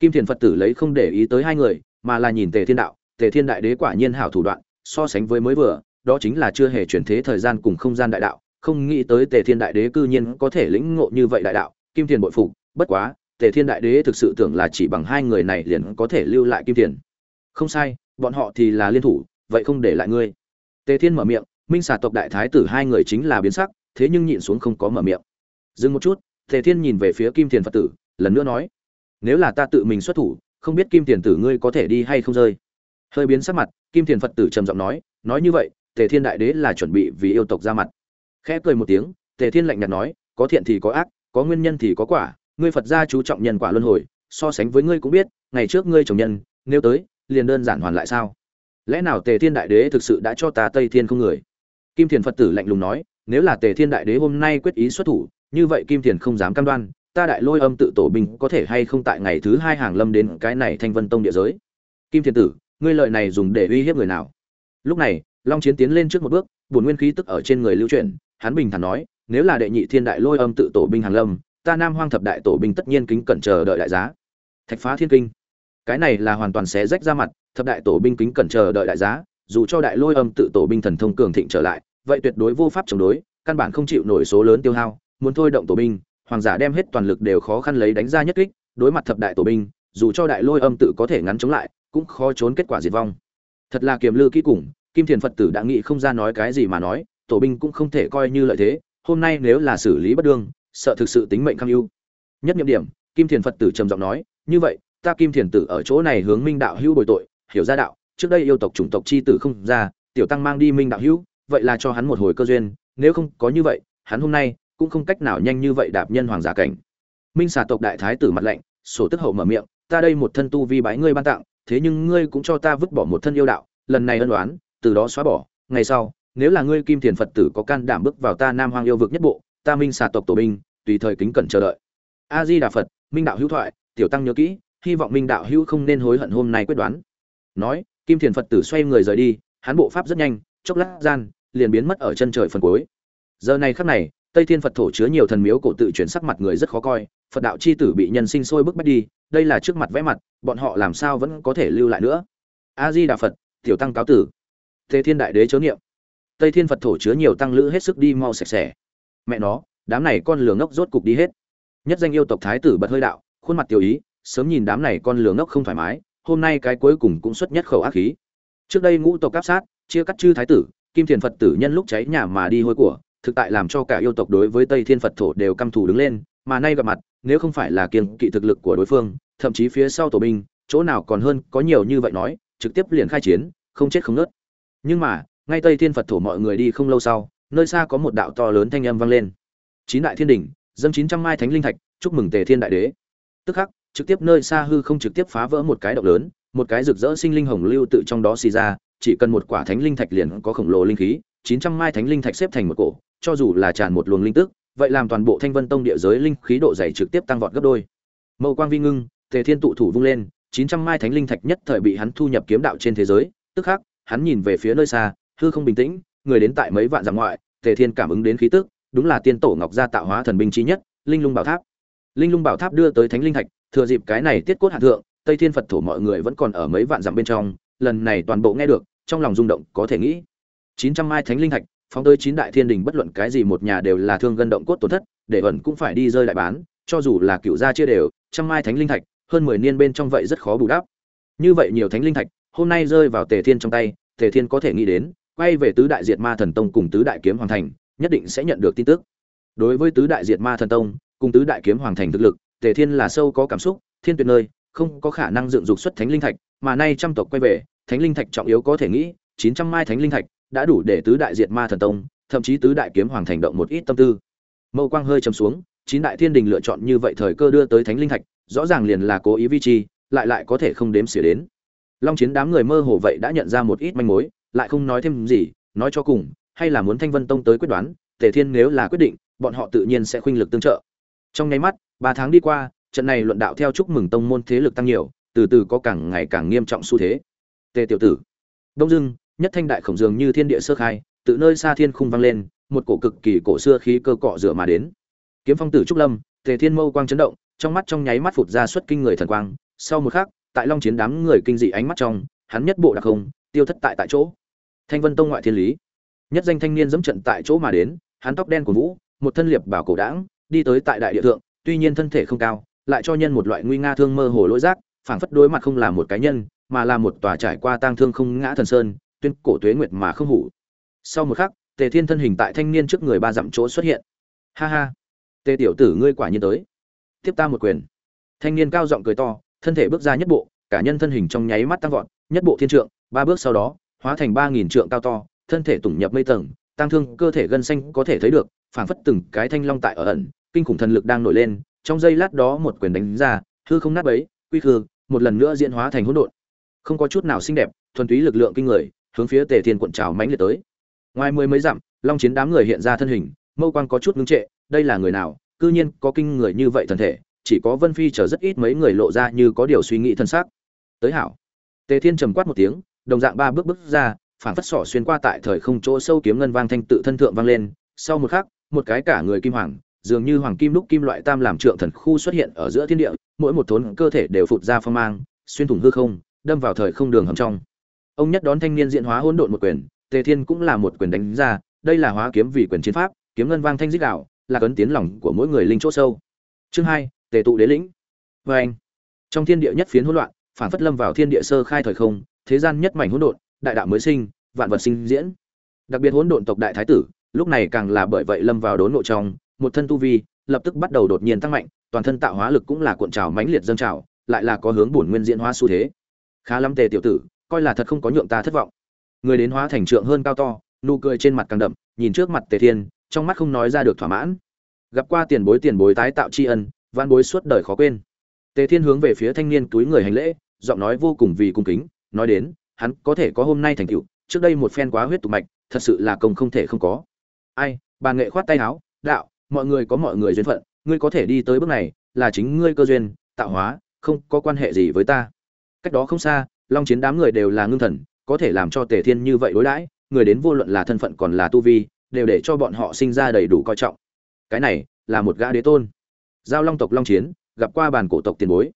Kim thiền phật tử lấy không để ý tới hai người, mà là nhìn tề thiên đạo tề thiên đại đế quả nhiên hảo thủ đoạn, so sánh với mới vừa, đó chính là chưa hề chuyển thế thời gian cùng không gian đại đạo, không nghĩ tới tề thiên đại đế cư nhiên có thể lĩnh ngộ như vậy đại đạo, kim tiền bội phục, bất quá, tề thiên đại đế thực sự tưởng là chỉ bằng hai người này liền có thể lưu lại kim tiền. không sai, bọn họ thì là liên thủ, vậy không để lại ngươi. Tề thiên mở miệng, minh xà tộc đại thái tử hai người chính là biến sắc, thế nhưng nhịn xuống không có mở miệng. Dừng một chút, tề thiên nhìn về phía kim thiền phật tử, lần nữa nói, nếu là ta tự mình xuất thủ, không biết kim Tiền tử ngươi có thể đi hay không rơi? Hơi biến sắc mặt, kim thiền phật tử trầm giọng nói nói như vậy, tề thiên đại đế là chuẩn bị vì yêu tộc ra mặt. Khẽ cười một tiếng, tề thiên lạnh nhạt nói, có thiện thì có ác, có nguyên nhân thì có quả, ngươi phật gia chú trọng nhân quả luân hồi, so sánh với ngươi cũng biết, ngày trước ngươi trồng nhân, nếu tới, liền đơn giản hoàn lại sao? Lẽ nào tề thiên đại đế thực sự đã cho ta tây thiên không người? Kim thiền phật tử lạnh lùng nói, nếu là tề thiên đại đế hôm nay quyết ý xuất thủ, như vậy kim thiền không dám cam đoan, ta đại lôi âm tự tổ binh có thể hay không tại ngày thứ hai hàng lâm đến cái này thanh vân tông địa giới? Kim thiền tử ngươi lợi này dùng để uy hiếp người nào? Lúc này, long chiến tiến lên trước một bước bùn nguyên khí tức ở trên người lưu chuyển, hắn bình thản nói, nếu là đệ nhị thiên đại lôi âm tự tổ binh hàng lâm, ta nam hoang thập đại tổ binh tất nhiên kính cẩn chờ đợi đại giá. Thạch phá thiên kinh. Cái này là hoàn toàn xé rách ra mặt, thập đại tổ binh kính cẩn chờ đợi đại giá, dù cho đại lôi âm tự tổ binh thần thông cường thịnh trở lại, vậy tuyệt đối vô pháp chống đối, căn bản không chịu nổi số lớn tiêu hao, muốn thôi động tổ binh, hoàng giả đem hết toàn lực đều khó khăn lấy đánh ra nhất kích, đối mặt thập đại tổ binh, dù cho đại lôi âm tự có thể ngắn chống lại cũng khó trốn kết quả diệt vong. Thật là kiềm lư kỹ cùng, kim thiền phật tử đã nghĩ không ra nói cái gì mà nói, tổ binh cũng không thể coi như lợi thế, hôm nay nếu là xử lý bất đương, sợ thực sự tính mệnh kham ưu nhất nhiệm điểm, kim thiền phật tử trầm giọng nói, như vậy, ta kim thiền tử ở chỗ này hướng minh đạo hữu bồi tội, hiểu ra đạo, trước đây yêu tộc chủng tộc chi tử không ra, tiểu tăng mang đi minh đạo hữu, vậy là cho hắn một hồi cơ duyên, nếu không có như vậy, hắn hôm nay cũng không cách nào nhanh như vậy đạp nhân hoàng giả cảnh. Minh xà tộc đại thái tử mặt lạnh, sổ tức hậu mở miệng, ta đây một thân tu vi bái ngươi ban tặng thế nhưng ngươi cũng cho ta vứt bỏ một thân yêu đạo, lần này ân oán, từ đó xóa bỏ, ngày sau, nếu là ngươi kim thiền phật tử có can đảm bước vào ta nam Hoang yêu vực nhất bộ, ta minh xà tộc tổ binh, tùy thời kính cẩn chờ đợi. A di đà phật, minh đạo hữu thoại, tiểu tăng nhớ kỹ, hy vọng minh đạo hữu không nên hối hận hôm nay quyết đoán. Nói, kim thiền phật tử xoay người rời đi, hắn bộ pháp rất nhanh, chốc lát gian, liền biến mất ở chân trời phần cuối. Giờ này khắc này, tây thiên phật thổ chứa nhiều thần miếu cổ tự chuyển sắc mặt người rất khó coi phật đạo c h i tử bị nhân sinh sôi bức bách đi, đây là trước mặt vẽ mặt, bọn họ làm sao vẫn có thể lưu lại nữa? A di đà phật, tiểu tăng cáo tử. Tề thiên đại đế chớ niệm. Tây thiên phật thổ chứa nhiều tăng lữ hết sức đi mau sạch sẽ. Mẹ nó, đám này con lửa ngốc rốt cục đi hết. Nhất danh yêu tộc thái tử bật hơi đạo, khuôn mặt tiểu ý, sớm nhìn đám này con lửa ngốc không thoải mái, hôm nay cái cuối cùng cũng xuất nhất khẩu ác khí. Trước đây ngũ tộc áp sát, chia cắt chư thái tử, kim thiền phật tử nhân lúc cháy nhà mà đi hôi của, thực tại làm cho cả yêu tộc đối với tây thiên phật thổ đều căm thù đứng lên mà nay gặp mặt, nếu không phải là kiên kỵ thực lực của đối phương, thậm chí phía sau tổ binh, chỗ nào còn hơn, có nhiều như vậy nói, trực tiếp liền khai chiến, không chết không nớt. Nhưng mà, ngay tây thiên phật thổ mọi người đi không lâu sau, nơi xa có một đạo to lớn thanh âm vang lên. Chín đại thiên đỉnh, dâng chín trăm mai thánh linh thạch, chúc mừng tề thiên đại đế. Tức khắc, trực tiếp nơi xa hư không trực tiếp phá vỡ một cái động lớn, một cái rực rỡ sinh linh hồng lưu tự trong đó xì ra, chỉ cần một quả thánh linh thạch liền có khổng lồ linh khí, chín trăm mai thánh linh thạch xếp thành một cổ, cho dù là tràn một luồng linh tức vậy làm toàn bộ thanh vân tông địa giới linh khí độ dày trực tiếp tăng vọt gấp đôi. Mậu quang vi ngưng, tề thiên tụ thủ vung lên, chín trăm mai thánh linh thạch nhất thời bị hắn thu nhập kiếm đạo trên thế giới, tức khắc, hắn nhìn về phía nơi xa, hư không bình tĩnh, người đến tại mấy vạn dặm ngoại, tề thiên cảm ứng đến khí tức, đúng là tiên tổ ngọc gia tạo hóa thần binh chi nhất, linh lung bảo tháp. Linh lung bảo tháp đưa tới thánh linh thạch, thừa dịp cái này tiết cốt hạ thượng, tây thiên phật thổ mọi người vẫn còn ở mấy vạn dặm bên trong, lần này toàn bộ nghe được, trong lòng rung động có thể nghĩ. Chín trăm mai thánh linh thạch phóng tới chín đại thiên đình bất luận cái gì một nhà đều là thương gân động cốt tổn thất, để ẩn cũng phải đi rơi đại bán, cho dù là cựu gia chia đều, trăm mai thánh linh thạch, hơn mười niên bên trong vậy rất khó bù đắp. Như vậy nhiều thánh linh thạch, hôm nay rơi vào tề thiên trong tay, tề thiên có thể nghĩ đến, quay về tứ đại diệt ma thần tông cùng tứ đại kiếm hoàng thành, nhất định sẽ nhận được tin tức. Đối với tứ đại diệt ma thần tông, cùng tứ đại kiếm hoàng thành thực lực, tề thiên là sâu có cảm xúc, thiên tuyệt nơi, không có khả năng dựng dục xuất thánh linh thạch, mà nay trăm tộc quay về, thánh linh thạch trọng yếu có thể nghĩ, chín trăm mai thánh linh thạch đã đủ để tứ đại diệt ma thần tông, thậm chí tứ đại kiếm hoàng thành động một ít tâm tư. Mâu quang hơi chấm xuống, chín đại thiên đình lựa chọn như vậy thời cơ đưa tới thánh linh thạch, rõ ràng liền là cố ý vi chi, lại lại có thể không đếm xỉa đến. Long chiến đám người mơ hồ vậy đã nhận ra một ít manh mối, lại không nói thêm gì, nói cho cùng, hay là muốn thanh vân tông tới quyết đoán, tề thiên nếu là quyết định, bọn họ tự nhiên sẽ khuynh lực tương trợ. Trong nháy mắt, ba tháng đi qua, trận này luận đạo theo chúc mừng tông môn thế lực tăng nhiều, từ từ có càng ngày càng nghiêm trọng xu thế. Tề tiểu tử, đông dưng nhất thanh đại khổng dường như thiên địa sơ khai, tự nơi xa thiên khung vang lên, một cổ cực kỳ cổ xưa khí cơ cọ rửa mà đến. Kiếm phong tử trúc lâm, tề thiên mâu quang chấn động, trong mắt trong nháy mắt phụt ra xuất kinh người thần quang. Sau một khắc, tại long chiến đám người kinh dị ánh mắt trong, hắn nhất bộ đặc không tiêu thất tại tại chỗ. Thanh vân tông ngoại thiên lý. Nhất danh thanh niên dẫm trận tại chỗ mà đến, hắn tóc đen của vũ, một thân liệp bảo cổ đảng đi tới tại đại địa thượng, tuy nhiên thân thể không cao, lại cho nhân một loại nguy nga thương mơ hồ lỗi giác, phảng phất đối mặt không là một cá nhân, mà là một tòa trải qua tang thương không ngã thần sơn tuyên cổ tuế nguyệt mà không hủ. Sau một khắc, tề thiên thân hình tại thanh niên trước người ba dặm chỗ xuất hiện. Ha ha. Tề tiểu tử ngươi quả nhiên tới. Tiếp ta một quyền. Thanh niên cao giọng cười to, thân thể bước ra nhất bộ, cả nhân thân hình trong nháy mắt tăng vọt, nhất bộ thiên trượng, ba bước sau đó, hóa thành ba nghìn trượng cao to, thân thể tủng nhập mây tầng tăng thương cơ thể gân xanh có thể thấy được, phảng phất từng cái thanh long tại ở ẩn, kinh khủng thần lực đang nổi lên, trong giây lát đó một quyền đánh ra, hư không nát bấy, quy khư, một lần nữa diễn hóa thành hỗn độn. Không có chút nào xinh đẹp, thuần túy lực lượng kinh người hướng phía tề thiên quận trào mãnh liệt tới. Ngoài mười mấy dặm, long chiến đám người hiện ra thân hình, mâu quang có chút ngưng trệ, đây là người nào? Cư nhiên có kinh người như vậy thần thể, chỉ có vân phi chở rất ít mấy người lộ ra như có điều suy nghĩ thân xác. Tới hảo. Tề thiên trầm quát một tiếng, đồng dạng ba bước bước ra phản phất sỏ xuyên qua tại thời không chỗ sâu kiếm ngân vang thanh tự thân thượng vang lên. Sau một khắc, một cái cả người kim hoàng, dường như hoàng kim đúc kim loại tam làm trượng thần khu xuất hiện ở giữa thiên địa, mỗi một thốn cơ thể đều phụt ra phong mang, xuyên thủng hư không, đâm vào thời không đường hầm trong ông nhất đón thanh niên diện hóa hỗn độn một quyền, tề thiên cũng là một quyền đánh ra, đây là hóa kiếm vì quyền chiến pháp, kiếm ngân vang thanh dích đạo, là cấn tiến lòng của mỗi người linh chỗ sâu. Chương hai, tề tụ đế lĩnh. Vê anh, trong thiên địa nhất phiến hỗn loạn, phản phất lâm vào thiên địa sơ khai thời không, thế gian nhất mảnh hỗn độn, đại đạo mới sinh, vạn vật sinh diễn. Đặc biệt hỗn độn tộc đại thái tử, lúc này càng là bởi vậy lâm vào đốn nội trong, một thân tu vi, lập tức bắt đầu đột nhiên tăng mạnh, toàn thân tạo hóa lực cũng là cuộn trào mãnh liệt dâng trào, lại là có hướng bổn nguyên diễn hóa xu thế. Khá lắm tề tiểu tử coi là thật không có nhượng ta thất vọng. Người đến hóa thành trượng hơn cao to, nụ cười trên mặt càng đậm, nhìn trước mặt tề thiên, trong mắt không nói ra được thỏa mãn. Gặp qua tiền bối tiền bối tái tạo tri ân văn bối suốt đời khó quên. Tề thiên hướng về phía thanh niên túi người hành lễ, giọng nói vô cùng vì cung kính, nói đến, hắn có thể có hôm nay thành tựu, trước đây một phen quá huyết tục mạch, thật sự là công không thể không có. Ai, bà nghệ khoát tay áo, đạo, mọi người có mọi người duyên phận, ngươi có thể đi tới bước này, là chính ngươi cơ duyên, tạo hóa, không có quan hệ gì với ta. Cách đó không xa long chiến đám người đều là ngưng thần, có thể làm cho tề thiên như vậy đối đãi, người đến vô luận là thân phận còn là tu vi, đều để cho bọn họ sinh ra đầy đủ coi trọng. Cái này là một gã đế tôn. Giao long tộc long chiến, gặp qua bàn cổ tộc tiền bối.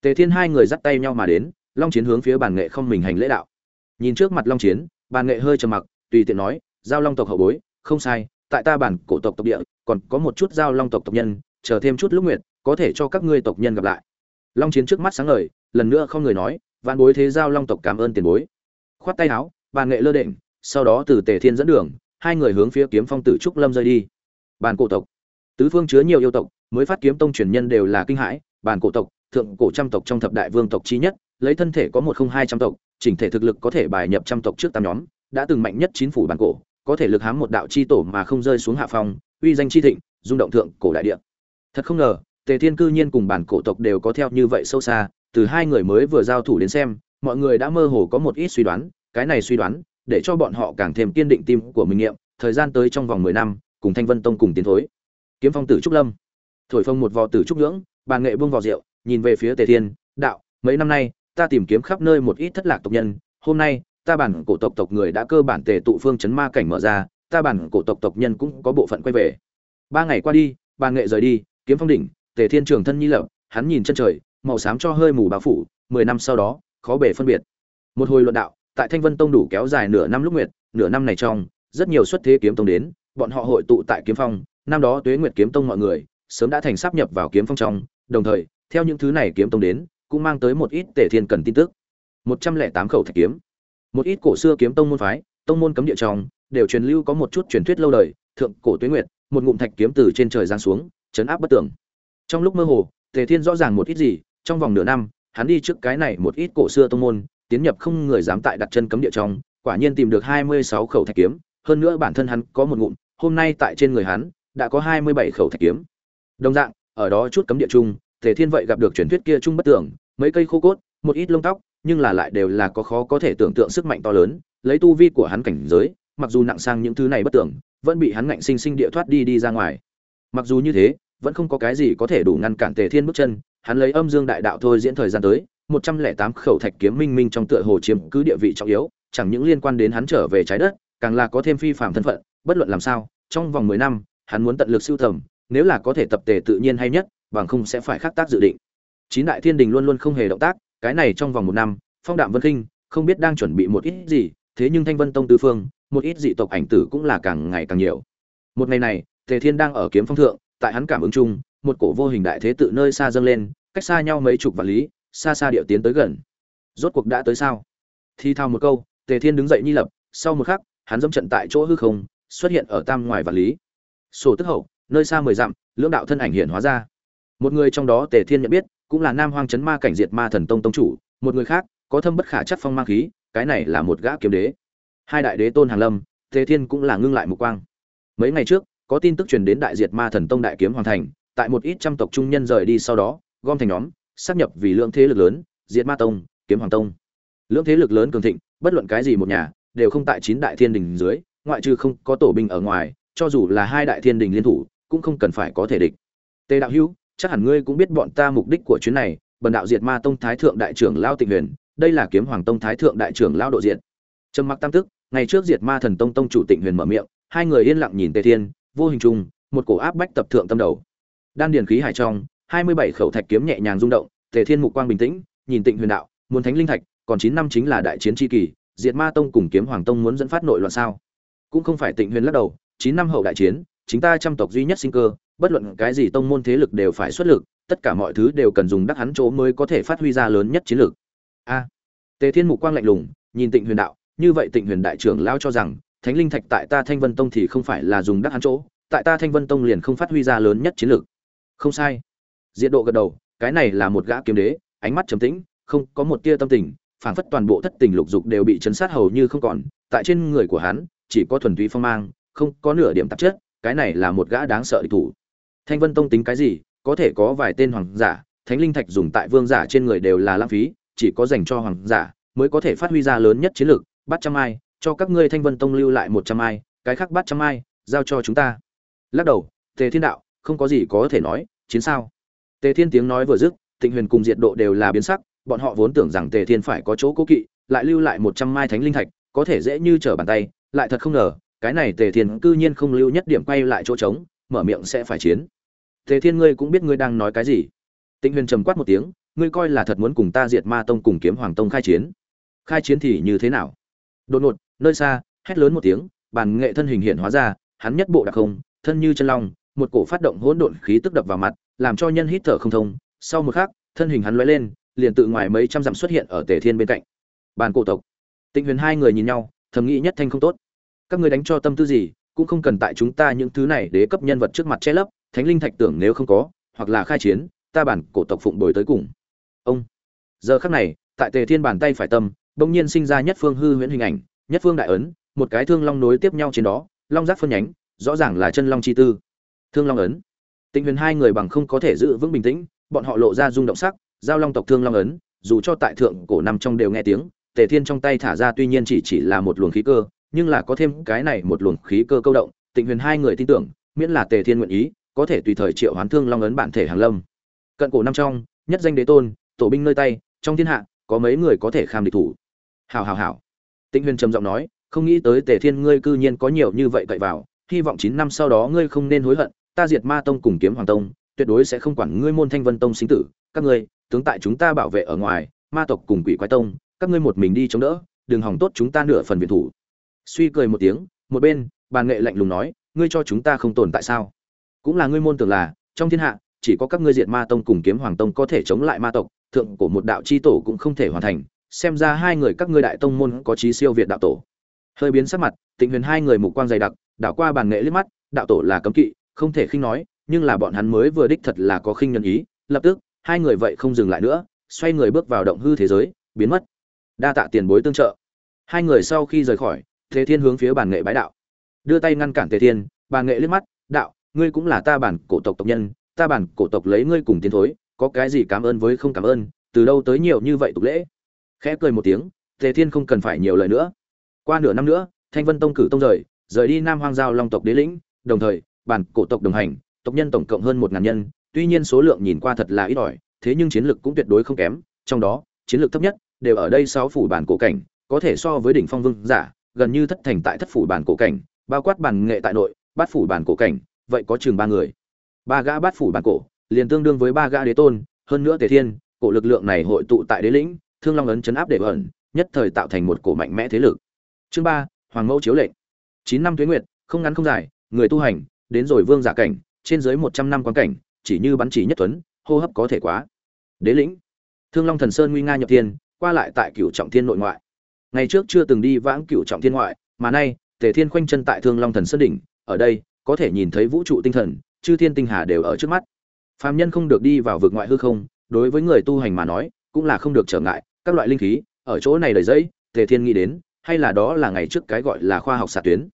Tề thiên hai người dắt tay nhau mà đến, long chiến hướng phía bàn nghệ không mình hành lễ đạo. Nhìn trước mặt long chiến, bàn nghệ hơi trầm mặc, tùy tiện nói, giao long tộc hậu bối, không sai, tại ta bản cổ tộc tộc địa, còn có một chút giao long tộc tộc nhân, chờ thêm chút lúc nguyệt có thể cho các ngươi tộc nhân gặp lại. Long chiến trước mắt sáng ngời, lần nữa không người nói vạn bối thế giao long tộc cảm ơn tiền bối. Khoát tay áo, bàn nghệ lơ định sau đó từ tề thiên dẫn đường, hai người hướng phía kiếm phong tử trúc lâm rơi đi. Bàn cổ tộc. Tứ phương chứa nhiều yêu tộc, mới phát kiếm tông truyền nhân đều là kinh hãi. Bàn cổ tộc, thượng cổ trăm tộc trong thập đại vương tộc chi nhất, lấy thân thể có một không hai trăm tộc, chỉnh thể thực lực có thể bài nhập trăm tộc trước tám nhóm, đã từng mạnh nhất chín phủ bàn cổ, có thể lực hám một đạo chi tổ mà không rơi xuống hạ phong, uy danh chi thịnh, rung động thượng cổ đại địa. Thật không ngờ, tề thiên cư nhiên cùng bản cổ tộc đều có theo như vậy sâu xa từ hai người mới vừa giao thủ đến xem, mọi người đã mơ hồ có một ít suy đoán, cái này suy đoán, để cho bọn họ càng thêm kiên định tim của mình nghiệm, thời gian tới trong vòng mười năm, cùng thanh vân tông cùng tiến thối. Kiếm phong tử trúc lâm. Thổi phong một vò tử trúc nhưỡng bàn nghệ buông vò rượu, nhìn về phía tề thiên, đạo, mấy năm nay, ta tìm kiếm khắp nơi một ít thất lạc tộc nhân, hôm nay, ta bản cổ tộc tộc người đã cơ bản tề tụ phương chấn ma cảnh mở ra, ta bản cổ tộc tộc nhân cũng có bộ phận quay về. Ba ngày qua đi bàn nghệ rời đi, kiếm phong đỉnh, tề thiên trường thân nhi lập, hắn nhìn chân trời màu xám cho hơi mù bao phủ, mười năm sau đó, khó bề phân biệt. Một hồi luận đạo, tại thanh vân tông đủ kéo dài nửa năm lúc nguyệt, nửa năm này trong, rất nhiều xuất thế kiếm tông đến, bọn họ hội tụ tại kiếm phong, năm đó tuế nguyệt kiếm tông mọi người, sớm đã thành sáp nhập vào kiếm phong trong, đồng thời, theo những thứ này kiếm tông đến, cũng mang tới một ít tề thiên cần tin tức. Một trăm lẻ tám khẩu thạch kiếm. Một ít cổ xưa kiếm tông môn phái, tông môn cấm địa trong, đều truyền lưu có một chút truyền thuyết lâu đời, thượng cổ tuế nguyệt, một ngụm thạch kiếm từ trên trời giáng xuống, chấn áp bất tường. Trong lúc mơ hồ, tề thiên rõ ràng một ít gì trong vòng nửa năm, hắn đi trước cái này một ít cổ xưa tông môn, tiến nhập không người dám tại đặt chân cấm địa trong, quả nhiên tìm được hai mươi sáu khẩu thạch kiếm, hơn nữa bản thân hắn có một ngụm, hôm nay tại trên người hắn, đã có hai mươi bảy khẩu thạch kiếm. Đồng dạng, ở đó chút cấm địa chung thể thiên vậy gặp được truyền thuyết kia chung bất tưởng, mấy cây khô cốt, một ít lông tóc, nhưng là lại đều là có khó có thể tưởng tượng sức mạnh to lớn, lấy tu vi của hắn cảnh giới, mặc dù nặng sang những thứ này bất tưởng, vẫn bị hắn ngạnh sinh sinh địa thoát đi đi ra ngoài. Mặc dù như thế, vẫn không có cái gì có thể đủ ngăn cản tề thiên bước chân hắn lấy âm dương đại đạo thôi diễn thời gian tới một trăm lẻ tám khẩu thạch kiếm minh minh trong tựa hồ chiếm cứ địa vị trọng yếu chẳng những liên quan đến hắn trở về trái đất càng là có thêm phi phạm thân phận bất luận làm sao trong vòng mười năm hắn muốn tận lực sưu tầm nếu là có thể tập thể tự nhiên hay nhất bằng không sẽ phải khắc tác dự định. Chín đại thiên đình luôn luôn không hề động tác cái này trong vòng một năm phong đạm vân Kinh, không biết đang chuẩn bị một ít gì thế nhưng thanh vân tông tứ phương một ít dị tộc ảnh tử cũng là càng ngày càng nhiều. Một ngày này tề thiên đang ở kiếm phong thượng tại hắn cảm ứng chung một cổ vô hình đại thế tự nơi xa dâng lên, cách xa nhau mấy chục vạn lý, xa xa điệu tiến tới gần. Rốt cuộc đã tới sao? Thi thao một câu, tề thiên đứng dậy nhi lập, sau một khắc, hắn dẫm trận tại chỗ hư không, xuất hiện ở tam ngoài vạn lý. Sổ tức hậu, nơi xa mười dặm, lưỡng đạo thân ảnh hiện hóa ra. Một người trong đó tề thiên nhận biết, cũng là nam hoang chấn ma cảnh diệt ma thần tông tông chủ, một người khác, có thâm bất khả chắc phong mang khí, cái này là một gã kiếm đế. Hai đại đế tôn hàng lâm, tề thiên cũng là ngưng lại mục quang. Mấy ngày trước, có tin tức truyền đến đại diệt ma thần tông đại kiếm hoàng thành tại một ít trăm tộc trung nhân rời đi sau đó, gom thành nhóm sắp nhập vì lượng thế lực lớn, diệt ma tông, kiếm hoàng tông. Lượng thế lực lớn cường thịnh, bất luận cái gì một nhà, đều không tại chín đại thiên đình dưới, ngoại trừ không có tổ binh ở ngoài, cho dù là hai đại thiên đình liên thủ, cũng không cần phải có thể địch. Tề đạo hữu, chắc hẳn ngươi cũng biết bọn ta mục đích của chuyến này, bần đạo diệt ma tông thái thượng đại trưởng lao tịnh huyền, đây là kiếm hoàng tông thái thượng đại trưởng lao độ diện trầm mặc tam tức, ngày trước diệt ma thần tông tông chủ tịnh huyền mở miệng, hai người yên lặng nhìn tề thiên, vô hình chung, một cổ áp bách tập thượng tâm đầu đan điền khí hải trong, hai mươi bảy khẩu thạch kiếm nhẹ nhàng rung động, tề thiên mục quang bình tĩnh, nhìn tịnh huyền đạo, muốn thánh linh thạch, còn chín năm chính là đại chiến chi kỳ, diệt ma tông cùng kiếm hoàng tông muốn dẫn phát nội loạn sao cũng không phải tịnh huyền lắc đầu, chín năm hậu đại chiến, chính ta trăm tộc duy nhất sinh cơ, bất luận cái gì tông môn thế lực đều phải xuất lực, tất cả mọi thứ đều cần dùng đắc hắn chỗ mới có thể phát huy ra lớn nhất chiến lực. a à, tề thiên mục quang lạnh lùng, nhìn tịnh huyền đạo, như vậy tịnh huyền đại trưởng lao cho rằng, thánh linh thạch tại ta thanh vân tông thì không phải là dùng đắc hắn chỗ, tại ta thanh vân tông liền không phát huy ra lớn nhất chiến lực không sai. Diện độ gật đầu, cái này là một gã kiếm đế, ánh mắt trầm tĩnh, không có một tia tâm tình, phảng phất toàn bộ thất tình lục dục đều bị chấn sát hầu như không còn, tại trên người của hắn, chỉ có thuần túy phong mang, không có nửa điểm tạp chất, cái này là một gã đáng sợ địch thủ. Thanh vân tông tính cái gì? Có thể có vài tên hoàng giả, thánh linh thạch dùng tại vương giả trên người đều là lãng phí, chỉ có dành cho hoàng giả mới có thể phát huy ra lớn nhất chiến lược, bắt trăm ai, cho các ngươi thanh vân tông lưu lại một trăm ai, cái khác bắt trăm ai, giao cho chúng ta. Lắc đầu, tề thiên đạo không có gì có thể nói, chiến sao? Tề thiên tiếng nói vừa dứt tịnh huyền cùng diệt độ đều là biến sắc, bọn họ vốn tưởng rằng tề thiên phải có chỗ cố kỵ, lại lưu lại một trăm mai thánh linh thạch, có thể dễ như trở bàn tay, lại thật không ngờ, cái này tề thiên cư nhiên không lưu nhất điểm quay lại chỗ trống, mở miệng sẽ phải chiến. Tề thiên ngươi cũng biết ngươi đang nói cái gì. Tịnh huyền trầm quát một tiếng, ngươi coi là thật muốn cùng ta diệt ma tông cùng kiếm hoàng tông khai chiến. Khai chiến thì như thế nào? Đột ngột, nơi xa, hét lớn một tiếng, bàn nghệ thân hình hiện hóa ra, hắn nhất bộ đặc không thân như chân long một cổ phát động hỗn độn khí tức đập vào mặt, làm cho nhân hít thở không thông. Sau một khắc, thân hình hắn lóe lên, liền tự ngoài mấy trăm dặm xuất hiện ở tề thiên bên cạnh. Bàn cổ tộc. Tịnh huyền hai người nhìn nhau, thầm nghĩ nhất thanh không tốt. Các ngươi đánh cho tâm tư gì, cũng không cần tại chúng ta những thứ này đế cấp nhân vật trước mặt che lấp, thánh linh thạch tưởng nếu không có, hoặc là khai chiến, ta bản cổ tộc phụng bồi tới cùng. Ông. Giờ khắc này, tại tề thiên bàn tay phải tâm, bỗng nhiên sinh ra nhất phương hư huyễn hình ảnh, nhất phương đại ấn, một cái thương long nối tiếp nhau trên đó, long giác phân nhánh, rõ ràng là chân long chi tư thương long ấn. Tịnh huyền hai người bằng không có thể giữ vững bình tĩnh, bọn họ lộ ra rung động sắc, giao long tộc thương long ấn, dù cho tại thượng cổ năm trong đều nghe tiếng, tề thiên trong tay thả ra tuy nhiên chỉ chỉ là một luồng khí cơ, nhưng là có thêm cái này một luồng khí cơ câu động, tịnh huyền hai người tin tưởng, miễn là tề thiên nguyện ý, có thể tùy thời triệu hoán thương long ấn bản thể hàng lâm. Cận cổ năm trong, nhất danh đế tôn, tổ binh nơi tay, trong thiên hạ, có mấy người có thể kham địch thủ. Hào hào hào tịnh huyền trầm giọng nói, không nghĩ tới tề thiên ngươi cư nhiên có nhiều như vậy cậy vào hy vọng chín năm sau đó ngươi không nên hối hận, ta diệt ma tông cùng kiếm hoàng tông, tuyệt đối sẽ không quản ngươi môn thanh vân tông sinh tử, các ngươi, tướng tại chúng ta bảo vệ ở ngoài, ma tộc cùng quỷ quái tông, các ngươi một mình đi chống đỡ, đừng hỏng tốt chúng ta nửa phần viện thủ. Suy cười một tiếng, một bên, bàn nghệ lạnh lùng nói, ngươi cho chúng ta không tồn tại sao? Cũng là ngươi môn tưởng là, trong thiên hạ, chỉ có các ngươi diệt ma tông cùng kiếm hoàng tông có thể chống lại ma tộc, thượng của một đạo chi tổ cũng không thể hoàn thành, xem ra hai người các ngươi đại tông môn có trí siêu việt đạo tổ. Hơi biến sắc mặt, tịnh huyền hai người mục quang dày đặc đảo qua bàn nghệ liếc mắt, đạo tổ là cấm kỵ, không thể khinh nói, nhưng là bọn hắn mới vừa đích thật là có khinh nhân ý, lập tức, hai người vậy không dừng lại nữa, xoay người bước vào động hư thế giới, biến mất. Đa tạ tiền bối tương trợ. Hai người sau khi rời khỏi, thế thiên hướng phía bàn nghệ bái đạo. Đưa tay ngăn cản thế thiên, bàn nghệ liếc mắt, đạo, ngươi cũng là ta bản cổ tộc tộc nhân, ta bản cổ tộc lấy ngươi cùng tiến thối, có cái gì cảm ơn với không cảm ơn, từ đâu tới nhiều như vậy tục lễ? Khẽ cười một tiếng tề thiên không cần phải nhiều lời nữa. Qua nửa năm nữa, thanh vân tông cử tông rời rời đi nam hoang giao long tộc đế lĩnh, đồng thời, bản cổ tộc đồng hành, tộc nhân tổng cộng hơn một ngàn nhân, tuy nhiên số lượng nhìn qua thật là ít ỏi, thế nhưng chiến lược cũng tuyệt đối không kém, trong đó, chiến lược thấp nhất đều ở đây sáu phủ bản cổ cảnh, có thể so với đỉnh phong vương giả, gần như thất thành tại thất phủ bản cổ cảnh, bao quát bản nghệ tại nội, bát phủ bản cổ cảnh, vậy có chừng ba người. Ba gã bát phủ bản cổ, liền tương đương với ba gã đế tôn, hơn nữa tề thiên, cổ lực lượng này hội tụ tại đế lĩnh, thương long ấn chấn áp để ẩn, nhất thời tạo thành một cổ mạnh mẽ thế lực. Chương ba, hoàng mẫu chiếu lệnh chín năm tuế nguyệt, không ngắn không dài, người tu hành, đến rồi vương giả cảnh, trên dưới một trăm năm quan cảnh, chỉ như bắn chỉ nhất tuấn hô hấp có thể quá. Đế lĩnh, thương long thần sơn nguy nga nhập thiên, qua lại tại cửu trọng thiên nội ngoại. Ngày trước chưa từng đi vãng cửu trọng thiên ngoại, mà nay, tề thiên khoanh chân tại thương long thần sơn đỉnh, ở đây, có thể nhìn thấy vũ trụ tinh thần, chư thiên tinh hà đều ở trước mắt. Phàm nhân không được đi vào vực ngoại hư không, đối với người tu hành mà nói, cũng là không được trở ngại, các loại linh khí, ở chỗ này đầy dẫy tề thiên nghĩ đến, hay là đó là ngày trước cái gọi là khoa học xạ tuyến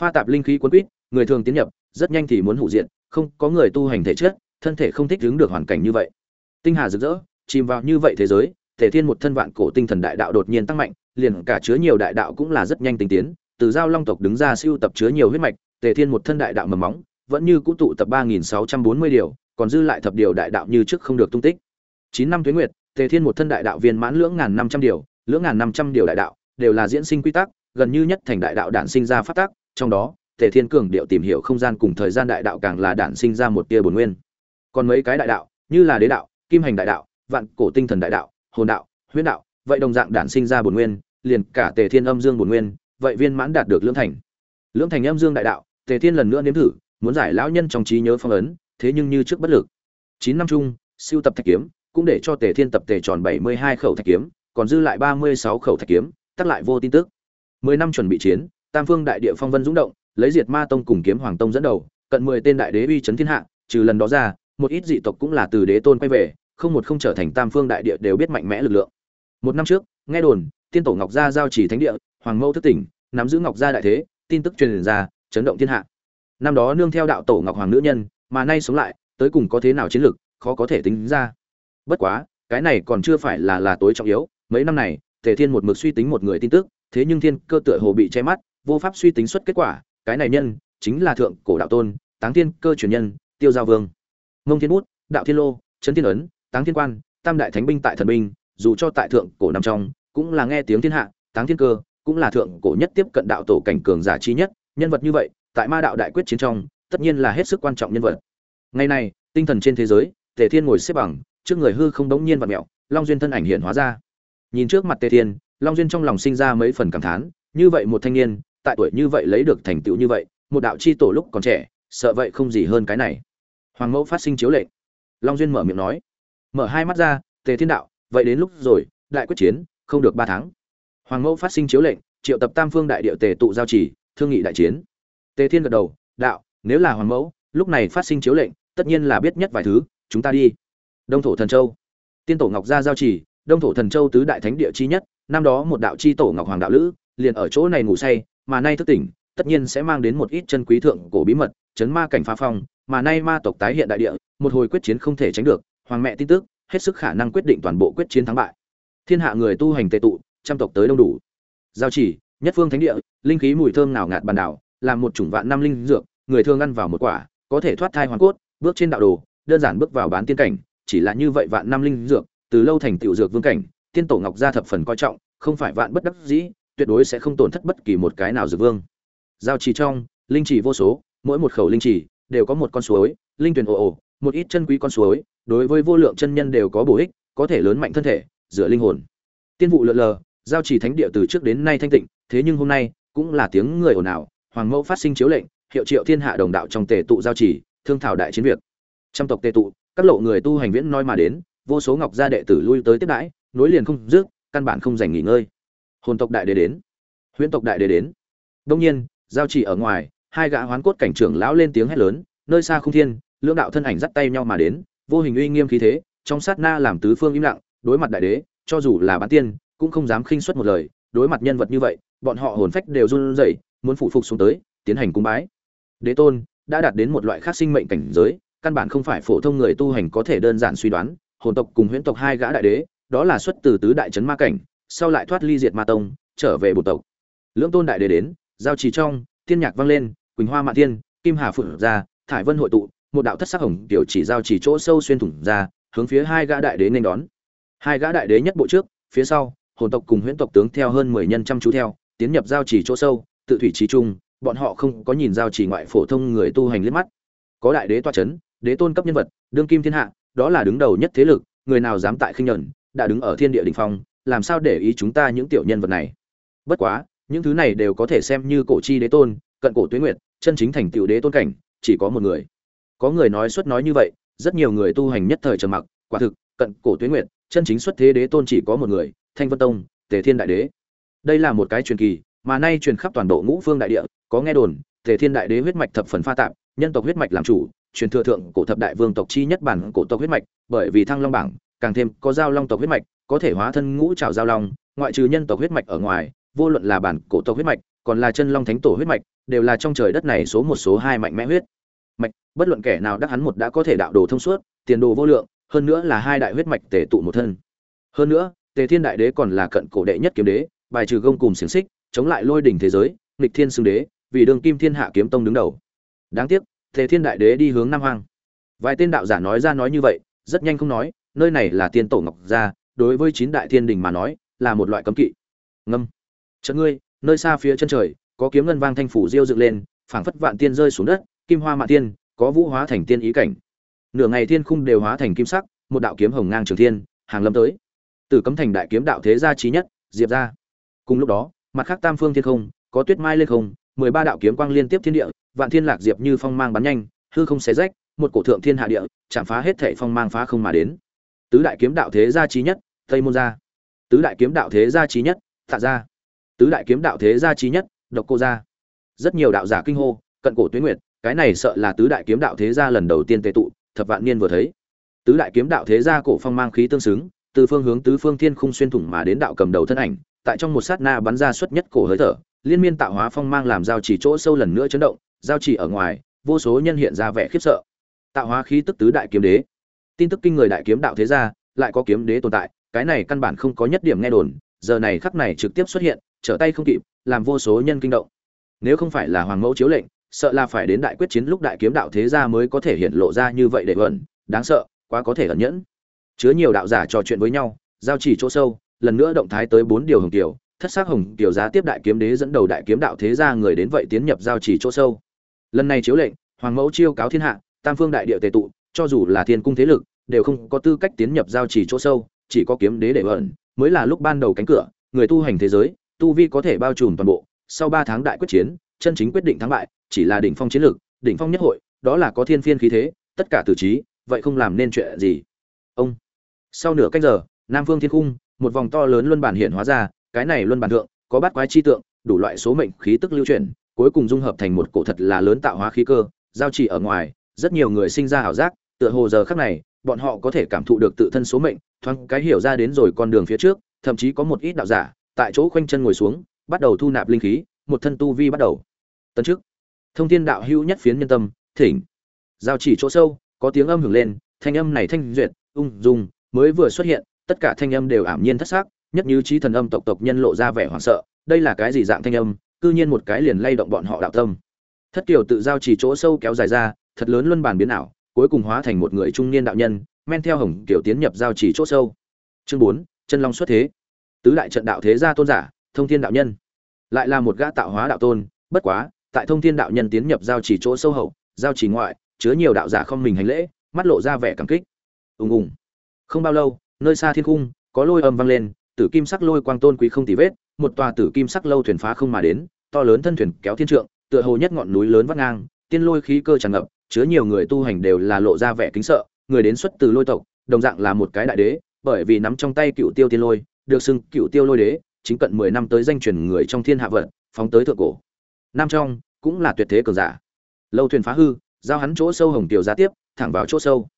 pha tạp linh khí cuốn quýt, người thường tiến nhập, rất nhanh thì muốn hủ diện, không có người tu hành thể chất, thân thể không thích ứng được hoàn cảnh như vậy. Tinh hà rực rỡ, chìm vào như vậy thế giới, Thể thiên một thân vạn cổ tinh thần đại đạo đột nhiên tăng mạnh, liền cả chứa nhiều đại đạo cũng là rất nhanh tinh tiến, từ giao long tộc đứng ra siêu tập chứa nhiều huyết mạch tề thiên một thân đại đạo mầm móng, vẫn như cũ tụ tập ba nghìn sáu trăm bốn mươi điều, còn dư lại thập điều đại đạo như trước không được tung tích. Chín năm tuế nguyệt tề thiên một thân đại đạo viên mãn lưỡng ngàn năm trăm điều, lưỡng ngàn năm trăm điều đại đạo đều là diễn sinh quy tắc, gần như nhất thành đại đạo đản sinh ra phát tác trong đó, tề thiên cường điệu tìm hiểu không gian cùng thời gian đại đạo càng là đản sinh ra một tia bổn nguyên. Còn mấy cái đại đạo, như là đế đạo, kim hành đại đạo, vạn cổ tinh thần đại đạo, hồn đạo huyết đạo, vậy đồng dạng đản sinh ra bổn nguyên, liền cả tề thiên âm dương bổn nguyên, vậy viên mãn đạt được lưỡng thành. Lưỡng thành âm dương đại đạo, tề thiên lần nữa nếm thử, muốn giải lão nhân trong trí nhớ phong ấn, thế nhưng như trước bất lực. Chín năm chung, siêu tập thạch kiếm, cũng để cho tề thiên tập tề tròn bảy mươi hai khẩu thạch kiếm, còn dư lại ba mươi sáu khẩu thạch kiếm tắt lại vô tin tức. Mười năm chuẩn bị chiến tam phương đại địa phong vân dũng động, lấy diệt ma tông cùng kiếm hoàng tông dẫn đầu, cận mười tên đại đế uy chấn thiên hạ, trừ lần đó ra, một ít dị tộc cũng là từ đế tôn quay về, không một không trở thành tam phương đại địa đều biết mạnh mẽ lực lượng. Một năm trước, nghe đồn, tiên tổ ngọc gia giao chỉ thánh địa, hoàng mẫu thức tỉnh, nắm giữ ngọc gia đại thế, tin tức truyền ra, chấn động thiên hạ. Năm đó nương theo đạo tổ ngọc hoàng nữ nhân, mà nay sống lại, tới cùng có thế nào chiến lược, khó có thể tính ra. Bất quá, cái này còn chưa phải là là tối trọng yếu, mấy năm này, tề thiên một mực suy tính một người tin tức, thế nhưng thiên cơ tựa hồ bị che mắt vô pháp suy tính xuất kết quả, cái này nhân, chính là thượng cổ đạo tôn, táng thiên cơ truyền nhân, tiêu giao vương. Mông thiên bút, đạo thiên lô trấn thiên ấn, táng thiên quan, tam đại thánh binh tại thần binh, dù cho tại thượng cổ nằm trong, cũng là nghe tiếng thiên hạ, táng thiên cơ cũng là thượng cổ nhất tiếp cận đạo tổ cảnh cường giả chi nhất, nhân vật như vậy, tại ma đạo đại quyết chiến trong, tất nhiên là hết sức quan trọng nhân vật. Ngày này tinh thần trên thế giới, tề thiên ngồi xếp bằng, trước người hư không đống nhiên và mẹo long duyên thân ảnh hiện hóa ra. Nhìn trước mặt tề thiên, long duyên trong lòng sinh ra mấy phần cảm thán, như vậy một thanh niên tại tuổi như vậy lấy được thành tựu như vậy, một đạo chi tổ lúc còn trẻ, sợ vậy không gì hơn cái này. Hoàng mẫu phát sinh chiếu lệnh. Long duyên mở miệng nói. Mở hai mắt ra, tề thiên đạo, vậy đến lúc rồi, đại quyết chiến, không được ba tháng. Hoàng mẫu phát sinh chiếu lệnh, triệu tập tam phương đại địa tề tụ giao chỉ, thương nghị đại chiến. Tề thiên gật đầu, đạo, nếu là hoàng mẫu, lúc này phát sinh chiếu lệnh, tất nhiên là biết nhất vài thứ, chúng ta đi. Đông thổ thần châu. Tiên tổ ngọc gia giao chỉ, đông thổ thần châu tứ đại thánh địa chi nhất, năm đó một đạo chi tổ ngọc hoàng đạo lữ, liền ở chỗ này ngủ say mà nay thức tỉnh, tất nhiên sẽ mang đến một ít chân quý thượng cổ bí mật, chấn ma cảnh phá phong, mà nay ma tộc tái hiện đại địa, một hồi quyết chiến không thể tránh được, hoàng mẹ tin tức, hết sức khả năng quyết định toàn bộ quyết chiến thắng bại. Thiên hạ người tu hành tề tụ, trăm tộc tới đông đủ. Giao chỉ, nhất phương thánh địa, linh khí mùi thơm nào ngạt bàn đảo, làm một chủng vạn năm linh dược, người thường ăn vào một quả, có thể thoát thai hoàn cốt, bước trên đạo đồ, đơn giản bước vào bán tiên cảnh, chỉ là như vậy vạn năm linh dược, từ lâu thành tiểu dược vương cảnh, tiên tổ ngọc gia thập phần coi trọng, không phải vạn bất đắc dĩ tuyệt đối sẽ không tổn thất bất kỳ một cái nào dược vương. Giao trì trong, linh trì vô số, mỗi một khẩu linh trì đều có một con suối, linh tuyển ồ ồ, một ít chân quý con suối, đối với vô lượng chân nhân đều có bổ ích, có thể lớn mạnh thân thể dựa linh hồn. Tiên vụ lượn lờ, giao trì thánh địa từ trước đến nay thanh tịnh, thế nhưng hôm nay cũng là tiếng người ồn ào, hoàng mẫu phát sinh chiếu lệnh, hiệu triệu thiên hạ đồng đạo trong tề tụ giao trì, thương thảo đại chiến việc. Trăm tộc tề tụ, các lộ người tu hành viễn nói mà đến, vô số ngọc gia đệ tử lui tới tiếp đãi, nối liền không dứt, căn bản không dành nghỉ ngơi hồn tộc đại đế đến, huyễn tộc đại đế đến. Đông nhiên, giao chỉ ở ngoài, hai gã hoán cốt cảnh trưởng lão lên tiếng hét lớn, nơi xa không thiên, lưỡng đạo thân ảnh dắt tay nhau mà đến, vô hình uy nghiêm khí thế, trong sát na làm tứ phương im lặng, đối mặt đại đế, cho dù là bán tiên, cũng không dám khinh suất một lời, đối mặt nhân vật như vậy, bọn họ hồn phách đều run rẩy, muốn phụ phục xuống tới, tiến hành cung bái. Đế tôn, đã đạt đến một loại khác sinh mệnh cảnh giới, căn bản không phải phổ thông người tu hành có thể đơn giản suy đoán, hồn tộc cùng huyễn tộc hai gã đại đế, đó là xuất từ tứ đại trấn ma cảnh sau lại thoát ly diệt ma tông, trở về bộ tộc. Lưỡng tôn đại đế đến, giao trì trong, tiên nhạc vang lên, quỳnh hoa mạ tiên kim hà phượng ra, thải vân hội tụ, một đạo thất sắc hồng tiểu chỉ giao chỉ chỗ sâu xuyên thủng ra, hướng phía hai gã đại đế nên đón. Hai gã đại đế nhất bộ trước, phía sau, hồn tộc cùng huyễn tộc tướng theo hơn mười nhân chăm chú theo, tiến nhập giao chỉ chỗ sâu, tự thủy trí trung, bọn họ không có nhìn giao chỉ ngoại phổ thông người tu hành liếc mắt. Có đại đế toa chấn, đế tôn cấp nhân vật, đương kim thiên hạ, đó là đứng đầu nhất thế lực, người nào dám tại khinh nhẫn, đã đứng ở thiên địa đỉnh phong làm sao để ý chúng ta những tiểu nhân vật này? Bất quá, những thứ này đều có thể xem như cổ chi đế tôn, cận cổ tuế nguyệt, chân chính thành tựu đế tôn cảnh, chỉ có một người. Có người nói suất nói như vậy, rất nhiều người tu hành nhất thời trầm mặc, quả thực, cận cổ tuế nguyệt, chân chính xuất thế đế tôn chỉ có một người, thanh vân tông, tề thiên đại đế. Đây là một cái truyền kỳ, mà nay truyền khắp toàn bộ ngũ phương đại địa, có nghe đồn, tề thiên đại đế huyết mạch thập phần pha tạp, nhân tộc huyết mạch làm chủ, truyền thừa thượng cổ thập đại vương tộc chi nhất bản cổ tộc huyết mạch, bởi vì thăng long bảng càng thêm có giao long tộc huyết mạch, có thể hóa thân ngũ trảo giao long, ngoại trừ nhân tộc huyết mạch ở ngoài, vô luận là bản cổ tộc huyết mạch, còn là chân long thánh tổ huyết mạch, đều là trong trời đất này số một số hai mạnh mẽ huyết mạch. Bất luận kẻ nào đắc hắn một đã có thể đạo đồ thông suốt, tiền đồ vô lượng, hơn nữa là hai đại huyết mạch tề tụ một thân. Hơn nữa, tề thiên đại đế còn là cận cổ đệ nhất kiếm đế, bài trừ gông cùng xiềng xích, chống lại lôi đỉnh thế giới, nghịch thiên xưng đế, vì đường kim thiên hạ kiếm tông đứng đầu. Đáng tiếc, tề thiên đại đế đi hướng nam hoang. Vài tên đạo giả nói ra nói như vậy, rất nhanh không nói nơi này là tiên tổ ngọc gia, đối với chín đại thiên đình mà nói, là một loại cấm kỵ. Ngâm. Chợt ngươi, nơi xa phía chân trời, có kiếm ngân vang thanh phủ diêu dựng lên, phảng phất vạn tiên rơi xuống đất, kim hoa mạn tiên, có vũ hóa thành tiên ý cảnh. Nửa ngày thiên khung đều hóa thành kim sắc, một đạo kiếm hồng ngang trường thiên, hàng lâm tới. Từ cấm thành đại kiếm đạo thế gia trí nhất, diệp ra cùng lúc đó, mặt khác tam phương thiên không, có tuyết mai lên không, mười ba đạo kiếm quang liên tiếp thiên địa, vạn thiên lạc diệp như phong mang bắn nhanh, hư không xé rách, một cổ thượng thiên hạ địa, chạm phá hết thệ phong mang phá không mà đến tứ đại kiếm đạo thế gia trí nhất, tây môn gia. Tứ đại kiếm đạo thế gia trí nhất, tạ gia. Tứ đại kiếm đạo thế gia trí nhất, độc cô gia. Rất nhiều đạo giả kinh hô, cận cổ tuyến nguyệt, cái này sợ là tứ đại kiếm đạo thế gia lần đầu tiên tệ tụ, thập vạn niên vừa thấy. Tứ đại kiếm đạo thế gia cổ phong mang khí tương xứng, từ phương hướng tứ phương thiên khung xuyên thủng mà đến đạo cầm đầu thân ảnh, tại trong một sát na bắn ra xuất nhất cổ hơi thở, liên miên tạo hóa phong mang làm giao chỉ chỗ sâu lần nữa chấn động, giao chỉ ở ngoài, vô số nhân hiện ra vẻ khiếp sợ. Tạo hóa khí tức tứ đại kiếm đế tin tức kinh người đại kiếm đạo thế gia, lại có kiếm đế tồn tại, cái này căn bản không có nhất điểm nghe đồn, giờ này khắc này trực tiếp xuất hiện, trở tay không kịp, làm vô số nhân kinh động. Nếu không phải là hoàng mẫu chiếu lệnh, sợ là phải đến đại quyết chiến lúc đại kiếm đạo thế gia mới có thể hiện lộ ra như vậy để vẩn đáng sợ, quá có thể ẩn nhẫn. Chứa nhiều đạo giả trò chuyện với nhau, giao chỉ chỗ sâu, lần nữa động thái tới bốn điều hồng tiểu thất xác hồng tiểu giá tiếp đại kiếm đế dẫn đầu đại kiếm đạo thế gia người đến vậy tiến nhập giao chỉ chỗ sâu. Lần này chiếu lệnh, hoàng mẫu chiêu cáo thiên hạ, tam phương đại địa tề tụ cho dù là thiên cung thế lực, đều không có tư cách tiến nhập giao chỉ chỗ sâu, chỉ có kiếm đế để ẩn, mới là lúc ban đầu cánh cửa, người tu hành thế giới, tu vi có thể bao trùm toàn bộ. Sau ba tháng đại quyết chiến, chân chính quyết định thắng bại, chỉ là đỉnh phong chiến lược, đỉnh phong nhất hội, đó là có thiên phiên khí thế, tất cả tử trí, vậy không làm nên chuyện gì. Ông. Sau nửa cách giờ, nam phương thiên cung, một vòng to lớn luân bản hiện hóa ra, cái này luân bản thượng, có bát quái chi tượng, đủ loại số mệnh khí tức lưu chuyển, cuối cùng dung hợp thành một cổ thật là lớn tạo hóa khí cơ, giao chỉ ở ngoài, rất nhiều người sinh ra ảo giác tựa hồ giờ khắc này, bọn họ có thể cảm thụ được tự thân số mệnh, thoáng cái hiểu ra đến rồi con đường phía trước, thậm chí có một ít đạo giả, tại chỗ khoanh chân ngồi xuống, bắt đầu thu nạp linh khí, một thân tu vi bắt đầu. Tấn trước thông thiên đạo hữu nhất phiến nhân tâm, thỉnh. Giao chỉ chỗ sâu, có tiếng âm hưởng lên, thanh âm này thanh duyệt, ung dung, mới vừa xuất hiện, tất cả thanh âm đều ảm nhiên thất xác nhất như trí thần âm tộc tộc nhân lộ ra vẻ hoảng sợ, đây là cái gì dạng thanh âm, cư nhiên một cái liền lay động bọn họ đạo tâm. Thất kiều tự giao chỉ chỗ sâu kéo dài ra, thật lớn luân bàn biến ảo cuối cùng hóa thành một người trung niên đạo nhân, men theo hồng kiểu tiến nhập giao chỉ chỗ sâu. Chương bốn, chân long xuất thế. Tứ đại trận đạo thế gia tôn giả, thông thiên đạo nhân. Lại là một gã tạo hóa đạo tôn, bất quá, tại thông thiên đạo nhân tiến nhập giao chỉ chỗ sâu hậu, giao chỉ ngoại, chứa nhiều đạo giả không mình hành lễ, mắt lộ ra vẻ cảm kích. Ùng ùng. Không bao lâu, nơi xa thiên cung có lôi âm vang lên, tử kim sắc lôi quang tôn quý không tì vết, một tòa tử kim sắc lâu thuyền phá không mà đến, to lớn thân thuyền kéo thiên trượng, tựa hồ nhất ngọn núi lớn vắt ngang, tiên lôi khí cơ tràn ngập chứa nhiều người tu hành đều là lộ ra vẻ kính sợ người đến xuất từ lôi tộc đồng dạng là một cái đại đế bởi vì nắm trong tay cựu tiêu tiên lôi được xưng cựu tiêu lôi đế chính cận mười năm tới danh truyền người trong thiên hạ vận phóng tới thượng cổ. Nam trong cũng là tuyệt thế cường giả. Lâu thuyền phá hư giao hắn chỗ sâu hồng tiểu giá tiếp thẳng vào chỗ sâu.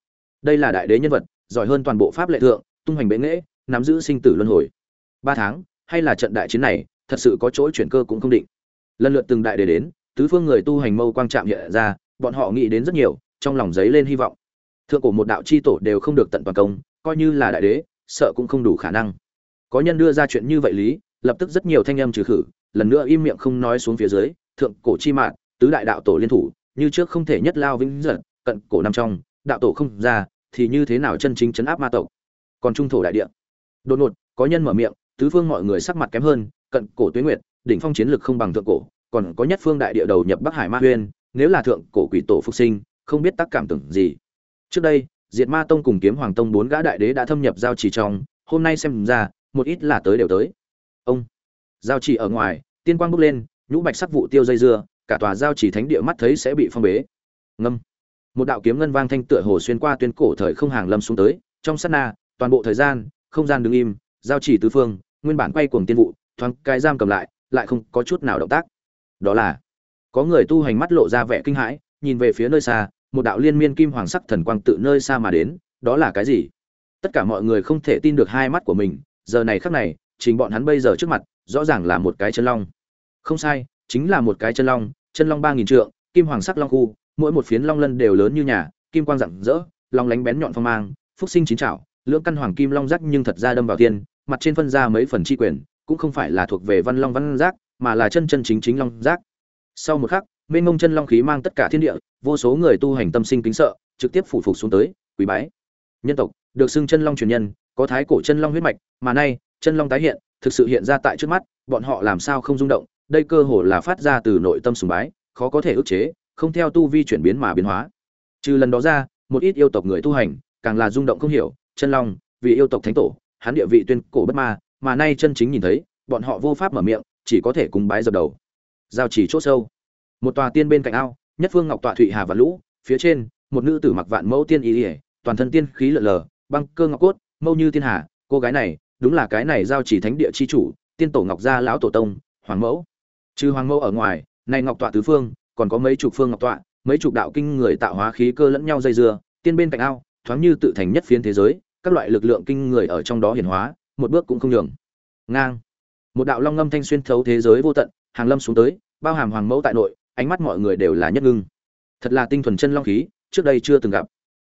Đây là đại đế nhân vật giỏi hơn toàn bộ pháp lệ thượng tung hoành bệ nghệ, nắm giữ sinh tử luân hồi. Ba tháng hay là trận đại chiến này thật sự có chỗ chuyển cơ cũng không định. Lần lượt từng đại đế đến tứ phương người tu hành mâu quang chạm hiện ra bọn họ nghĩ đến rất nhiều, trong lòng giấy lên hy vọng. Thượng cổ một đạo chi tổ đều không được tận toàn công, coi như là đại đế, sợ cũng không đủ khả năng. Có nhân đưa ra chuyện như vậy lý, lập tức rất nhiều thanh âm trừ khử, lần nữa im miệng không nói xuống phía dưới, thượng cổ chi mạng tứ đại đạo tổ liên thủ, như trước không thể nhất lao vĩnh giật cận cổ nằm trong, đạo tổ không ra, thì như thế nào chân chính chấn áp ma tộc? Còn trung thổ đại địa. Đột ngột, có nhân mở miệng, tứ phương mọi người sắc mặt kém hơn, cận cổ tuyết nguyệt, đỉnh phong chiến lực không bằng thượng cổ, còn có nhất phương đại địa đầu nhập bắc hải ma huyên nếu là thượng cổ quỷ tổ phục sinh, không biết tác cảm tưởng gì. Trước đây, diệt ma tông cùng kiếm hoàng tông bốn gã đại đế đã thâm nhập giao chỉ trong, hôm nay xem ra, một ít là tới đều tới. Ông, giao chỉ ở ngoài, tiên quang bốc lên, nhũ bạch sắc vụ tiêu dây dưa, cả tòa giao chỉ thánh địa mắt thấy sẽ bị phong bế. Ngâm. Một đạo kiếm ngân vang thanh tựa hồ xuyên qua tuyên cổ thời không hàng lâm xuống tới, trong sát na, toàn bộ thời gian, không gian đứng im, giao chỉ tứ phương, nguyên bản quay cuồng tiên vụ, thoáng cái giam cầm lại lại không có chút nào động tác. Đó là có người tu hành mắt lộ ra vẻ kinh hãi, nhìn về phía nơi xa, một đạo liên miên kim hoàng sắc thần quang tự nơi xa mà đến, đó là cái gì? Tất cả mọi người không thể tin được hai mắt của mình, giờ này khắc này chính bọn hắn bây giờ trước mặt, rõ ràng là một cái chân long. Không sai, chính là một cái chân long chân long ba nghìn trượng, kim hoàng sắc long khu, mỗi một phiến long lân đều lớn như nhà, kim quang rạng rỡ, long lánh bén nhọn phong mang, phúc sinh chín trảo, lưỡng căn hoàng kim long rắc nhưng thật ra đâm vào tiên, mặt trên phân ra mấy phần chi quyền, cũng không phải là thuộc về văn long văn giác mà là chân chân chính chính long giác sau một khắc, mênh mông chân long khí mang tất cả thiên địa, vô số người tu hành tâm sinh kính sợ, trực tiếp phủ phục xuống tới quý bái. Nhân tộc, được xưng chân long truyền nhân, có thái cổ chân long huyết mạch, mà nay, chân long tái hiện, thực sự hiện ra tại trước mắt, bọn họ làm sao không rung động, đây cơ hồ là phát ra từ nội tâm sùng bái, khó có thể ức chế, không theo tu vi chuyển biến mà biến hóa. Trừ lần đó ra, một ít yêu tộc người tu hành, càng là rung động không hiểu, chân long, vì yêu tộc thánh tổ, hắn địa vị tuyên cổ bất ma, mà nay chân chính nhìn thấy, bọn họ vô pháp mở miệng, chỉ có thể cùng bái dập đầu giao chỉ chỗ sâu. Một tòa tiên bên cạnh ao, nhất phương ngọc tọa thụy hà và lũ, phía trên, một nữ tử mặc vạn mẫu tiên ý ỉa toàn thân tiên khí lợn lờ, băng cơ ngọc cốt, mâu như tiên hà, cô gái này, đúng là cái này giao chỉ thánh địa chi chủ, tiên tổ ngọc gia lão tổ tông, hoàng mẫu. Trừ hoàng mẫu ở ngoài, này ngọc tọa tứ phương, còn có mấy chục phương ngọc tọa, mấy chục đạo kinh người tạo hóa khí cơ lẫn nhau dây dưa, tiên bên cạnh ao, thoáng như tự thành nhất phiến thế giới, các loại lực lượng kinh người ở trong đó hiển hóa, một bước cũng không nhường. Ngang. Một đạo long ngâm thanh xuyên thấu thế giới vô tận hàng lâm xuống tới, bao hàm hoàng mẫu tại nội, ánh mắt mọi người đều là nhất ngưng. Thật là tinh thuần chân long khí, trước đây chưa từng gặp.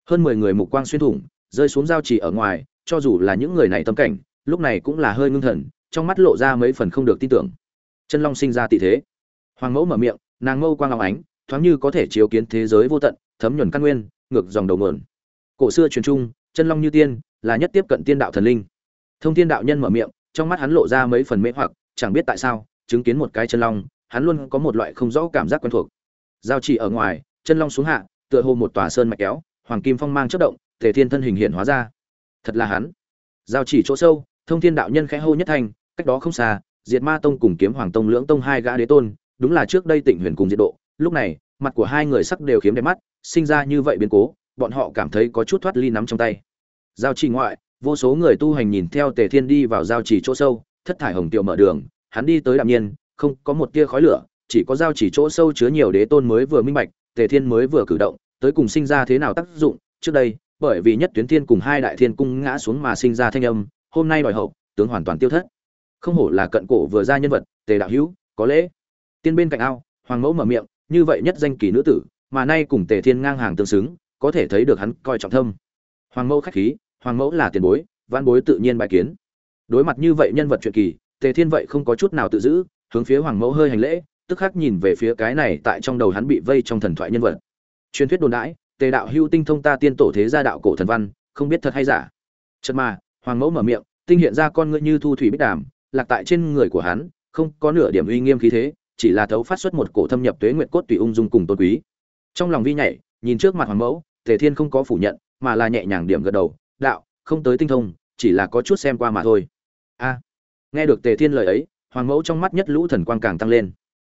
Hơn mười người mục quang xuyên thủng, rơi xuống giao chỉ ở ngoài, cho dù là những người này tâm cảnh, lúc này cũng là hơi ngưng thần, trong mắt lộ ra mấy phần không được tin tưởng. Chân long sinh ra tị thế. Hoàng mẫu mở miệng, nàng mâu quang long ánh, thoáng như có thể chiếu kiến thế giới vô tận, thấm nhuần căn nguyên, ngược dòng đầu nguồn. Cổ xưa truyền trung, chân long như tiên, là nhất tiếp cận tiên đạo thần linh. Thông thiên đạo nhân mở miệng, trong mắt hắn lộ ra mấy phần mê hoặc, chẳng biết tại sao chứng kiến một cái chân long, hắn luôn có một loại không rõ cảm giác quen thuộc. Giao chỉ ở ngoài, chân long xuống hạ, tựa hồ một tòa sơn mạch kéo, hoàng kim phong mang chớp động, thể thiên thân hình hiện hóa ra. Thật là hắn. Giao chỉ chỗ sâu, thông thiên đạo nhân khẽ hô nhất thành cách đó không xa, diệt ma tông cùng kiếm hoàng tông lưỡng tông hai gã đế tôn, đúng là trước đây tịnh huyền cùng diệt độ, lúc này, mặt của hai người sắc đều khiếm đẹp mắt, sinh ra như vậy biến cố, bọn họ cảm thấy có chút thoát ly nắm trong tay. Giao chỉ ngoại, vô số người tu hành nhìn theo tề thiên đi vào giao chỉ chỗ sâu, thất thải hồng tiểu mở đường hắn đi tới đạm nhiên, không có một tia khói lửa, chỉ có giao chỉ chỗ sâu chứa nhiều đế tôn mới vừa minh bạch, tề thiên mới vừa cử động, tới cùng sinh ra thế nào tác dụng. Trước đây, bởi vì nhất tuyến thiên cùng hai đại thiên cung ngã xuống mà sinh ra thanh âm, hôm nay đòi hậu, tướng hoàn toàn tiêu thất. Không hổ là cận cổ vừa ra nhân vật, tề đạo hữu, có lễ. Tiên bên cạnh ao, hoàng mẫu mở miệng, như vậy nhất danh kỳ nữ tử, mà nay cùng tề thiên ngang hàng tương xứng, có thể thấy được hắn coi trọng thâm. Hoàng mẫu khách khí, hoàng mẫu là tiền bối văn bối tự nhiên bài kiến. Đối mặt như vậy nhân vật chuyện kỳ tề thiên vậy không có chút nào tự giữ, hướng phía hoàng mẫu hơi hành lễ, tức khắc nhìn về phía cái này tại trong đầu hắn bị vây trong thần thoại nhân vật. Truyền thuyết đồn đãi, tề đạo hưu tinh thông ta tiên tổ thế gia đạo cổ thần văn, không biết thật hay giả. Chật mà, hoàng mẫu mở miệng, tinh hiện ra con ngươi như thu thủy bích đàm, lạc tại trên người của hắn, không có nửa điểm uy nghiêm khí thế, chỉ là thấu phát xuất một cổ thâm nhập tuế nguyện cốt tùy ung dung cùng tôn quý. Trong lòng vi nhảy, nhìn trước mặt hoàng mẫu, tề thiên không có phủ nhận, mà là nhẹ nhàng điểm gật đầu, đạo, không tới tinh thông, chỉ là có chút xem qua mà thôi. A nghe được tề thiên lời ấy, hoàng mẫu trong mắt nhất lũ thần quang càng tăng lên.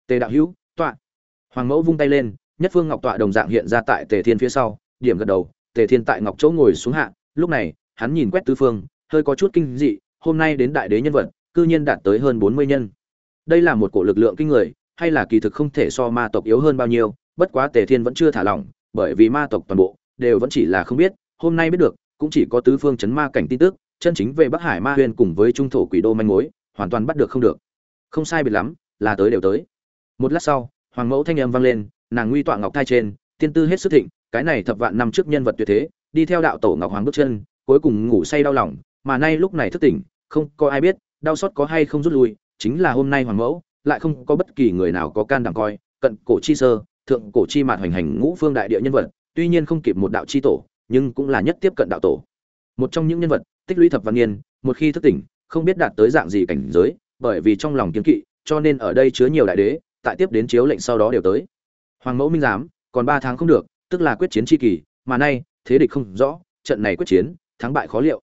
Tề đạo hữu, tọa. Hoàng mẫu vung tay lên, nhất phương ngọc tọa đồng dạng hiện ra tại tề thiên phía sau, điểm gật đầu, tề thiên tại ngọc chỗ ngồi xuống hạ, lúc này, hắn nhìn quét tứ phương, hơi có chút kinh dị, hôm nay đến đại đế nhân vật, cư nhiên đạt tới hơn bốn mươi nhân. Đây là một cổ lực lượng kinh người, hay là kỳ thực không thể so ma tộc yếu hơn bao nhiêu, bất quá tề thiên vẫn chưa thả lỏng, bởi vì ma tộc toàn bộ, đều vẫn chỉ là không biết, hôm nay biết được, cũng chỉ có tứ phương chấn ma cảnh tin tức chân chính về bắc hải ma huyền cùng với trung thổ quỷ đô manh mối, hoàn toàn bắt được không được. Không sai biệt lắm, là tới đều tới. Một lát sau, hoàng mẫu thanh âm vang lên, nàng nguy tọa ngọc thai trên, tiên tư hết sức thịnh, cái này thập vạn năm trước nhân vật tuyệt thế, đi theo đạo tổ ngọc hoàng bước chân, cuối cùng ngủ say đau lòng, mà nay lúc này thức tỉnh, không có ai biết, đau xót có hay không rút lui, chính là hôm nay hoàng mẫu, lại không có bất kỳ người nào có can đảm coi, cận cổ chi sơ, thượng cổ chi mạt hoành hành ngũ phương đại địa nhân vật, tuy nhiên không kịp một đạo chi tổ, nhưng cũng là nhất tiếp cận đạo tổ. Một trong những nhân vật tích lũy thập văn niên, một khi thức tỉnh, không biết đạt tới dạng gì cảnh giới, bởi vì trong lòng kiến kỵ, cho nên ở đây chứa nhiều đại đế, tại tiếp đến chiếu lệnh sau đó đều tới. Hoàng mẫu minh giám, còn ba tháng không được, tức là quyết chiến chi kỳ, mà nay, thế địch không rõ, trận này quyết chiến, thắng bại khó liệu.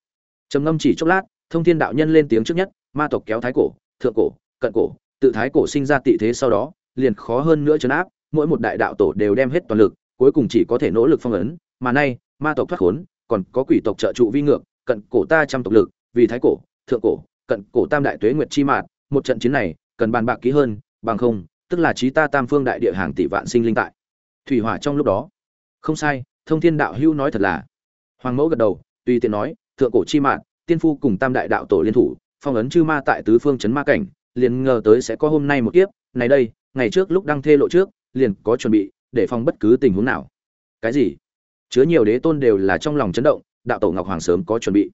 Trầm ngâm chỉ chốc lát, thông thiên đạo nhân lên tiếng trước nhất, ma tộc kéo thái cổ, thượng cổ, cận cổ, tự thái cổ sinh ra tị thế sau đó, liền khó hơn nữa chấn áp, mỗi một đại đạo tổ đều đem hết toàn lực, cuối cùng chỉ có thể nỗ lực phong ấn, mà nay, ma tộc thoát khốn, còn có quỷ tộc trợ trụ vi ngược cận cổ ta trăm tộc lực, vì thái cổ, thượng cổ, cận cổ tam đại tuế nguyệt chi mạt, một trận chiến này, cần bàn bạc kỹ hơn, bằng không, tức là trí ta tam phương đại địa hàng tỷ vạn sinh linh tại. Thủy hỏa trong lúc đó. Không sai, thông thiên đạo hữu nói thật là. Hoàng mẫu gật đầu, tùy tiện nói, thượng cổ chi mạt, tiên phu cùng tam đại đạo tổ liên thủ, phong ấn chư ma tại tứ phương trấn ma cảnh, liền ngờ tới sẽ có hôm nay một kiếp, này đây, ngày trước lúc đăng thê lộ trước, liền có chuẩn bị, để phòng bất cứ tình huống nào. Cái gì? Chứa nhiều đế tôn đều là trong lòng chấn động đạo tổ ngọc hoàng sớm có chuẩn bị.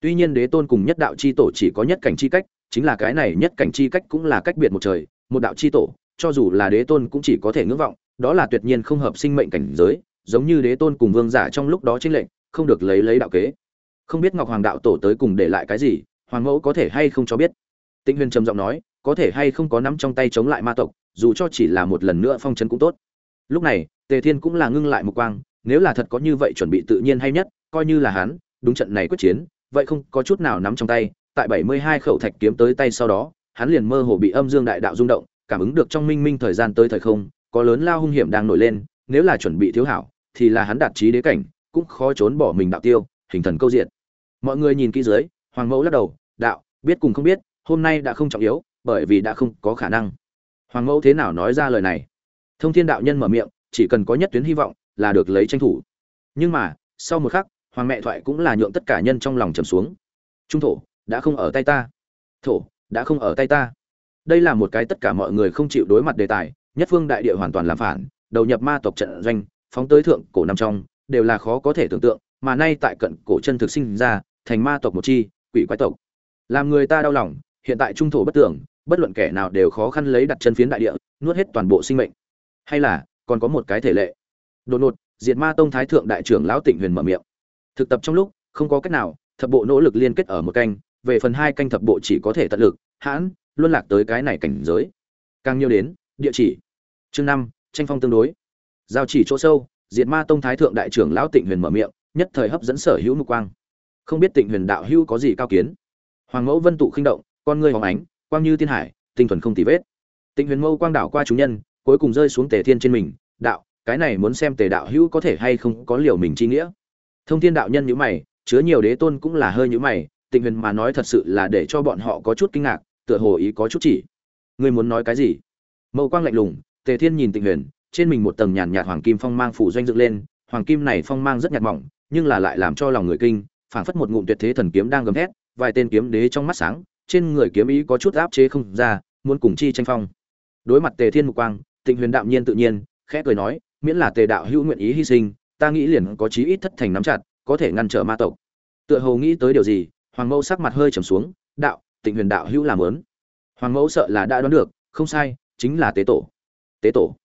Tuy nhiên đế tôn cùng nhất đạo chi tổ chỉ có nhất cảnh chi cách, chính là cái này nhất cảnh chi cách cũng là cách biệt một trời, một đạo chi tổ, cho dù là đế tôn cũng chỉ có thể ngưỡng vọng, đó là tuyệt nhiên không hợp sinh mệnh cảnh giới, giống như đế tôn cùng vương giả trong lúc đó chính lệnh không được lấy lấy đạo kế. Không biết ngọc hoàng đạo tổ tới cùng để lại cái gì, hoàng mẫu có thể hay không cho biết? Tĩnh huyền trầm giọng nói, có thể hay không có nắm trong tay chống lại ma tộc, dù cho chỉ là một lần nữa phong trấn cũng tốt. Lúc này, tề thiên cũng là ngưng lại một quang, nếu là thật có như vậy chuẩn bị tự nhiên hay nhất coi như là hắn, đúng trận này quyết chiến, vậy không có chút nào nắm trong tay, tại bảy mươi hai khẩu thạch kiếm tới tay sau đó, hắn liền mơ hồ bị âm dương đại đạo rung động, cảm ứng được trong minh minh thời gian tới thời không, có lớn lao hung hiểm đang nổi lên, nếu là chuẩn bị thiếu hảo, thì là hắn đạt chí đế cảnh, cũng khó trốn bỏ mình đạo tiêu, hình thần câu diện. Mọi người nhìn kỹ dưới, hoàng mẫu lắc đầu, đạo, biết cùng không biết, hôm nay đã không trọng yếu, bởi vì đã không có khả năng. Hoàng mẫu thế nào nói ra lời này? Thông thiên đạo nhân mở miệng, chỉ cần có nhất tuyến hy vọng là được lấy tranh thủ. Nhưng mà, sau một khắc hoàng mẹ thoại cũng là nhượng tất cả nhân trong lòng trầm xuống. Trung thổ, đã không ở tay ta. Thổ, đã không ở tay ta. Đây là một cái tất cả mọi người không chịu đối mặt đề tài, nhất phương đại địa hoàn toàn làm phản, đầu nhập ma tộc trận doanh, phóng tới thượng cổ nằm trong, đều là khó có thể tưởng tượng, mà nay tại cận cổ chân thực sinh ra, thành ma tộc một chi, quỷ quái tộc. Làm người ta đau lòng, hiện tại trung thổ bất tưởng, bất luận kẻ nào đều khó khăn lấy đặt chân phiến đại địa, nuốt hết toàn bộ sinh mệnh. Hay là, còn có một cái thể lệ. Đột ngột, diệt ma tông thái thượng đại trưởng lão tịnh huyền mở miệng thực tập trong lúc, không có cách nào, thập bộ nỗ lực liên kết ở một canh, về phần hai canh thập bộ chỉ có thể tận lực, hãn luôn lạc tới cái này cảnh giới. Càng nhiều đến, địa chỉ. Chương năm, tranh phong tương đối. Giao chỉ chỗ sâu, diệt ma tông thái thượng đại trưởng lão tịnh huyền mở miệng, nhất thời hấp dẫn sở hữu mục quang. Không biết tịnh huyền đạo hữu có gì cao kiến? Hoàng mẫu vân tụ khinh động, con ngươi hoàng ánh, quang như thiên hải, tinh thuần không tì vết. Tịnh huyền mâu quang đảo qua chúng nhân, cuối cùng rơi xuống tề thiên trên mình, đạo, cái này muốn xem tề đạo hữu có thể hay không có liều mình chi nghĩa thông thiên đạo nhân nhữ mày, chứa nhiều đế tôn cũng là hơi nhữ mày, tịnh huyền mà nói thật sự là để cho bọn họ có chút kinh ngạc, tựa hồ ý có chút chỉ. Ngươi muốn nói cái gì? Mâu quang lạnh lùng, tề thiên nhìn tịnh huyền, trên mình một tầng nhàn nhạt hoàng kim phong mang phủ doanh dựng lên, hoàng kim này phong mang rất nhạt mỏng, nhưng là lại làm cho lòng người kinh, phảng phất một ngụm tuyệt thế thần kiếm đang gầm thét, vài tên kiếm đế trong mắt sáng, trên người kiếm ý có chút áp chế không ra, muốn cùng chi tranh phong. Đối mặt tề thiên mục quang, tịnh huyền đạm nhiên tự nhiên, khẽ cười nói, miễn là tề đạo hữu nguyện ý hy sinh ta nghĩ liền có chí ít thất thành nắm chặt, có thể ngăn trở ma tộc. Tựa hồ nghĩ tới điều gì, hoàng mẫu sắc mặt hơi trầm xuống, đạo, tịnh huyền đạo hữu làm lớn hoàng mẫu sợ là đã đoán được, không sai, chính là tế tổ. Tế tổ.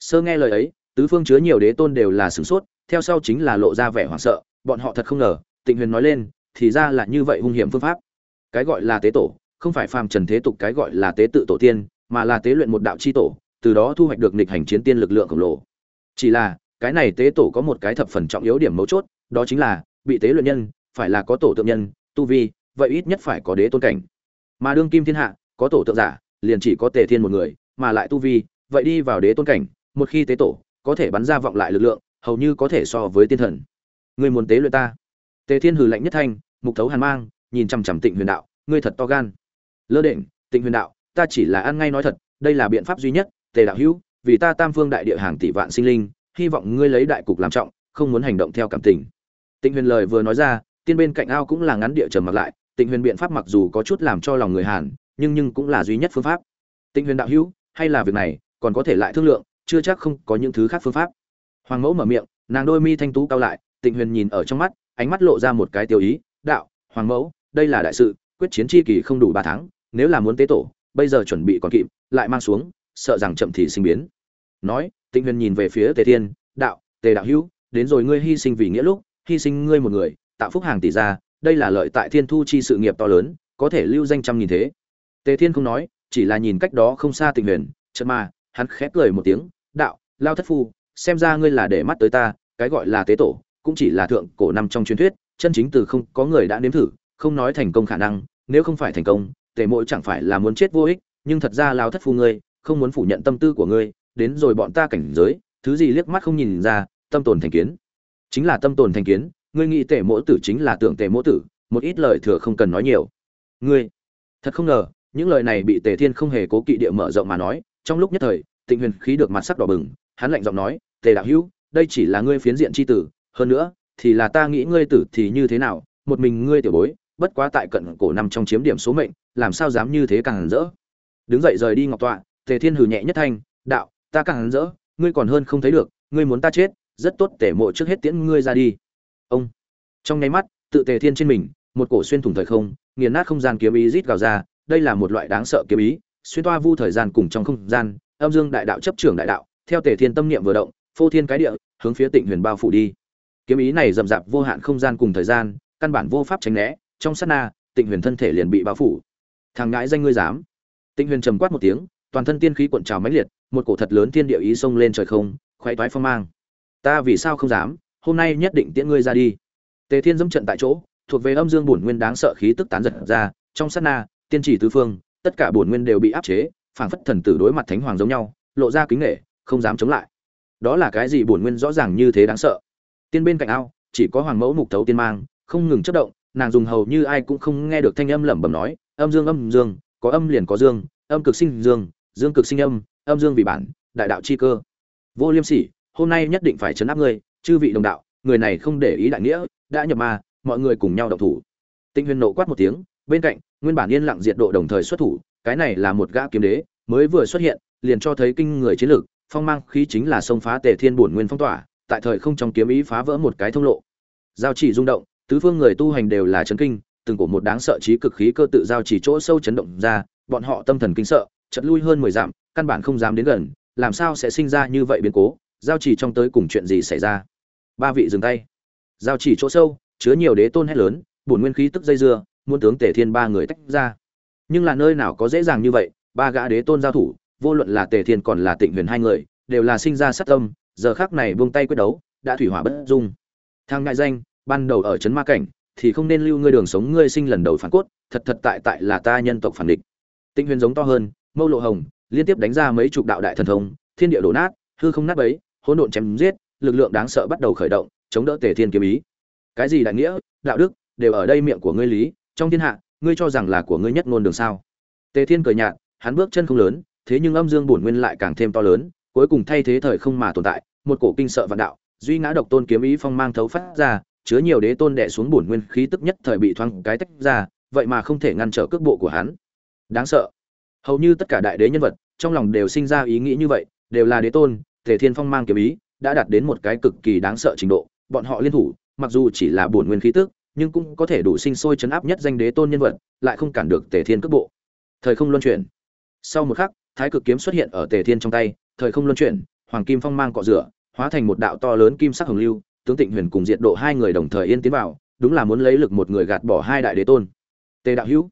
Sơ nghe lời ấy, tứ phương chứa nhiều đế tôn đều là sửng sốt, theo sau chính là lộ ra vẻ hoảng sợ, bọn họ thật không ngờ, tịnh huyền nói lên, thì ra là như vậy hung hiểm phương pháp. Cái gọi là tế tổ, không phải phàm trần thế tục cái gọi là tế tự tổ tiên, mà là tế luyện một đạo chi tổ, từ đó thu hoạch được nghịch hành chiến tiên lực lượng khổng lồ. Chỉ là cái này tế tổ có một cái thập phần trọng yếu điểm mấu chốt, đó chính là, bị tế luyện nhân, phải là có tổ tượng nhân, tu vi, vậy ít nhất phải có đế tôn cảnh. Mà đương kim thiên hạ, có tổ tượng giả, liền chỉ có tề thiên một người, mà lại tu vi, vậy đi vào đế tôn cảnh, một khi tế tổ, có thể bắn ra vọng lại lực lượng, hầu như có thể so với tiên thần. Người muốn tế luyện ta? Tề thiên hừ lạnh nhất thanh, mục thấu hàn mang, nhìn chằm chằm tịnh huyền đạo, ngươi thật to gan. Lơ định tịnh huyền đạo, ta chỉ là ăn ngay nói thật, đây là biện pháp duy nhất, tề đạo hữu, vì ta tam phương đại địa hàng tỷ vạn sinh linh hy vọng ngươi lấy đại cục làm trọng, không muốn hành động theo cảm tình. Tịnh huyền lời vừa nói ra, tiên bên cạnh ao cũng là ngắn địa trầm mặc lại, tịnh huyền biện pháp mặc dù có chút làm cho lòng người hàn, nhưng nhưng cũng là duy nhất phương pháp. Tịnh huyền đạo hữu, hay là việc này, còn có thể lại thương lượng, chưa chắc không có những thứ khác phương pháp. Hoàng mẫu mở miệng, nàng đôi mi thanh tú cao lại, tịnh huyền nhìn ở trong mắt, ánh mắt lộ ra một cái tiêu ý, đạo, hoàng mẫu, đây là đại sự, quyết chiến chi kỳ không đủ ba tháng, nếu là muốn tế tổ, bây giờ chuẩn bị còn kịp, lại mang xuống, sợ rằng chậm thì sinh biến. Nói tịnh huyền nhìn về phía tề thiên, đạo, tề đạo hữu, đến rồi ngươi hy sinh vì nghĩa lúc, hy sinh ngươi một người, tạo phúc hàng tỷ gia, đây là lợi tại thiên thu chi sự nghiệp to lớn, có thể lưu danh trăm nghìn thế. Tề thiên không nói, chỉ là nhìn cách đó không xa tịnh huyền, chợt mà, hắn khép cười một tiếng, đạo, lao thất phu, xem ra ngươi là để mắt tới ta, cái gọi là tế tổ, cũng chỉ là thượng cổ năm trong truyền thuyết, chân chính từ không có người đã nếm thử, không nói thành công khả năng, nếu không phải thành công, tề Mỗ chẳng phải là muốn chết vô ích, nhưng thật ra lao thất phu ngươi, không muốn phủ nhận tâm tư của ngươi đến rồi bọn ta cảnh giới, thứ gì liếc mắt không nhìn ra, tâm tồn thành kiến. Chính là tâm tồn thành kiến, ngươi nghĩ tề mỗ tử chính là tưởng tề mỗ tử, một ít lời thừa không cần nói nhiều. Ngươi, thật không ngờ, những lời này bị tề thiên không hề cố kỵ địa mở rộng mà nói, trong lúc nhất thời, tịnh huyền khí được mặt sắc đỏ bừng, hắn lạnh giọng nói, tề đạo hữu, đây chỉ là ngươi phiến diện c h i tử, hơn nữa, thì là ta nghĩ ngươi tử thì như thế nào, một mình ngươi tiểu bối, bất quá tại cận cổ nằm trong chiếm điểm số mệnh, làm sao dám như thế càng rỡ? Đứng dậy rời đi ngọc tọa, tề thiên hừ nhẹ nhất thanh, đạo ta càng hắn rỡ, ngươi còn hơn không thấy được, ngươi muốn ta chết, rất tốt, tể mộ trước hết tiễn ngươi ra đi. Ông. Trong nháy mắt, tự tề thiên trên mình, một cổ xuyên thủng thời không, nghiền nát không gian kiếm ý rít gào ra, đây là một loại đáng sợ kiếm ý, xuyên toa vu thời gian cùng trong không gian, âm dương đại đạo chấp trưởng đại đạo, theo tề thiên tâm niệm vừa động, phô thiên cái địa, hướng phía tịnh huyền bao phủ đi. Kiếm ý này rậm rạp vô hạn không gian cùng thời gian, căn bản vô pháp tránh né, trong sát na, tịnh huyền thân thể liền bị bao phủ. Thằng ngãi danh ngươi dám. Tịnh huyền trầm quát một tiếng toàn thân tiên khí cuộn trào mãnh liệt một cổ thật lớn thiên địa ý xông lên trời không khoe toái phong mang. Ta vì sao không dám? Hôm nay nhất định tiễn ngươi ra đi. Tề thiên dẫm trận tại chỗ thuộc về âm dương bổn nguyên đáng sợ khí tức tán giật ra trong sát na tiên chỉ tứ phương tất cả bổn nguyên đều bị áp chế phảng phất thần tử đối mặt thánh hoàng giống nhau lộ ra kính nể, không dám chống lại. Đó là cái gì bổn nguyên rõ ràng như thế đáng sợ? Tiên bên cạnh ao chỉ có hoàng mẫu mục tấu tiên mang không ngừng chớp động nàng dùng hầu như ai cũng không nghe được thanh âm lẩm bẩm nói âm dương âm dương có âm liền có dương âm cực sinh dương dương cực sinh âm âm dương vì bản, đại đạo chi cơ. Vô liêm sỉ, hôm nay nhất định phải chấn áp ngươi, chư vị đồng đạo, người này không để ý đại nghĩa, đã nhập ma, mọi người cùng nhau động thủ. Tinh huyền nộ quát một tiếng, bên cạnh, nguyên bản yên lặng diệt độ đồng thời xuất thủ, cái này là một gã kiếm đế, mới vừa xuất hiện, liền cho thấy kinh người chiến lược phong mang khí chính là xông phá tề thiên bổn nguyên phong tỏa, tại thời không trong kiếm ý phá vỡ một cái thông lộ. Giao chỉ rung động, tứ phương người tu hành đều là chấn kinh, từng cổ một đáng sợ trí cực khí cơ tự giao chỉ chỗ sâu chấn động ra, bọn họ tâm thần kinh sợ chật lui hơn mười dặm căn bản không dám đến gần làm sao sẽ sinh ra như vậy biến cố? Giao chỉ trong tới cùng chuyện gì xảy ra? Ba vị dừng tay. Giao chỉ chỗ sâu chứa nhiều đế tôn hét lớn bổn nguyên khí tức dây dưa muốn tướng tề thiên ba người tách ra. Nhưng là nơi nào có dễ dàng như vậy ba gã đế tôn giao thủ vô luận là tề thiên còn là tịnh huyền hai người đều là sinh ra sát tâm giờ khắc này buông tay quyết đấu đã thủy hỏa bất dung. Thang ngại danh ban đầu ở trấn ma cảnh thì không nên lưu ngươi đường sống ngươi sinh lần đầu phản cốt thật thật tại tại là ta nhân tộc phản địch. Tịnh huyền giống to hơn, mâu lộ hồng, liên tiếp đánh ra mấy chục đạo đại thần thông, thiên địa đổ nát, hư không nát bấy, hỗn độn chém giết, lực lượng đáng sợ bắt đầu khởi động, chống đỡ Tề Thiên kiếm ý. Cái gì đại nghĩa, đạo đức, đều ở đây miệng của ngươi lý, trong thiên hạ, ngươi cho rằng là của ngươi nhất ngôn đường sao? Tề Thiên cười nhạt, hắn bước chân không lớn, thế nhưng âm dương bổn nguyên lại càng thêm to lớn, cuối cùng thay thế thời không mà tồn tại, một cổ kinh sợ vạn đạo, duy ngã độc tôn kiếm ý phong mang thấu phát ra, chứa nhiều đế tôn đè xuống bổn nguyên khí tức nhất thời bị thoáng cái tách ra, vậy mà không thể ngăn trở cước bộ của hắn. Đáng sợ. Hầu như tất cả đại đế nhân vật, trong lòng đều sinh ra ý nghĩ như vậy, đều là đế tôn, Tề Thiên Phong mang kiếm ý, đã đạt đến một cái cực kỳ đáng sợ trình độ, bọn họ liên thủ, mặc dù chỉ là bổn nguyên khí tức, nhưng cũng có thể đủ sinh sôi chấn áp nhất danh đế tôn nhân vật, lại không cản được Tề Thiên cước bộ. Thời không luân chuyển. Sau một khắc, Thái cực kiếm xuất hiện ở Tề Thiên trong tay, thời không luân chuyển, hoàng kim phong mang cọ rửa, hóa thành một đạo to lớn kim sắc hồng lưu, tướng Tịnh Huyền cùng Diệt Độ hai người đồng thời yên tiến vào, đúng là muốn lấy lực một người gạt bỏ hai đại đế tôn. Tề đạo hữu.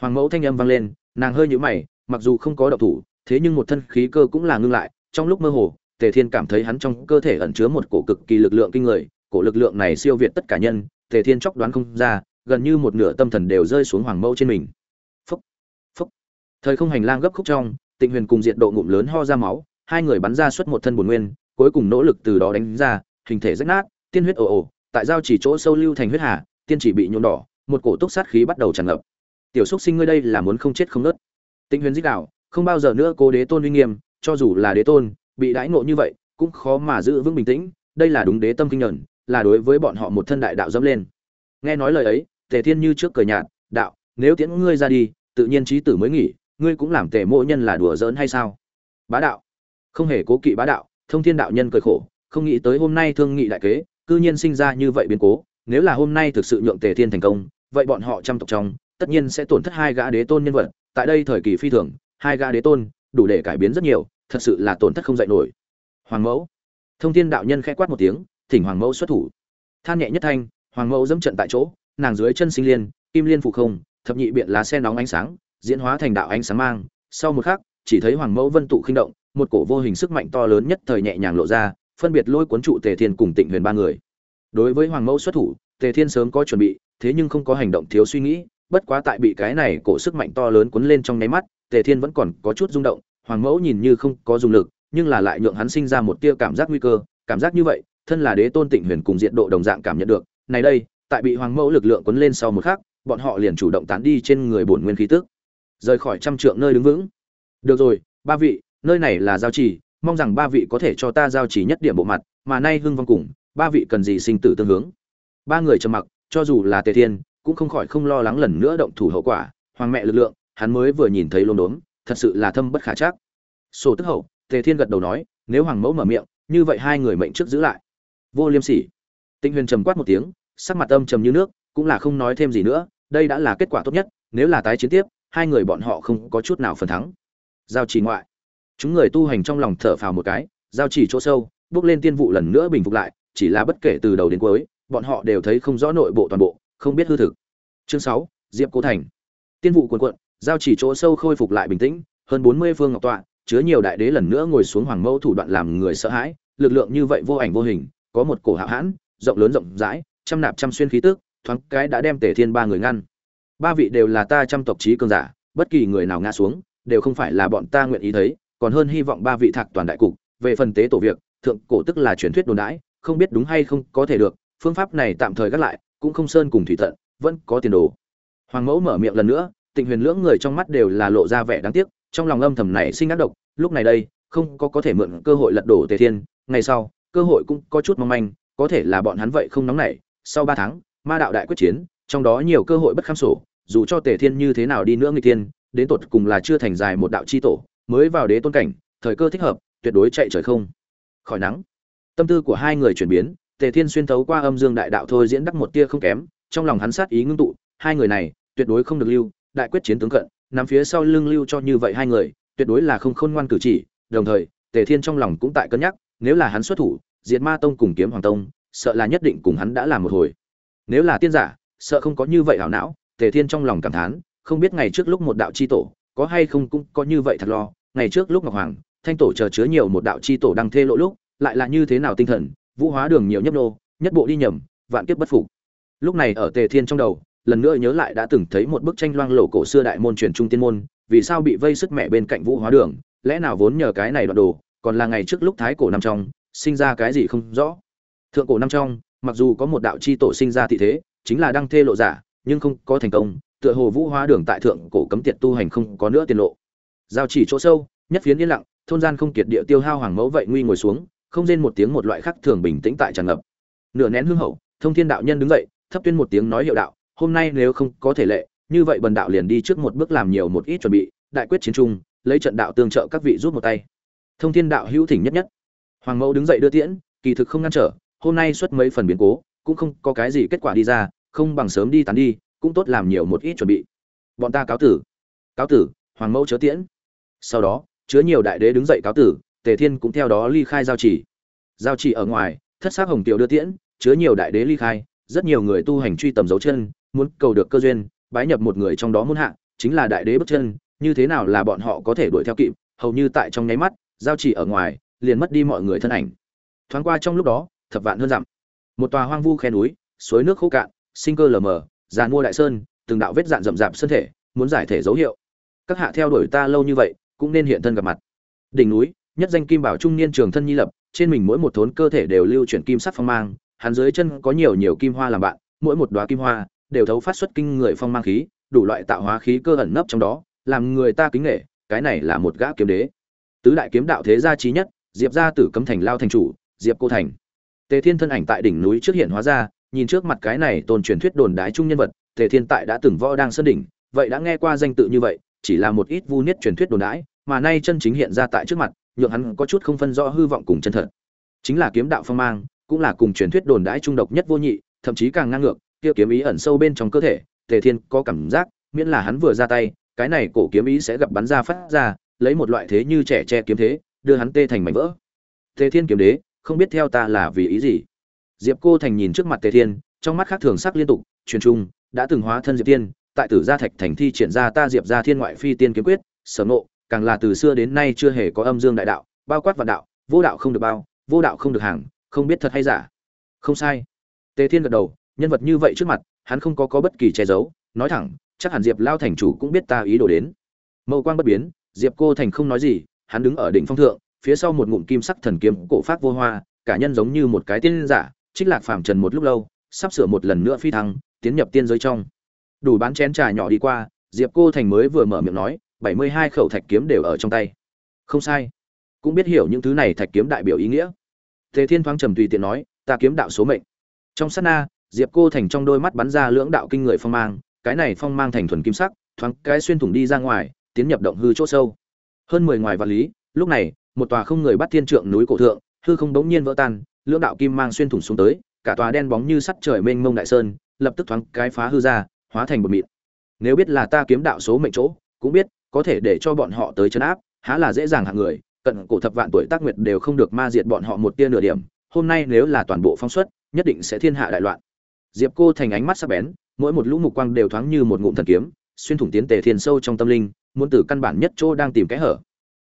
Hoàng mẫu thanh âm vang lên, nàng hơi nhũ mày, mặc dù không có động thủ, thế nhưng một thân khí cơ cũng là ngưng lại, trong lúc mơ hồ, Tề Thiên cảm thấy hắn trong cơ thể ẩn chứa một cổ cực kỳ lực lượng kinh người, cổ lực lượng này siêu việt tất cả nhân, Tề Thiên chốc đoán không ra, gần như một nửa tâm thần đều rơi xuống Hoàng Mẫu trên mình. phúc phúc Thời không hành lang gấp khúc trong, Tịnh Huyền cùng Diệt Độ ngụm lớn ho ra máu, hai người bắn ra xuất một thân buồn nguyên, cuối cùng nỗ lực từ đó đánh ra, hình thể rách nát, tiên huyết ồ ồ, tại giao chỉ chỗ sâu lưu thành huyết hà, tiên chỉ bị nhuộm đỏ, một cổ túc sát khí bắt đầu tràn ngập. Tiểu xúc Sinh ngươi đây là muốn không chết không nứt. Tịnh Huyền dích đạo, không bao giờ nữa cố đế tôn uy nghiêm, cho dù là đế tôn, bị đãi ngộ như vậy, cũng khó mà giữ vững bình tĩnh, đây là đúng đế tâm kinh nhẫn, là đối với bọn họ một thân đại đạo dẫm lên. Nghe nói lời ấy, Tề Thiên như trước cười nhạt, "Đạo, nếu tiễn ngươi ra đi, tự nhiên trí tử mới nghỉ, ngươi cũng làm Tề Mộ nhân là đùa giỡn hay sao?" Bá đạo, không hề cố kỵ bá đạo, Thông Thiên đạo nhân cười khổ, không nghĩ tới hôm nay thương nghị đại kế, cư nhiên sinh ra như vậy biến cố, nếu là hôm nay thực sự nhượng Tề Thiên thành công, vậy bọn họ trăm tộc trong, tất nhiên sẽ tổn thất hai gã đế tôn nhân vật, tại đây thời kỳ phi thường, hai gã đế tôn, đủ để cải biến rất nhiều, thật sự là tổn thất không dạy nổi. Hoàng mẫu, Thông Thiên đạo nhân khẽ quát một tiếng, thỉnh Hoàng mẫu xuất thủ. Than nhẹ nhất thanh, Hoàng mẫu dẫm trận tại chỗ, nàng dưới chân sinh liên, kim liên phụ không, thập nhị biện lá sen nóng ánh sáng, diễn hóa thành đạo ánh sáng mang, sau một khắc, chỉ thấy Hoàng mẫu vân tụ khinh động, một cổ vô hình sức mạnh to lớn nhất thời nhẹ nhàng lộ ra, phân biệt lôi cuốn trụ Tề Thiên cùng Tịnh Huyền ba người. Đối với Hoàng mẫu xuất thủ, Tề Thiên sớm có chuẩn bị, thế nhưng không có hành động thiếu suy nghĩ, bất quá tại bị cái này cổ sức mạnh to lớn cuốn lên trong nháy mắt, Tề Thiên vẫn còn có chút rung động, Hoàng mẫu nhìn như không có dùng lực, nhưng là lại nhượng hắn sinh ra một tia cảm giác nguy cơ, cảm giác như vậy, thân là đế tôn Tịnh Huyền cùng diện độ đồng dạng cảm nhận được, này đây, tại bị Hoàng mẫu lực lượng cuốn lên sau một khắc, bọn họ liền chủ động tán đi trên người bổn nguyên khí tức, rời khỏi trăm trượng nơi đứng vững. Được rồi, ba vị, nơi này là giao chỉ, mong rằng ba vị có thể cho ta giao chỉ nhất điểm bộ mặt, mà nay hưng vong cùng, ba vị cần gì sinh tử tương hướng. Ba người trầm mặc, cho dù là Tề Thiên, cũng không khỏi không lo lắng lần nữa động thủ hậu quả, hoàng mẹ lực lượng, hắn mới vừa nhìn thấy lốm đốm, thật sự là thâm bất khả trắc. Sổ tức hậu, Tề Thiên gật đầu nói, nếu hoàng mẫu mở miệng, như vậy hai người mệnh trước giữ lại. Vô Liêm Sỉ. Tinh Huyền trầm quát một tiếng, sắc mặt âm trầm như nước, cũng là không nói thêm gì nữa, đây đã là kết quả tốt nhất, nếu là tái chiến tiếp, hai người bọn họ không có chút nào phần thắng. Giao chỉ ngoại, chúng người tu hành trong lòng thở phào một cái, giao chỉ chỗ sâu, bước lên tiên vụ lần nữa bình phục lại, chỉ là bất kể từ đầu đến cuối, bọn họ đều thấy không rõ nội bộ toàn bộ, không biết hư thực. Chương 6, Diệp Cố Thành. Tiên vụ quần cuộn, giao chỉ chỗ sâu khôi phục lại bình tĩnh, hơn 40 phương ngọc tọa, chứa nhiều đại đế lần nữa ngồi xuống hoàng mẫu thủ đoạn làm người sợ hãi, lực lượng như vậy vô ảnh vô hình, có một cổ hạo hãn, rộng lớn rộng rãi, trăm nạp trăm xuyên khí tức, thoáng cái đã đem Tề Thiên ba người ngăn. Ba vị đều là ta trăm tộc chí cường giả, bất kỳ người nào ngã xuống, đều không phải là bọn ta nguyện ý thấy, còn hơn hy vọng ba vị thạc toàn đại cục, về phần tế tổ việc, thượng cổ tức là truyền thuyết đồn đãi, không biết đúng hay không có thể được, phương pháp này tạm thời gác lại, cũng không sơn cùng thủy tận, vẫn có tiền đồ. Hoàng mẫu mở miệng lần nữa, Tịnh Huyền lưỡng người trong mắt đều là lộ ra vẻ đáng tiếc, trong lòng âm thầm này sinh ác độc, lúc này đây, không có có thể mượn cơ hội lật đổ Tề Thiên, ngày sau, cơ hội cũng có chút mong manh, có thể là bọn hắn vậy không nóng nảy, sau 3 tháng, ma đạo đại quyết chiến, trong đó nhiều cơ hội bất kham sổ, dù cho Tề Thiên như thế nào đi nữa người tiên, đến tột cùng là chưa thành dài một đạo chi tổ, mới vào đế tôn cảnh, thời cơ thích hợp, tuyệt đối chạy trời không. Khỏi nắng. Tâm tư của hai người chuyển biến, Tề Thiên xuyên thấu qua âm dương đại đạo thôi diễn đắc một tia không kém, trong lòng hắn sát ý ngưng tụ, hai người này tuyệt đối không được lưu, đại quyết chiến tướng cận, nằm phía sau lưng lưu cho như vậy hai người, tuyệt đối là không khôn ngoan cử chỉ, đồng thời, Tề Thiên trong lòng cũng tại cân nhắc, nếu là hắn xuất thủ, Diệt Ma Tông cùng Kiếm Hoàng Tông, sợ là nhất định cùng hắn đã làm một hồi. Nếu là tiên giả, sợ không có như vậy ảo não, Tề Thiên trong lòng cảm thán, không biết ngày trước lúc một đạo chi tổ, có hay không cũng có như vậy thật lo, ngày trước lúc Ngọc Hoàng, Thanh tổ chờ chứa nhiều một đạo chi tổ đang thê lộ lúc, lại là như thế nào tinh thần, vũ hóa đường nhiều nhấp nô, nhất bộ đi nhầm, vạn kiếp bất phục. Lúc này ở Tề Thiên trong đầu, lần nữa nhớ lại đã từng thấy một bức tranh loang lổ cổ xưa đại môn truyền trung tiên môn vì sao bị vây sức mẹ bên cạnh vũ hóa đường lẽ nào vốn nhờ cái này đoạn đồ còn là ngày trước lúc thái cổ năm trong sinh ra cái gì không rõ thượng cổ năm trong mặc dù có một đạo chi tổ sinh ra thị thế chính là đăng thê lộ giả nhưng không có thành công tựa hồ vũ hóa đường tại thượng cổ cấm tiệt tu hành không có nữa tiền lộ giao chỉ chỗ sâu nhất phiến yên lặng thôn gian không kiệt địa tiêu hao hoàng mẫu vậy nguy ngồi xuống không rên một tiếng một loại khắc thường bình tĩnh tại tràn ngập. Nửa nén hương hậu, thông thiên đạo nhân đứng dậy, thấp tuyên một tiếng nói hiệu đạo, hôm nay nếu không có thể lệ, như vậy bần đạo liền đi trước một bước làm nhiều một ít chuẩn bị, đại quyết chiến trung, lấy trận đạo tương trợ các vị rút một tay. Thông thiên đạo hữu thỉnh nhất nhất. Hoàng mẫu đứng dậy đưa tiễn, kỳ thực không ngăn trở, hôm nay xuất mấy phần biến cố, cũng không có cái gì kết quả đi ra, không bằng sớm đi tán đi, cũng tốt làm nhiều một ít chuẩn bị. Bọn ta cáo tử. Cáo tử, hoàng mẫu chớ tiễn. Sau đó, chứa nhiều đại đế đứng dậy cáo tử tề thiên cũng theo đó ly khai giao chỉ. Giao chỉ ở ngoài thất xác hồng tiểu đưa tiễn chứa nhiều đại đế ly khai rất nhiều người tu hành truy tầm dấu chân muốn cầu được cơ duyên bái nhập một người trong đó muốn hạ chính là đại đế bước chân như thế nào là bọn họ có thể đuổi theo kịp hầu như tại trong nháy mắt giao chỉ ở ngoài liền mất đi mọi người thân ảnh. Thoáng qua trong lúc đó thập vạn hơn dặm. Một tòa hoang vu khe núi suối nước khô cạn sinh cơ lờ mờ giàn mua đại sơn từng đạo vết dạn rậm thể, muốn giải thể dấu hiệu. Các hạ theo đuổi ta lâu như vậy cũng nên hiện thân gặp mặt. Đỉnh núi nhất danh kim bảo trung niên trường thân nhi lập, trên mình mỗi một thốn cơ thể đều lưu chuyển kim sắc phong mang, hắn dưới chân có nhiều nhiều kim hoa làm bạn, mỗi một đóa kim hoa đều thấu phát xuất kinh người phong mang khí, đủ loại tạo hóa khí cơ ẩn nấp trong đó, làm người ta kính nể, cái này là một gã kiếm đế. Tứ đại kiếm đạo thế gia trí nhất, diệp gia tử cấm thành lao thành chủ, diệp cô thành. Tề thiên thân ảnh tại đỉnh núi trước hiện hóa ra, nhìn trước mặt cái này tôn truyền thuyết đồn đái trung nhân vật, tề thiên tại đã từng võ đang sơn đỉnh, vậy đã nghe qua danh tự như vậy, chỉ là một ít vu niết truyền thuyết đồn đái, mà nay chân chính hiện ra tại trước mặt nhượng hắn có chút không phân rõ hư vọng cùng chân thật. Chính là kiếm đạo phong mang, cũng là cùng truyền thuyết đồn đãi trung độc nhất vô nhị, thậm chí càng ngang ngược, kia kiếm ý ẩn sâu bên trong cơ thể, tề thiên có cảm giác, miễn là hắn vừa ra tay, cái này cổ kiếm ý sẽ gặp bắn ra phát ra, lấy một loại thế như trẻ che kiếm thế, đưa hắn tê thành mảnh vỡ. Tề thiên kiếm đế, không biết theo ta là vì ý gì? Diệp cô thành nhìn trước mặt tề thiên, trong mắt khác thường sắc liên tục, truyền trung, đã từng hóa thân diệp tiên, tại tử gia thạch thành thi triển ra ta diệp gia thiên ngoại phi tiên kiếm quyết, sở ngộ càng là từ xưa đến nay chưa hề có âm dương đại đạo, bao quát vạn đạo, vô đạo không được bao, vô đạo không được hàng, không biết thật hay giả. Không sai. Tề thiên gật đầu, nhân vật như vậy trước mặt, hắn không có có bất kỳ che giấu, nói thẳng, chắc hẳn diệp lao thành chủ cũng biết ta ý đồ đến. Mậu quang bất biến, diệp cô thành không nói gì, hắn đứng ở đỉnh phong thượng, phía sau một ngụm kim sắc thần kiếm, cổ phát vô hoa, cả nhân giống như một cái tiên giả, trích lạc phàm trần một lúc lâu, sắp sửa một lần nữa phi thăng, tiến nhập tiên giới trong. Đủ bán chén trà nhỏ đi qua, diệp cô thành mới vừa mở miệng nói bảy mươi hai khẩu thạch kiếm đều ở trong tay. Không sai. Cũng biết hiểu những thứ này thạch kiếm đại biểu ý nghĩa. Tề thiên thoáng trầm tùy tiện nói, ta kiếm đạo số mệnh. Trong sát na, diệp cô thành trong đôi mắt bắn ra lưỡng đạo kinh người phong mang, cái này phong mang thành thuần kim sắc, thoáng cái xuyên thủng đi ra ngoài, tiến nhập động hư chỗ sâu. Hơn mười ngoài vạn lý, lúc này, một tòa không người bắt thiên trượng núi cổ thượng, hư không đống nhiên vỡ tan, lưỡng đạo kim mang xuyên thủng xuống tới, cả tòa đen bóng như sắt trời mênh mông đại sơn, lập tức thoáng cái phá hư ra, hóa thành một mịn. Nếu biết là ta kiếm đạo số mệnh chỗ, cũng biết có thể để cho bọn họ tới chấn áp, há là dễ dàng hạng người, cận cổ thập vạn tuổi tác nguyệt đều không được ma diệt bọn họ một tia nửa điểm, hôm nay nếu là toàn bộ phong suất nhất định sẽ thiên hạ đại loạn. Diệp cô thành ánh mắt sắc bén, mỗi một lũ mục quang đều thoáng như một ngụm thần kiếm, xuyên thủng tiến tề thiên sâu trong tâm linh, muốn từ căn bản nhất chỗ đang tìm kẽ hở.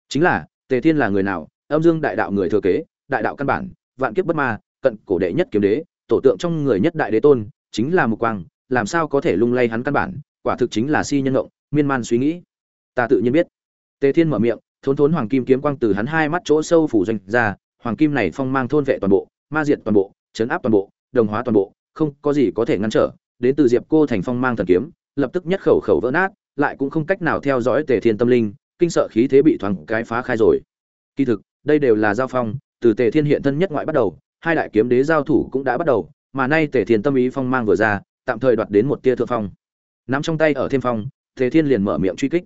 Chính là, tề thiên là người nào? Âm dương đại đạo người thừa kế, đại đạo căn bản, vạn kiếp bất ma, cận cổ đệ nhất kiếm đế, tổ tượng trong người nhất đại đế tôn, chính là mục quang, làm sao có thể lung lay hắn căn bản? Quả thực chính là si nhân ngộng, miên man suy nghĩ ta tự nhiên biết. Tề thiên mở miệng, thốn thốn hoàng kim kiếm quang từ hắn hai mắt chỗ sâu phủ doanh ra, hoàng kim này phong mang thôn vệ toàn bộ, ma diệt toàn bộ, chấn áp toàn bộ, đồng hóa toàn bộ, không có gì có thể ngăn trở. Đến từ diệp cô thành phong mang thần kiếm, lập tức nhất khẩu khẩu vỡ nát, lại cũng không cách nào theo dõi tề thiên tâm linh, kinh sợ khí thế bị thoáng cái phá khai rồi. Kỳ thực, đây đều là giao phong, từ tề thiên hiện thân nhất ngoại bắt đầu, hai đại kiếm đế giao thủ cũng đã bắt đầu, mà nay tề thiên tâm ý phong mang vừa ra, tạm thời đoạt đến một tia thượng phong. Nắm trong tay ở thêm phong, tề thiên liền mở miệng truy kích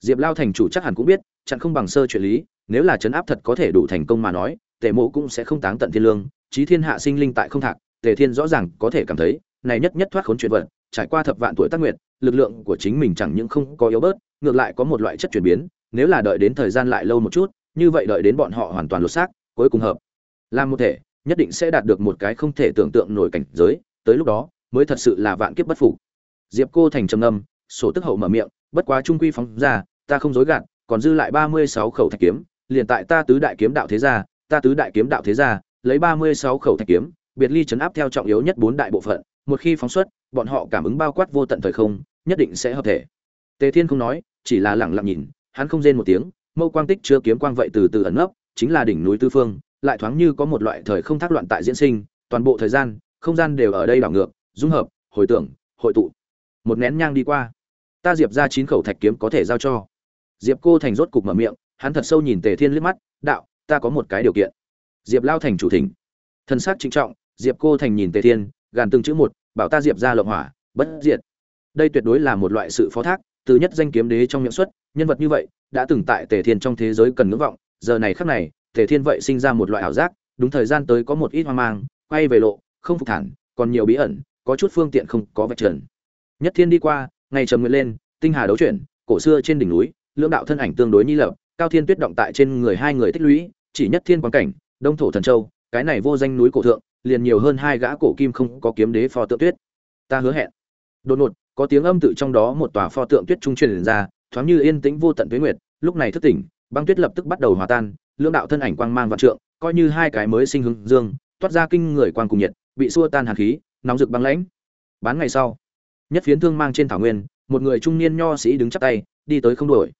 diệp lao thành chủ chắc hẳn cũng biết, chặn không bằng sơ chuyện lý, nếu là chấn áp thật có thể đủ thành công mà nói, tề mộ cũng sẽ không táng tận thiên lương trí thiên hạ sinh linh tại không thạc, tề thiên rõ ràng có thể cảm thấy, này nhất nhất thoát khốn chuyện vận trải qua thập vạn tuổi tác nguyện, lực lượng của chính mình chẳng những không có yếu bớt, ngược lại có một loại chất chuyển biến, nếu là đợi đến thời gian lại lâu một chút, như vậy đợi đến bọn họ hoàn toàn lột xác, cuối cùng hợp. Làm một thể, nhất định sẽ đạt được một cái không thể tưởng tượng nổi cảnh giới, tới lúc đó, mới thật sự là vạn kiếp bất phục. Diệp cô thành trầm âm sổ tức hậu mở miệng, bất quá trung quy phóng ra ta không dối gạt, còn dư lại ba mươi sáu khẩu thạch kiếm, liền tại ta tứ đại kiếm đạo thế gia, ta tứ đại kiếm đạo thế gia, lấy ba mươi sáu khẩu thạch kiếm, biệt ly chấn áp theo trọng yếu nhất bốn đại bộ phận, một khi phóng xuất, bọn họ cảm ứng bao quát vô tận thời không, nhất định sẽ hợp thể. Tề thiên không nói, chỉ là lẳng lặng nhìn, hắn không rên một tiếng, mâu quang tích chưa kiếm quang vậy từ từ ẩn nấp, chính là đỉnh núi tư phương, lại thoáng như có một loại thời không thác loạn tại diễn sinh, toàn bộ thời gian, không gian đều ở đây đảo ngược, dung hợp, hồi tưởng, hội tụ. Một nén nhang đi qua, ta diệp ra chín khẩu thạch kiếm có thể giao cho diệp cô thành rốt cục mở miệng, hắn thật sâu nhìn tề thiên liếc mắt, đạo, ta có một cái điều kiện. Diệp lao thành chủ thỉnh. Thân xác trịnh trọng, diệp cô thành nhìn tề thiên, gàn từng chữ một, bảo ta diệp ra lộng hỏa, bất diệt. Đây tuyệt đối là một loại sự phó thác, từ nhất danh kiếm đế trong miệng xuất, nhân vật như vậy, đã từng tại tề thiên trong thế giới cần ngưỡng vọng, giờ này khắc này, tề thiên vậy sinh ra một loại ảo giác, đúng thời gian tới có một ít hoang mang, quay về lộ, không phục thản còn nhiều bí ẩn, có chút phương tiện không có vạch trần. Nhất thiên đi qua, ngày trầm nguyện lên, tinh hà đấu chuyển, cổ xưa trên đỉnh núi lưỡng đạo thân ảnh tương đối nhi lập, cao thiên tuyết động tại trên người hai người tích lũy, chỉ nhất thiên quan cảnh, đông thổ thần châu, cái này vô danh núi cổ thượng, liền nhiều hơn hai gã cổ kim không có kiếm đế pho tượng tuyết. Ta hứa hẹn. Đột ngột, có tiếng âm tự trong đó một tòa pho tượng tuyết trung truyền ra, thoáng như yên tĩnh vô tận tuyết nguyệt, lúc này thức tỉnh, băng tuyết lập tức bắt đầu hòa tan, lưỡng đạo thân ảnh quang mang vạn trượng, coi như hai cái mới sinh hưng dương, toát ra kinh người quang cùng nhiệt, bị xua tan hàn khí, nóng rực băng lãnh. Bán ngày sau, nhất phiến thương mang trên thảo nguyên, một người trung niên nho sĩ đứng chắp tay, đi tới không đuổi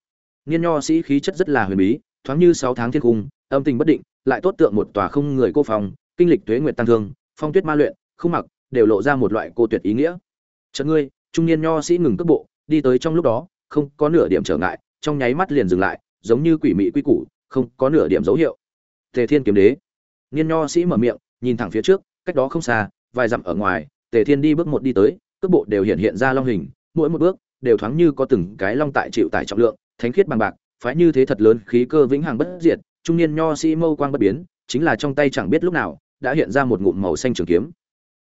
niên nho sĩ khí chất rất là huyền bí, thoáng như sáu tháng thiên cung, âm tình bất định, lại tốt tượng một tòa không người cô phòng, kinh lịch tuế nguyệt tăng thương, phong tuyết ma luyện không mặc, đều lộ ra một loại cô tuyệt ý nghĩa. Chợt ngươi, trung niên nho sĩ ngừng cước bộ, đi tới trong lúc đó, không có nửa điểm trở ngại, trong nháy mắt liền dừng lại, giống như quỷ mị quy củ, không có nửa điểm dấu hiệu. Tề thiên kiếm đế. Niên nho sĩ mở miệng, nhìn thẳng phía trước, cách đó không xa, vài dặm ở ngoài, tề thiên đi bước một đi tới, cước bộ đều hiện hiện ra long hình, mỗi một bước đều thoáng như có từng cái long tại chịu tải trọng lượng thánh khiết bằng bạc, phái như thế thật lớn khí cơ vĩnh hằng bất diệt, trung niên nho sĩ mâu quang bất biến, chính là trong tay chẳng biết lúc nào, đã hiện ra một ngụm màu xanh trường kiếm.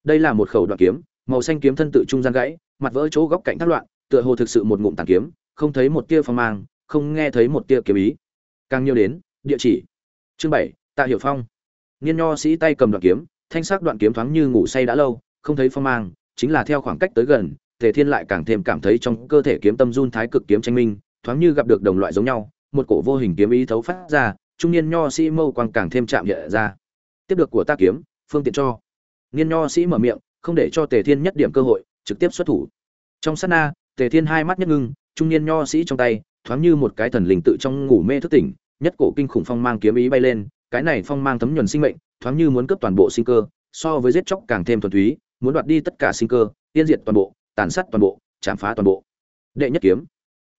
Đây là một khẩu đoạn kiếm, màu xanh kiếm thân tự trung gian gãy, mặt vỡ chỗ góc cạnh thác loạn, tựa hồ thực sự một ngụm tàn kiếm, không thấy một tia phong mang, không nghe thấy một tia kiếm ý. Càng nhiều đến, địa chỉ. Chương bảy, tạ hiểu phong. Niên nho sĩ tay cầm đoạn kiếm, thanh sắc đoạn kiếm thoáng như ngủ say đã lâu, không thấy phong mang, chính là theo khoảng cách tới gần, tề thiên lại càng thêm cảm thấy trong cơ thể kiếm tâm run thái cực kiếm tranh minh thoáng như gặp được đồng loại giống nhau, một cổ vô hình kiếm ý thấu phát ra, trung niên nho sĩ mâu quang càng thêm chạm nhẹ ra. Tiếp được của ta kiếm, phương tiện cho. Niên nho sĩ mở miệng, không để cho tề thiên nhất điểm cơ hội, trực tiếp xuất thủ. Trong sát na, tề thiên hai mắt nhất ngưng, trung niên nho sĩ trong tay, thoáng như một cái thần linh tự trong ngủ mê thức tỉnh, nhất cổ kinh khủng phong mang kiếm ý bay lên, cái này phong mang thấm nhuần sinh mệnh, thoáng như muốn cướp toàn bộ sinh cơ, so với giết chóc càng thêm thuần túy, muốn đoạt đi tất cả sinh cơ tiên diệt toàn bộ, tàn sát toàn bộ, chạm phá toàn bộ. Đệ nhất kiếm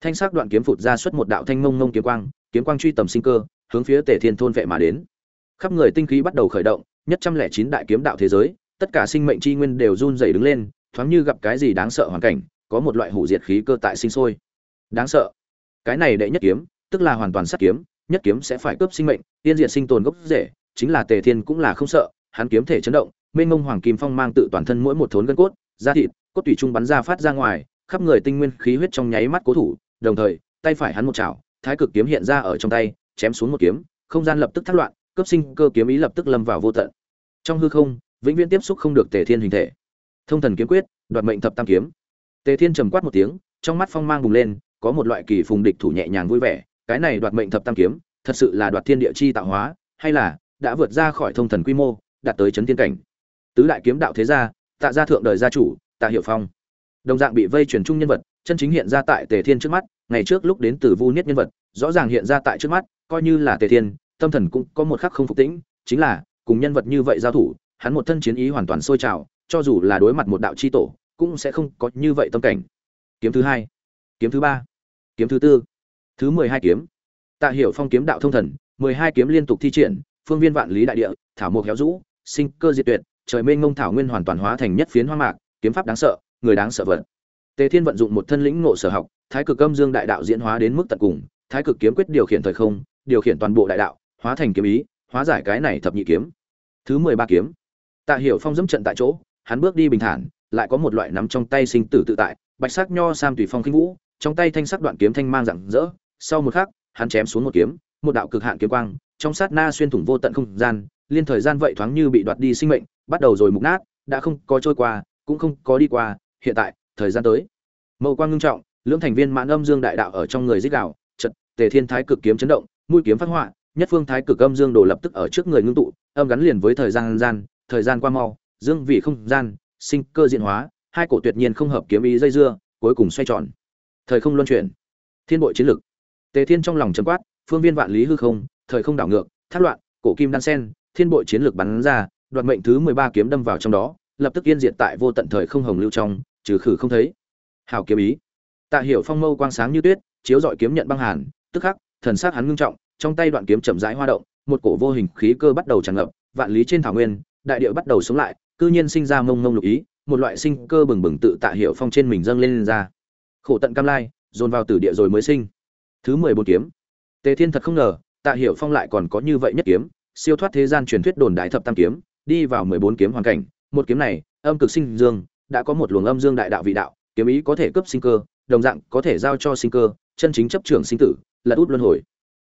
thanh sắc đoạn kiếm phụt ra xuất một đạo thanh ngông ngông kiếm quang kiếm quang truy tầm sinh cơ, hướng phía tề thiên thôn vệ mà đến. Khắp người tinh khí bắt đầu khởi động, nhất trăm lẻ chín đại kiếm đạo thế giới, tất cả sinh mệnh chi nguyên đều run rẩy đứng lên, thoáng như gặp cái gì đáng sợ hoàn cảnh, có một loại hủ diệt khí cơ tại sinh sôi. Đáng sợ. Cái này đệ nhất kiếm, tức là hoàn toàn sát kiếm, nhất kiếm sẽ phải cướp sinh mệnh, tiên diệt sinh tồn gốc rễ, chính là tề thiên cũng là không sợ, hắn kiếm thể chấn động, mênh mông hoàng kim phong mang tự toàn thân mỗi một thốn gân cốt, da thịt, cốt tủy trung bắn ra phát ra ngoài, khắp người tinh nguyên khí huyết trong nháy mắt cố thủ đồng thời, tay phải hắn một chảo, thái cực kiếm hiện ra ở trong tay, chém xuống một kiếm, không gian lập tức thắt loạn cấp sinh cơ kiếm ý lập tức lâm vào vô tận. Trong hư không, vĩnh viễn tiếp xúc không được tề thiên hình thể. Thông thần kiếm quyết, đoạt mệnh thập tam kiếm. Tề thiên trầm quát một tiếng, trong mắt phong mang bùng lên, có một loại kỳ phùng địch thủ nhẹ nhàng vui vẻ, cái này đoạt mệnh thập tam kiếm, thật sự là đoạt thiên địa chi tạo hóa, hay là đã vượt ra khỏi thông thần quy mô, đạt tới chấn thiên cảnh. Tứ đại kiếm đạo thế gia, tạ gia thượng đời gia chủ, tạ hiệu phong. Đồng dạng bị vây truyền trung nhân vật chân chính hiện ra tại tề thiên trước mắt, ngày trước lúc đến từ vu niết nhân vật, rõ ràng hiện ra tại trước mắt, coi như là tề thiên, tâm thần cũng có một khắc không phục tĩnh, chính là, cùng nhân vật như vậy giao thủ, hắn một thân chiến ý hoàn toàn sôi trào, cho dù là đối mặt một đạo chi tổ, cũng sẽ không có như vậy tâm cảnh. Kiếm thứ hai, kiếm thứ ba, kiếm thứ tư, thứ mười hai kiếm. Tạ hiểu phong kiếm đạo thông thần, mười hai kiếm liên tục thi triển, phương viên vạn lý đại địa, thảo mộc héo rũ, sinh cơ diệt tuyệt, trời mênh mông thảo nguyên hoàn toàn hóa thành nhất phiến hoa mạc, kiếm pháp đáng sợ, người đáng sợ vật tề thiên vận dụng một thân lĩnh ngộ sở học, thái cực âm dương đại đạo diễn hóa đến mức tận cùng, thái cực kiếm quyết điều khiển thời không, điều khiển toàn bộ đại đạo, hóa thành kiếm ý, hóa giải cái này thập nhị kiếm. Thứ mười ba kiếm. Tạ hiểu phong dẫm trận tại chỗ, hắn bước đi bình thản, lại có một loại nắm trong tay sinh tử tự tại, bạch sắc nho sam tùy phong khinh vũ, trong tay thanh sắc đoạn kiếm thanh mang rạng rỡ, sau một khắc, hắn chém xuống một kiếm, một đạo cực hạn kiếm quang, trong sát na xuyên thủng vô tận không gian, liên thời gian vậy thoáng như bị đoạt đi sinh mệnh, bắt đầu rồi mục nát, đã không có trôi qua, cũng không có đi qua, hiện tại thời gian tới. Mậu quang ngưng trọng, lưỡng thành viên mãn âm dương đại đạo ở trong người dích đạo trận tề thiên thái cực kiếm chấn động, mũi kiếm phát họa, nhất phương thái cực âm dương đồ lập tức ở trước người ngưng tụ, âm gắn liền với thời gian gian, thời gian qua mau, dương vị không gian, sinh cơ diện hóa, hai cổ tuyệt nhiên không hợp kiếm ý dây dưa, cuối cùng xoay tròn. Thời không luân chuyển. Thiên bội chiến lực. Tề thiên trong lòng chấm quát, phương viên vạn lý hư không, thời không đảo ngược, thác loạn, cổ kim đan sen, thiên bội chiến lực bắn ra, đoạt mệnh thứ mười ba kiếm đâm vào trong đó, lập tức yên diệt tại vô tận thời không hồng lưu trong trừ khử không thấy. Hào kiếm ý. Tạ hiểu phong mâu quang sáng như tuyết chiếu dọi kiếm nhận băng hàn tức khắc thần sát hắn ngưng trọng trong tay đoạn kiếm chậm rãi hoa động một cổ vô hình khí cơ bắt đầu tràn ngập vạn lý trên thảo nguyên đại địa bắt đầu sống lại cư nhiên sinh ra mông mông lục ý một loại sinh cơ bừng bừng tự tạ hiểu phong trên mình dâng lên, lên ra. Khổ tận cam lai dồn vào tử địa rồi mới sinh. Thứ mười bốn kiếm. Tề thiên thật không ngờ tạ hiểu phong lại còn có như vậy nhất kiếm siêu thoát thế gian truyền thuyết đồn đại thập tam kiếm đi vào mười bốn kiếm hoàn cảnh một kiếm này âm cực sinh dương đã có một luồng âm dương đại đạo vị đạo, kiếm ý có thể cấp sinh cơ, đồng dạng có thể giao cho sinh cơ, chân chính chấp trưởng sinh tử, là út luân hồi.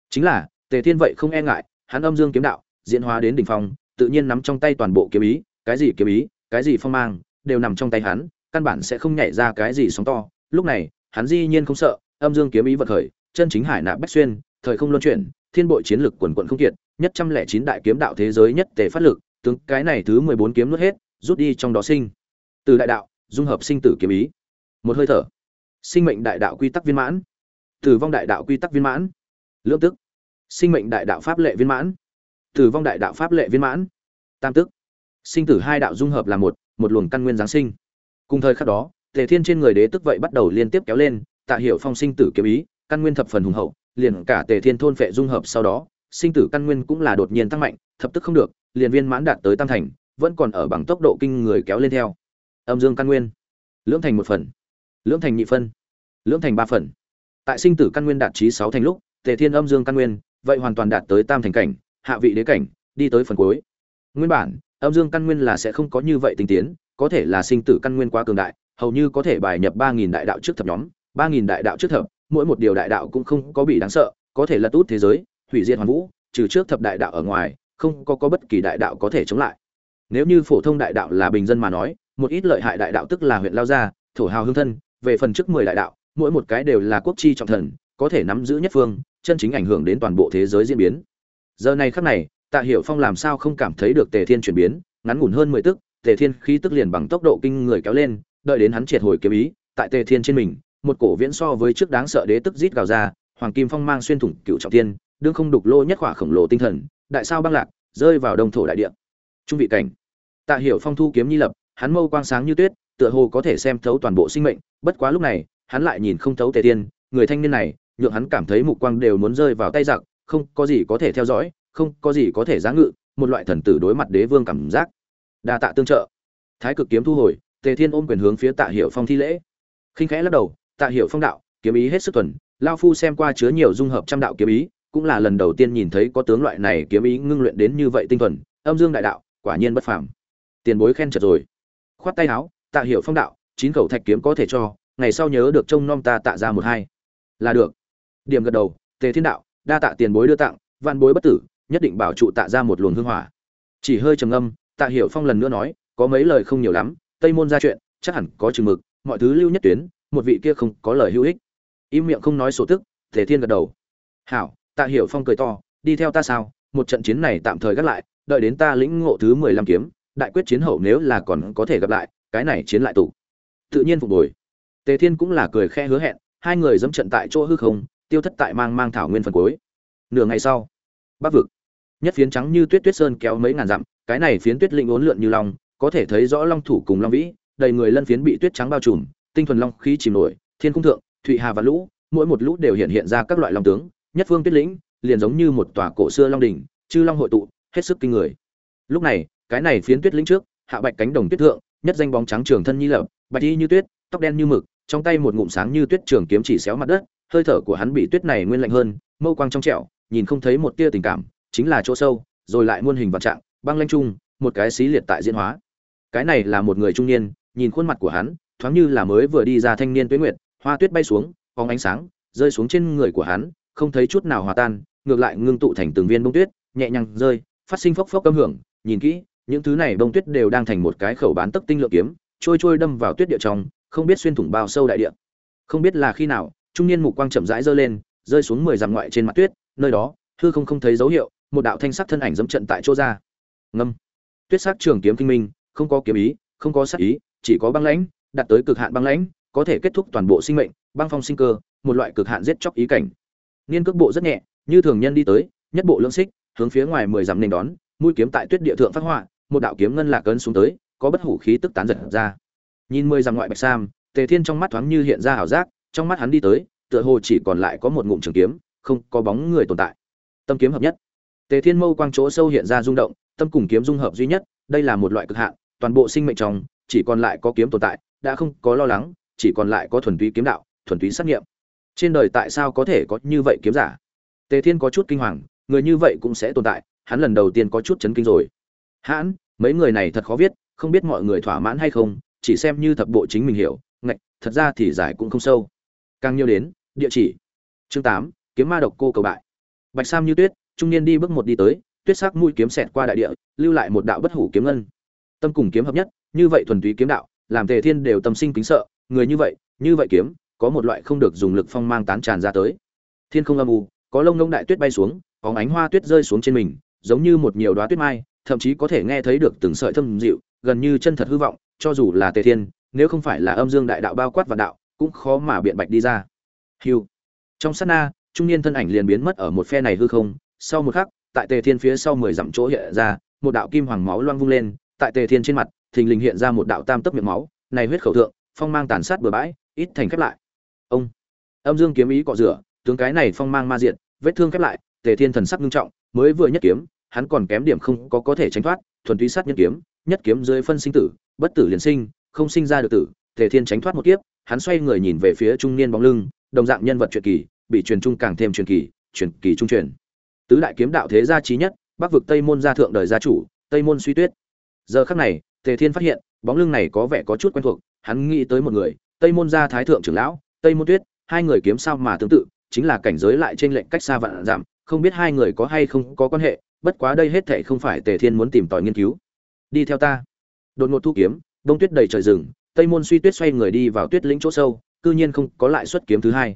Chính là, tề thiên vậy không e ngại, hắn âm dương kiếm đạo, diễn hóa đến đỉnh phong, tự nhiên nắm trong tay toàn bộ kiếm ý, cái gì kiếm ý, cái gì phong mang, đều nằm trong tay hắn, căn bản sẽ không nhảy ra cái gì sóng to. Lúc này, hắn dĩ nhiên không sợ, âm dương kiếm ý vật khởi, chân chính hải nạp bách xuyên, thời không luân chuyển, thiên bội chiến lực quần quận không kiệt, nhất trăm lẻ chín đại kiếm đạo thế giới nhất tề phát lực, tướng cái này thứ mười bốn kiếm nuốt hết, rút đi trong đó sinh từ đại đạo, dung hợp sinh tử kiếm ý. Một hơi thở. Sinh mệnh đại đạo quy tắc viên mãn. Tử vong đại đạo quy tắc viên mãn. Lưỡng tức. Sinh mệnh đại đạo pháp lệ viên mãn. Tử vong đại đạo pháp lệ viên mãn. Tam tức. Sinh tử hai đạo dung hợp là một một luồng căn nguyên giáng sinh. Cùng thời khắc đó, tề thiên trên người đế tức vậy bắt đầu liên tiếp kéo lên, tạ hiệu phong sinh tử kiếm ý, căn nguyên thập phần hùng hậu, liền cả tề thiên thôn phệ dung hợp sau đó, sinh tử căn nguyên cũng là đột nhiên tăng mạnh, thập tức không được, liền viên mãn đạt tới tam thành, vẫn còn ở bằng tốc độ kinh người kéo lên theo âm dương căn nguyên, lưỡng thành một phần, lưỡng thành nhị phân, lưỡng thành ba phần. Tại sinh tử căn nguyên đạt trí sáu thành lúc, tề thiên âm dương căn nguyên, vậy hoàn toàn đạt tới tam thành cảnh, hạ vị đế cảnh, đi tới phần cuối. Nguyên bản, âm dương căn nguyên là sẽ không có như vậy tinh tiến, có thể là sinh tử căn nguyên quá cường đại, hầu như có thể bài nhập ba nghìn đại đạo trước thập nhóm, ba nghìn đại đạo trước thập, mỗi một điều đại đạo cũng không có bị đáng sợ, có thể lật út thế giới, hủy diệt hoàn vũ, trừ trước thập đại đạo ở ngoài, không có có bất kỳ đại đạo có thể chống lại. Nếu như phổ thông đại đạo là bình dân mà nói một ít lợi hại đại đạo tức là huyện lao gia, thổ hào hương thân, về phần trước mười đại đạo, mỗi một cái đều là quốc chi trọng thần, có thể nắm giữ nhất phương, chân chính ảnh hưởng đến toàn bộ thế giới diễn biến. Giờ này khắc này, tạ hiểu phong làm sao không cảm thấy được tề thiên chuyển biến, ngắn ngủn hơn mười tức, tề thiên khí tức liền bằng tốc độ kinh người kéo lên, đợi đến hắn triệt hồi kiếm ý, tại tề thiên trên mình, một cổ viễn so với trước đáng sợ đế tức rít gào ra, hoàng kim phong mang xuyên thủng cựu trọng tiên đương không đục lô nhất khỏa khổng lồ tinh thần, đại sao băng lạc, rơi vào đông thổ đại địa. Trung vị cảnh. Tạ hiểu phong thu kiếm nhi lập hắn mâu quang sáng như tuyết tựa hồ có thể xem thấu toàn bộ sinh mệnh bất quá lúc này hắn lại nhìn không thấu tề tiên người thanh niên này nhượng hắn cảm thấy mục quang đều muốn rơi vào tay giặc không có gì có thể theo dõi không có gì có thể giá ngự một loại thần tử đối mặt đế vương cảm giác. Đa tạ tương trợ. Thái cực kiếm thu hồi tề thiên ôm quyền hướng phía tạ Hiểu phong thi lễ. Khinh khẽ lắc đầu tạ Hiểu phong đạo kiếm ý hết sức thuần, Lão phu xem qua chứa nhiều dung hợp trăm đạo kiếm ý cũng là lần đầu tiên nhìn thấy có tướng loại này kiếm ý ngưng luyện đến như vậy tinh thuần âm dương đại đạo quả nhiên bất phàm. Tiền bối khen chợt rồi khoát tay áo, tạ hiệu phong đạo, chín khẩu thạch kiếm có thể cho, ngày sau nhớ được trông nom ta tạ ra một hai. Là được. Điểm gật đầu, tề thiên đạo, đa tạ tiền bối đưa tặng, vạn bối bất tử, nhất định bảo trụ tạ ra một luồng hương hỏa. Chỉ hơi trầm ngâm, tạ hiểu phong lần nữa nói, có mấy lời không nhiều lắm, tây môn ra chuyện, chắc hẳn có chừng mực, mọi thứ lưu nhất tuyến, một vị kia không có lời hữu ích. Im miệng không nói sổ tức, tề thiên gật đầu. Hảo, tạ hiểu phong cười to, đi theo ta sao, một trận chiến này tạm thời gác lại, đợi đến ta lĩnh ngộ thứ mười lăm kiếm đại quyết chiến hậu nếu là còn có thể gặp lại, cái này chiến lại tụ tự nhiên phục hồi. Tề thiên cũng là cười khe hứa hẹn, hai người dẫm trận tại chỗ hư không, tiêu thất tại mang mang thảo nguyên phần cuối. Nửa ngày sau, bắc vực. Nhất phiến trắng như tuyết tuyết sơn kéo mấy ngàn dặm, cái này phiến tuyết linh ốn lượn như long, có thể thấy rõ long thủ cùng long vĩ, đầy người lân phiến bị tuyết trắng bao trùm, tinh thuần long khí chìm nổi, thiên cung thượng, thụy hà và lũ, mỗi một lũ đều hiện hiện ra các loại long tướng, nhất phương tuyết lĩnh, liền giống như một tòa cổ xưa long đỉnh, chư long hội tụ, hết sức kinh người. Lúc này cái này phiến tuyết lĩnh trước, hạ bạch cánh đồng tuyết thượng, nhất danh bóng trắng trường thân nhi lập, bạch y như tuyết, tóc đen như mực, trong tay một ngụm sáng như tuyết trường kiếm chỉ xéo mặt đất, hơi thở của hắn bị tuyết này nguyên lạnh hơn, mâu quang trong trẻo, nhìn không thấy một tia tình cảm, chính là chỗ sâu, rồi lại muôn hình vạn trạng, băng lanh chung, một cái xí liệt tại diễn hóa. Cái này là một người trung niên, nhìn khuôn mặt của hắn, thoáng như là mới vừa đi ra thanh niên tuyết nguyệt, hoa tuyết bay xuống phóng ánh sáng, rơi xuống trên người của hắn, không thấy chút nào hòa tan, ngược lại ngưng tụ thành từng viên bông tuyết, nhẹ nhàng rơi, phát sinh phốc phốc âm hưởng, nhìn kỹ những thứ này bông tuyết đều đang thành một cái khẩu bán tấc tinh lượng kiếm, trôi trôi đâm vào tuyết địa trong, không biết xuyên thủng bao sâu đại địa. Không biết là khi nào, trung niên mục quang chậm rãi giơ lên, rơi xuống mười dặm ngoại trên mặt tuyết, nơi đó, hư không không thấy dấu hiệu, một đạo thanh sắc thân ảnh dẫm trận tại chỗ ra. Ngâm. Tuyết sắc trường kiếm kinh minh, không có kiếm ý, không có sắc ý, chỉ có băng lãnh, đạt tới cực hạn băng lãnh, có thể kết thúc toàn bộ sinh mệnh, băng phong sinh cơ, một loại cực hạn giết chóc ý cảnh. Niên cước bộ rất nhẹ, như thường nhân đi tới, nhất bộ lưỡng xích, hướng phía ngoài mười dặm nên đón, mũi kiếm tại tuyết địa thượng phát họa một đạo kiếm ngân lạc ấn xuống tới, có bất hủ khí tức tán giật ra. Nhìn mười dặm ngoại bạch sam, tề thiên trong mắt thoáng như hiện ra ảo giác, trong mắt hắn đi tới, tựa hồ chỉ còn lại có một ngụm trường kiếm, không có bóng người tồn tại. Tâm kiếm hợp nhất. Tề thiên mâu quang chỗ sâu hiện ra rung động, tâm cùng kiếm dung hợp duy nhất, đây là một loại cực hạn, toàn bộ sinh mệnh trong, chỉ còn lại có kiếm tồn tại, đã không có lo lắng, chỉ còn lại có thuần túy kiếm đạo, thuần túy sát nghiệm. Trên đời tại sao có thể có như vậy kiếm giả? Tề thiên có chút kinh hoàng, người như vậy cũng sẽ tồn tại, hắn lần đầu tiên có chút chấn kinh rồi hãn, mấy người này thật khó viết, không biết mọi người thỏa mãn hay không, chỉ xem như thập bộ chính mình hiểu, ngạch, thật ra thì giải cũng không sâu. Càng nhiều đến, địa chỉ. Chương tám, kiếm ma độc cô cầu bại. Bạch sam như tuyết, trung niên đi bước một đi tới, tuyết sắc mũi kiếm xẹt qua đại địa, lưu lại một đạo bất hủ kiếm ngân. Tâm cùng kiếm hợp nhất, như vậy thuần túy kiếm đạo, làm tề thiên đều tâm sinh kính sợ, người như vậy như vậy kiếm, có một loại không được dùng lực phong mang tán tràn ra tới. Thiên không âm u, có lông ngông đại tuyết bay xuống có ánh hoa tuyết rơi xuống trên mình, giống như một nhiều đoá tuyết mai thậm chí có thể nghe thấy được từng sợi thâm dịu gần như chân thật hư vọng cho dù là tề thiên nếu không phải là âm dương đại đạo bao quát và đạo cũng khó mà biện bạch đi ra. Hưu, trong sát na trung niên thân ảnh liền biến mất ở một phe này hư không. Sau một khắc tại tề thiên phía sau mười dặm chỗ hiện ra một đạo kim hoàng máu loang vung lên tại tề thiên trên mặt thình lình hiện ra một đạo tam tấc miệng máu này huyết khẩu thượng phong mang tàn sát bừa bãi ít thành khép lại. Ông. Âm dương kiếm ý cọ rửa tướng cái này phong mang ma diệt, vết thương khép lại tề thiên thần sắc nghiêm trọng mới vừa nhất kiếm hắn còn kém điểm không có có thể tránh thoát, thuần túy sát nhân kiếm, nhất kiếm dưới phân sinh tử, bất tử liền sinh, không sinh ra được tử tề thiên tránh thoát một kiếp, hắn xoay người nhìn về phía trung niên bóng lưng, đồng dạng nhân vật truyền kỳ, bị truyền trung càng thêm truyền kỳ truyền kỳ trung truyền. Tứ đại kiếm đạo thế gia trí nhất, bắc vực tây môn gia thượng đời gia chủ, tây môn suy tuyết. Giờ khắc này, tề thiên phát hiện, bóng lưng này có vẻ có chút quen thuộc, hắn nghĩ tới một người, tây môn gia thái thượng trưởng lão, tây môn tuyết, hai người kiếm sao mà tương tự, chính là cảnh giới lại trên lệnh cách xa vạn giảm, không biết hai người có hay không có quan hệ bất quá đây hết thảy không phải tề thiên muốn tìm tòi nghiên cứu. Đi theo ta. Đột ngột thu kiếm, đông tuyết đầy trời rừng, tây môn suy tuyết xoay người đi vào tuyết lĩnh chỗ sâu, cư nhiên không có lại xuất kiếm thứ hai.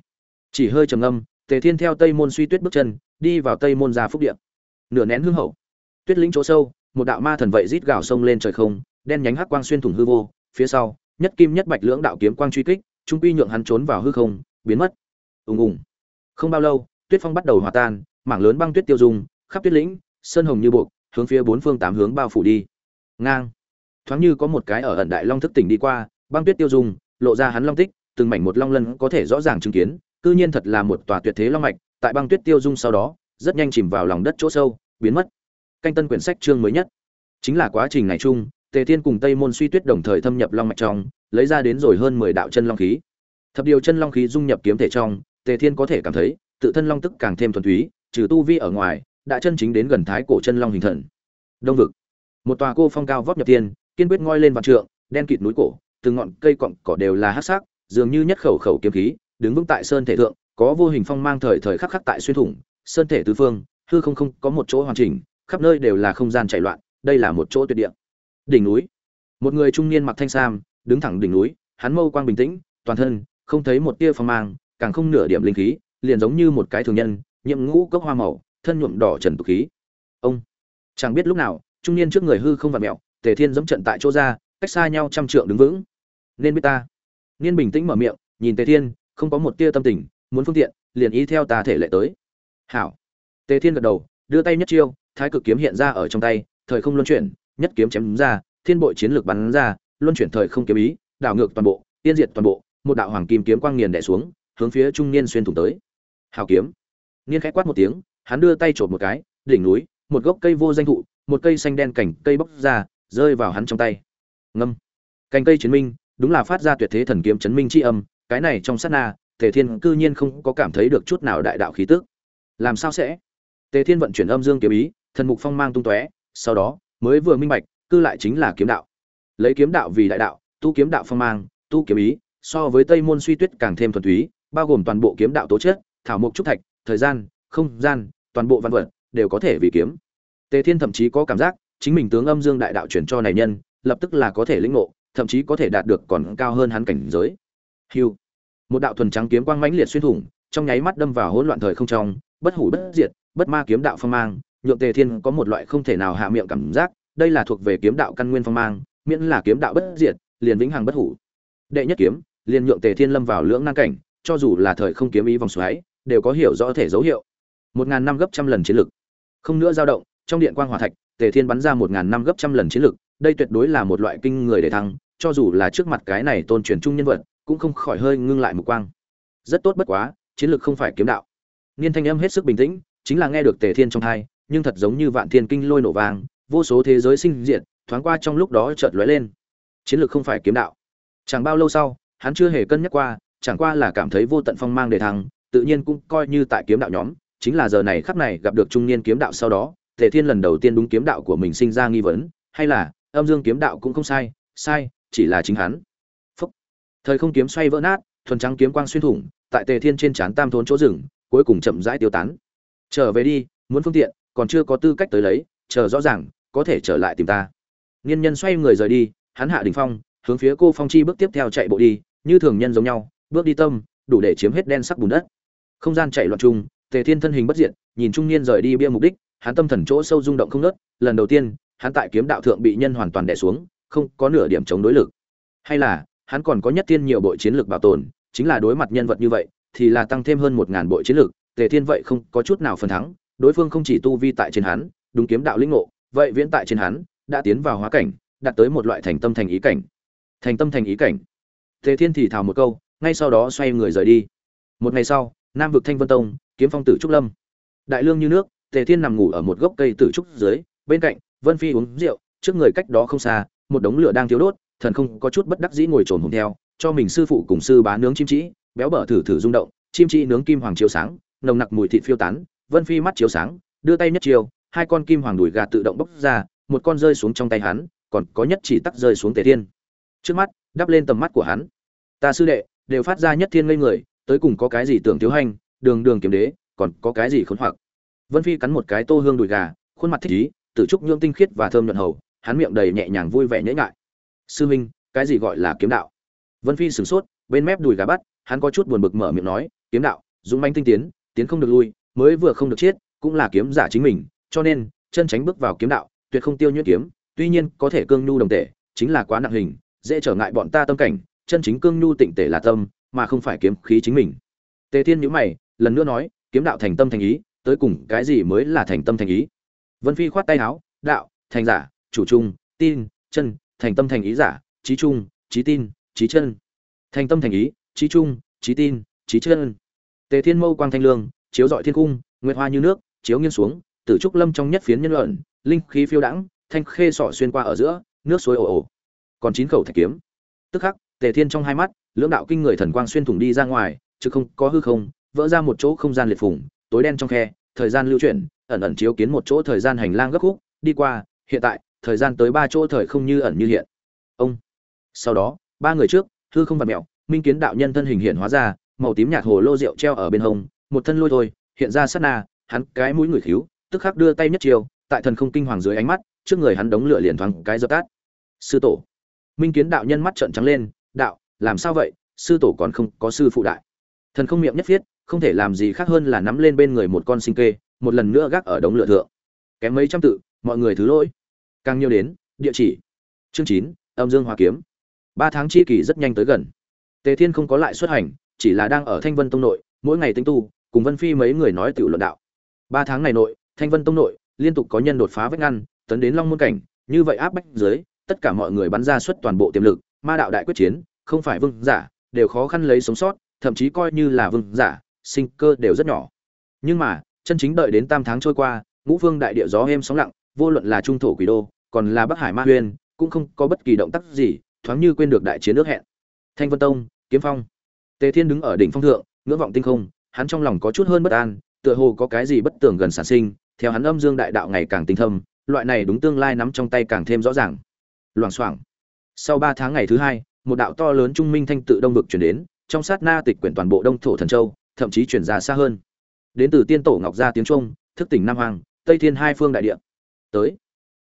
Chỉ hơi trầm ngâm, tề thiên theo tây môn suy tuyết bước chân, đi vào tây môn gia phúc điện nửa nén hương hậu, tuyết lĩnh chỗ sâu, một đạo ma thần vậy rít gào sông lên trời không, đen nhánh hắc quang xuyên thủng hư vô, phía sau, nhất kim nhất bạch lưỡng đạo kiếm quang truy kích, trung quy nhượng hắn trốn vào hư không, biến mất. Ùng ùng. Không bao lâu, tuyết phong bắt đầu hòa tan, mảng lớn băng tuyết tiêu dùng khắp tuyết lĩnh sơn hồng như buộc, hướng phía bốn phương tám hướng bao phủ đi. Ngang. Thoáng như có một cái ở ẩn đại long thức tỉnh đi qua, băng tuyết tiêu dùng lộ ra hắn long tích, từng mảnh một long lân có thể rõ ràng chứng kiến, cư nhiên thật là một tòa tuyệt thế long mạch, tại băng tuyết tiêu dung sau đó, rất nhanh chìm vào lòng đất chỗ sâu, biến mất. Canh tân quyển sách chương mới nhất. Chính là quá trình này chung, tề thiên cùng tây môn suy tuyết đồng thời thâm nhập long mạch trong, lấy ra đến rồi hơn mười đạo chân long khí. Thập điều chân long khí dung nhập kiếm thể trong, tề thiên có thể cảm thấy, tự thân long tức càng thêm thuần túy, trừ tu vi ở ngoài đã chân chính đến gần thái cổ chân long hình thần. Đông vực. Một tòa cô phong cao vóc nhập tiên, kiên quyết ngoi lên vạn trượng, đen kịt núi cổ, từng ngọn cây cọng cỏ đều là hắc sắc, dường như nhất khẩu khẩu kiếm khí, đứng vững tại sơn thể thượng, có vô hình phong mang thời thời khắc khắc tại xuyên thủng, sơn thể tứ phương, hư không không có một chỗ hoàn chỉnh, khắp nơi đều là không gian chạy loạn, đây là một chỗ tuyệt địa. Đỉnh núi. Một người trung niên mặc thanh sam, đứng thẳng đỉnh núi, hắn mâu quang bình tĩnh, toàn thân, không thấy một tia phong mang, càng không nửa điểm linh khí, liền giống như một cái thường nhân, nhiệm ngũ cốc hoa màu thân nhuộm đỏ trần tục khí. Ông, chẳng biết lúc nào, trung niên trước người hư không vặt mẹo, tề thiên dẫm trận tại chỗ ra, cách xa nhau trăm trượng đứng vững. Nên biết ta. Niên bình tĩnh mở miệng, nhìn tề thiên, không có một tia tâm tình, muốn phương tiện, liền ý theo ta thể lệ tới. Hảo. Tề thiên gật đầu, đưa tay nhất chiêu, thái cực kiếm hiện ra ở trong tay, thời không luân chuyển, nhất kiếm chém ra, thiên bội chiến lược bắn ra, luân chuyển thời không kiếm ý, đảo ngược toàn bộ tiên diệt toàn bộ, một đạo hoàng kim kiếm quang nghiền đè xuống, hướng phía trung niên xuyên thủng tới. Hào kiếm. Niên khẽ quát một tiếng hắn đưa tay chộp một cái, đỉnh núi, một gốc cây vô danh thụ, một cây xanh đen cảnh cây bóc ra, rơi vào hắn trong tay. Ngâm. Cành cây chiến minh, đúng là phát ra tuyệt thế thần kiếm chấn minh chi âm, cái này trong sát na, tề thiên cư nhiên không có cảm thấy được chút nào đại đạo khí tức. Làm sao sẽ? Tề thiên vận chuyển âm dương kiếm ý, thần mục phong mang tung tóe, sau đó, mới vừa minh bạch, cư lại chính là kiếm đạo. Lấy kiếm đạo vì đại đạo, tu kiếm đạo phong mang, tu kiếm ý, so với tây môn suy tuyết càng thêm thuần túy, bao gồm toàn bộ kiếm đạo tố chất, thảo mục trúc thạch, thời gian, không gian toàn bộ văn vật đều có thể vì kiếm tề thiên thậm chí có cảm giác chính mình tướng âm dương đại đạo chuyển cho này nhân lập tức là có thể lĩnh ngộ thậm chí có thể đạt được còn cao hơn hắn cảnh giới Hưu. Một đạo thuần trắng kiếm quang mãnh liệt xuyên thủng, trong nháy mắt đâm vào hỗn loạn thời không trong, bất hủ bất diệt, bất ma kiếm đạo phong mang, nhượng Tề Thiên có một loại không thể nào hạ miệng cảm giác, đây là thuộc về kiếm đạo căn nguyên phong mang, miễn là kiếm đạo bất diệt, liền vĩnh hằng bất hủ. đệ nhất kiếm liền nhượng tề thiên lâm vào lưỡng nan cảnh cho dù là thời không kiếm ý vòng xoáy đều có hiểu rõ thể dấu hiệu một ngàn năm gấp trăm lần chiến lực không nữa dao động, trong điện quang hỏa thạch, tề thiên bắn ra một ngàn năm gấp trăm lần chiến lực đây tuyệt đối là một loại kinh người để thắng cho dù là trước mặt cái này tôn truyền trung nhân vật, cũng không khỏi hơi ngưng lại một quang. Rất tốt bất quá, chiến lực không phải kiếm đạo. Niên thanh âm hết sức bình tĩnh, chính là nghe được tề thiên trong thai, nhưng thật giống như vạn thiên kinh lôi nổ vàng vô số thế giới sinh diện thoáng qua trong lúc đó chợt lóe lên. Chiến lược không phải kiếm đạo. Chẳng bao lâu sau, hắn chưa hề cân nhắc qua, chẳng qua là cảm thấy vô tận phong mang đề thăng, tự nhiên cũng coi như tại kiếm đạo nhóm chính là giờ này khắc này gặp được trung niên kiếm đạo sau đó, tề thiên lần đầu tiên đúng kiếm đạo của mình sinh ra nghi vấn, hay là, âm dương kiếm đạo cũng không sai sai, chỉ là chính hắn. Phúc. thời không kiếm xoay vỡ nát, thuần trắng kiếm quang xuyên thủng, tại tề thiên trên trán tam thốn chỗ rừng cuối cùng chậm rãi tiêu tán. Trở về đi, muốn phương tiện, còn chưa có tư cách tới lấy, chờ rõ ràng, có thể trở lại tìm ta. Nghiên nhân xoay người rời đi, hắn hạ đỉnh phong, hướng phía cô phong chi bước tiếp theo chạy bộ đi, như thường nhân giống nhau, bước đi tâm, đủ để chiếm hết đen sắc bùn đất. Không gian chạy loạn chung tề thiên thân hình bất diện nhìn trung niên rời đi bia mục đích hắn tâm thần chỗ sâu rung động không ngớt, lần đầu tiên hắn tại kiếm đạo thượng bị nhân hoàn toàn đè xuống không có nửa điểm chống đối lực. Hay là hắn còn có nhất thiên nhiều bộ chiến lược bảo tồn chính là đối mặt nhân vật như vậy thì là tăng thêm hơn một ngàn bộ chiến lược tề thiên vậy không có chút nào phần thắng đối phương không chỉ tu vi tại trên hắn đúng kiếm đạo lĩnh ngộ vậy viễn tại trên hắn đã tiến vào hóa cảnh đạt tới một loại thành tâm thành ý cảnh. Thành tâm thành ý cảnh. Tề thiên thì thào một câu ngay sau đó xoay người rời đi. Một ngày sau nam vực thanh vân tông kiếm phong tử trúc lâm. Đại lương như nước, tề thiên nằm ngủ ở một gốc cây tử trúc dưới, bên cạnh, vân phi uống rượu, trước người cách đó không xa, một đống lửa đang thiếu đốt, thần không có chút bất đắc dĩ ngồi trồn hùng theo, cho mình sư phụ cùng sư bá nướng chim trĩ béo bở thử thử rung động, chim trĩ nướng kim hoàng chiếu sáng, nồng nặc mùi thịt phiêu tán, vân phi mắt chiếu sáng, đưa tay nhất chiều hai con kim hoàng đùi gà tự động bốc ra, một con rơi xuống trong tay hắn, còn có nhất chỉ tắc rơi xuống tề thiên. Trước mắt, đắp lên tầm mắt của hắn. Ta sư đệ, đều phát ra nhất thiên ngây người, tới cùng có cái gì tưởng thiếu hành đường đường kiếm đế, còn có cái gì khốn hoặc? Vân phi cắn một cái tô hương đùi gà, khuôn mặt thích ý tự trúc nhưỡng tinh khiết và thơm nhuận hầu, hắn miệng đầy nhẹ nhàng vui vẻ nhễ ngại. Sư minh, cái gì gọi là kiếm đạo? Vân phi sửng sốt, bên mép đùi gà bắt, hắn có chút buồn bực mở miệng nói, kiếm đạo, dũng manh tinh tiến tiến không được lui, mới vừa không được chết, cũng là kiếm giả chính mình, cho nên, chân tránh bước vào kiếm đạo, tuyệt không tiêu nhuyễn kiếm, tuy nhiên có thể cương nhu đồng tể, chính là quá nặng hình, dễ trở ngại bọn ta tâm cảnh, chân chính cương nhu tịnh tể là tâm, mà không phải kiếm khí chính mình. Tề thiên nhíu mày lần nữa nói, kiếm đạo thành tâm thành ý, tới cùng cái gì mới là thành tâm thành ý? Vân phi khoát tay áo, đạo, thành giả, chủ trung, tin, chân, thành tâm thành ý giả, trí trung, trí tin, trí chân. Thành tâm thành ý, trí trung, trí tin, trí chân. Tề thiên mâu quang thanh lương, chiếu dọi thiên cung, nguyệt hoa như nước, chiếu nghiêng xuống, tử trúc lâm trong nhất phiến nhân luận, linh khí phiêu đãng, thanh khê sọ xuyên qua ở giữa, nước suối ồ ồ. Còn chín khẩu thạch kiếm. Tức khắc, tề thiên trong hai mắt, lưỡng đạo kinh người thần quang xuyên thủng đi ra ngoài, chứ không có hư không vỡ ra một chỗ không gian liệt phủng tối đen trong khe, thời gian lưu chuyển, ẩn ẩn chiếu kiến một chỗ thời gian hành lang gấp khúc, đi qua, hiện tại, thời gian tới ba chỗ thời không như ẩn như hiện. Ông. Sau đó, ba người trước, hư không và mẹo, minh kiến đạo nhân thân hình hiện hóa ra, màu tím nhạt hồ lô rượu treo ở bên hông, một thân lôi thôi, hiện ra sát na, hắn cái mũi người thiếu tức khắc đưa tay nhất chiều, tại thần không kinh hoàng dưới ánh mắt, trước người hắn đống lửa liền thoáng cái dập tắt. Sư tổ. Minh kiến đạo nhân mắt trợn trắng lên, đạo, làm sao vậy, sư tổ còn không có sư phụ đại. Thần không miệng nhất viết không thể làm gì khác hơn là nắm lên bên người một con sinh kê, một lần nữa gác ở đống lửa thượng. Kém mấy trăm tự, mọi người thứ lỗi. Càng nhiều đến, địa chỉ. Chương chín, âm dương hòa kiếm. Ba tháng chi kỳ rất nhanh tới gần. Tề thiên không có lại xuất hành, chỉ là đang ở thanh vân tông nội, mỗi ngày tinh tu, cùng vân phi mấy người nói tiểu luận đạo. Ba tháng này nội, thanh vân tông nội, liên tục có nhân đột phá vách ngăn, tấn đến long môn cảnh, như vậy áp bách dưới, tất cả mọi người bắn ra suất toàn bộ tiềm lực, ma đạo đại quyết chiến, không phải vương giả, đều khó khăn lấy sống sót, thậm chí coi như là vương giả sinh cơ đều rất nhỏ. Nhưng mà, chân chính đợi đến tam tháng trôi qua, ngũ vương đại địa gió êm sóng lặng, vô luận là trung thổ quỷ đô, còn là bắc hải ma huyên cũng không có bất kỳ động tác gì, thoáng như quên được đại chiến nước hẹn. Thanh vân tông, kiếm phong. Tề thiên đứng ở đỉnh phong thượng, ngưỡng vọng tinh không, hắn trong lòng có chút hơn bất an, tựa hồ có cái gì bất tường gần sản sinh, theo hắn âm dương đại đạo ngày càng tinh thâm, loại này đúng tương lai nắm trong tay càng thêm rõ ràng. Loảng xoảng. Sau ba tháng ngày thứ hai, một đạo to lớn trung minh thanh tự đông vực chuyển đến, trong sát na tịch quyển toàn bộ đông thổ thần châu thậm chí chuyển ra xa hơn. Đến từ tiên tổ ngọc gia tiếng trung, thức tỉnh nam hoàng tây thiên hai phương đại địa. Tới.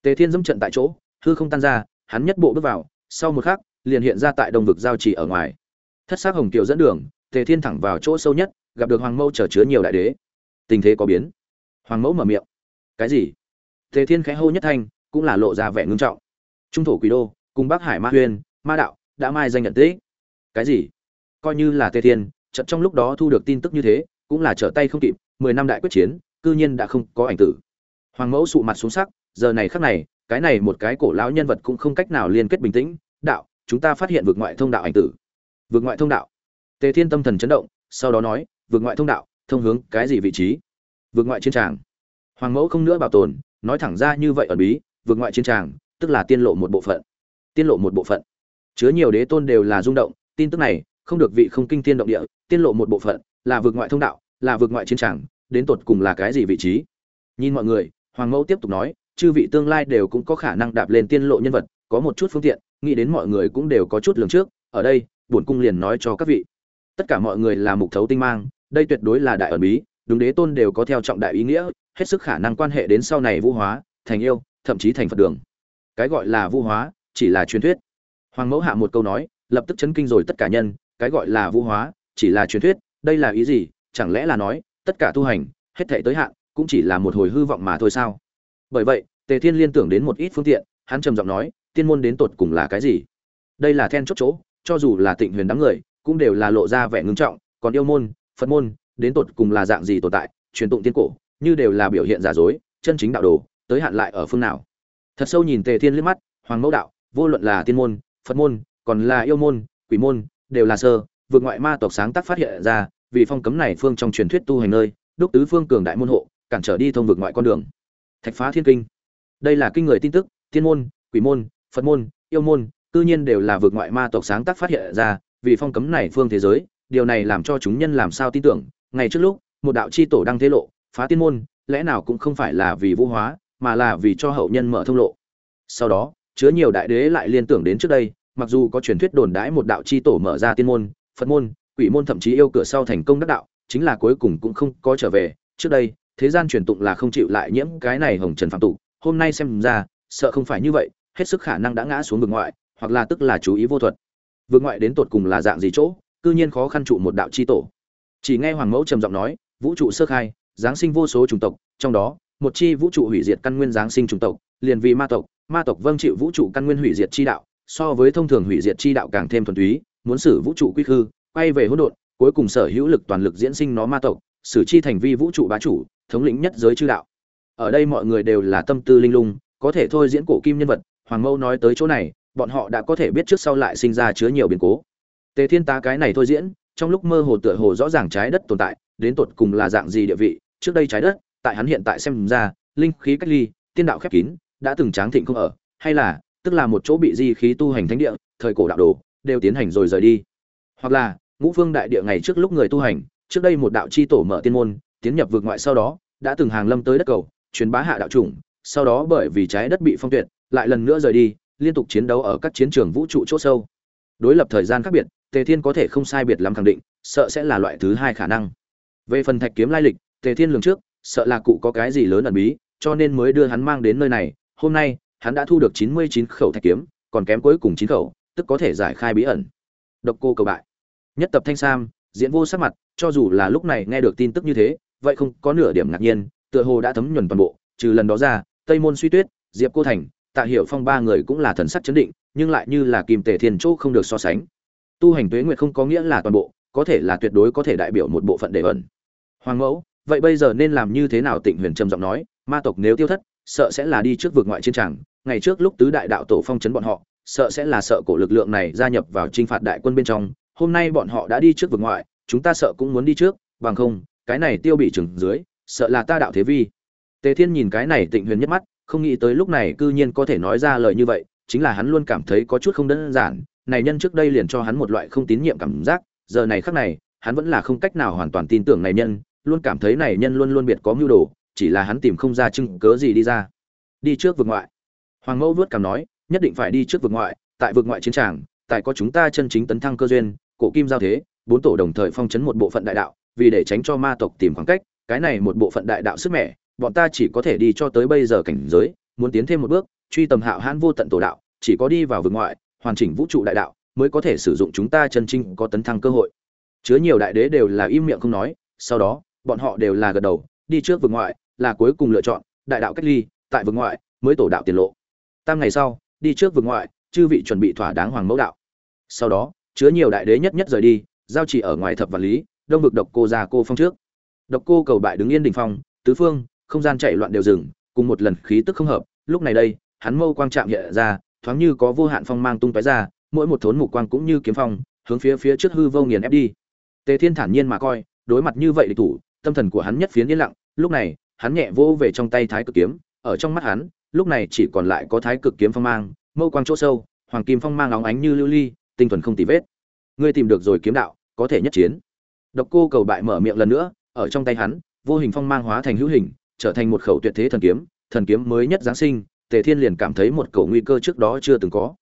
Tề thiên dẫm trận tại chỗ, hư không tan ra, hắn nhất bộ bước vào, sau một khắc, liền hiện ra tại đồng vực giao chỉ ở ngoài. Thất sắc hồng kiều dẫn đường, tề thiên thẳng vào chỗ sâu nhất, gặp được hoàng mẫu chở chứa nhiều đại đế. Tình thế có biến. Hoàng mẫu mở miệng. Cái gì? Tề thiên khẽ hô nhất thanh, cũng là lộ ra vẻ ngưng trọng. Trung thổ quỷ đô, cùng bắc hải ma huyên ma đạo, đã mai danh nhận tích. Cái gì? Coi như là tề thiên trận trong lúc đó thu được tin tức như thế, cũng là trở tay không kịp, mười năm đại quyết chiến, cư nhiên đã không có ảnh tử. Hoàng mẫu sụ mặt xuống sắc, giờ này khắc này, cái này một cái cổ lão nhân vật cũng không cách nào liên kết bình tĩnh, đạo, chúng ta phát hiện vượt ngoại thông đạo ảnh tử. Vượt ngoại thông đạo? Tề thiên tâm thần chấn động, sau đó nói vượt ngoại thông đạo, thông hướng cái gì vị trí? Vượt ngoại chiến tràng. Hoàng mẫu không nữa bảo tồn, nói thẳng ra như vậy ở bí vượt ngoại chiến tràng, tức là tiên lộ một bộ phận. Tiên lộ một bộ phận. Chứa nhiều đế tôn đều là rung động, tin tức này không được vị không kinh thiên động địa tiên lộ một bộ phận là vượt ngoại thông đạo là vượt ngoại chiến trường, đến tột cùng là cái gì vị trí? Nhìn mọi người hoàng mẫu tiếp tục nói chư vị tương lai đều cũng có khả năng đạp lên tiên lộ nhân vật có một chút phương tiện nghĩ đến mọi người cũng đều có chút lường trước ở đây bổn cung liền nói cho các vị. Tất cả mọi người là mục thấu tinh mang đây tuyệt đối là đại ẩn bí đúng đế tôn đều có theo trọng đại ý nghĩa hết sức khả năng quan hệ đến sau này vũ hóa thành yêu thậm chí thành phật đường. Cái gọi là vũ hóa chỉ là truyền thuyết. Hoàng mẫu hạ một câu nói lập tức chấn kinh rồi tất cả nhân cái gọi là vũ hóa, chỉ là truyền thuyết, đây là ý gì, chẳng lẽ là nói, tất cả tu hành, hết thể tới hạn, cũng chỉ là một hồi hư vọng mà thôi sao? Bởi vậy, tề thiên liên tưởng đến một ít phương tiện, hắn trầm giọng nói, tiên môn đến tột cùng là cái gì? Đây là then chốt chỗ, cho dù là tịnh huyền đám người, cũng đều là lộ ra vẻ ngưng trọng, còn yêu môn, phật môn, đến tột cùng là dạng gì tồn tại, truyền tụng tiên cổ, như đều là biểu hiện giả dối, chân chính đạo đồ, tới hạn lại ở phương nào? Thật sâu nhìn tề thiên liếc mắt, hoàng mẫu đạo, vô luận là tiên môn, phật môn, còn là yêu môn, quỷ môn đều là sơ, vượt ngoại ma tộc sáng tác phát hiện ra, vì phong cấm này phương trong truyền thuyết tu hành nơi, đúc tứ phương cường đại môn hộ, cản trở đi thông vượt ngoại con đường. Thạch phá thiên kinh. Đây là kinh người tin tức, thiên môn, quỷ môn, phật môn, yêu môn, tự nhiên đều là vượt ngoại ma tộc sáng tác phát hiện ra, vì phong cấm này phương thế giới, điều này làm cho chúng nhân làm sao tin tưởng. Ngày trước lúc, một đạo chi tổ đang thế lộ, phá tiên môn, lẽ nào cũng không phải là vì vũ hóa, mà là vì cho hậu nhân mở thông lộ. Sau đó, chứa nhiều đại đế lại liên tưởng đến trước đây mặc dù có truyền thuyết đồn đãi một đạo chi tổ mở ra tiên môn, phật môn, quỷ môn thậm chí yêu cửa sau thành công đắc đạo, chính là cuối cùng cũng không có trở về. Trước đây, thế gian truyền tụng là không chịu lại nhiễm cái này hồng trần phạm tụ hôm nay xem ra, sợ không phải như vậy, hết sức khả năng đã ngã xuống vực ngoại, hoặc là tức là chú ý vô thuật. Vực ngoại đến tột cùng là dạng gì chỗ, cư nhiên khó khăn trụ một đạo chi tổ. Chỉ nghe hoàng mẫu trầm giọng nói, vũ trụ sơ khai, giáng sinh vô số chủng tộc, trong đó, một chi vũ trụ hủy diệt căn nguyên giáng sinh chủng tộc, liền vì ma tộc ma tộc vâng chịu vũ trụ căn nguyên hủy diệt chi đạo so với thông thường hủy diệt chi đạo càng thêm thuần túy, muốn xử vũ trụ quy hư quay về hỗn độn, cuối cùng sở hữu lực toàn lực diễn sinh nó ma tộc, xử chi thành vi vũ trụ bá chủ, thống lĩnh nhất giới chư đạo. Ở đây mọi người đều là tâm tư linh lung, có thể thôi diễn cổ kim nhân vật, hoàng mâu nói tới chỗ này, bọn họ đã có thể biết trước sau lại sinh ra chứa nhiều biến cố. Tề thiên tá cái này thôi diễn, trong lúc mơ hồ tựa hồ rõ ràng trái đất tồn tại, đến tột cùng là dạng gì địa vị, trước đây trái đất, tại hắn hiện tại xem ra, linh khí cách ly, tiên đạo khép kín, đã từng tráng thịnh không ở, hay là tức là một chỗ bị di khí tu hành thánh địa, thời cổ đạo đồ, đều tiến hành rồi rời đi. Hoặc là, ngũ phương đại địa ngày trước lúc người tu hành, trước đây một đạo chi tổ mở tiên môn, tiến nhập vượt ngoại sau đó, đã từng hàng lâm tới đất cầu, truyền bá hạ đạo chủng, sau đó bởi vì trái đất bị phong tuyệt, lại lần nữa rời đi, liên tục chiến đấu ở các chiến trường vũ trụ chỗ sâu. Đối lập thời gian khác biệt, tề thiên có thể không sai biệt lắm khẳng định, sợ sẽ là loại thứ hai khả năng. Về phần thạch kiếm lai lịch, tề thiên lường trước, sợ là cụ có cái gì lớn ẩn bí, cho nên mới đưa hắn mang đến nơi này. Hôm nay hắn đã thu được chín mươi chín khẩu thạch kiếm, còn kém cuối cùng chín khẩu, tức có thể giải khai bí ẩn. Độc cô cầu bại. Nhất tập thanh sam, diễn vô sắc mặt, cho dù là lúc này nghe được tin tức như thế, vậy không có nửa điểm ngạc nhiên, tựa hồ đã thấm nhuần toàn bộ, trừ lần đó ra, tây môn suy tuyết, diệp cô thành, tạ hiểu phong ba người cũng là thần sắc chấn định, nhưng lại như là kim tề thiên chỗ không được so sánh. Tu hành tuế nguyệt không có nghĩa là toàn bộ, có thể là tuyệt đối có thể đại biểu một bộ phận để ẩn. Hoàng mẫu, vậy bây giờ nên làm như thế nào? Tịnh huyền trầm giọng nói, ma tộc nếu tiêu thất, sợ sẽ là đi trước vực ngoại chiến trường ngày trước lúc tứ đại đạo tổ phong chấn bọn họ, sợ sẽ là sợ cổ lực lượng này gia nhập vào chinh phạt đại quân bên trong, hôm nay bọn họ đã đi trước vực ngoại, chúng ta sợ cũng muốn đi trước, bằng không, cái này tiêu bị trừng dưới, sợ là ta đạo thế vi. Tề thiên nhìn cái này tịnh huyền nhất mắt, không nghĩ tới lúc này cư nhiên có thể nói ra lời như vậy, chính là hắn luôn cảm thấy có chút không đơn giản, này nhân trước đây liền cho hắn một loại không tín nhiệm cảm giác, giờ này khắc này, hắn vẫn là không cách nào hoàn toàn tin tưởng này nhân, luôn cảm thấy này nhân luôn luôn biệt có mưu đồ, chỉ là hắn tìm không ra chứng cớ gì đi ra. Đi trước vực ngoại hoàng mẫu vớt cảm nói, nhất định phải đi trước vực ngoại, tại vực ngoại chiến tràng, tại có chúng ta chân chính tấn thăng cơ duyên, cổ kim giao thế, bốn tổ đồng thời phong chấn một bộ phận đại đạo, vì để tránh cho ma tộc tìm khoảng cách, cái này một bộ phận đại đạo sức mẻ, bọn ta chỉ có thể đi cho tới bây giờ cảnh giới, muốn tiến thêm một bước, truy tầm hạo hãn vô tận tổ đạo, chỉ có đi vào vực ngoại, hoàn chỉnh vũ trụ đại đạo, mới có thể sử dụng chúng ta chân chính có tấn thăng cơ hội. Chứa nhiều đại đế đều là im miệng không nói, sau đó, bọn họ đều là gật đầu, đi trước vực ngoại là cuối cùng lựa chọn, đại đạo cách ly, tại vực ngoại mới tổ đạo tiền lộ tam ngày sau, đi trước vực ngoại, chư vị chuẩn bị thỏa đáng hoàng mẫu đạo. Sau đó, chứa nhiều đại đế nhất nhất rời đi, giao chỉ ở ngoài thập vạn lý, đông vực độc cô ra cô phong trước. Độc cô cầu bại đứng yên đỉnh phong, tứ phương, không gian chạy loạn đều dừng, cùng một lần khí tức không hợp, lúc này đây, hắn mâu quang chạm hiện ra, thoáng như có vô hạn phong mang tung tóe ra, mỗi một thốn mục quang cũng như kiếm phong, hướng phía phía trước hư vô nghiền ép đi. Tề thiên thản nhiên mà coi, đối mặt như vậy địch thủ, tâm thần của hắn nhất phiến yên lặng, lúc này, hắn nhẹ vô về trong tay thái cực kiếm, ở trong mắt hắn lúc này chỉ còn lại có thái cực kiếm phong mang, mâu quang chỗ sâu, hoàng kim phong mang óng ánh như lưu ly, tinh thuần không tì vết. Ngươi tìm được rồi kiếm đạo, có thể nhất chiến. Độc cô cầu bại mở miệng lần nữa, ở trong tay hắn, vô hình phong mang hóa thành hữu hình, trở thành một khẩu tuyệt thế thần kiếm thần kiếm mới nhất giáng sinh, tề thiên liền cảm thấy một cầu nguy cơ trước đó chưa từng có.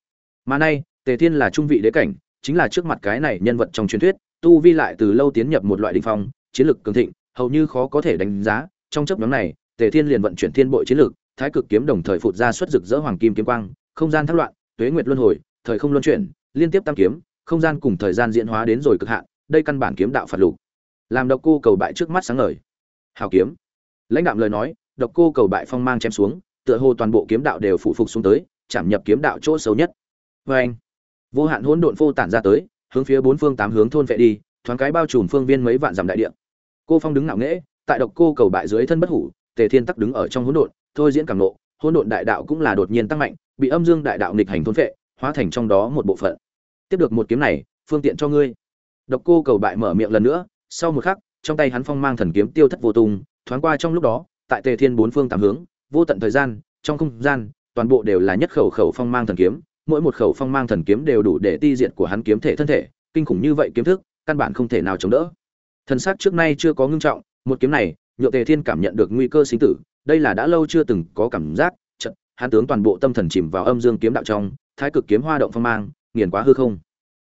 Mà nay, tề thiên là trung vị đế cảnh, chính là trước mặt cái này nhân vật trong truyền thuyết, tu vi lại từ lâu tiến nhập một loại đỉnh phong, chiến lực cường thịnh, hầu như khó có thể đánh giá. Trong chấp nhóm này, tề thiên liền vận chuyển thiên bội chiến lực thái cực kiếm đồng thời phụt ra xuất rực rỡ hoàng kim kiếm quang, không gian thác loạn, tuế nguyệt luân hồi, thời không luân chuyển, liên tiếp tam kiếm, không gian cùng thời gian diễn hóa đến rồi cực hạn, đây căn bản kiếm đạo phạt lục. Làm độc cô cầu bại trước mắt sáng ngời. Hào kiếm. Lãnh đạo lời nói, độc cô cầu bại phong mang chém xuống, tựa hồ toàn bộ kiếm đạo đều phụ phục xuống tới, chạm nhập kiếm đạo chỗ xấu nhất. Vê anh vô hạn hỗn độn phô tản ra tới, hướng phía bốn phương tám hướng thôn vệ đi, thoáng cái bao trùm phương viên mấy vạn dặm đại địa. Cô phong đứng ngạo nghễ, tại độc cô cầu bại dưới thân bất hủ, tề thiên tắc đứng ở trong hỗn độn thôi diễn càng nộ, hỗn độn đại đạo cũng là đột nhiên tăng mạnh, bị âm dương đại đạo nghịch hành thôn vệ hóa thành trong đó một bộ phận. Tiếp được một kiếm này, phương tiện cho ngươi. Độc cô cầu bại mở miệng lần nữa, sau một khắc, trong tay hắn phong mang thần kiếm tiêu thất vô tung, thoáng qua trong lúc đó, tại tề thiên bốn phương tám hướng, vô tận thời gian, trong không gian, toàn bộ đều là nhất khẩu khẩu phong mang thần kiếm, mỗi một khẩu phong mang thần kiếm đều đủ để ti diện của hắn kiếm thể thân thể, kinh khủng như vậy kiếm thức, căn bản không thể nào chống đỡ. Thần sắc trước nay chưa có ngưng trọng, một kiếm này nhựa tề thiên cảm nhận được nguy cơ sinh tử đây là đã lâu chưa từng có cảm giác chật hắn tướng toàn bộ tâm thần chìm vào âm dương kiếm đạo trong, thái cực kiếm hoa động phong mang, nghiền quá hư không.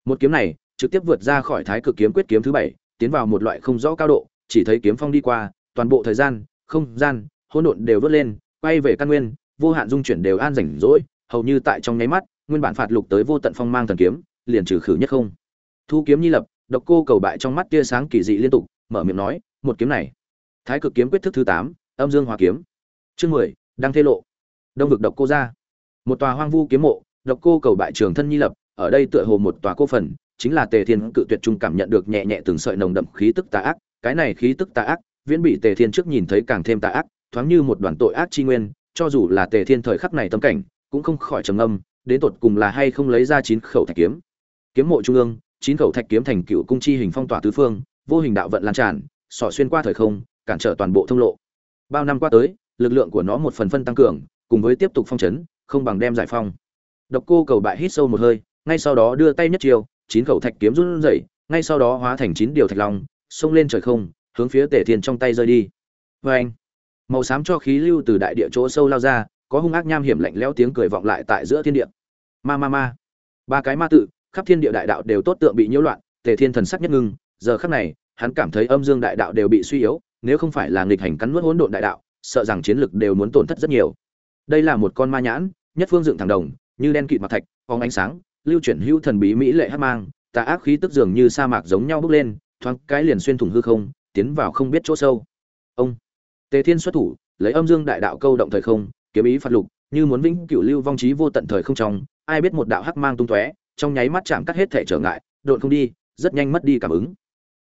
Một kiếm này, trực tiếp vượt ra khỏi thái cực kiếm quyết kiếm thứ bảy, tiến vào một loại không rõ cao độ, chỉ thấy kiếm phong đi qua, toàn bộ thời gian, không gian, hỗn độn đều vớt lên, quay về căn nguyên, vô hạn dung chuyển đều an rảnh rỗi, hầu như tại trong nháy mắt, nguyên bản phạt lục tới vô tận phong mang thần kiếm, liền trừ khử nhất không. Thu kiếm nhi lập, độc cô cầu bại trong mắt tia sáng kỳ dị liên tục, mở miệng nói, một kiếm này. Thái cực kiếm quyết thức thứ tám, âm dương hòa kiếm chương mười đang thê lộ. Đông vực độc cô ra. Một tòa hoang vu kiếm mộ, độc cô cầu bại trường thân nhi lập, ở đây tựa hồ một tòa cô phần, chính là tề thiên cự tuyệt trung cảm nhận được nhẹ nhẹ từng sợi nồng đậm khí tức tà ác. Cái này khí tức tà ác, viễn bị tề thiên trước nhìn thấy càng thêm tà ác, thoáng như một đoàn tội ác chi nguyên, cho dù là tề thiên thời khắc này tâm cảnh, cũng không khỏi trầm âm đến tột cùng là hay không lấy ra chín khẩu thạch kiếm. Kiếm mộ trung ương, chín khẩu thạch kiếm thành cựu cung chi hình phong tỏa tứ phương, vô hình đạo vận lan tràn xỏ xuyên qua thời không, cản trở toàn bộ thông lộ. Bao năm qua tới lực lượng của nó một phần phân tăng cường, cùng với tiếp tục phong chấn, không bằng đem giải phong. Độc cô cầu bại hít sâu một hơi, ngay sau đó đưa tay nhất chiều chín khẩu thạch kiếm run rẩy, ngay sau đó hóa thành chín điều thạch long, xông lên trời không, hướng phía tề thiên trong tay rơi đi. Oeng! anh màu xám cho khí lưu từ đại địa chỗ sâu lao ra, có hung ác nham hiểm lạnh lẽo tiếng cười vọng lại tại giữa thiên địa. Ma ma ma. Ba cái ma tự, khắp thiên địa đại đạo đều tốt tượng bị nhiễu loạn, tề thiên thần sắc nhất ngưng, giờ khắc này, hắn cảm thấy âm dương đại đạo đều bị suy yếu, nếu không phải là nghịch hành cắn nuốt hỗn độn đại đạo sợ rằng chiến lực đều muốn tổn thất rất nhiều. Đây là một con ma nhãn, nhất phương dựng thẳng đồng, như đen kịt mặt thạch, phóng ánh sáng, lưu chuyển hữu thần bí mỹ lệ hắc mang, tà ác khí tức dường như sa mạc giống nhau bốc lên, thoáng cái liền xuyên thủng hư không, tiến vào không biết chỗ sâu. Ông, tề thiên xuất thủ, lấy âm dương đại đạo câu động thời không, kiếm ý phạt lục, như muốn vĩnh cửu lưu vong trí vô tận thời không trong, ai biết một đạo hắc mang tung tóe, trong nháy mắt chạm cắt hết thể trở ngại, độn không đi, rất nhanh mất đi cảm ứng.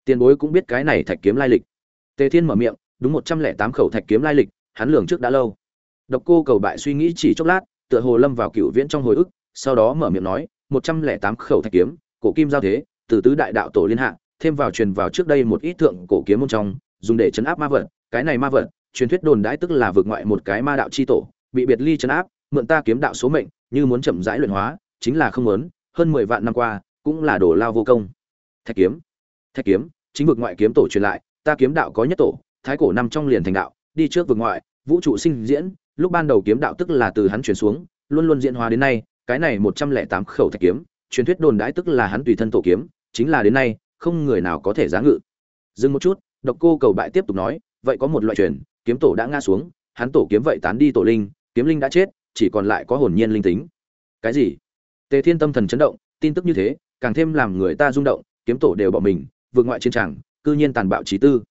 Tiền bối cũng biết cái này thạch kiếm lai lịch. Tề thiên mở miệng đúng một trăm lẻ tám khẩu thạch kiếm lai lịch, hắn lường trước đã lâu. Độc cô cầu bại suy nghĩ chỉ chốc lát, tựa hồ lâm vào cựu viễn trong hồi ức, sau đó mở miệng nói, một trăm lẻ tám khẩu thạch kiếm, cổ kim giao thế, từ tứ đại đạo tổ liên hạ, thêm vào truyền vào trước đây một ít thượng cổ kiếm môn trong, dùng để chấn áp ma vật, cái này ma vật, truyền thuyết đồn đãi tức là vượt ngoại một cái ma đạo chi tổ, bị biệt ly chấn áp, mượn ta kiếm đạo số mệnh, như muốn chậm rãi luyện hóa, chính là không muốn, hơn mười vạn năm qua, cũng là đổ lao vô công. Thạch kiếm thạch kiếm, chính vực ngoại kiếm tổ truyền lại, ta kiếm đạo có nhất tổ thái cổ năm trong liền thành đạo, đi trước vực ngoại, vũ trụ sinh diễn, lúc ban đầu kiếm đạo tức là từ hắn truyền xuống, luôn luôn diễn hóa đến nay, cái này một trăm lẻ tám khẩu thạch kiếm, truyền thuyết đồn đãi tức là hắn tùy thân tổ kiếm, chính là đến nay, không người nào có thể giá ngự. Dừng một chút, độc cô cầu bại tiếp tục nói, vậy có một loại truyền, kiếm tổ đã ngã xuống, hắn tổ kiếm vậy tán đi tổ linh, kiếm linh đã chết, chỉ còn lại có hồn nhiên linh tính. Cái gì? Tề thiên tâm thần chấn động, tin tức như thế, càng thêm làm người ta rung động, kiếm tổ đều bỏ mình, vượt ngoại chiến tràng cư nhiên tàn bạo trí tư.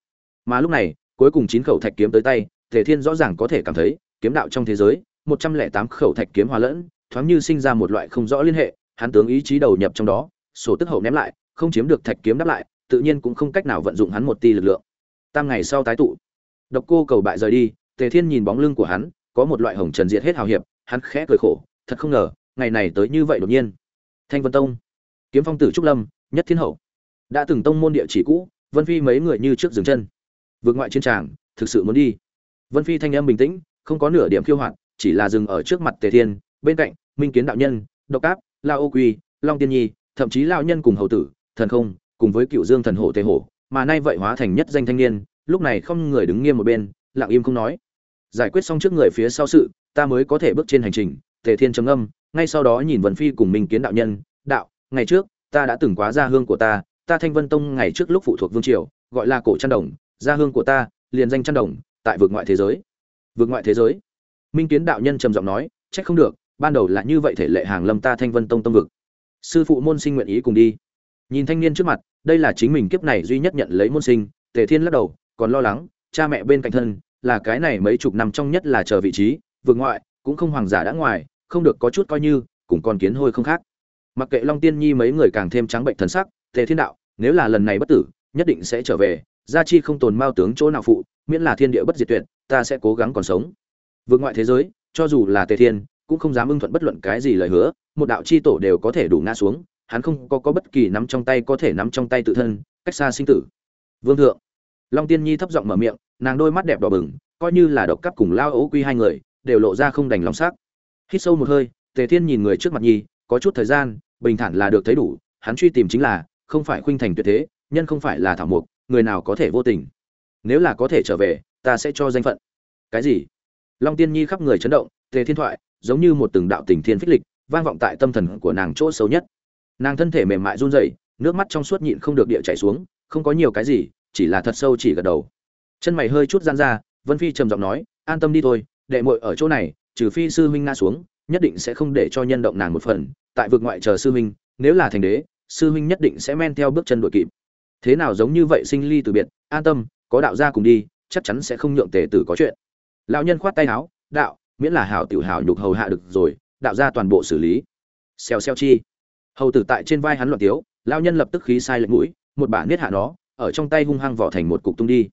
Mà lúc này cuối cùng chín khẩu thạch kiếm tới tay Thể thiên rõ ràng có thể cảm thấy, kiếm đạo trong thế giới, một trăm lẻ tám khẩu thạch kiếm hòa lẫn, thoáng như sinh ra một loại không rõ liên hệ, hắn tướng ý chí đầu nhập trong đó, sổ tức hậu ném lại, không chiếm được thạch kiếm đáp lại, tự nhiên cũng không cách nào vận dụng hắn một ti lực lượng. Tam ngày sau tái tụ, độc cô cầu bại rời đi, tề thiên nhìn bóng lưng của hắn, có một loại hồng trần diệt hết hào hiệp, hắn khẽ cười khổ, thật không ngờ, ngày này tới như vậy đột nhiên. Thanh vân tông, kiếm phong tử trúc lâm, nhất thiên hậu. Đã từng tông môn địa chỉ cũ, vân phi mấy người như trước dừng chân vượt ngoại chiến tràng, thực sự muốn đi. Vân phi thanh âm bình tĩnh, không có nửa điểm khiêu hoạt, chỉ là dừng ở trước mặt tề thiên, bên cạnh, minh kiến đạo nhân, độc áp lao ô quy, long tiên nhi, thậm chí lao nhân cùng hầu tử, thần không, cùng với cựu dương thần hổ tề hổ, mà nay vậy hóa thành nhất danh thanh niên, lúc này không người đứng nghiêm một bên, lặng im không nói. Giải quyết xong trước người phía sau sự, ta mới có thể bước trên hành trình, tề thiên trầm âm ngay sau đó nhìn vân phi cùng minh kiến đạo nhân, đạo, ngày trước, ta đã từng quá gia hương của ta ta thanh vân tông ngày trước lúc phụ thuộc vương triều, gọi là cổ trăn đồng gia hương của ta, liền danh chăn đồng, tại vực ngoại thế giới. Vực ngoại thế giới? Minh kiến đạo nhân trầm giọng nói, trách không được, ban đầu là như vậy thể lệ hàng lâm ta thanh vân tông tâm vực. Sư phụ môn sinh nguyện ý cùng đi. Nhìn thanh niên trước mặt, đây là chính mình kiếp này duy nhất nhận lấy môn sinh, tề thiên lắc đầu, còn lo lắng, cha mẹ bên cạnh thân, là cái này mấy chục năm trong nhất là chờ vị trí vượt ngoại, cũng không hoàng giả đã ngoài, không được có chút coi như, cùng con kiến hôi không khác. Mặc kệ long tiên nhi mấy người càng thêm trắng bệnh thần sắc, tề thiên đạo, nếu là lần này bất tử, nhất định sẽ trở về gia chi không tồn mao tướng chỗ nào phụ, miễn là thiên địa bất diệt tuyệt, ta sẽ cố gắng còn sống. Vượt ngoại thế giới, cho dù là tề thiên, cũng không dám ưng thuận bất luận cái gì lời hứa, một đạo chi tổ đều có thể đủ ngã xuống, hắn không có có bất kỳ nắm trong tay có thể nắm trong tay tự thân, cách xa sinh tử. Vương thượng, long tiên nhi thấp giọng mở miệng, nàng đôi mắt đẹp đỏ bừng, coi như là độc cắp cùng lao ấu quy hai người, đều lộ ra không đành lòng sắc. Hít sâu một hơi, tề thiên nhìn người trước mặt nhi, có chút thời gian, bình thản là được thấy đủ, hắn truy tìm chính là, không phải khuynh thành tuyệt thế, nhân không phải là thảo mục người nào có thể vô tình. Nếu là có thể trở về, ta sẽ cho danh phận. Cái gì? Long tiên nhi khắp người chấn động, tề thiên thoại, giống như một từng đạo tình thiên phích lịch, vang vọng tại tâm thần của nàng chỗ xấu nhất. Nàng thân thể mềm mại run rẩy, nước mắt trong suốt nhịn không được địa chảy xuống, không có nhiều cái gì, chỉ là thật sâu chỉ gật đầu. Chân mày hơi chút gian ra, vân phi trầm giọng nói, an tâm đi thôi, đệ muội ở chỗ này, trừ phi sư huynh nga xuống, nhất định sẽ không để cho nhân động nàng một phần, tại vực ngoại chờ sư huynh, nếu là thành đế, sư huynh nhất định sẽ men theo bước chân đội kịp thế nào giống như vậy sinh ly từ biệt, an tâm, có đạo gia cùng đi, chắc chắn sẽ không nhượng tề tử có chuyện. Lão nhân khoát tay áo, đạo, miễn là hảo tiểu hảo nhục hầu hạ được rồi, đạo gia toàn bộ xử lý. Xèo xèo chi. Hầu tử tại trên vai hắn loạn tiếu, lão nhân lập tức khí sai lệch mũi, một bả niết hạ nó, ở trong tay hung hăng vỏ thành một cục tung đi.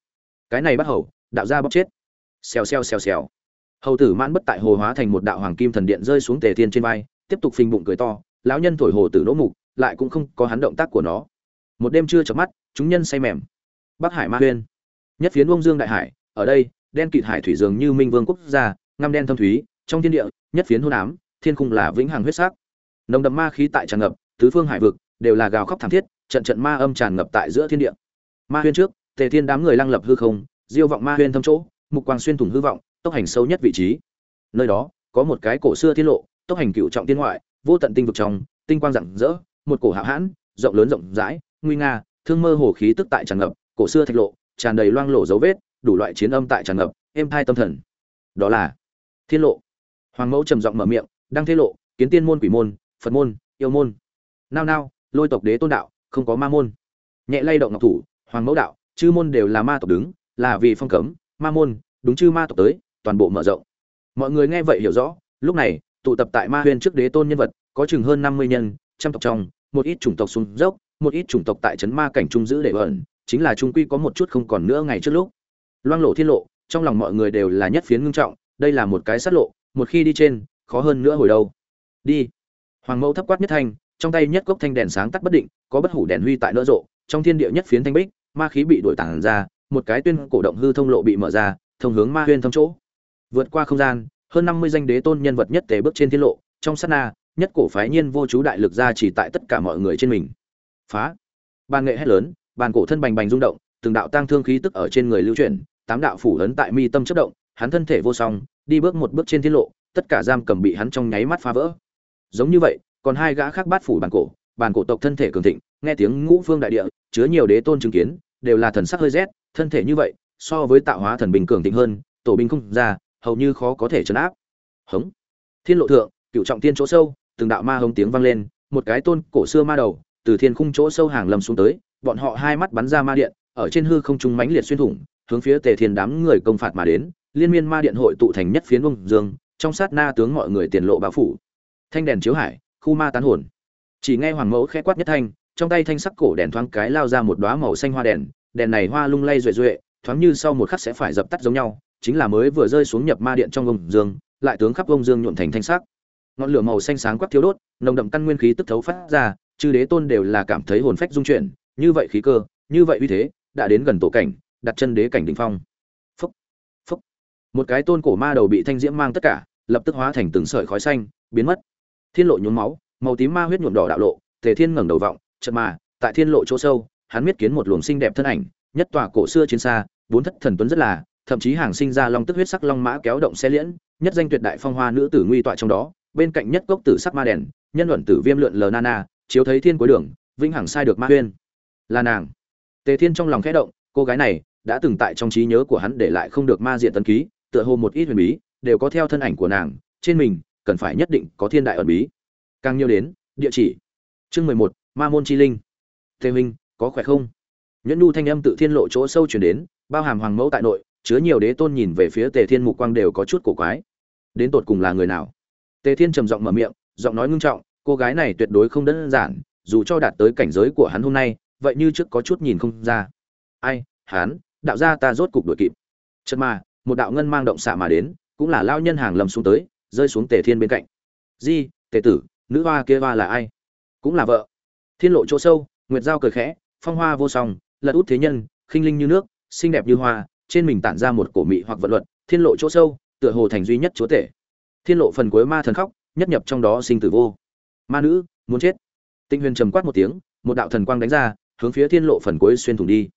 Cái này bắt hầu, đạo gia bóc chết. Xèo xèo xèo xèo. Hầu tử mãn bất tại hồ hóa thành một đạo hoàng kim thần điện rơi xuống tề thiên trên vai, tiếp tục phình bụng cười to, lão nhân thổi hồ tử nỗ mục, lại cũng không có hắn động tác của nó một đêm chưa chợp mắt, chúng nhân say mềm. Bắc hải ma huyên. Nhất phiến bông dương đại hải, ở đây, đen kịt hải thủy dường như minh vương quốc gia, ngăm đen thâm thúy, trong thiên địa, nhất phiến hôn ám, thiên khung là vĩnh hằng huyết sắc. Nồng đậm ma khí tại tràn ngập, tứ phương hải vực đều là gào khóc thảm thiết, trận trận ma âm tràn ngập tại giữa thiên địa. Ma huyên trước, tề thiên đám người lăng lập hư không, diêu vọng ma huyên thâm chỗ, mục quang xuyên thủng hư vọng, tốc hành sâu nhất vị trí. Nơi đó, có một cái cổ xưa tiết lộ, tốc hành cựu trọng tiên ngoại, vô tận tinh vực trong, tinh quang rạng rỡ, một cổ hạo hãn, rộng lớn rộng rãi nguy nga, thương mơ hồ khí tức tại tràn ngập, cổ xưa thạch lộ, tràn đầy loang lổ dấu vết, đủ loại chiến âm tại tràn ngập, êm thai tâm thần. Đó là thiên lộ. Hoàng mẫu trầm giọng mở miệng đang thế lộ, kiến tiên môn quỷ môn, phật môn, yêu môn. Nao nao, lôi tộc đế tôn đạo, không có ma môn. Nhẹ lay động ngọc thủ, hoàng mẫu đạo, chư môn đều là ma tộc đứng, là vì phong cấm, ma môn, đúng chư ma tộc tới, toàn bộ mở rộng. Mọi người nghe vậy hiểu rõ, lúc này, tụ tập tại ma huyên trước đế tôn nhân vật, có chừng hơn năm mươi nhân, trăm tộc trong, một ít chủng tộc xuống dốc một ít chủng tộc tại trấn ma cảnh trung giữ để ẩn, chính là trung quy có một chút không còn nữa ngày trước lúc. Loang lộ thiên lộ, trong lòng mọi người đều là nhất phiến ngưng trọng, đây là một cái sát lộ, một khi đi trên, khó hơn nữa hồi đầu đi. Hoàng mẫu thấp quát nhất thanh, trong tay nhất gốc thanh đèn sáng tắt bất định, có bất hủ đèn huy tại nỡ rộ, trong thiên địa nhất phiến thanh bích, ma khí bị đuổi tản ra, một cái tuyên cổ động hư thông lộ bị mở ra, thông hướng ma huyên thông chỗ. Vượt qua không gian, hơn năm mươi danh đế tôn nhân vật nhất tề bước trên thiên lộ, trong sát na, nhất cổ phái nhiên vô chú đại lực ra chỉ tại tất cả mọi người trên mình phá. Ban nghệ hét lớn, bàn cổ thân bành bành rung động, từng đạo tang thương khí tức ở trên người lưu chuyển, tám đạo phủ ấn tại mi tâm chất động, hắn thân thể vô song, đi bước một bước trên thiên lộ, tất cả giam cầm bị hắn trong nháy mắt phá vỡ. Giống như vậy, còn hai gã khác bát phủ bàn cổ bàn cổ tộc thân thể cường thịnh, nghe tiếng ngũ phương đại địa, chứa nhiều đế tôn chứng kiến, đều là thần sắc hơi rét, thân thể như vậy, so với tạo hóa thần bình cường thịnh hơn, tổ binh không ra, hầu như khó có thể chấn áp. Hống. Thiên lộ thượng, cựu trọng tiên chỗ sâu, từng đạo ma hống tiếng vang lên, một cái tôn cổ xưa ma đầu từ thiên khung chỗ sâu hàng lâm xuống tới, bọn họ hai mắt bắn ra ma điện, ở trên hư không trung mãnh liệt xuyên thủng, hướng phía tề thiên đám người công phạt mà đến, liên miên ma điện hội tụ thành nhất phiến bông dương, trong sát na tướng mọi người tiền lộ bao phủ. Thanh đèn chiếu hải, khu ma tán hồn. Chỉ nghe hoàng mẫu khẽ quát nhất thanh, trong tay thanh sắc cổ đèn thoáng cái lao ra một đóa màu xanh hoa đèn đèn này hoa lung lay duệ duệ, thoáng như sau một khắc sẽ phải dập tắt giống nhau, chính là mới vừa rơi xuống nhập ma điện trong ông dương, lại tướng khắp ông dương nhuộn thành thanh sắc. Ngọn lửa màu xanh sáng quắc thiếu đốt, nồng đậm căn nguyên khí tức thấu phát ra chư đế tôn đều là cảm thấy hồn phách dung chuyển như vậy khí cơ như vậy uy thế đã đến gần tổ cảnh đặt chân đế cảnh đỉnh phong Phốc, phốc. một cái tôn cổ ma đầu bị thanh diễm mang tất cả lập tức hóa thành từng sợi khói xanh biến mất thiên lộ nhuốm máu màu tím ma huyết nhuộm đỏ đạo lộ tề thiên ngẩng đầu vọng chợt mà tại thiên lộ chỗ sâu hắn miết kiến một luồng xinh đẹp thân ảnh nhất tòa cổ xưa chiến xa bốn thất thần tuấn rất là thậm chí hàng sinh ra long tức huyết sắc long mã kéo động xe liễn nhất danh tuyệt đại phong hoa nữ tử nguy tọa trong đó bên cạnh nhất gốc tử sắc ma đèn nhân luận tử viêm lượn lờ nana chiếu thấy thiên cuối đường, vĩnh hằng sai được ma huyên. Là nàng. Tề thiên trong lòng khẽ động, cô gái này đã từng tại trong trí nhớ của hắn để lại không được ma diện tân ký, tựa hồ một ít huyền bí, đều có theo thân ảnh của nàng, trên mình cần phải nhất định có thiên đại ẩn bí. Càng nhiều đến, địa chỉ. Chương mười một, ma môn chi linh. Tề minh có khỏe không? Nhẫn nhu thanh âm tự thiên lộ chỗ sâu chuyển đến, bao hàm hoàng mẫu tại nội, chứa nhiều đế tôn nhìn về phía tề thiên mục quang đều có chút cổ quái. Đến tột cùng là người nào? Tề thiên trầm giọng mở miệng, giọng nói ngưng trọng cô gái này tuyệt đối không đơn giản, dù cho đạt tới cảnh giới của hắn hôm nay, vậy như trước có chút nhìn không ra. Ai, hắn, đạo gia ta rốt cục đuổi kịp. Chật mà, một đạo ngân mang động xạ mà đến, cũng là lao nhân hàng lầm xuống tới, rơi xuống tề thiên bên cạnh. Di, tề tử, nữ hoa kia hoa là ai? Cũng là vợ. Thiên lộ chỗ sâu, nguyệt giao cười khẽ, phong hoa vô song, lật út thế nhân, khinh linh như nước, xinh đẹp như hoa, trên mình tản ra một cổ mị hoặc vận luật, thiên lộ chỗ sâu, tựa hồ thành duy nhất chúa tể. Thiên lộ phần cuối ma thần khóc, nhất nhập trong đó sinh tử vô ma nữ, muốn chết. Tinh huyền trầm quát một tiếng, một đạo thần quang đánh ra, hướng phía thiên lộ phần cuối xuyên thủng đi.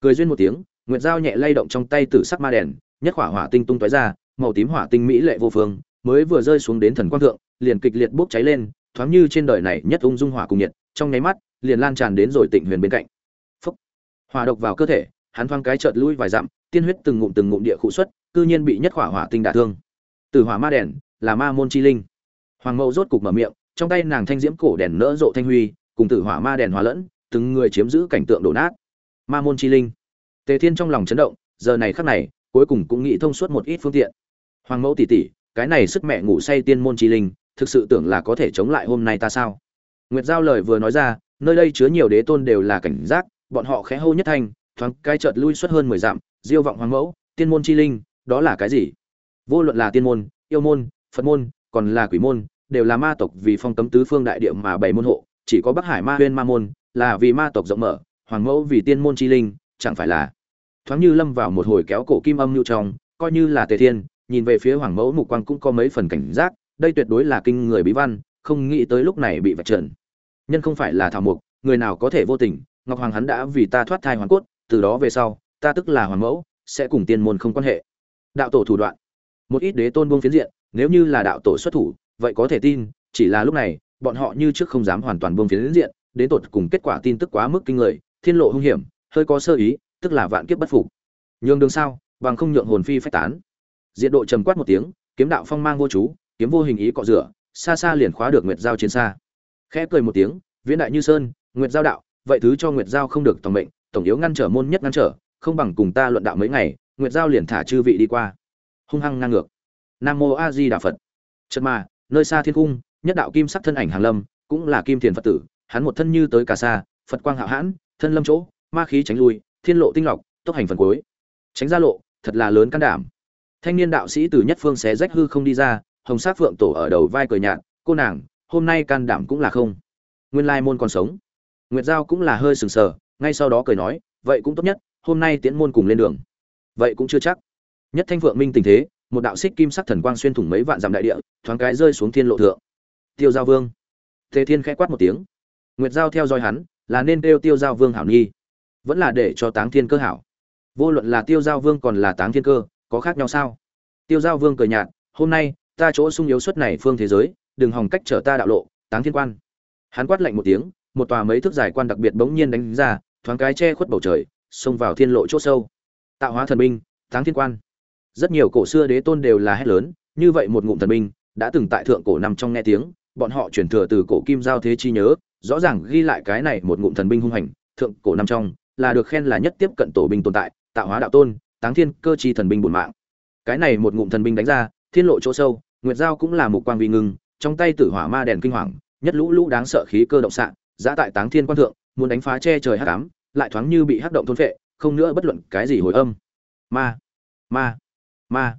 Cười duyên một tiếng, nguyệt dao nhẹ lay động trong tay tử sắc ma đèn, nhất hỏa hỏa tinh tung tói ra, màu tím hỏa tinh mỹ lệ vô phương, mới vừa rơi xuống đến thần quang thượng, liền kịch liệt bốc cháy lên, thoáng như trên đời này nhất ung dung hỏa cùng nhiệt, trong nháy mắt, liền lan tràn đến rồi tịnh huyền bên cạnh. Phúc! Hỏa độc vào cơ thể, hắn thoáng cái chợt lui vài dặm, tiên huyết từng ngụm từng ngụm địa khụ xuất, cư nhiên bị nhất hỏa hỏa tinh đả thương. Từ hỏa ma đèn là ma môn chi linh. Hoàng mẫu rốt cục mở miệng trong tay nàng thanh diễm cổ đèn nỡ rộ thanh huy, cùng tử hỏa ma đèn hòa lẫn, từng người chiếm giữ cảnh tượng đổ nát. Ma môn chi linh. Tề thiên trong lòng chấn động, giờ này khắc này, cuối cùng cũng nghĩ thông suốt một ít phương tiện. Hoàng mẫu tỷ tỷ, cái này sức mẹ ngủ say tiên môn chi linh, thực sự tưởng là có thể chống lại hôm nay ta sao? Nguyệt giao lời vừa nói ra, nơi đây chứa nhiều đế tôn đều là cảnh giác, bọn họ khẽ hô nhất thanh, thoáng cái chợt lui suốt hơn mười dặm, diêu vọng hoàng mẫu, tiên môn chi linh, đó là cái gì? Vô luận là tiên môn, yêu môn, phật môn, còn là quỷ môn đều là ma tộc vì phong cấm tứ phương đại địa mà bảy môn hộ, chỉ có bắc hải ma huyên ma môn là vì ma tộc rộng mở, hoàng mẫu vì tiên môn chi linh, chẳng phải là? Thoáng như lâm vào một hồi kéo cổ kim âm nhu trong, coi như là tề thiên, nhìn về phía hoàng mẫu mục quang cũng có mấy phần cảnh giác, đây tuyệt đối là kinh người bí văn, không nghĩ tới lúc này bị vạch trần. Nhân không phải là thảo mục người nào có thể vô tình, ngọc hoàng hắn đã vì ta thoát thai hoàn cốt, từ đó về sau, ta tức là hoàng mẫu, sẽ cùng tiên môn không quan hệ. Đạo tổ thủ đoạn. Một ít đế tôn buông phiến diện, nếu như là đạo tổ xuất thủ vậy có thể tin, chỉ là lúc này, bọn họ như trước không dám hoàn toàn buông phiến diện, đến tột cùng kết quả tin tức quá mức kinh người, thiên lộ hung hiểm, hơi có sơ ý, tức là vạn kiếp bất phục. Nhường đường sao, bằng không nhượng hồn phi phách tán. Diện độ trầm quát một tiếng, kiếm đạo phong mang vô chú, kiếm vô hình ý cọ rửa, xa xa liền khóa được nguyệt giao chiến xa. Khẽ cười một tiếng, viễn đại như sơn, nguyệt giao đạo, vậy thứ cho nguyệt giao không được tổng mệnh, tổng yếu ngăn trở môn nhất ngăn trở, không bằng cùng ta luận đạo mấy ngày, nguyệt giao liền thả chư vị đi qua. Hung hăng ngang ngược. Nam mô a di đà phật. Chật mà nơi xa thiên cung, nhất đạo kim sắc thân ảnh hàng lâm, cũng là kim thiền phật tử, hắn một thân như tới cả xa, phật quang hạo hãn, thân lâm chỗ, ma khí tránh lui, thiên lộ tinh lọc, tốc hành phần cuối. Tránh ra lộ, thật là lớn can đảm. Thanh niên đạo sĩ từ nhất phương xé rách hư không đi ra, hồng sát phượng tổ ở đầu vai cười nhạt, cô nàng, hôm nay can đảm cũng là không. Nguyên lai môn còn sống. Nguyệt giao cũng là hơi sừng sờ, ngay sau đó cười nói, vậy cũng tốt nhất, hôm nay tiễn môn cùng lên đường. Vậy cũng chưa chắc. Nhất thanh phượng minh tình thế một đạo xích kim sắc thần quang xuyên thủng mấy vạn dặm đại địa, thoáng cái rơi xuống thiên lộ thượng. Tiêu giao vương. Tề thiên khẽ quát một tiếng. Nguyệt giao theo dõi hắn, là nên kêu tiêu giao vương hảo nhi vẫn là để cho táng thiên cơ hảo. Vô luận là tiêu giao vương còn là táng thiên cơ, có khác nhau sao? Tiêu giao vương cười nhạt, hôm nay, ta chỗ sung yếu suất này phương thế giới, đừng hòng cách trở ta đạo lộ, táng thiên quan. Hắn quát lạnh một tiếng, một tòa mấy thước dài quan đặc biệt bỗng nhiên đánh ra, thoáng cái che khuất bầu trời, xông vào thiên lộ chỗ sâu. Tạo hóa thần binh, táng thiên quan rất nhiều cổ xưa đế tôn đều là hét lớn, như vậy một ngụm thần binh đã từng tại thượng cổ nằm trong nghe tiếng, bọn họ chuyển thừa từ cổ kim giao thế chi nhớ, rõ ràng ghi lại cái này một ngụm thần binh hung hành, thượng cổ nằm trong là được khen là nhất tiếp cận tổ binh tồn tại, tạo hóa đạo tôn, táng thiên cơ chi thần binh bổn mạng. Cái này một ngụm thần binh đánh ra, thiên lộ chỗ sâu, nguyệt giao cũng là một quang vi ngưng, trong tay tử hỏa ma đèn kinh hoàng, nhất lũ lũ đáng sợ khí cơ động sạn giã tại táng thiên quan thượng, muốn đánh phá che trời hắc ám, lại thoáng như bị hắc động thôn phệ, không nữa bất luận cái gì hồi âm. Ma ma ma.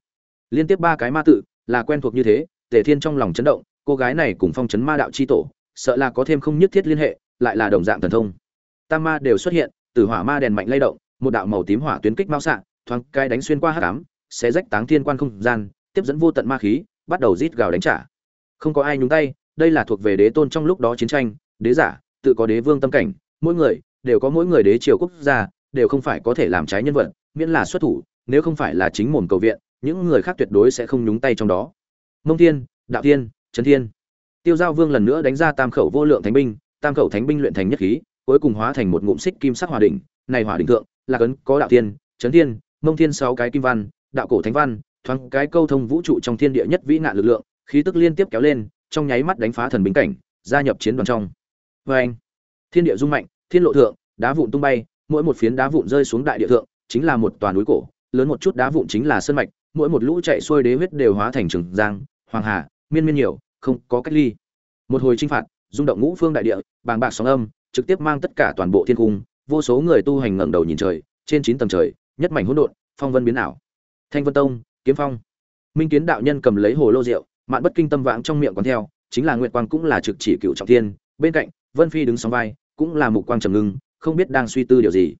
Liên tiếp ba cái ma tự, là quen thuộc như thế, tề thiên trong lòng chấn động, cô gái này cùng phong chấn ma đạo chi tổ, sợ là có thêm không nhất thiết liên hệ, lại là đồng dạng thần thông. Tam ma đều xuất hiện, từ hỏa ma đèn mạnh lay động, một đạo màu tím hỏa tuyến kích mao xạ, thoáng cai đánh xuyên qua hắc ám sẽ rách táng thiên quan không gian, tiếp dẫn vô tận ma khí, bắt đầu rít gào đánh trả. Không có ai nhúng tay, đây là thuộc về đế tôn trong lúc đó chiến tranh, đế giả, tự có đế vương tâm cảnh, mỗi người, đều có mỗi người đế triều quốc gia, đều không phải có thể làm trái nhân vật, miễn là xuất thủ nếu không phải là chính mồm cầu viện, những người khác tuyệt đối sẽ không nhúng tay trong đó. Mông thiên, đạo thiên, trấn thiên. Tiêu giao vương lần nữa đánh ra tam khẩu vô lượng thánh binh, tam khẩu thánh binh luyện thành nhất khí, cuối cùng hóa thành một ngụm xích kim sắc hòa đỉnh, này hòa đỉnh thượng, là cấn, có đạo thiên, trấn thiên, mông thiên sáu cái kim văn, đạo cổ thánh văn, thoáng cái câu thông vũ trụ trong thiên địa nhất vĩ nạn lực lượng, khí tức liên tiếp kéo lên, trong nháy mắt đánh phá thần binh cảnh, gia nhập chiến đoàn trong. Vê anh, thiên địa rung mạnh, thiên lộ thượng, đá vụn tung bay, mỗi một phiến đá vụn rơi xuống đại địa thượng, chính là một toàn núi cổ lớn một chút đá vụn chính là sơn mạch, mỗi một lũ chạy xuôi đế huyết đều hóa thành trường giang, hoàng hà, miên miên nhiều, không có cách ly. Một hồi chinh phạt, rung động ngũ phương đại địa, bàng bạc sóng âm, trực tiếp mang tất cả toàn bộ thiên cung, vô số người tu hành ngẩng đầu nhìn trời, trên chín tầng trời, nhất mảnh hỗn độn, phong vân biến ảo. Thanh vân tông, kiếm phong. Minh kiến đạo nhân cầm lấy hồ lô rượu, mạn bất kinh tâm vãng trong miệng còn theo, chính là nguyệt quang cũng là trực chỉ cựu trọng thiên, bên cạnh, vân phi đứng sóng vai, cũng là mục quang trầm ngưng, không biết đang suy tư điều gì.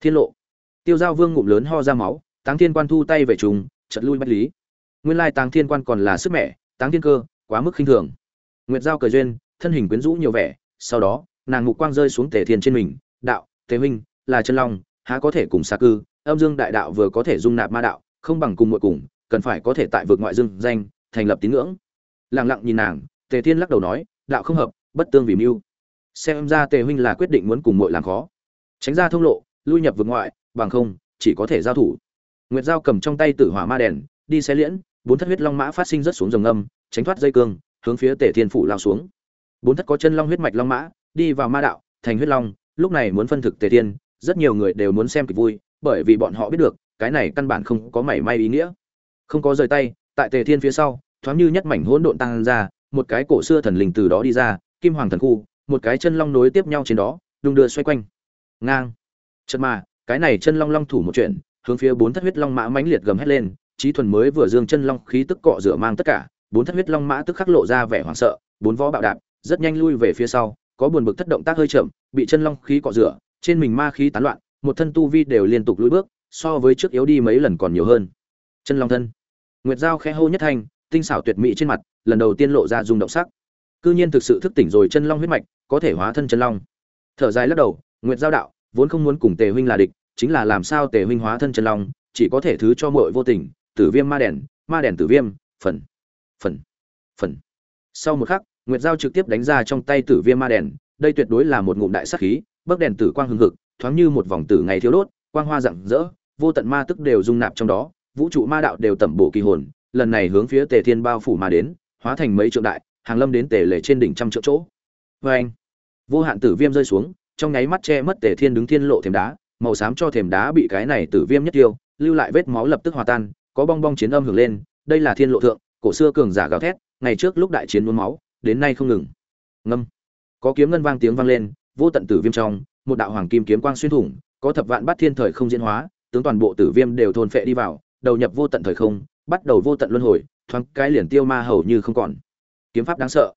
Thiên lộ. Tiêu giao vương ngụm lớn ho ra máu táng thiên quan thu tay về trùng chợt lui bất lý. Nguyên lai táng thiên quan còn là sức mẹ, táng thiên cơ quá mức khinh thường. Nguyệt giao cờ duyên thân hình quyến rũ nhiều vẻ sau đó nàng mục quang rơi xuống tề thiên trên mình đạo tề huynh là chân long há có thể cùng xa cư âm dương đại đạo vừa có thể dung nạp ma đạo không bằng cùng muội cùng cần phải có thể tại vực ngoại dương danh thành lập tín ngưỡng. Lặng lặng nhìn nàng tề thiên lắc đầu nói đạo không hợp bất tương vì mưu. Xem ra tề huynh là quyết định muốn cùng muội làm khó. Tránh ra thông lộ lui nhập vực ngoại bằng không chỉ có thể giao thủ nguyệt giao cầm trong tay tử hỏa ma đèn, đi xe liễn, bốn thất huyết long mã phát sinh rất xuống rồng âm, tránh thoát dây cương, hướng phía tề thiên phủ lao xuống. Bốn thất có chân long huyết mạch long mã, đi vào ma đạo, thành huyết long, lúc này muốn phân thực tề thiên, rất nhiều người đều muốn xem kịch vui, bởi vì bọn họ biết được, cái này căn bản không có mảy may ý nghĩa. Không có rời tay, tại tề thiên phía sau, thoáng như nhất mảnh hỗn độn tăng ra, một cái cổ xưa thần linh từ đó đi ra, kim hoàng thần khu, một cái chân long nối tiếp nhau trên đó, đung đưa xoay quanh. Ngang. Chật mà, cái này chân long long thủ một chuyện hướng phía bốn thất huyết long mã mãnh liệt gầm hét lên trí thuần mới vừa dương chân long khí tức cọ rửa mang tất cả, bốn thất huyết long mã tức khắc lộ ra vẻ hoảng sợ, bốn vó bạo đạp, rất nhanh lui về phía sau, có buồn bực thất động tác hơi chậm, bị chân long khí cọ rửa, trên mình ma khí tán loạn, một thân tu vi đều liên tục lùi bước, so với trước yếu đi mấy lần còn nhiều hơn. Chân long thân. Nguyệt giao khẽ hô nhất thanh, tinh xảo tuyệt mỹ trên mặt, lần đầu tiên lộ ra rung động sắc. Cư nhiên thực sự thức tỉnh rồi chân long huyết mạch, có thể hóa thân chân long. Thở dài lắc đầu, nguyệt giao đạo, vốn không muốn cùng tề huynh là địch chính là làm sao tề huynh hóa thân chân long, chỉ có thể thứ cho muội vô tình, tử viêm ma đèn ma đèn tử viêm, phần phần phần. Sau một khắc, nguyệt giao trực tiếp đánh ra trong tay tử viêm ma đèn, đây tuyệt đối là một ngụm đại sát khí bấc đèn tử quang hừng hực, thoáng như một vòng tử ngày thiếu đốt, quang hoa rạng rỡ, vô tận ma tức đều dung nạp trong đó, vũ trụ ma đạo đều tẩm bổ kỳ hồn, lần này hướng phía tề thiên bao phủ mà đến, hóa thành mấy trượng đại, hàng lâm đến tề lệ trên đỉnh trăm triệu chỗ. Vê anh vô hạn tử viêm rơi xuống, trong nháy mắt che mất tề thiên đứng thiên lộ thềm đá màu xám cho thềm đá bị cái này tử viêm nhất tiêu, lưu lại vết máu lập tức hòa tan, có bong bong chiến âm hưởng lên, đây là thiên lộ thượng, cổ xưa cường giả gào thét, ngày trước lúc đại chiến muốn máu, đến nay không ngừng. Ngâm. Có kiếm ngân vang tiếng vang lên, vô tận tử viêm trong, một đạo hoàng kim kiếm quang xuyên thủng, có thập vạn bát thiên thời không diễn hóa, tướng toàn bộ tử viêm đều thôn phệ đi vào, đầu nhập vô tận thời không, bắt đầu vô tận luân hồi, thoáng cái liền tiêu ma hầu như không còn. Kiếm pháp đáng sợ.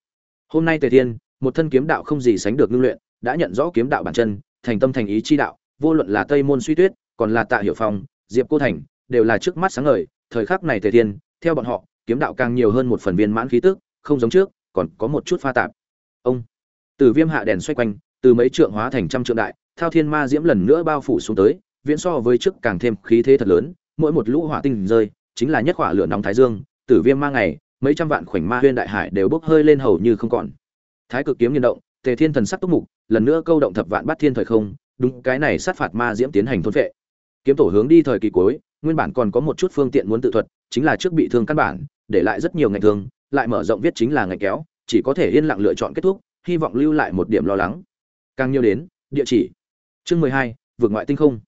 Hôm nay tề thiên, một thân kiếm đạo không gì sánh được ngưng luyện, đã nhận rõ kiếm đạo bản chân, thành tâm thành ý chi đạo vô luận là tây môn suy tuyết, còn là tạ Hiểu phong, diệp cô thành, đều là trước mắt sáng ngời, thời khắc này Thể thiên theo bọn họ, kiếm đạo càng nhiều hơn một phần viên mãn khí tức, không giống trước, còn có một chút pha tạp. Ông, từ viêm hạ đèn xoay quanh, từ mấy trượng hóa thành trăm trượng đại, thao thiên ma diễm lần nữa bao phủ xuống tới, viễn so với trước càng thêm khí thế thật lớn, mỗi một lũ hỏa tinh rơi, chính là nhất hỏa lửa nóng thái dương, tử viêm ma ngày, mấy trăm vạn khoảnh ma huyên đại hải đều bốc hơi lên hầu như không còn. Thái cực kiếm nghiền động, tề thiên thần sắc túc mục, lần nữa câu động thập vạn bát thiên thời không đúng cái này sát phạt ma diễm tiến hành thôn vệ. Kiếm tổ hướng đi thời kỳ cuối, nguyên bản còn có một chút phương tiện muốn tự thuật, chính là trước bị thương căn bản, để lại rất nhiều ngày thương, lại mở rộng viết chính là ngày kéo, chỉ có thể yên lặng lựa chọn kết thúc, hy vọng lưu lại một điểm lo lắng. Càng nhiều đến, địa chỉ. Chương mười hai, vượt ngoại tinh không.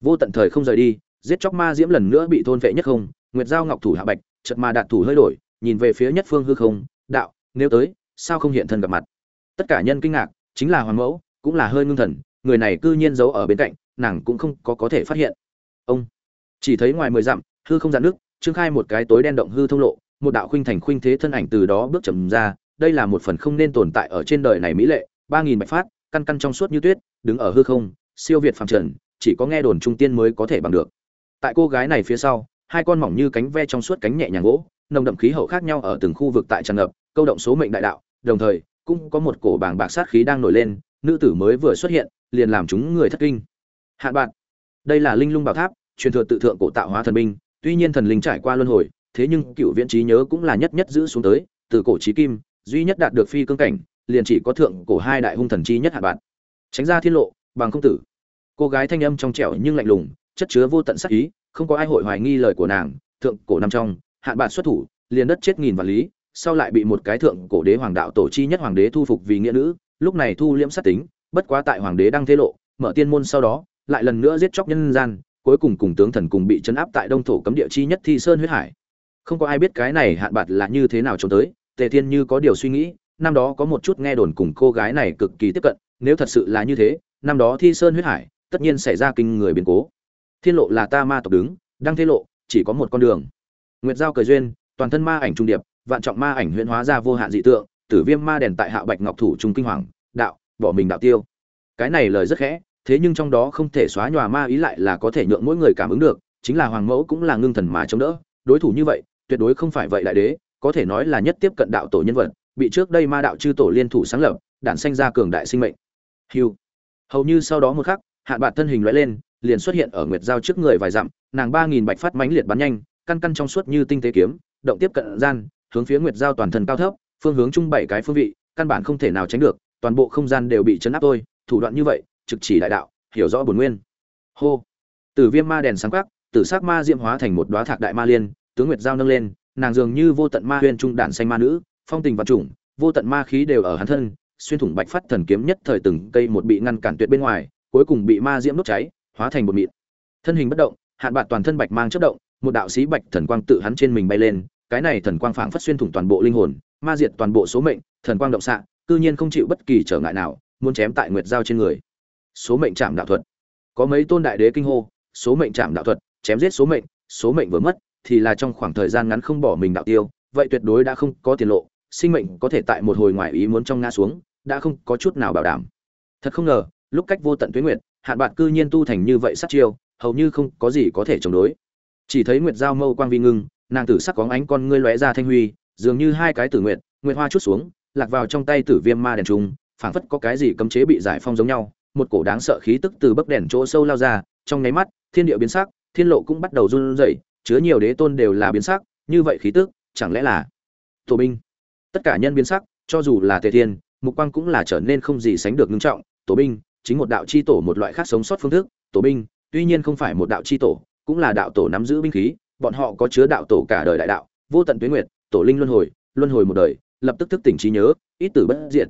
Vô tận thời không rời đi, giết chóc ma diễm lần nữa bị thôn vệ nhất không, nguyệt giao ngọc thủ hạ bạch chật mà đạt thủ hơi đổi, nhìn về phía nhất phương hư không, đạo, nếu tới, sao không hiện thân gặp mặt? Tất cả nhân kinh ngạc, chính là hoàng mẫu, cũng là hơi ngưng thần người này cư nhiên giấu ở bên cạnh, nàng cũng không có có thể phát hiện. Ông chỉ thấy ngoài mười dặm, hư không dạn nước, trương khai một cái tối đen động hư thông lộ, một đạo khuynh thành khuynh thế thân ảnh từ đó bước chậm ra, đây là một phần không nên tồn tại ở trên đời này mỹ lệ, ba nghìn bạch phát, căn căn trong suốt như tuyết, đứng ở hư không, siêu việt phàm trần, chỉ có nghe đồn trung tiên mới có thể bằng được. Tại cô gái này phía sau, hai con mỏng như cánh ve trong suốt cánh nhẹ nhàng gỗ, nồng đậm khí hậu khác nhau ở từng khu vực tại tràn ngập, câu động số mệnh đại đạo, đồng thời, cũng có một cổ bàng bạc sát khí đang nổi lên, nữ tử mới vừa xuất hiện liền làm chúng người thất kinh. Hạn bạn, đây là linh lung bảo tháp, truyền thừa tự thượng cổ tạo hóa thần binh, tuy nhiên thần linh trải qua luân hồi, thế nhưng cựu viễn trí nhớ cũng là nhất nhất giữ xuống tới, từ cổ trí kim, duy nhất đạt được phi cương cảnh, liền chỉ có thượng cổ hai đại hung thần chi nhất hạn bạn. Tránh ra thiên lộ, bằng không tử. Cô gái thanh âm trong trẻo nhưng lạnh lùng, chất chứa vô tận sắc ý, không có ai hội hoài nghi lời của nàng, thượng cổ năm trong, hạn bạn xuất thủ, liền đất chết nghìn vạn lý, sau lại bị một cái thượng cổ đế hoàng đạo tổ chi nhất hoàng đế thu phục vì nghĩa nữ, lúc này thu liễm sát tính bất quá tại hoàng đế đang thế lộ, mở tiên môn sau đó, lại lần nữa giết chóc nhân gian, cuối cùng cùng tướng thần cùng bị chấn áp tại đông thổ cấm địa chi nhất thi sơn huyết hải. Không có ai biết cái này hạn bạc là như thế nào trốn tới, tề thiên như có điều suy nghĩ, năm đó có một chút nghe đồn cùng cô gái này cực kỳ tiếp cận, nếu thật sự là như thế, năm đó thi sơn huyết hải, tất nhiên xảy ra kinh người biến cố. Thiên lộ là ta ma tộc đứng, đang thế lộ, chỉ có một con đường. Nguyệt giao cười duyên, toàn thân ma ảnh trung điệp, vạn trọng ma ảnh huyễn hóa ra vô hạn dị tượng, tử viêm ma đèn tại hạ bạch ngọc thủ trung kinh hoàng, đạo bỏ mình đạo tiêu. Cái này lời rất khẽ, thế nhưng trong đó không thể xóa nhòa ma ý lại là có thể nhượng mỗi người cảm ứng được, chính là hoàng mẫu cũng là ngưng thần mà chống đỡ. Đối thủ như vậy, tuyệt đối không phải vậy đại đế, có thể nói là nhất tiếp cận đạo tổ nhân vật, bị trước đây ma đạo chư tổ liên thủ sáng lập, đản sanh ra cường đại sinh mệnh. Hiu hầu như sau đó một khắc hạn bạn thân hình lóe lên, liền xuất hiện ở nguyệt giao trước người vài dặm, nàng ba nghìn bạch phát mãnh liệt bắn nhanh, căn căn trong suốt như tinh tế kiếm, động tiếp cận gian, hướng phía nguyệt giao toàn thân cao thấp, phương hướng chung bảy cái phương vị, căn bản không thể nào tránh được toàn bộ không gian đều bị chấn áp tôi thủ đoạn như vậy, trực chỉ đại đạo, hiểu rõ bổn nguyên. Hô. Tử viêm ma đèn sáng khắc tử sắc ma diệm hóa thành một đóa thạc đại ma liên, tướng nguyệt giao nâng lên, nàng dường như vô tận ma huyên trung đản xanh ma nữ, phong tình và trùng, vô tận ma khí đều ở hắn thân, xuyên thủng bạch phát thần kiếm nhất thời từng cây một bị ngăn cản tuyệt bên ngoài, cuối cùng bị ma diễm đốt cháy, hóa thành bột mịn. Thân hình bất động, hạn bạt toàn thân bạch mang chất động, một đạo sĩ bạch thần quang tự hắn trên mình bay lên, cái này thần quang phảng phất xuyên thủng toàn bộ linh hồn, ma diệt toàn bộ số mệnh, thần quang động xạ cư nhiên không chịu bất kỳ trở ngại nào, muốn chém tại nguyệt giao trên người. Số mệnh chạm đạo thuật. Có mấy tôn đại đế kinh hô, số mệnh chạm đạo thuật, chém giết số mệnh số mệnh vừa mất, thì là trong khoảng thời gian ngắn không bỏ mình đạo tiêu, vậy tuyệt đối đã không có tiền lộ, sinh mệnh có thể tại một hồi ngoài ý muốn trong ngã xuống, đã không có chút nào bảo đảm. Thật không ngờ, lúc cách vô tận tuyến nguyệt, hạn bạn cư nhiên tu thành như vậy sát chiêu, hầu như không có gì có thể chống đối. Chỉ thấy nguyệt giao mâu quang vi ngưng, nàng tử sắc có ánh con ngươi lóe ra thanh huy, dường như hai cái tử nguyệt nguyệt hoa chút xuống lạc vào trong tay tử viêm ma đèn trùng, phảng phất có cái gì cấm chế bị giải phong giống nhau, một cổ đáng sợ khí tức từ bấc đèn chỗ sâu lao ra, trong nháy mắt, thiên địa biến sắc, thiên lộ cũng bắt đầu run rẩy, chứa nhiều đế tôn đều là biến sắc, như vậy khí tức, chẳng lẽ là tổ binh? Tất cả nhân biến sắc, cho dù là tề thiên, mục quang cũng là trở nên không gì sánh được ngưng trọng, tổ binh, chính một đạo chi tổ một loại khác sống sót phương thức, tổ binh, tuy nhiên không phải một đạo chi tổ, cũng là đạo tổ nắm giữ binh khí, bọn họ có chứa đạo tổ cả đời đại đạo, vô tận tuyến nguyệt, tổ linh luân hồi luân hồi một đời lập tức thức tỉnh trí nhớ, ít tử bất diệt.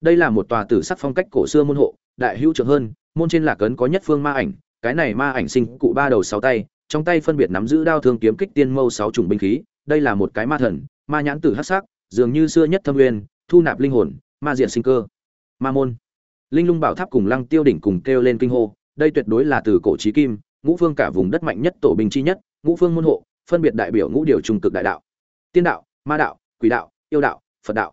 Đây là một tòa tử sắc phong cách cổ xưa môn hộ, đại hữu trưởng hơn, môn trên lạc ấn có nhất phương ma ảnh, cái này ma ảnh sinh cụ ba đầu sáu tay, trong tay phân biệt nắm giữ đao thương kiếm kích tiên mâu sáu chủng binh khí, đây là một cái ma thần, ma nhãn tử hắc sắc, dường như xưa nhất thâm nguyên, thu nạp linh hồn, ma diện sinh cơ. Ma môn. Linh lung bảo tháp cùng lăng tiêu đỉnh cùng kêu lên kinh hô, đây tuyệt đối là từ cổ trí kim, ngũ phương cả vùng đất mạnh nhất tổ binh chi nhất, ngũ phương môn hộ, phân biệt đại biểu ngũ điều trung cực đại đạo. Tiên đạo, ma đạo, quỷ đạo, yêu đạo phật đạo.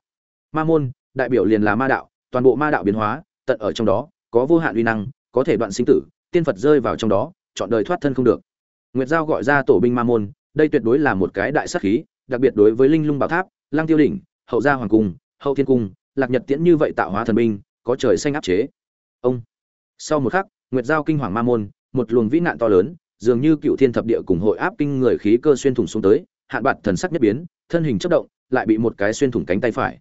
Ma môn, đại biểu liền là ma đạo, toàn bộ ma đạo biến hóa, tận ở trong đó, có vô hạn uy năng, có thể đoạn sinh tử, tiên phật rơi vào trong đó, chọn đời thoát thân không được. Nguyệt giao gọi ra tổ binh ma môn, đây tuyệt đối là một cái đại sát khí, đặc biệt đối với linh lung bảo tháp lang tiêu đỉnh, hậu gia hoàng cung, hậu thiên cung, lạc nhật tiễn như vậy tạo hóa thần binh, có trời xanh áp chế. Ông. Sau một khắc, nguyệt giao kinh hoàng ma môn, một luồng vĩ nạn to lớn, dường như cựu thiên thập địa cùng hội áp kinh người khí cơ xuyên thủng xuống tới, hạn bạt thần sắc nhất biến, thân hình chất động lại bị một cái xuyên thủng cánh tay phải.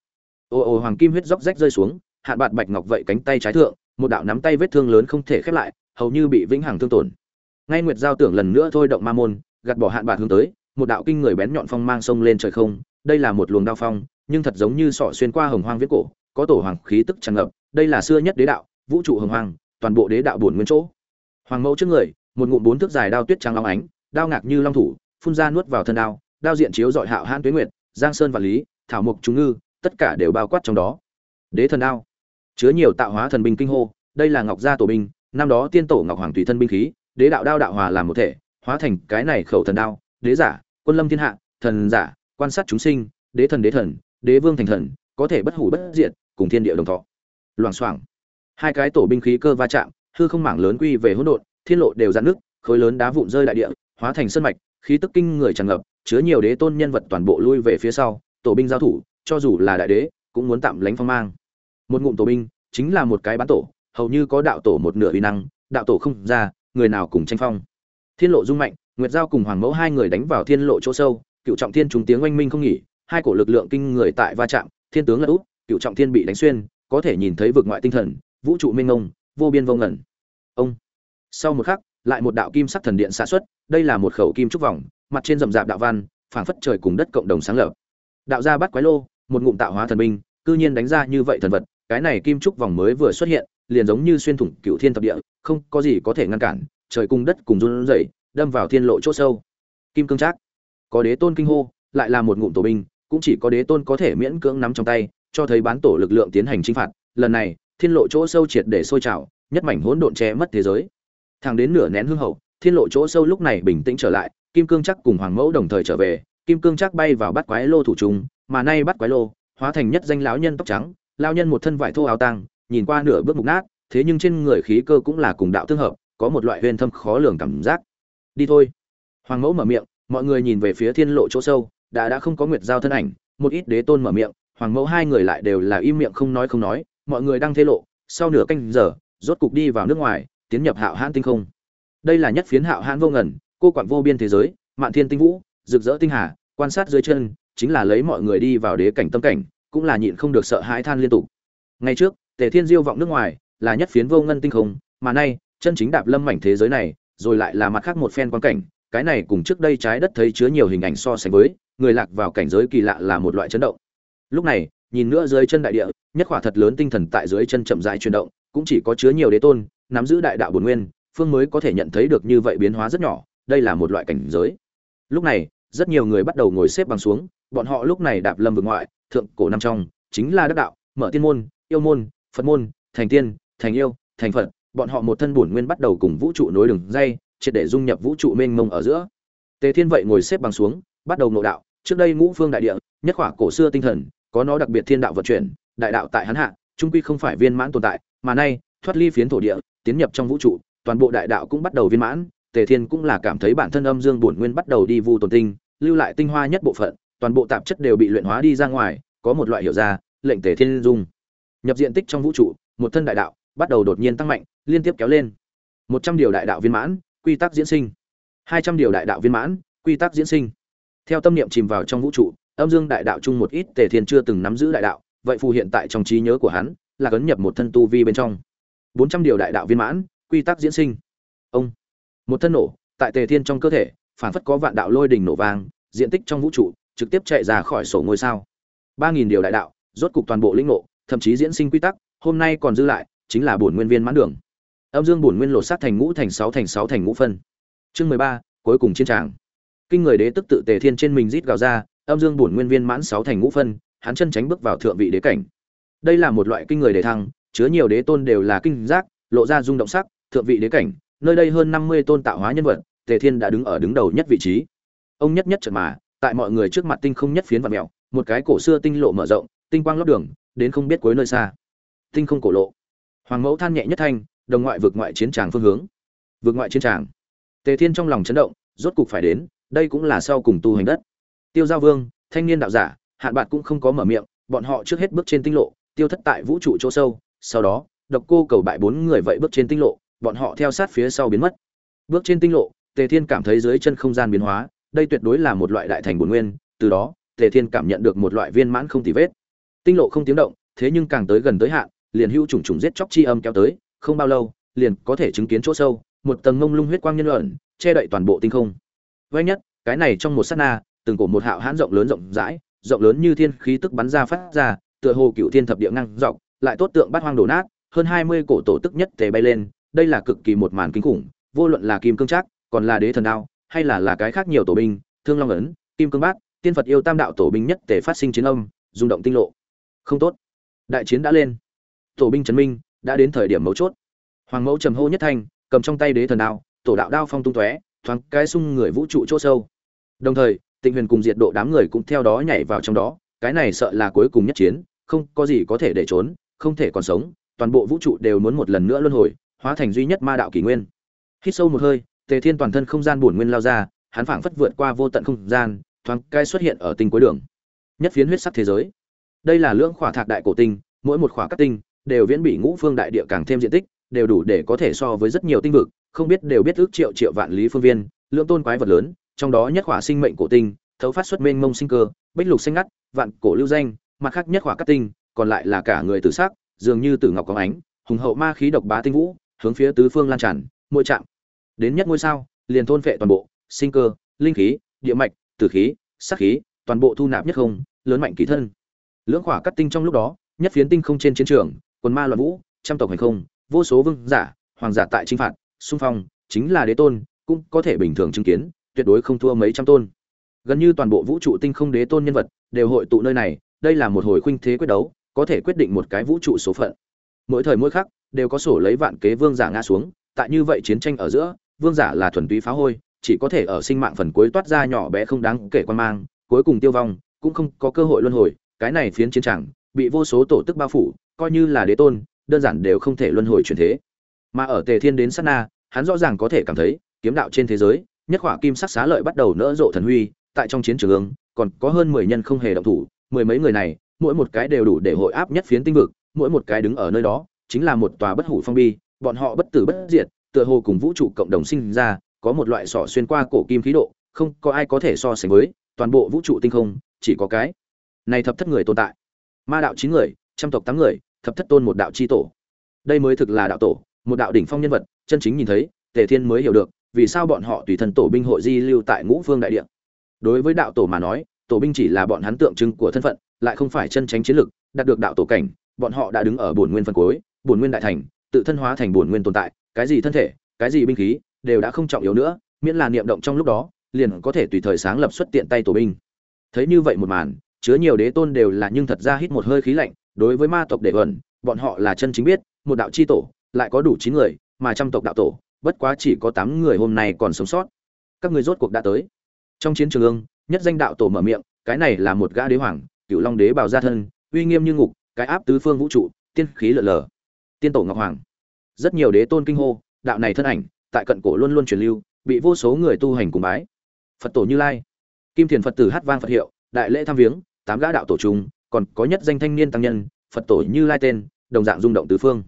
Ô ô, hoàng kim huyết róc rách rơi xuống, hạn bạt bạch ngọc vậy cánh tay trái thượng, một đạo nắm tay vết thương lớn không thể khép lại, hầu như bị vĩnh hằng thương tổn. Ngay nguyệt giao tưởng lần nữa thôi động ma môn, gạt bỏ hạn bạt hướng tới, một đạo kinh người bén nhọn phong mang sông lên trời không, đây là một luồng đao phong, nhưng thật giống như sọ xuyên qua hồng hoang viết cổ, có tổ hoàng khí tức tràn ngập, đây là xưa nhất đế đạo, vũ trụ hồng hoang, toàn bộ đế đạo buồn nguyên chỗ. Hoàng mẫu trước người, một ngụm bốn thước dài đao tuyết trắng long ánh, đao ngạc như long thủ, phun ra nuốt vào thân đao đao diện chiếu dọi hạo hãn tuyết nguyệt giang sơn và lý, thảo mục trung ngư, tất cả đều bao quát trong đó. Đế thần đao. Chứa nhiều tạo hóa thần binh kinh hô, đây là ngọc gia tổ binh, năm đó tiên tổ ngọc hoàng tùy thân binh khí, đế đạo đao đạo hòa làm một thể, hóa thành cái này khẩu thần đao, đế giả, quân lâm thiên hạ, thần giả, quan sát chúng sinh, đế thần đế thần, đế vương thành thần, có thể bất hủ bất diệt, cùng thiên địa đồng thọ. Loảng xoảng. Hai cái tổ binh khí cơ va chạm, hư không mảng lớn quy về hỗn độn, thiên lộ đều dạn nước khối lớn đá vụn rơi đại địa, hóa thành sân mạch, khí tức kinh người tràn ngập chứa nhiều đế tôn nhân vật toàn bộ lui về phía sau, tổ binh giao thủ, cho dù là đại đế, cũng muốn tạm lánh phong mang. Một ngụm tổ binh, chính là một cái bán tổ, hầu như có đạo tổ một nửa uy năng, đạo tổ không ra, người nào cùng tranh phong. Thiên lộ dung mạnh, nguyệt giao cùng hoàng mẫu hai người đánh vào thiên lộ chỗ sâu, cựu trọng thiên trúng tiếng oanh minh không nghỉ, hai cổ lực lượng kinh người tại va chạm, thiên tướng là úp, cựu trọng thiên bị đánh xuyên, có thể nhìn thấy vực ngoại tinh thần, vũ trụ minh ngông vô biên vô ngẩn ông. Sau một khắc, lại một đạo kim sắc thần điện xạ xuất, đây là một khẩu kim trúc vòng mặt trên rậm rạp đạo văn, phảng phất trời cùng đất cộng đồng sáng lập. Đạo gia bắt quái lô, một ngụm tạo hóa thần binh, cư nhiên đánh ra như vậy thần vật, cái này kim trúc vòng mới vừa xuất hiện, liền giống như xuyên thủng cựu thiên thập địa, không có gì có thể ngăn cản, trời cùng đất cùng run rẩy, đâm vào thiên lộ chỗ sâu. Kim cương trác, có đế tôn kinh hô, lại là một ngụm tổ binh, cũng chỉ có đế tôn có thể miễn cưỡng nắm trong tay, cho thấy bán tổ lực lượng tiến hành chinh phạt, lần này, thiên lộ chỗ sâu triệt để sôi trào, nhất mảnh hỗn độn che mất thế giới. Thẳng đến nửa nén hương hậu, thiên lộ chỗ sâu lúc này bình tĩnh trở lại kim cương chắc cùng hoàng mẫu đồng thời trở về, kim cương chắc bay vào bắt quái lô thủ trung mà nay bắt quái lô, hóa thành nhất danh lão nhân tóc trắng, lão nhân một thân vải thô áo tang, nhìn qua nửa bước mục nát, thế nhưng trên người khí cơ cũng là cùng đạo tương hợp, có một loại huyền thâm khó lường cảm giác. Đi thôi. Hoàng mẫu mở miệng, mọi người nhìn về phía thiên lộ chỗ sâu, đã đã không có nguyệt giao thân ảnh, một ít đế tôn mở miệng, hoàng mẫu hai người lại đều là im miệng không nói không nói, mọi người đang thế lộ, sau nửa canh giờ, rốt cục đi vào nước ngoài, tiến nhập hạo hãn tinh không. Đây là nhất phiến hạo hãn vô ngần cô quản vô biên thế giới, mạn thiên tinh vũ, rực rỡ tinh hà, quan sát dưới chân, chính là lấy mọi người đi vào đế cảnh tâm cảnh, cũng là nhịn không được sợ hãi than liên tục. Ngày trước, tề thiên diêu vọng nước ngoài, là nhất phiến vô ngân tinh không, mà nay, chân chính đạp lâm mảnh thế giới này, rồi lại là mặt khác một phen quan cảnh, cái này cùng trước đây trái đất thấy chứa nhiều hình ảnh so sánh với, người lạc vào cảnh giới kỳ lạ là một loại chấn động. Lúc này, nhìn nữa dưới chân đại địa, nhất khỏa thật lớn tinh thần tại dưới chân chậm rãi chuyển động, cũng chỉ có chứa nhiều đế tôn, nắm giữ đại đạo bổn nguyên, phương mới có thể nhận thấy được như vậy biến hóa rất nhỏ đây là một loại cảnh giới. Lúc này, rất nhiều người bắt đầu ngồi xếp bằng xuống, bọn họ lúc này đạp lâm vực ngoại, thượng cổ năm trong, chính là đắc đạo, mở tiên môn, yêu môn, phật môn, thành tiên, thành yêu, thành phật, bọn họ một thân bổn nguyên bắt đầu cùng vũ trụ nối đường dây, triệt để dung nhập vũ trụ mênh mông ở giữa. Tề thiên vậy ngồi xếp bằng xuống, bắt đầu nội đạo, trước đây ngũ phương đại địa, nhất khỏa cổ xưa tinh thần, có nó đặc biệt thiên đạo vận chuyển, đại đạo tại hắn hạ, trung quy không phải viên mãn tồn tại, mà nay, thoát ly phiến thổ địa, tiến nhập trong vũ trụ, toàn bộ đại đạo cũng bắt đầu viên mãn tề thiên cũng là cảm thấy bản thân âm dương bổn nguyên bắt đầu đi vu tồn tinh, lưu lại tinh hoa nhất bộ phận, toàn bộ tạp chất đều bị luyện hóa đi ra ngoài, có một loại hiểu ra, lệnh tề thiên dung nhập diện tích trong vũ trụ, một thân đại đạo, bắt đầu đột nhiên tăng mạnh, liên tiếp kéo lên. Một trăm điều đại đạo viên mãn, quy tắc diễn sinh. Hai trăm điều đại đạo viên mãn, quy tắc diễn sinh. Theo tâm niệm chìm vào trong vũ trụ, âm dương đại đạo chung một ít, tề thiên chưa từng nắm giữ đại đạo, vậy phù hiện tại trong trí nhớ của hắn, là cấn nhập một thân tu vi bên trong. Bốn trăm điều đại đạo viên mãn, quy tắc diễn sinh. Ông một thân nổ, tại tề thiên trong cơ thể, phản phất có vạn đạo lôi đỉnh nổ vang, diện tích trong vũ trụ, trực tiếp chạy ra khỏi sổ ngôi sao. Ba nghìn điều đại đạo, rốt cục toàn bộ lĩnh ngộ, thậm chí diễn sinh quy tắc, hôm nay còn dư lại, chính là bổn nguyên viên mãn đường. Âm dương bổn nguyên lột sát thành ngũ thành sáu thành sáu thành ngũ phân. Chương mười ba, cuối cùng chiến tràng. Kinh người đế tức tự tề thiên trên mình rít gào ra, âm dương bổn nguyên viên mãn sáu thành ngũ phân, hắn chân tránh bước vào thượng vị đế cảnh. Đây là một loại kinh người đề thăng, chứa nhiều đế tôn đều là kinh giác, lộ ra rung động sắc, thượng vị đế cảnh nơi đây hơn năm mươi tôn tạo hóa nhân vật, tề thiên đã đứng ở đứng đầu nhất vị trí. Ông nhất nhất chợt mà, tại mọi người trước mặt tinh không nhất phiến và mèo một cái cổ xưa tinh lộ mở rộng, tinh quang lót đường, đến không biết cuối nơi xa. Tinh không cổ lộ. Hoàng mẫu than nhẹ nhất thanh, đồng ngoại vực ngoại chiến tràng phương hướng. Vực ngoại chiến tràng. Tề thiên trong lòng chấn động, rốt cục phải đến, đây cũng là sau cùng tu hành đất. Tiêu giao vương, thanh niên đạo giả, hạn bạn cũng không có mở miệng, bọn họ trước hết bước trên tinh lộ, tiêu thất tại vũ trụ chỗ sâu, sau đó, độc cô cầu bại bốn người vậy bước trên tinh lộ bọn họ theo sát phía sau biến mất. Bước trên tinh lộ tề thiên cảm thấy dưới chân không gian biến hóa đây tuyệt đối là một loại đại thành bổn nguyên từ đó tề thiên cảm nhận được một loại viên mãn không tì vết. Tinh lộ không tiếng động thế nhưng càng tới gần tới hạn liền hưu trùng trùng giết chóc chi âm kéo tới không bao lâu liền có thể chứng kiến chỗ sâu một tầng ngông lung huyết quang nhân ẩn, che đậy toàn bộ tinh không. Với nhất cái này trong một sát na từng cổ một hạo hãn rộng lớn rộng rãi rộng lớn như thiên khí tức bắn ra phát ra tựa hồ cựu thiên thập địa ngang rộng lại tốt tượng bát hoang đổ nát hơn hai mươi cổ tổ tức nhất tề bay lên đây là cực kỳ một màn kinh khủng, vô luận là kim cương trác, còn là đế thần đao, hay là là cái khác nhiều tổ binh, thương long ấn, kim cương bát, tiên phật yêu tam đạo tổ binh nhất tề phát sinh chiến âm, rung động tinh lộ. Không tốt. Đại chiến đã lên. Tổ binh trần minh, đã đến thời điểm mấu chốt. Hoàng mẫu trầm hô nhất thanh, cầm trong tay đế thần đao, tổ đạo đao phong tung tóe, thoáng cái sung người vũ trụ chỗ sâu. Đồng thời, tịnh huyền cùng diệt độ đám người cũng theo đó nhảy vào trong đó, cái này sợ là cuối cùng nhất chiến, không có gì có thể để trốn, không thể còn sống, toàn bộ vũ trụ đều muốn một lần nữa luân hồi hóa thành duy nhất ma đạo kỷ nguyên. Hít sâu một hơi, tề thiên toàn thân không gian bổn nguyên lao ra, hắn phảng phất vượt qua vô tận không gian, thoáng cái xuất hiện ở tinh cuối đường. Nhất phiến huyết sắc thế giới. Đây là lưỡng khỏa thạc đại cổ tinh, mỗi một khỏa các tinh đều viễn bị ngũ phương đại địa càng thêm diện tích, đều đủ để có thể so với rất nhiều tinh vực, không biết đều biết ước triệu triệu vạn lý phương viên lưỡng tôn quái vật lớn, trong đó nhất khỏa sinh mệnh cổ tinh, thấu phát xuất mênh mông sinh cơ, bích lục xanh ngắt, vạn cổ lưu danh, mặt khác nhất khỏa các tinh, còn lại là cả người tử sắc, dường như tử ngọc có ánh, hùng hậu ma khí độc bá tinh vũ hướng phía tứ phương lan tràn, mỗi chạm đến nhất ngôi sao, liền thôn phệ toàn bộ, sinh cơ, linh khí, địa mạch, tử khí sắc khí, toàn bộ thu nạp nhất không, lớn mạnh kỳ thân. Lưỡng khỏa cắt tinh trong lúc đó, nhất phiến tinh không trên chiến trường, quần ma loạn vũ, trăm tộc hành không, vô số vương giả, hoàng giả tại chinh phạt, xung phong, chính là đế tôn, cũng có thể bình thường chứng kiến, tuyệt đối không thua mấy trăm tôn. Gần như toàn bộ vũ trụ tinh không đế tôn nhân vật, đều hội tụ nơi này, đây là một hồi khuynh thế quyết đấu, có thể quyết định một cái vũ trụ số phận. Mỗi thời mỗi khắc đều có sổ lấy vạn kế vương giả ngã xuống, tại như vậy chiến tranh ở giữa, vương giả là thuần túy phá hôi, chỉ có thể ở sinh mạng phần cuối toát ra nhỏ bé không đáng kể quan mang, cuối cùng tiêu vong, cũng không có cơ hội luân hồi, cái này phiến chiến tràng bị vô số tổ tức bao phủ, coi như là đế tôn, đơn giản đều không thể luân hồi chuyển thế. Mà ở tề thiên đến sát na, hắn rõ ràng có thể cảm thấy, kiếm đạo trên thế giới, nhất khỏa kim sắc xá lợi bắt đầu nỡ rộ thần huy, tại trong chiến trường còn có hơn mười nhân không hề động thủ, mười mấy người này, mỗi một cái đều đủ để hội áp nhất phiến tinh vực, mỗi một cái đứng ở nơi đó chính là một tòa bất hủ phong bi, bọn họ bất tử bất diệt, tựa hồ cùng vũ trụ cộng đồng sinh ra, có một loại sỏ xuyên qua cổ kim khí độ, không có ai có thể so sánh với, toàn bộ vũ trụ tinh không, chỉ có cái này thập thất người tồn tại. Ma đạo chín người, trăm tộc tám người, thập thất tôn một đạo chi tổ. Đây mới thực là đạo tổ, một đạo đỉnh phong nhân vật, chân chính nhìn thấy, tề thiên mới hiểu được, vì sao bọn họ tùy thần tổ binh hội di lưu tại ngũ phương đại địa. Đối với đạo tổ mà nói, tổ binh chỉ là bọn hắn tượng trưng của thân phận, lại không phải chân tránh chiến lực đạt được đạo tổ cảnh, bọn họ đã đứng ở bổn nguyên phân cuối bổn nguyên đại thành, tự thân hóa thành bổn nguyên tồn tại, cái gì thân thể, cái gì binh khí, đều đã không trọng yếu nữa, miễn là niệm động trong lúc đó, liền có thể tùy thời sáng lập xuất tiện tay tổ binh. Thấy như vậy một màn, chứa nhiều đế tôn đều là nhưng thật ra hít một hơi khí lạnh, đối với ma tộc đệ ẩn, bọn họ là chân chính biết, một đạo chi tổ, lại có đủ chín người, mà trăm tộc đạo tổ, bất quá chỉ có tám người hôm nay còn sống sót. Các người rốt cuộc đã tới. Trong chiến trường ương, nhất danh đạo tổ mở miệng, cái này là một gã đế hoàng, cửu long đế bào gia thân, uy nghiêm như ngục, cái áp tứ phương vũ trụ, tiên khí lở lở tiên tổ ngọc hoàng. Rất nhiều đế tôn kinh hô, đạo này thân ảnh, tại cận cổ luôn luôn truyền lưu, bị vô số người tu hành cùng bái. Phật tổ như lai. Kim thiền phật tử hát vang phật hiệu, đại lễ tham viếng, tám gã đạo tổ trung còn có nhất danh thanh niên tăng nhân, phật tổ như lai tên, đồng dạng rung động tứ phương.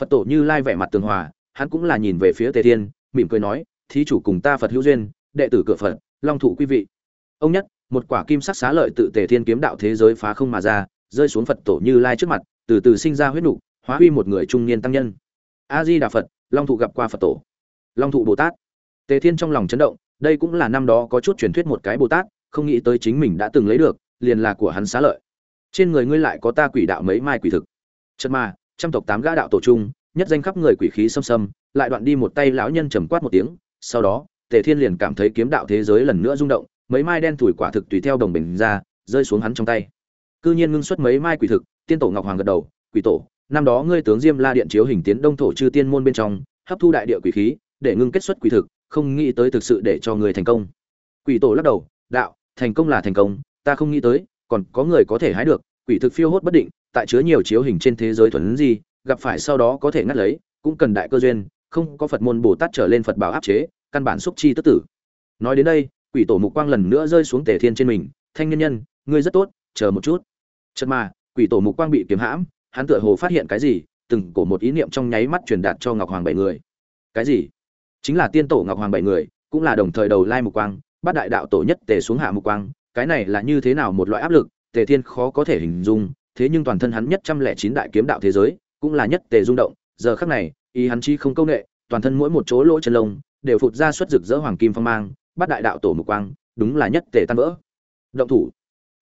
Phật tổ như lai vẻ mặt tường hòa, hắn cũng là nhìn về phía tề thiên, mỉm cười nói, thí chủ cùng ta phật hữu duyên, đệ tử cửa phật, long thủ quý vị. Ông nhất, một quả kim sắc xá lợi tự tề thiên kiếm đạo thế giới phá không mà ra, rơi xuống phật tổ như lai trước mặt, từ từ sinh ra huyết nục hóa huy một người trung niên tăng nhân. A di đà phật, long thụ gặp qua phật tổ. Long thụ bồ tát. Tề thiên trong lòng chấn động, đây cũng là năm đó có chút truyền thuyết một cái bồ tát, không nghĩ tới chính mình đã từng lấy được, liền là của hắn xá lợi. Trên người ngươi lại có ta quỷ đạo mấy mai quỷ thực. Chật mà, trăm tộc tám gã đạo tổ trung nhất danh khắp người quỷ khí xâm xâm, lại đoạn đi một tay lão nhân trầm quát một tiếng, sau đó, tề thiên liền cảm thấy kiếm đạo thế giới lần nữa rung động, mấy mai đen thủi quả thực tùy theo đồng bình ra, rơi xuống hắn trong tay. Cư nhiên ngưng xuất mấy mai quỷ thực, tiên tổ ngọc hoàng gật đầu, quỷ tổ năm đó ngươi tướng diêm la điện chiếu hình tiến đông thổ chư tiên môn bên trong, hấp thu đại địa quỷ khí, để ngưng kết xuất quỷ thực, không nghĩ tới thực sự để cho người thành công. Quỷ tổ lắc đầu, đạo, thành công là thành công, ta không nghĩ tới, còn có người có thể hái được, quỷ thực phiêu hốt bất định, tại chứa nhiều chiếu hình trên thế giới thuần gì gặp phải sau đó có thể ngắt lấy, cũng cần đại cơ duyên, không có phật môn bồ tát trở lên phật bảo áp chế, căn bản xúc chi tức tử. Nói đến đây, quỷ tổ mục quang lần nữa rơi xuống tề thiên trên mình, thanh nhân nhân, ngươi rất tốt, chờ một chút. Chật mà, quỷ tổ mục quang bị kiếm hãm hắn tựa hồ phát hiện cái gì, từng cổ một ý niệm trong nháy mắt truyền đạt cho ngọc hoàng bảy người. Cái gì? Chính là tiên tổ ngọc hoàng bảy người, cũng là đồng thời đầu lai mục quang, bát đại đạo tổ nhất tề xuống hạ mục quang, cái này là như thế nào một loại áp lực, tề thiên khó có thể hình dung, thế nhưng toàn thân hắn nhất trăm lẻ chín đại kiếm đạo thế giới, cũng là nhất tề rung động, giờ khắc này, ý hắn chi không công nghệ toàn thân mỗi một chỗ lỗ chân lông, đều phụt ra xuất rực rỡ hoàng kim phong mang, bát đại đạo tổ mục quang, đúng là nhất tề tan vỡ. Động thủ.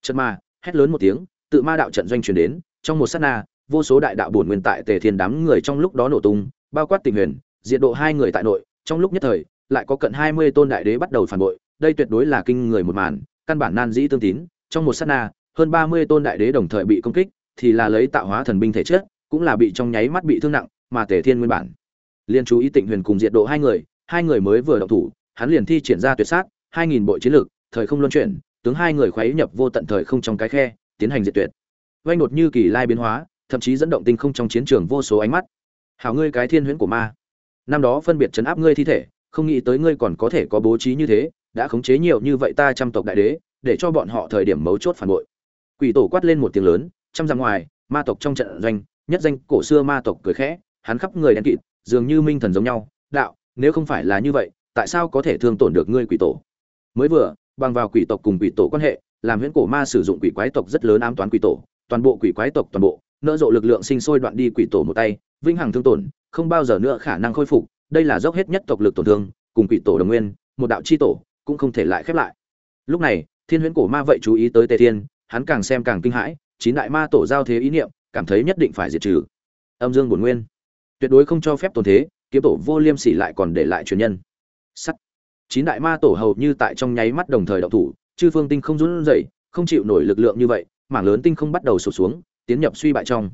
Chân ma hét lớn một tiếng, tự ma đạo trận doanh truyền đến, trong một sát na vô số đại đạo bổn nguyên tại tề thiên đám người trong lúc đó nổ tung, bao quát tình huyền, diệt độ hai người tại nội, trong lúc nhất thời, lại có cận hai mươi tôn đại đế bắt đầu phản bội, đây tuyệt đối là kinh người một màn, căn bản nan dĩ tương tín, trong một sát na, hơn ba mươi tôn đại đế đồng thời bị công kích, thì là lấy tạo hóa thần binh thể chất, cũng là bị trong nháy mắt bị thương nặng, mà tề thiên nguyên bản. Liên chú ý tịnh huyền cùng diệt độ hai người hai người mới vừa động thủ, hắn liền thi triển ra tuyệt sát, hai nghìn bộ chiến lược thời không luân chuyển, tướng hai người khuấy nhập vô tận thời không trong cái khe, tiến hành diệt tuyệt. Vanh đột như kỳ lai biến hóa thậm chí dẫn động tinh không trong chiến trường vô số ánh mắt. Hảo ngươi cái thiên huyễn của ma. Năm đó phân biệt chấn áp ngươi thi thể, không nghĩ tới ngươi còn có thể có bố trí như thế, đã khống chế nhiều như vậy ta trăm tộc đại đế, để cho bọn họ thời điểm mấu chốt phản bội. Quỷ tổ quát lên một tiếng lớn trăm ra ngoài, ma tộc trong trận doanh, nhất danh cổ xưa ma tộc cười khẽ, hắn khắp người đen kịt, dường như minh thần giống nhau, đạo, nếu không phải là như vậy, tại sao có thể thương tổn được ngươi quỷ tổ? Mới vừa, bằng vào quỷ tộc cùng quỷ tổ quan hệ, làm huyễn cổ ma sử dụng quỷ quái tộc rất lớn ám toán quỷ tổ, toàn bộ quỷ quái tộc toàn bộ nỡ rộ lực lượng sinh sôi đoạn đi quỷ tổ một tay, vĩnh hằng thương tổn, không bao giờ nữa khả năng khôi phục, đây là dốc hết nhất tộc lực tổn thương, cùng quỷ tổ đồng nguyên, một đạo chi tổ cũng không thể lại khép lại. Lúc này, thiên huyễn cổ ma vậy chú ý tới tề thiên, hắn càng xem càng kinh hãi, chín đại ma tổ giao thế ý niệm, cảm thấy nhất định phải diệt trừ. Âm dương bổn nguyên. Tuyệt đối không cho phép tồn thế, kiếm tổ vô liêm sỉ lại còn để lại truyền nhân. Sắt. Chín đại ma tổ hầu như tại trong nháy mắt đồng thời động thủ, chư phương tinh không run rẩy, không chịu nổi lực lượng như vậy, mảng lớn tinh không bắt đầu sụp xuống tiến nhập suy bại trong.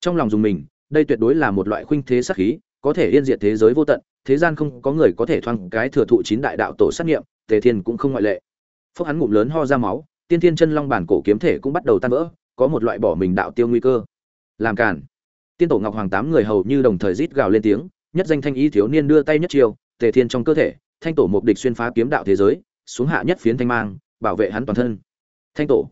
Trong lòng dùng mình, đây tuyệt đối là một loại khuynh thế sát khí, có thể yên diệt thế giới vô tận, thế gian không có người có thể thoang cái thừa thụ chín đại đạo tổ sát nghiệm, tề thiên cũng không ngoại lệ. Phúc hắn ngụm lớn ho ra máu, tiên thiên chân long bản cổ kiếm thể cũng bắt đầu tan vỡ, có một loại bỏ mình đạo tiêu nguy cơ. Làm cản tiên tổ ngọc hoàng tám người hầu như đồng thời rít gào lên tiếng, nhất danh thanh ý thiếu niên đưa tay nhất chiều tề thiên trong cơ thể, thanh tổ mục địch xuyên phá kiếm đạo thế giới, xuống hạ nhất phiến thanh mang, bảo vệ hắn toàn thân. Thanh tổ.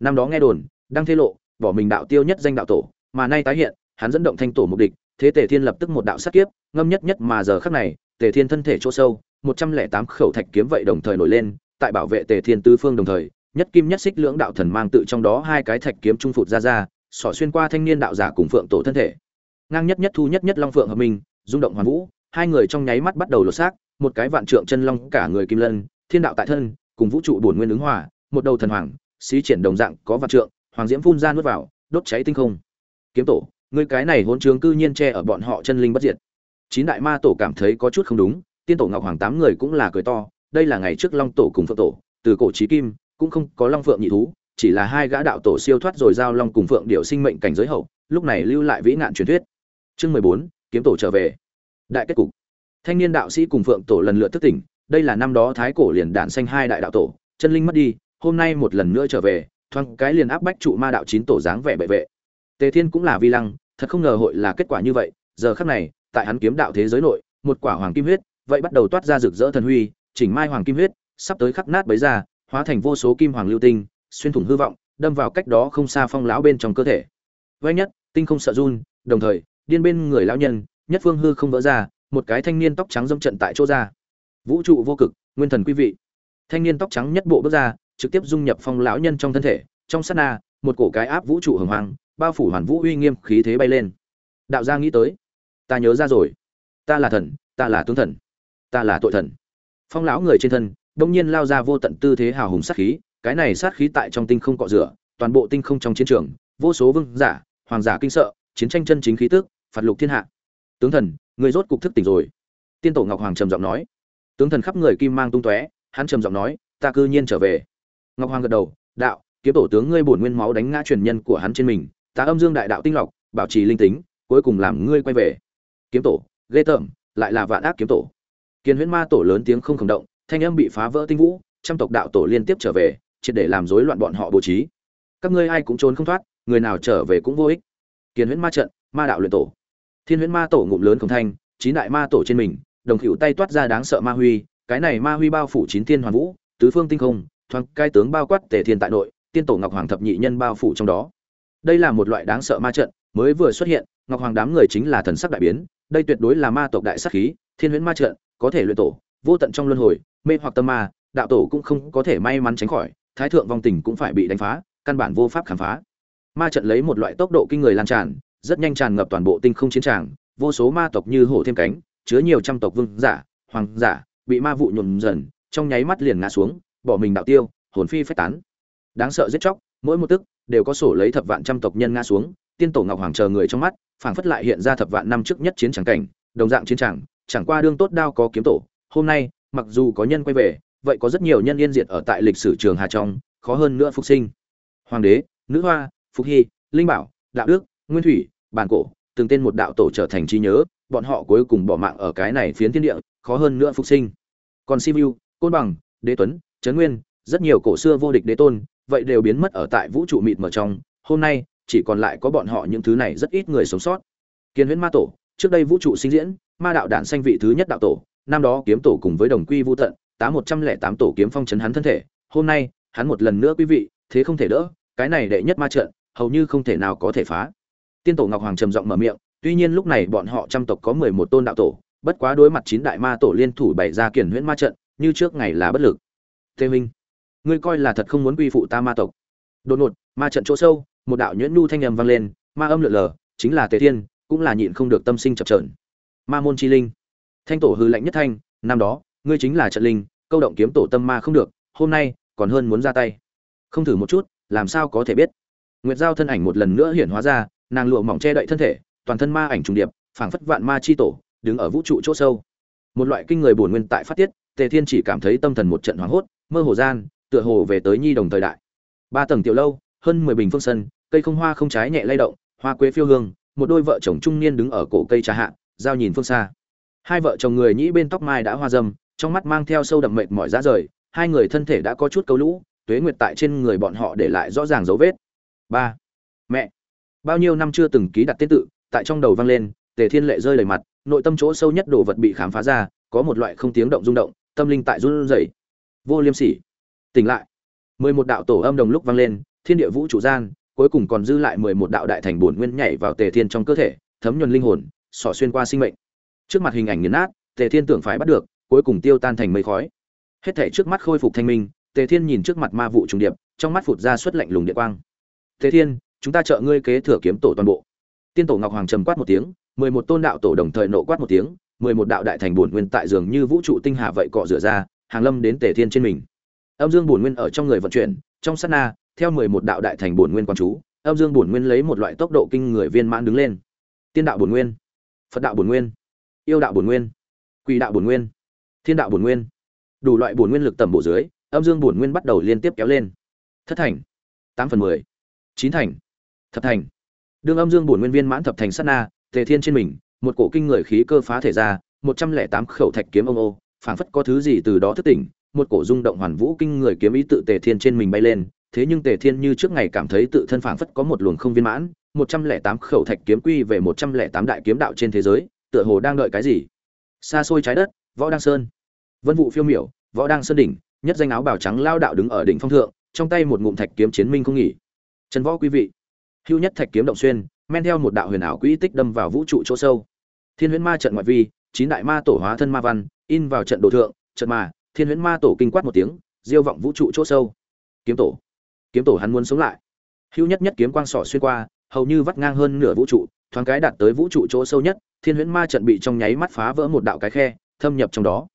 Năm đó nghe đồn đang thế lộ bỏ mình đạo tiêu nhất danh đạo tổ, mà nay tái hiện, hắn dẫn động thanh tổ mục địch, thế tề thiên lập tức một đạo sát kiếp, ngâm nhất nhất mà giờ khắc này, tề thiên thân thể chỗ sâu, một trăm lẻ tám khẩu thạch kiếm vậy đồng thời nổi lên, tại bảo vệ tề thiên tứ phương đồng thời, nhất kim nhất xích lưỡng đạo thần mang tự trong đó hai cái thạch kiếm trung phụt ra ra, xỏ xuyên qua thanh niên đạo giả cùng phượng tổ thân thể. Ngang nhất nhất thu nhất nhất long phượng hợp minh, rung động hoàn vũ, hai người trong nháy mắt bắt đầu lột xác, một cái vạn trượng chân long cả người kim lân, thiên đạo tại thân, cùng vũ trụ bổn nguyên ứng hòa, một đầu thần hoàng, xí triển đồng dạng có vạn trượng hoàng diễm phun ra nuốt vào, đốt cháy tinh không. Kiếm tổ người cái này hỗn trướng cư nhiên che ở bọn họ chân linh bất diệt. Chín đại ma tổ cảm thấy có chút không đúng, tiên tổ ngọc hoàng tám người cũng là cười to, đây là ngày trước long tổ cùng phượng tổ, từ cổ chí kim, cũng không có long phượng nhị thú, chỉ là hai gã đạo tổ siêu thoát rồi giao long cùng phượng điệu sinh mệnh cảnh giới hậu, lúc này lưu lại vĩ nạn truyền thuyết. Chương mười bốn, kiếm tổ trở về. Đại kết cục. Thanh niên đạo sĩ cùng phượng tổ lần lượt thức tỉnh, đây là năm đó thái cổ liền đản xanh hai đại đạo tổ, chân linh mất đi, hôm nay một lần nữa trở về thoáng cái liền áp bách trụ ma đạo chín tổ dáng vẻ bệ vệ. Tề thiên cũng là vi lăng, thật không ngờ hội là kết quả như vậy, giờ khắc này, tại hắn kiếm đạo thế giới nội, một quả hoàng kim huyết, vậy bắt đầu toát ra rực rỡ thần huy, chỉnh mai hoàng kim huyết, sắp tới khắc nát bấy ra, hóa thành vô số kim hoàng lưu tinh, xuyên thủng hư vọng, đâm vào cách đó không xa phong lão bên trong cơ thể. Vây nhất, tinh không sợ run, đồng thời, điên bên người lão nhân, nhất phương hư không vỡ ra, một cái thanh niên tóc trắng dâm trận tại chỗ ra. Vũ trụ vô cực, nguyên thần quý vị. Thanh niên tóc trắng nhất bộ bước ra trực tiếp dung nhập phong lão nhân trong thân thể, trong sát na, một cổ cái áp vũ trụ hồng hoàng bao phủ hoàn vũ uy nghiêm khí thế bay lên. Đạo gia nghĩ tới, ta nhớ ra rồi. Ta là thần, ta là tướng thần, ta là tội thần. Phong lão người trên thân, đông nhiên lao ra vô tận tư thế hào hùng sát khí, cái này sát khí tại trong tinh không cọ rửa, toàn bộ tinh không trong chiến trường, vô số vương giả, hoàng giả kinh sợ, chiến tranh chân chính khí tức, phạt lục thiên hạ. Tướng thần, người rốt cục thức tỉnh rồi. Tiên tổ ngọc hoàng trầm giọng nói. Tướng thần khắp người kim mang tung tóe, hắn trầm giọng nói, ta cư nhiên trở về ngọc hoàng gật đầu, đạo, kiếm tổ tướng ngươi bổn nguyên máu đánh ngã truyền nhân của hắn trên mình ta âm dương đại đạo tinh lọc, bảo trì linh tính, cuối cùng làm ngươi quay về. Kiếm tổ, ghê tởm, lại là vạn ác kiếm tổ. Kiên huyễn ma tổ lớn tiếng không khổng động, thanh âm bị phá vỡ tinh vũ, trăm tộc đạo tổ liên tiếp trở về, triệt để làm rối loạn bọn họ bố trí. Các ngươi ai cũng trốn không thoát, người nào trở về cũng vô ích. Kiên huyễn ma trận, ma đạo luyện tổ. Thiên huyễn ma tổ ngụm lớn khổng thanh, chín đại ma tổ trên mình, đồng khỉu tay toát ra đáng sợ ma huy, cái này ma huy bao phủ chín thiên hoàn vũ, tứ phương tinh không thoáng cai tướng bao quát tề thiên tại nội, tiên tổ ngọc hoàng thập nhị nhân bao phủ trong đó. Đây là một loại đáng sợ ma trận, mới vừa xuất hiện, ngọc hoàng đám người chính là thần sắc đại biến, đây tuyệt đối là ma tộc đại sắc khí, thiên huyễn ma trận, có thể luyện tổ, vô tận trong luân hồi, mê hoặc tâm ma, đạo tổ cũng không có thể may mắn tránh khỏi, thái thượng vong tình cũng phải bị đánh phá, căn bản vô pháp khám phá. Ma trận lấy một loại tốc độ kinh người lan tràn, rất nhanh tràn ngập toàn bộ tinh không chiến tràng, vô số ma tộc như hổ thêm cánh, chứa nhiều trăm tộc vương giả, hoàng giả, bị ma vụ nhuộm dần, trong nháy mắt liền ngã xuống bỏ mình đạo tiêu, hồn phi phách tán. Đáng sợ giết chóc, mỗi một tức đều có sổ lấy thập vạn trăm tộc nhân ngã xuống, tiên tổ ngọc hoàng chờ người trong mắt, phảng phất lại hiện ra thập vạn năm trước nhất chiến tràng cảnh, đồng dạng chiến tràng, chẳng qua đương tốt đao có kiếm tổ. Hôm nay, mặc dù có nhân quay về, vậy có rất nhiều nhân yên diệt ở tại lịch sử trường hà trong, khó hơn nữa phục sinh. Hoàng đế, nữ hoa, phục hy, linh bảo, đạo đức, nguyên thủy, bản cổ, từng tên một đạo tổ trở thành trí nhớ, bọn họ cuối cùng bỏ mạng ở cái này phiến thiên địa, khó hơn nữa phục sinh. Còn sivu côn bằng, đế tuấn trấn nguyên, rất nhiều cổ xưa vô địch đế tôn, vậy đều biến mất ở tại vũ trụ mịt mờ trong. Hôm nay, chỉ còn lại có bọn họ những thứ này rất ít người sống sót. Kiên huyễn ma tổ, trước đây vũ trụ sinh diễn, ma đạo đản sanh vị thứ nhất đạo tổ, năm đó kiếm tổ cùng với đồng quy vô tận, tá một trăm lẻ tám tổ kiếm phong chấn hắn thân thể. Hôm nay, hắn một lần nữa quý vị, thế không thể đỡ, cái này đệ nhất ma trận, hầu như không thể nào có thể phá. Tiên tổ ngọc hoàng trầm giọng mở miệng, tuy nhiên lúc này bọn họ trăm tộc có mười một tôn đạo tổ, bất quá đối mặt chín đại ma tổ liên thủ bày ra kiển huyễn ma trận, như trước ngày là bất lực tê minh, ngươi coi là thật không muốn quy phụ ta ma tộc. Đột ngột, ma trận chỗ sâu, một đạo nhuyễn nhu thanh âm vang lên, ma âm lượn lờ, chính là tề thiên, cũng là nhịn không được tâm sinh chập trờn ma môn chi linh, thanh tổ hư lạnh nhất thanh, năm đó, ngươi chính là trận linh, câu động kiếm tổ tâm ma không được, hôm nay, còn hơn muốn ra tay. Không thử một chút, làm sao có thể biết? Nguyệt giao thân ảnh một lần nữa hiển hóa ra, nàng lụa mỏng che đậy thân thể, toàn thân ma ảnh trùng điệp, phảng phất vạn ma chi tổ, đứng ở vũ trụ chỗ sâu. Một loại kinh người buồn nguyên tại phát tiết, tề thiên chỉ cảm thấy tâm thần một trận hoảng hốt mơ hồ gian, tựa hồ về tới nhi đồng thời đại. Ba tầng tiểu lâu, hơn mười bình phương sân, cây không hoa không trái nhẹ lay động, hoa quế phiêu hương, một đôi vợ chồng trung niên đứng ở cổ cây trà hạ, giao nhìn phương xa. Hai vợ chồng người nhĩ bên tóc mai đã hoa dâm, trong mắt mang theo sâu đậm mệt mỏi ra rời, hai người thân thể đã có chút câu lũ, tuế nguyệt tại trên người bọn họ để lại rõ ràng dấu vết. Ba. Mẹ. Bao nhiêu năm chưa từng ký đặt tên tự, tại trong đầu vang lên, tề thiên lệ rơi đầy mặt, nội tâm chỗ sâu nhất đồ vật bị khám phá ra, có một loại không tiếng động rung động, tâm linh tại run rẩy vô liêm sỉ. Tỉnh lại. mười một đạo tổ âm đồng lúc vang lên, thiên địa vũ trụ gian, cuối cùng còn dư lại mười một đạo đại thành bổn nguyên nhảy vào tề thiên trong cơ thể, thấm nhuần linh hồn, xỏ xuyên qua sinh mệnh. Trước mặt hình ảnh nghiền nát, tề thiên tưởng phải bắt được, cuối cùng tiêu tan thành mây khói. Hết thể trước mắt khôi phục thanh minh, tề thiên nhìn trước mặt ma vụ trùng điệp, trong mắt phụt ra suất lạnh lùng địa quang. Tề thiên, chúng ta trợ ngươi kế thừa kiếm tổ toàn bộ. Tiên tổ ngọc hoàng trầm quát một tiếng, mười một tôn đạo tổ đồng thời nộ quát một tiếng, mười một đạo đại thành bổn nguyên tại dường như vũ trụ tinh hà vậy cọ rửa ra hàng lâm đến tề thiên trên mình. Âm dương bổn nguyên ở trong người vận chuyển, trong sát na, theo mười một đạo đại thành bổn nguyên quan chú, âm dương bổn nguyên lấy một loại tốc độ kinh người viên mãn đứng lên. Tiên đạo bổn nguyên, phật đạo bổn nguyên, yêu đạo bổn nguyên, quỷ đạo bổn nguyên, thiên đạo bổn nguyên. Đủ loại bổn nguyên lực tầm bổ dưới, âm dương bổn nguyên bắt đầu liên tiếp kéo lên. Thất thành, tám phần mười, chín thành, thập thành. Đương âm dương bổn nguyên viên mãn thập thành sát na, tề thiên trên mình, một cổ kinh người khí cơ phá thể ra, một trăm lẻ tám khẩu thạch kiếm ông ô phảng phất có thứ gì từ đó thức tỉnh, một cổ rung động hoàn vũ kinh người kiếm ý tự tề thiên trên mình bay lên, thế nhưng tề thiên như trước ngày cảm thấy tự thân phảng phất có một luồng không viên mãn, một trăm lẻ tám khẩu thạch kiếm quy về một trăm lẻ tám đại kiếm đạo trên thế giới, tựa hồ đang đợi cái gì? Xa xôi trái đất, võ đăng sơn. Vân vụ phiêu miểu, võ đăng sơn đỉnh, nhất danh áo bào trắng lao đạo đứng ở đỉnh phong thượng, trong tay một ngụm thạch kiếm chiến minh không nghỉ. Trần võ quý vị, hưu nhất thạch kiếm động xuyên, men theo một đạo huyền ảo quỹ tích đâm vào vũ trụ chỗ sâu. Thiên huyễn ma trận ngoại vi, chín đại ma tổ hóa thân ma văn in vào trận đồ thượng, trận mà, thiên huyễn ma tổ kinh quát một tiếng, diêu vọng vũ trụ chỗ sâu. Kiếm tổ. Kiếm tổ hắn muốn sống lại. Hưu nhất nhất kiếm quang sỏ xuyên qua, hầu như vắt ngang hơn nửa vũ trụ, thoáng cái đạt tới vũ trụ chỗ sâu nhất, thiên huyễn ma trận bị trong nháy mắt phá vỡ một đạo cái khe, thâm nhập trong đó.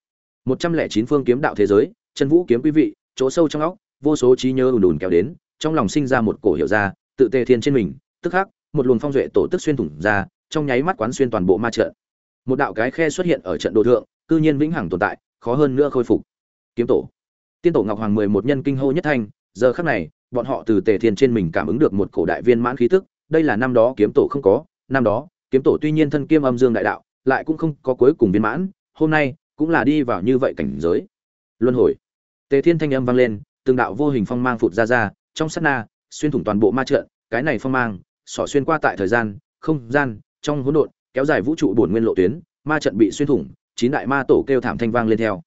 Một trăm lẻ chín phương kiếm đạo thế giới, chân vũ kiếm quý vị, chỗ sâu trong óc, vô số trí nhớ ùn ùn kéo đến, trong lòng sinh ra một cổ hiểu ra, tự tề thiên trên mình, tức khắc, một luồng phong duệ tổ tức xuyên thủng ra, trong nháy mắt quán xuyên toàn bộ ma trận. Một đạo cái khe xuất hiện ở trận đồ thượng cư nhiên vĩnh hằng tồn tại, khó hơn nữa khôi phục. Kiếm tổ. Tiên tổ ngọc hoàng mười một nhân kinh hô nhất thanh, giờ khắc này, bọn họ từ tề thiên trên mình cảm ứng được một cổ đại viên mãn khí tức, đây là năm đó kiếm tổ không có, năm đó, kiếm tổ tuy nhiên thân kiêm âm dương đại đạo, lại cũng không có cuối cùng viên mãn, hôm nay cũng là đi vào như vậy cảnh giới. Luân hồi. Tề thiên thanh âm vang lên, từng đạo vô hình phong mang phụt ra ra, trong sát na, xuyên thủng toàn bộ ma trận, cái này phong mang, xỏ xuyên qua tại thời gian, không gian, trong hỗn độn, kéo dài vũ trụ bổn nguyên lộ tuyến, ma trận bị xuyên thủng chín đại ma tổ kêu thảm thanh vang lên theo.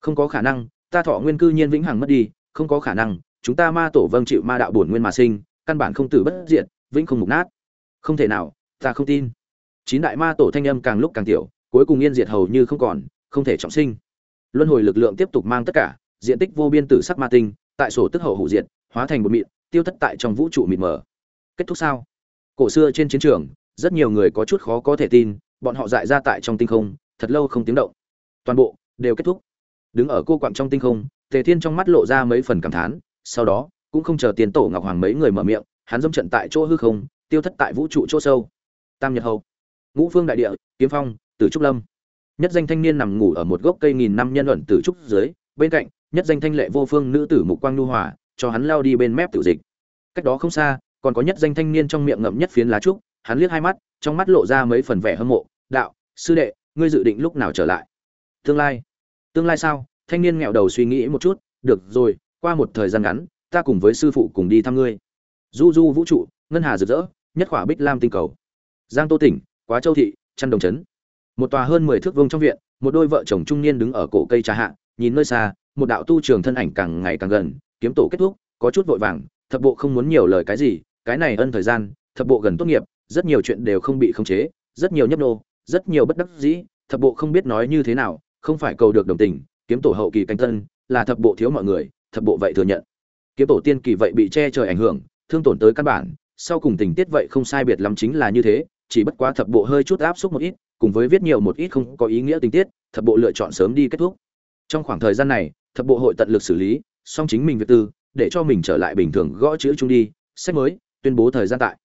Không có khả năng, ta thọ nguyên cư nhiên vĩnh hằng mất đi, không có khả năng, chúng ta ma tổ vâng chịu ma đạo bổn nguyên mà sinh, căn bản không tử bất diệt, vĩnh không mục nát. Không thể nào, ta không tin. Chín đại ma tổ thanh âm càng lúc càng tiểu, cuối cùng yên diệt hầu như không còn, không thể trọng sinh. Luân hồi lực lượng tiếp tục mang tất cả, diện tích vô biên tử sắc ma tinh, tại sổ tức hậu hủ diệt, hóa thành một mịn, tiêu thất tại trong vũ trụ mịt mờ. Kết thúc sao? Cổ xưa trên chiến trường, rất nhiều người có chút khó có thể tin, bọn họ dại ra tại trong tinh không thật lâu không tiếng động. Toàn bộ đều kết thúc. Đứng ở cô quặng trong tinh không, tề thiên trong mắt lộ ra mấy phần cảm thán, sau đó cũng không chờ tiền tổ ngọc hoàng mấy người mở miệng, hắn dâm trận tại chỗ hư không, tiêu thất tại vũ trụ chỗ sâu. Tam nhật hầu, ngũ phương đại địa, kiếm phong, tử trúc lâm. Nhất danh thanh niên nằm ngủ ở một gốc cây nghìn năm nhân luận tử trúc dưới, bên cạnh, nhất danh thanh lệ vô phương nữ tử mục quang nhu hòa, cho hắn lao đi bên mép tiểu dịch. Cách đó không xa, còn có nhất danh thanh niên trong miệng ngậm nhất phiến lá trúc, hắn liếc hai mắt, trong mắt lộ ra mấy phần vẻ hâm mộ, đạo, sư đệ ngươi dự định lúc nào trở lại? Tương lai. Tương lai sao? Thanh niên nghẹo đầu suy nghĩ một chút, được rồi, qua một thời gian ngắn, ta cùng với sư phụ cùng đi thăm ngươi. Du du vũ trụ, ngân hà rực rỡ, nhất khỏa bích lam tinh cầu. Giang tô tỉnh, quá châu thị chăn đồng trấn. Một tòa hơn mười thước vương trong viện, một đôi vợ chồng trung niên đứng ở cổ cây trà hạ, nhìn nơi xa, một đạo tu trường thân ảnh càng ngày càng gần, kiếm tổ kết thúc, có chút vội vàng, thập bộ không muốn nhiều lời cái gì, cái này ân thời gian, thập bộ gần tốt nghiệp, rất nhiều chuyện đều không bị khống chế, rất nhiều nhấp nô rất nhiều bất đắc dĩ, thập bộ không biết nói như thế nào, không phải cầu được đồng tình, kiếm tổ hậu kỳ canh tân là thập bộ thiếu mọi người, thập bộ vậy thừa nhận. Kiếm tổ tiên kỳ vậy bị che trời ảnh hưởng, thương tổn tới căn bản, sau cùng tình tiết vậy không sai biệt lắm chính là như thế, chỉ bất quá thập bộ hơi chút áp xúc một ít, cùng với viết nhiều một ít không có ý nghĩa tình tiết, thập bộ lựa chọn sớm đi kết thúc. Trong khoảng thời gian này, thập bộ hội tận lực xử lý song chính mình việc tư, để cho mình trở lại bình thường gõ chữ chung đi, sách mới, tuyên bố thời gian tại.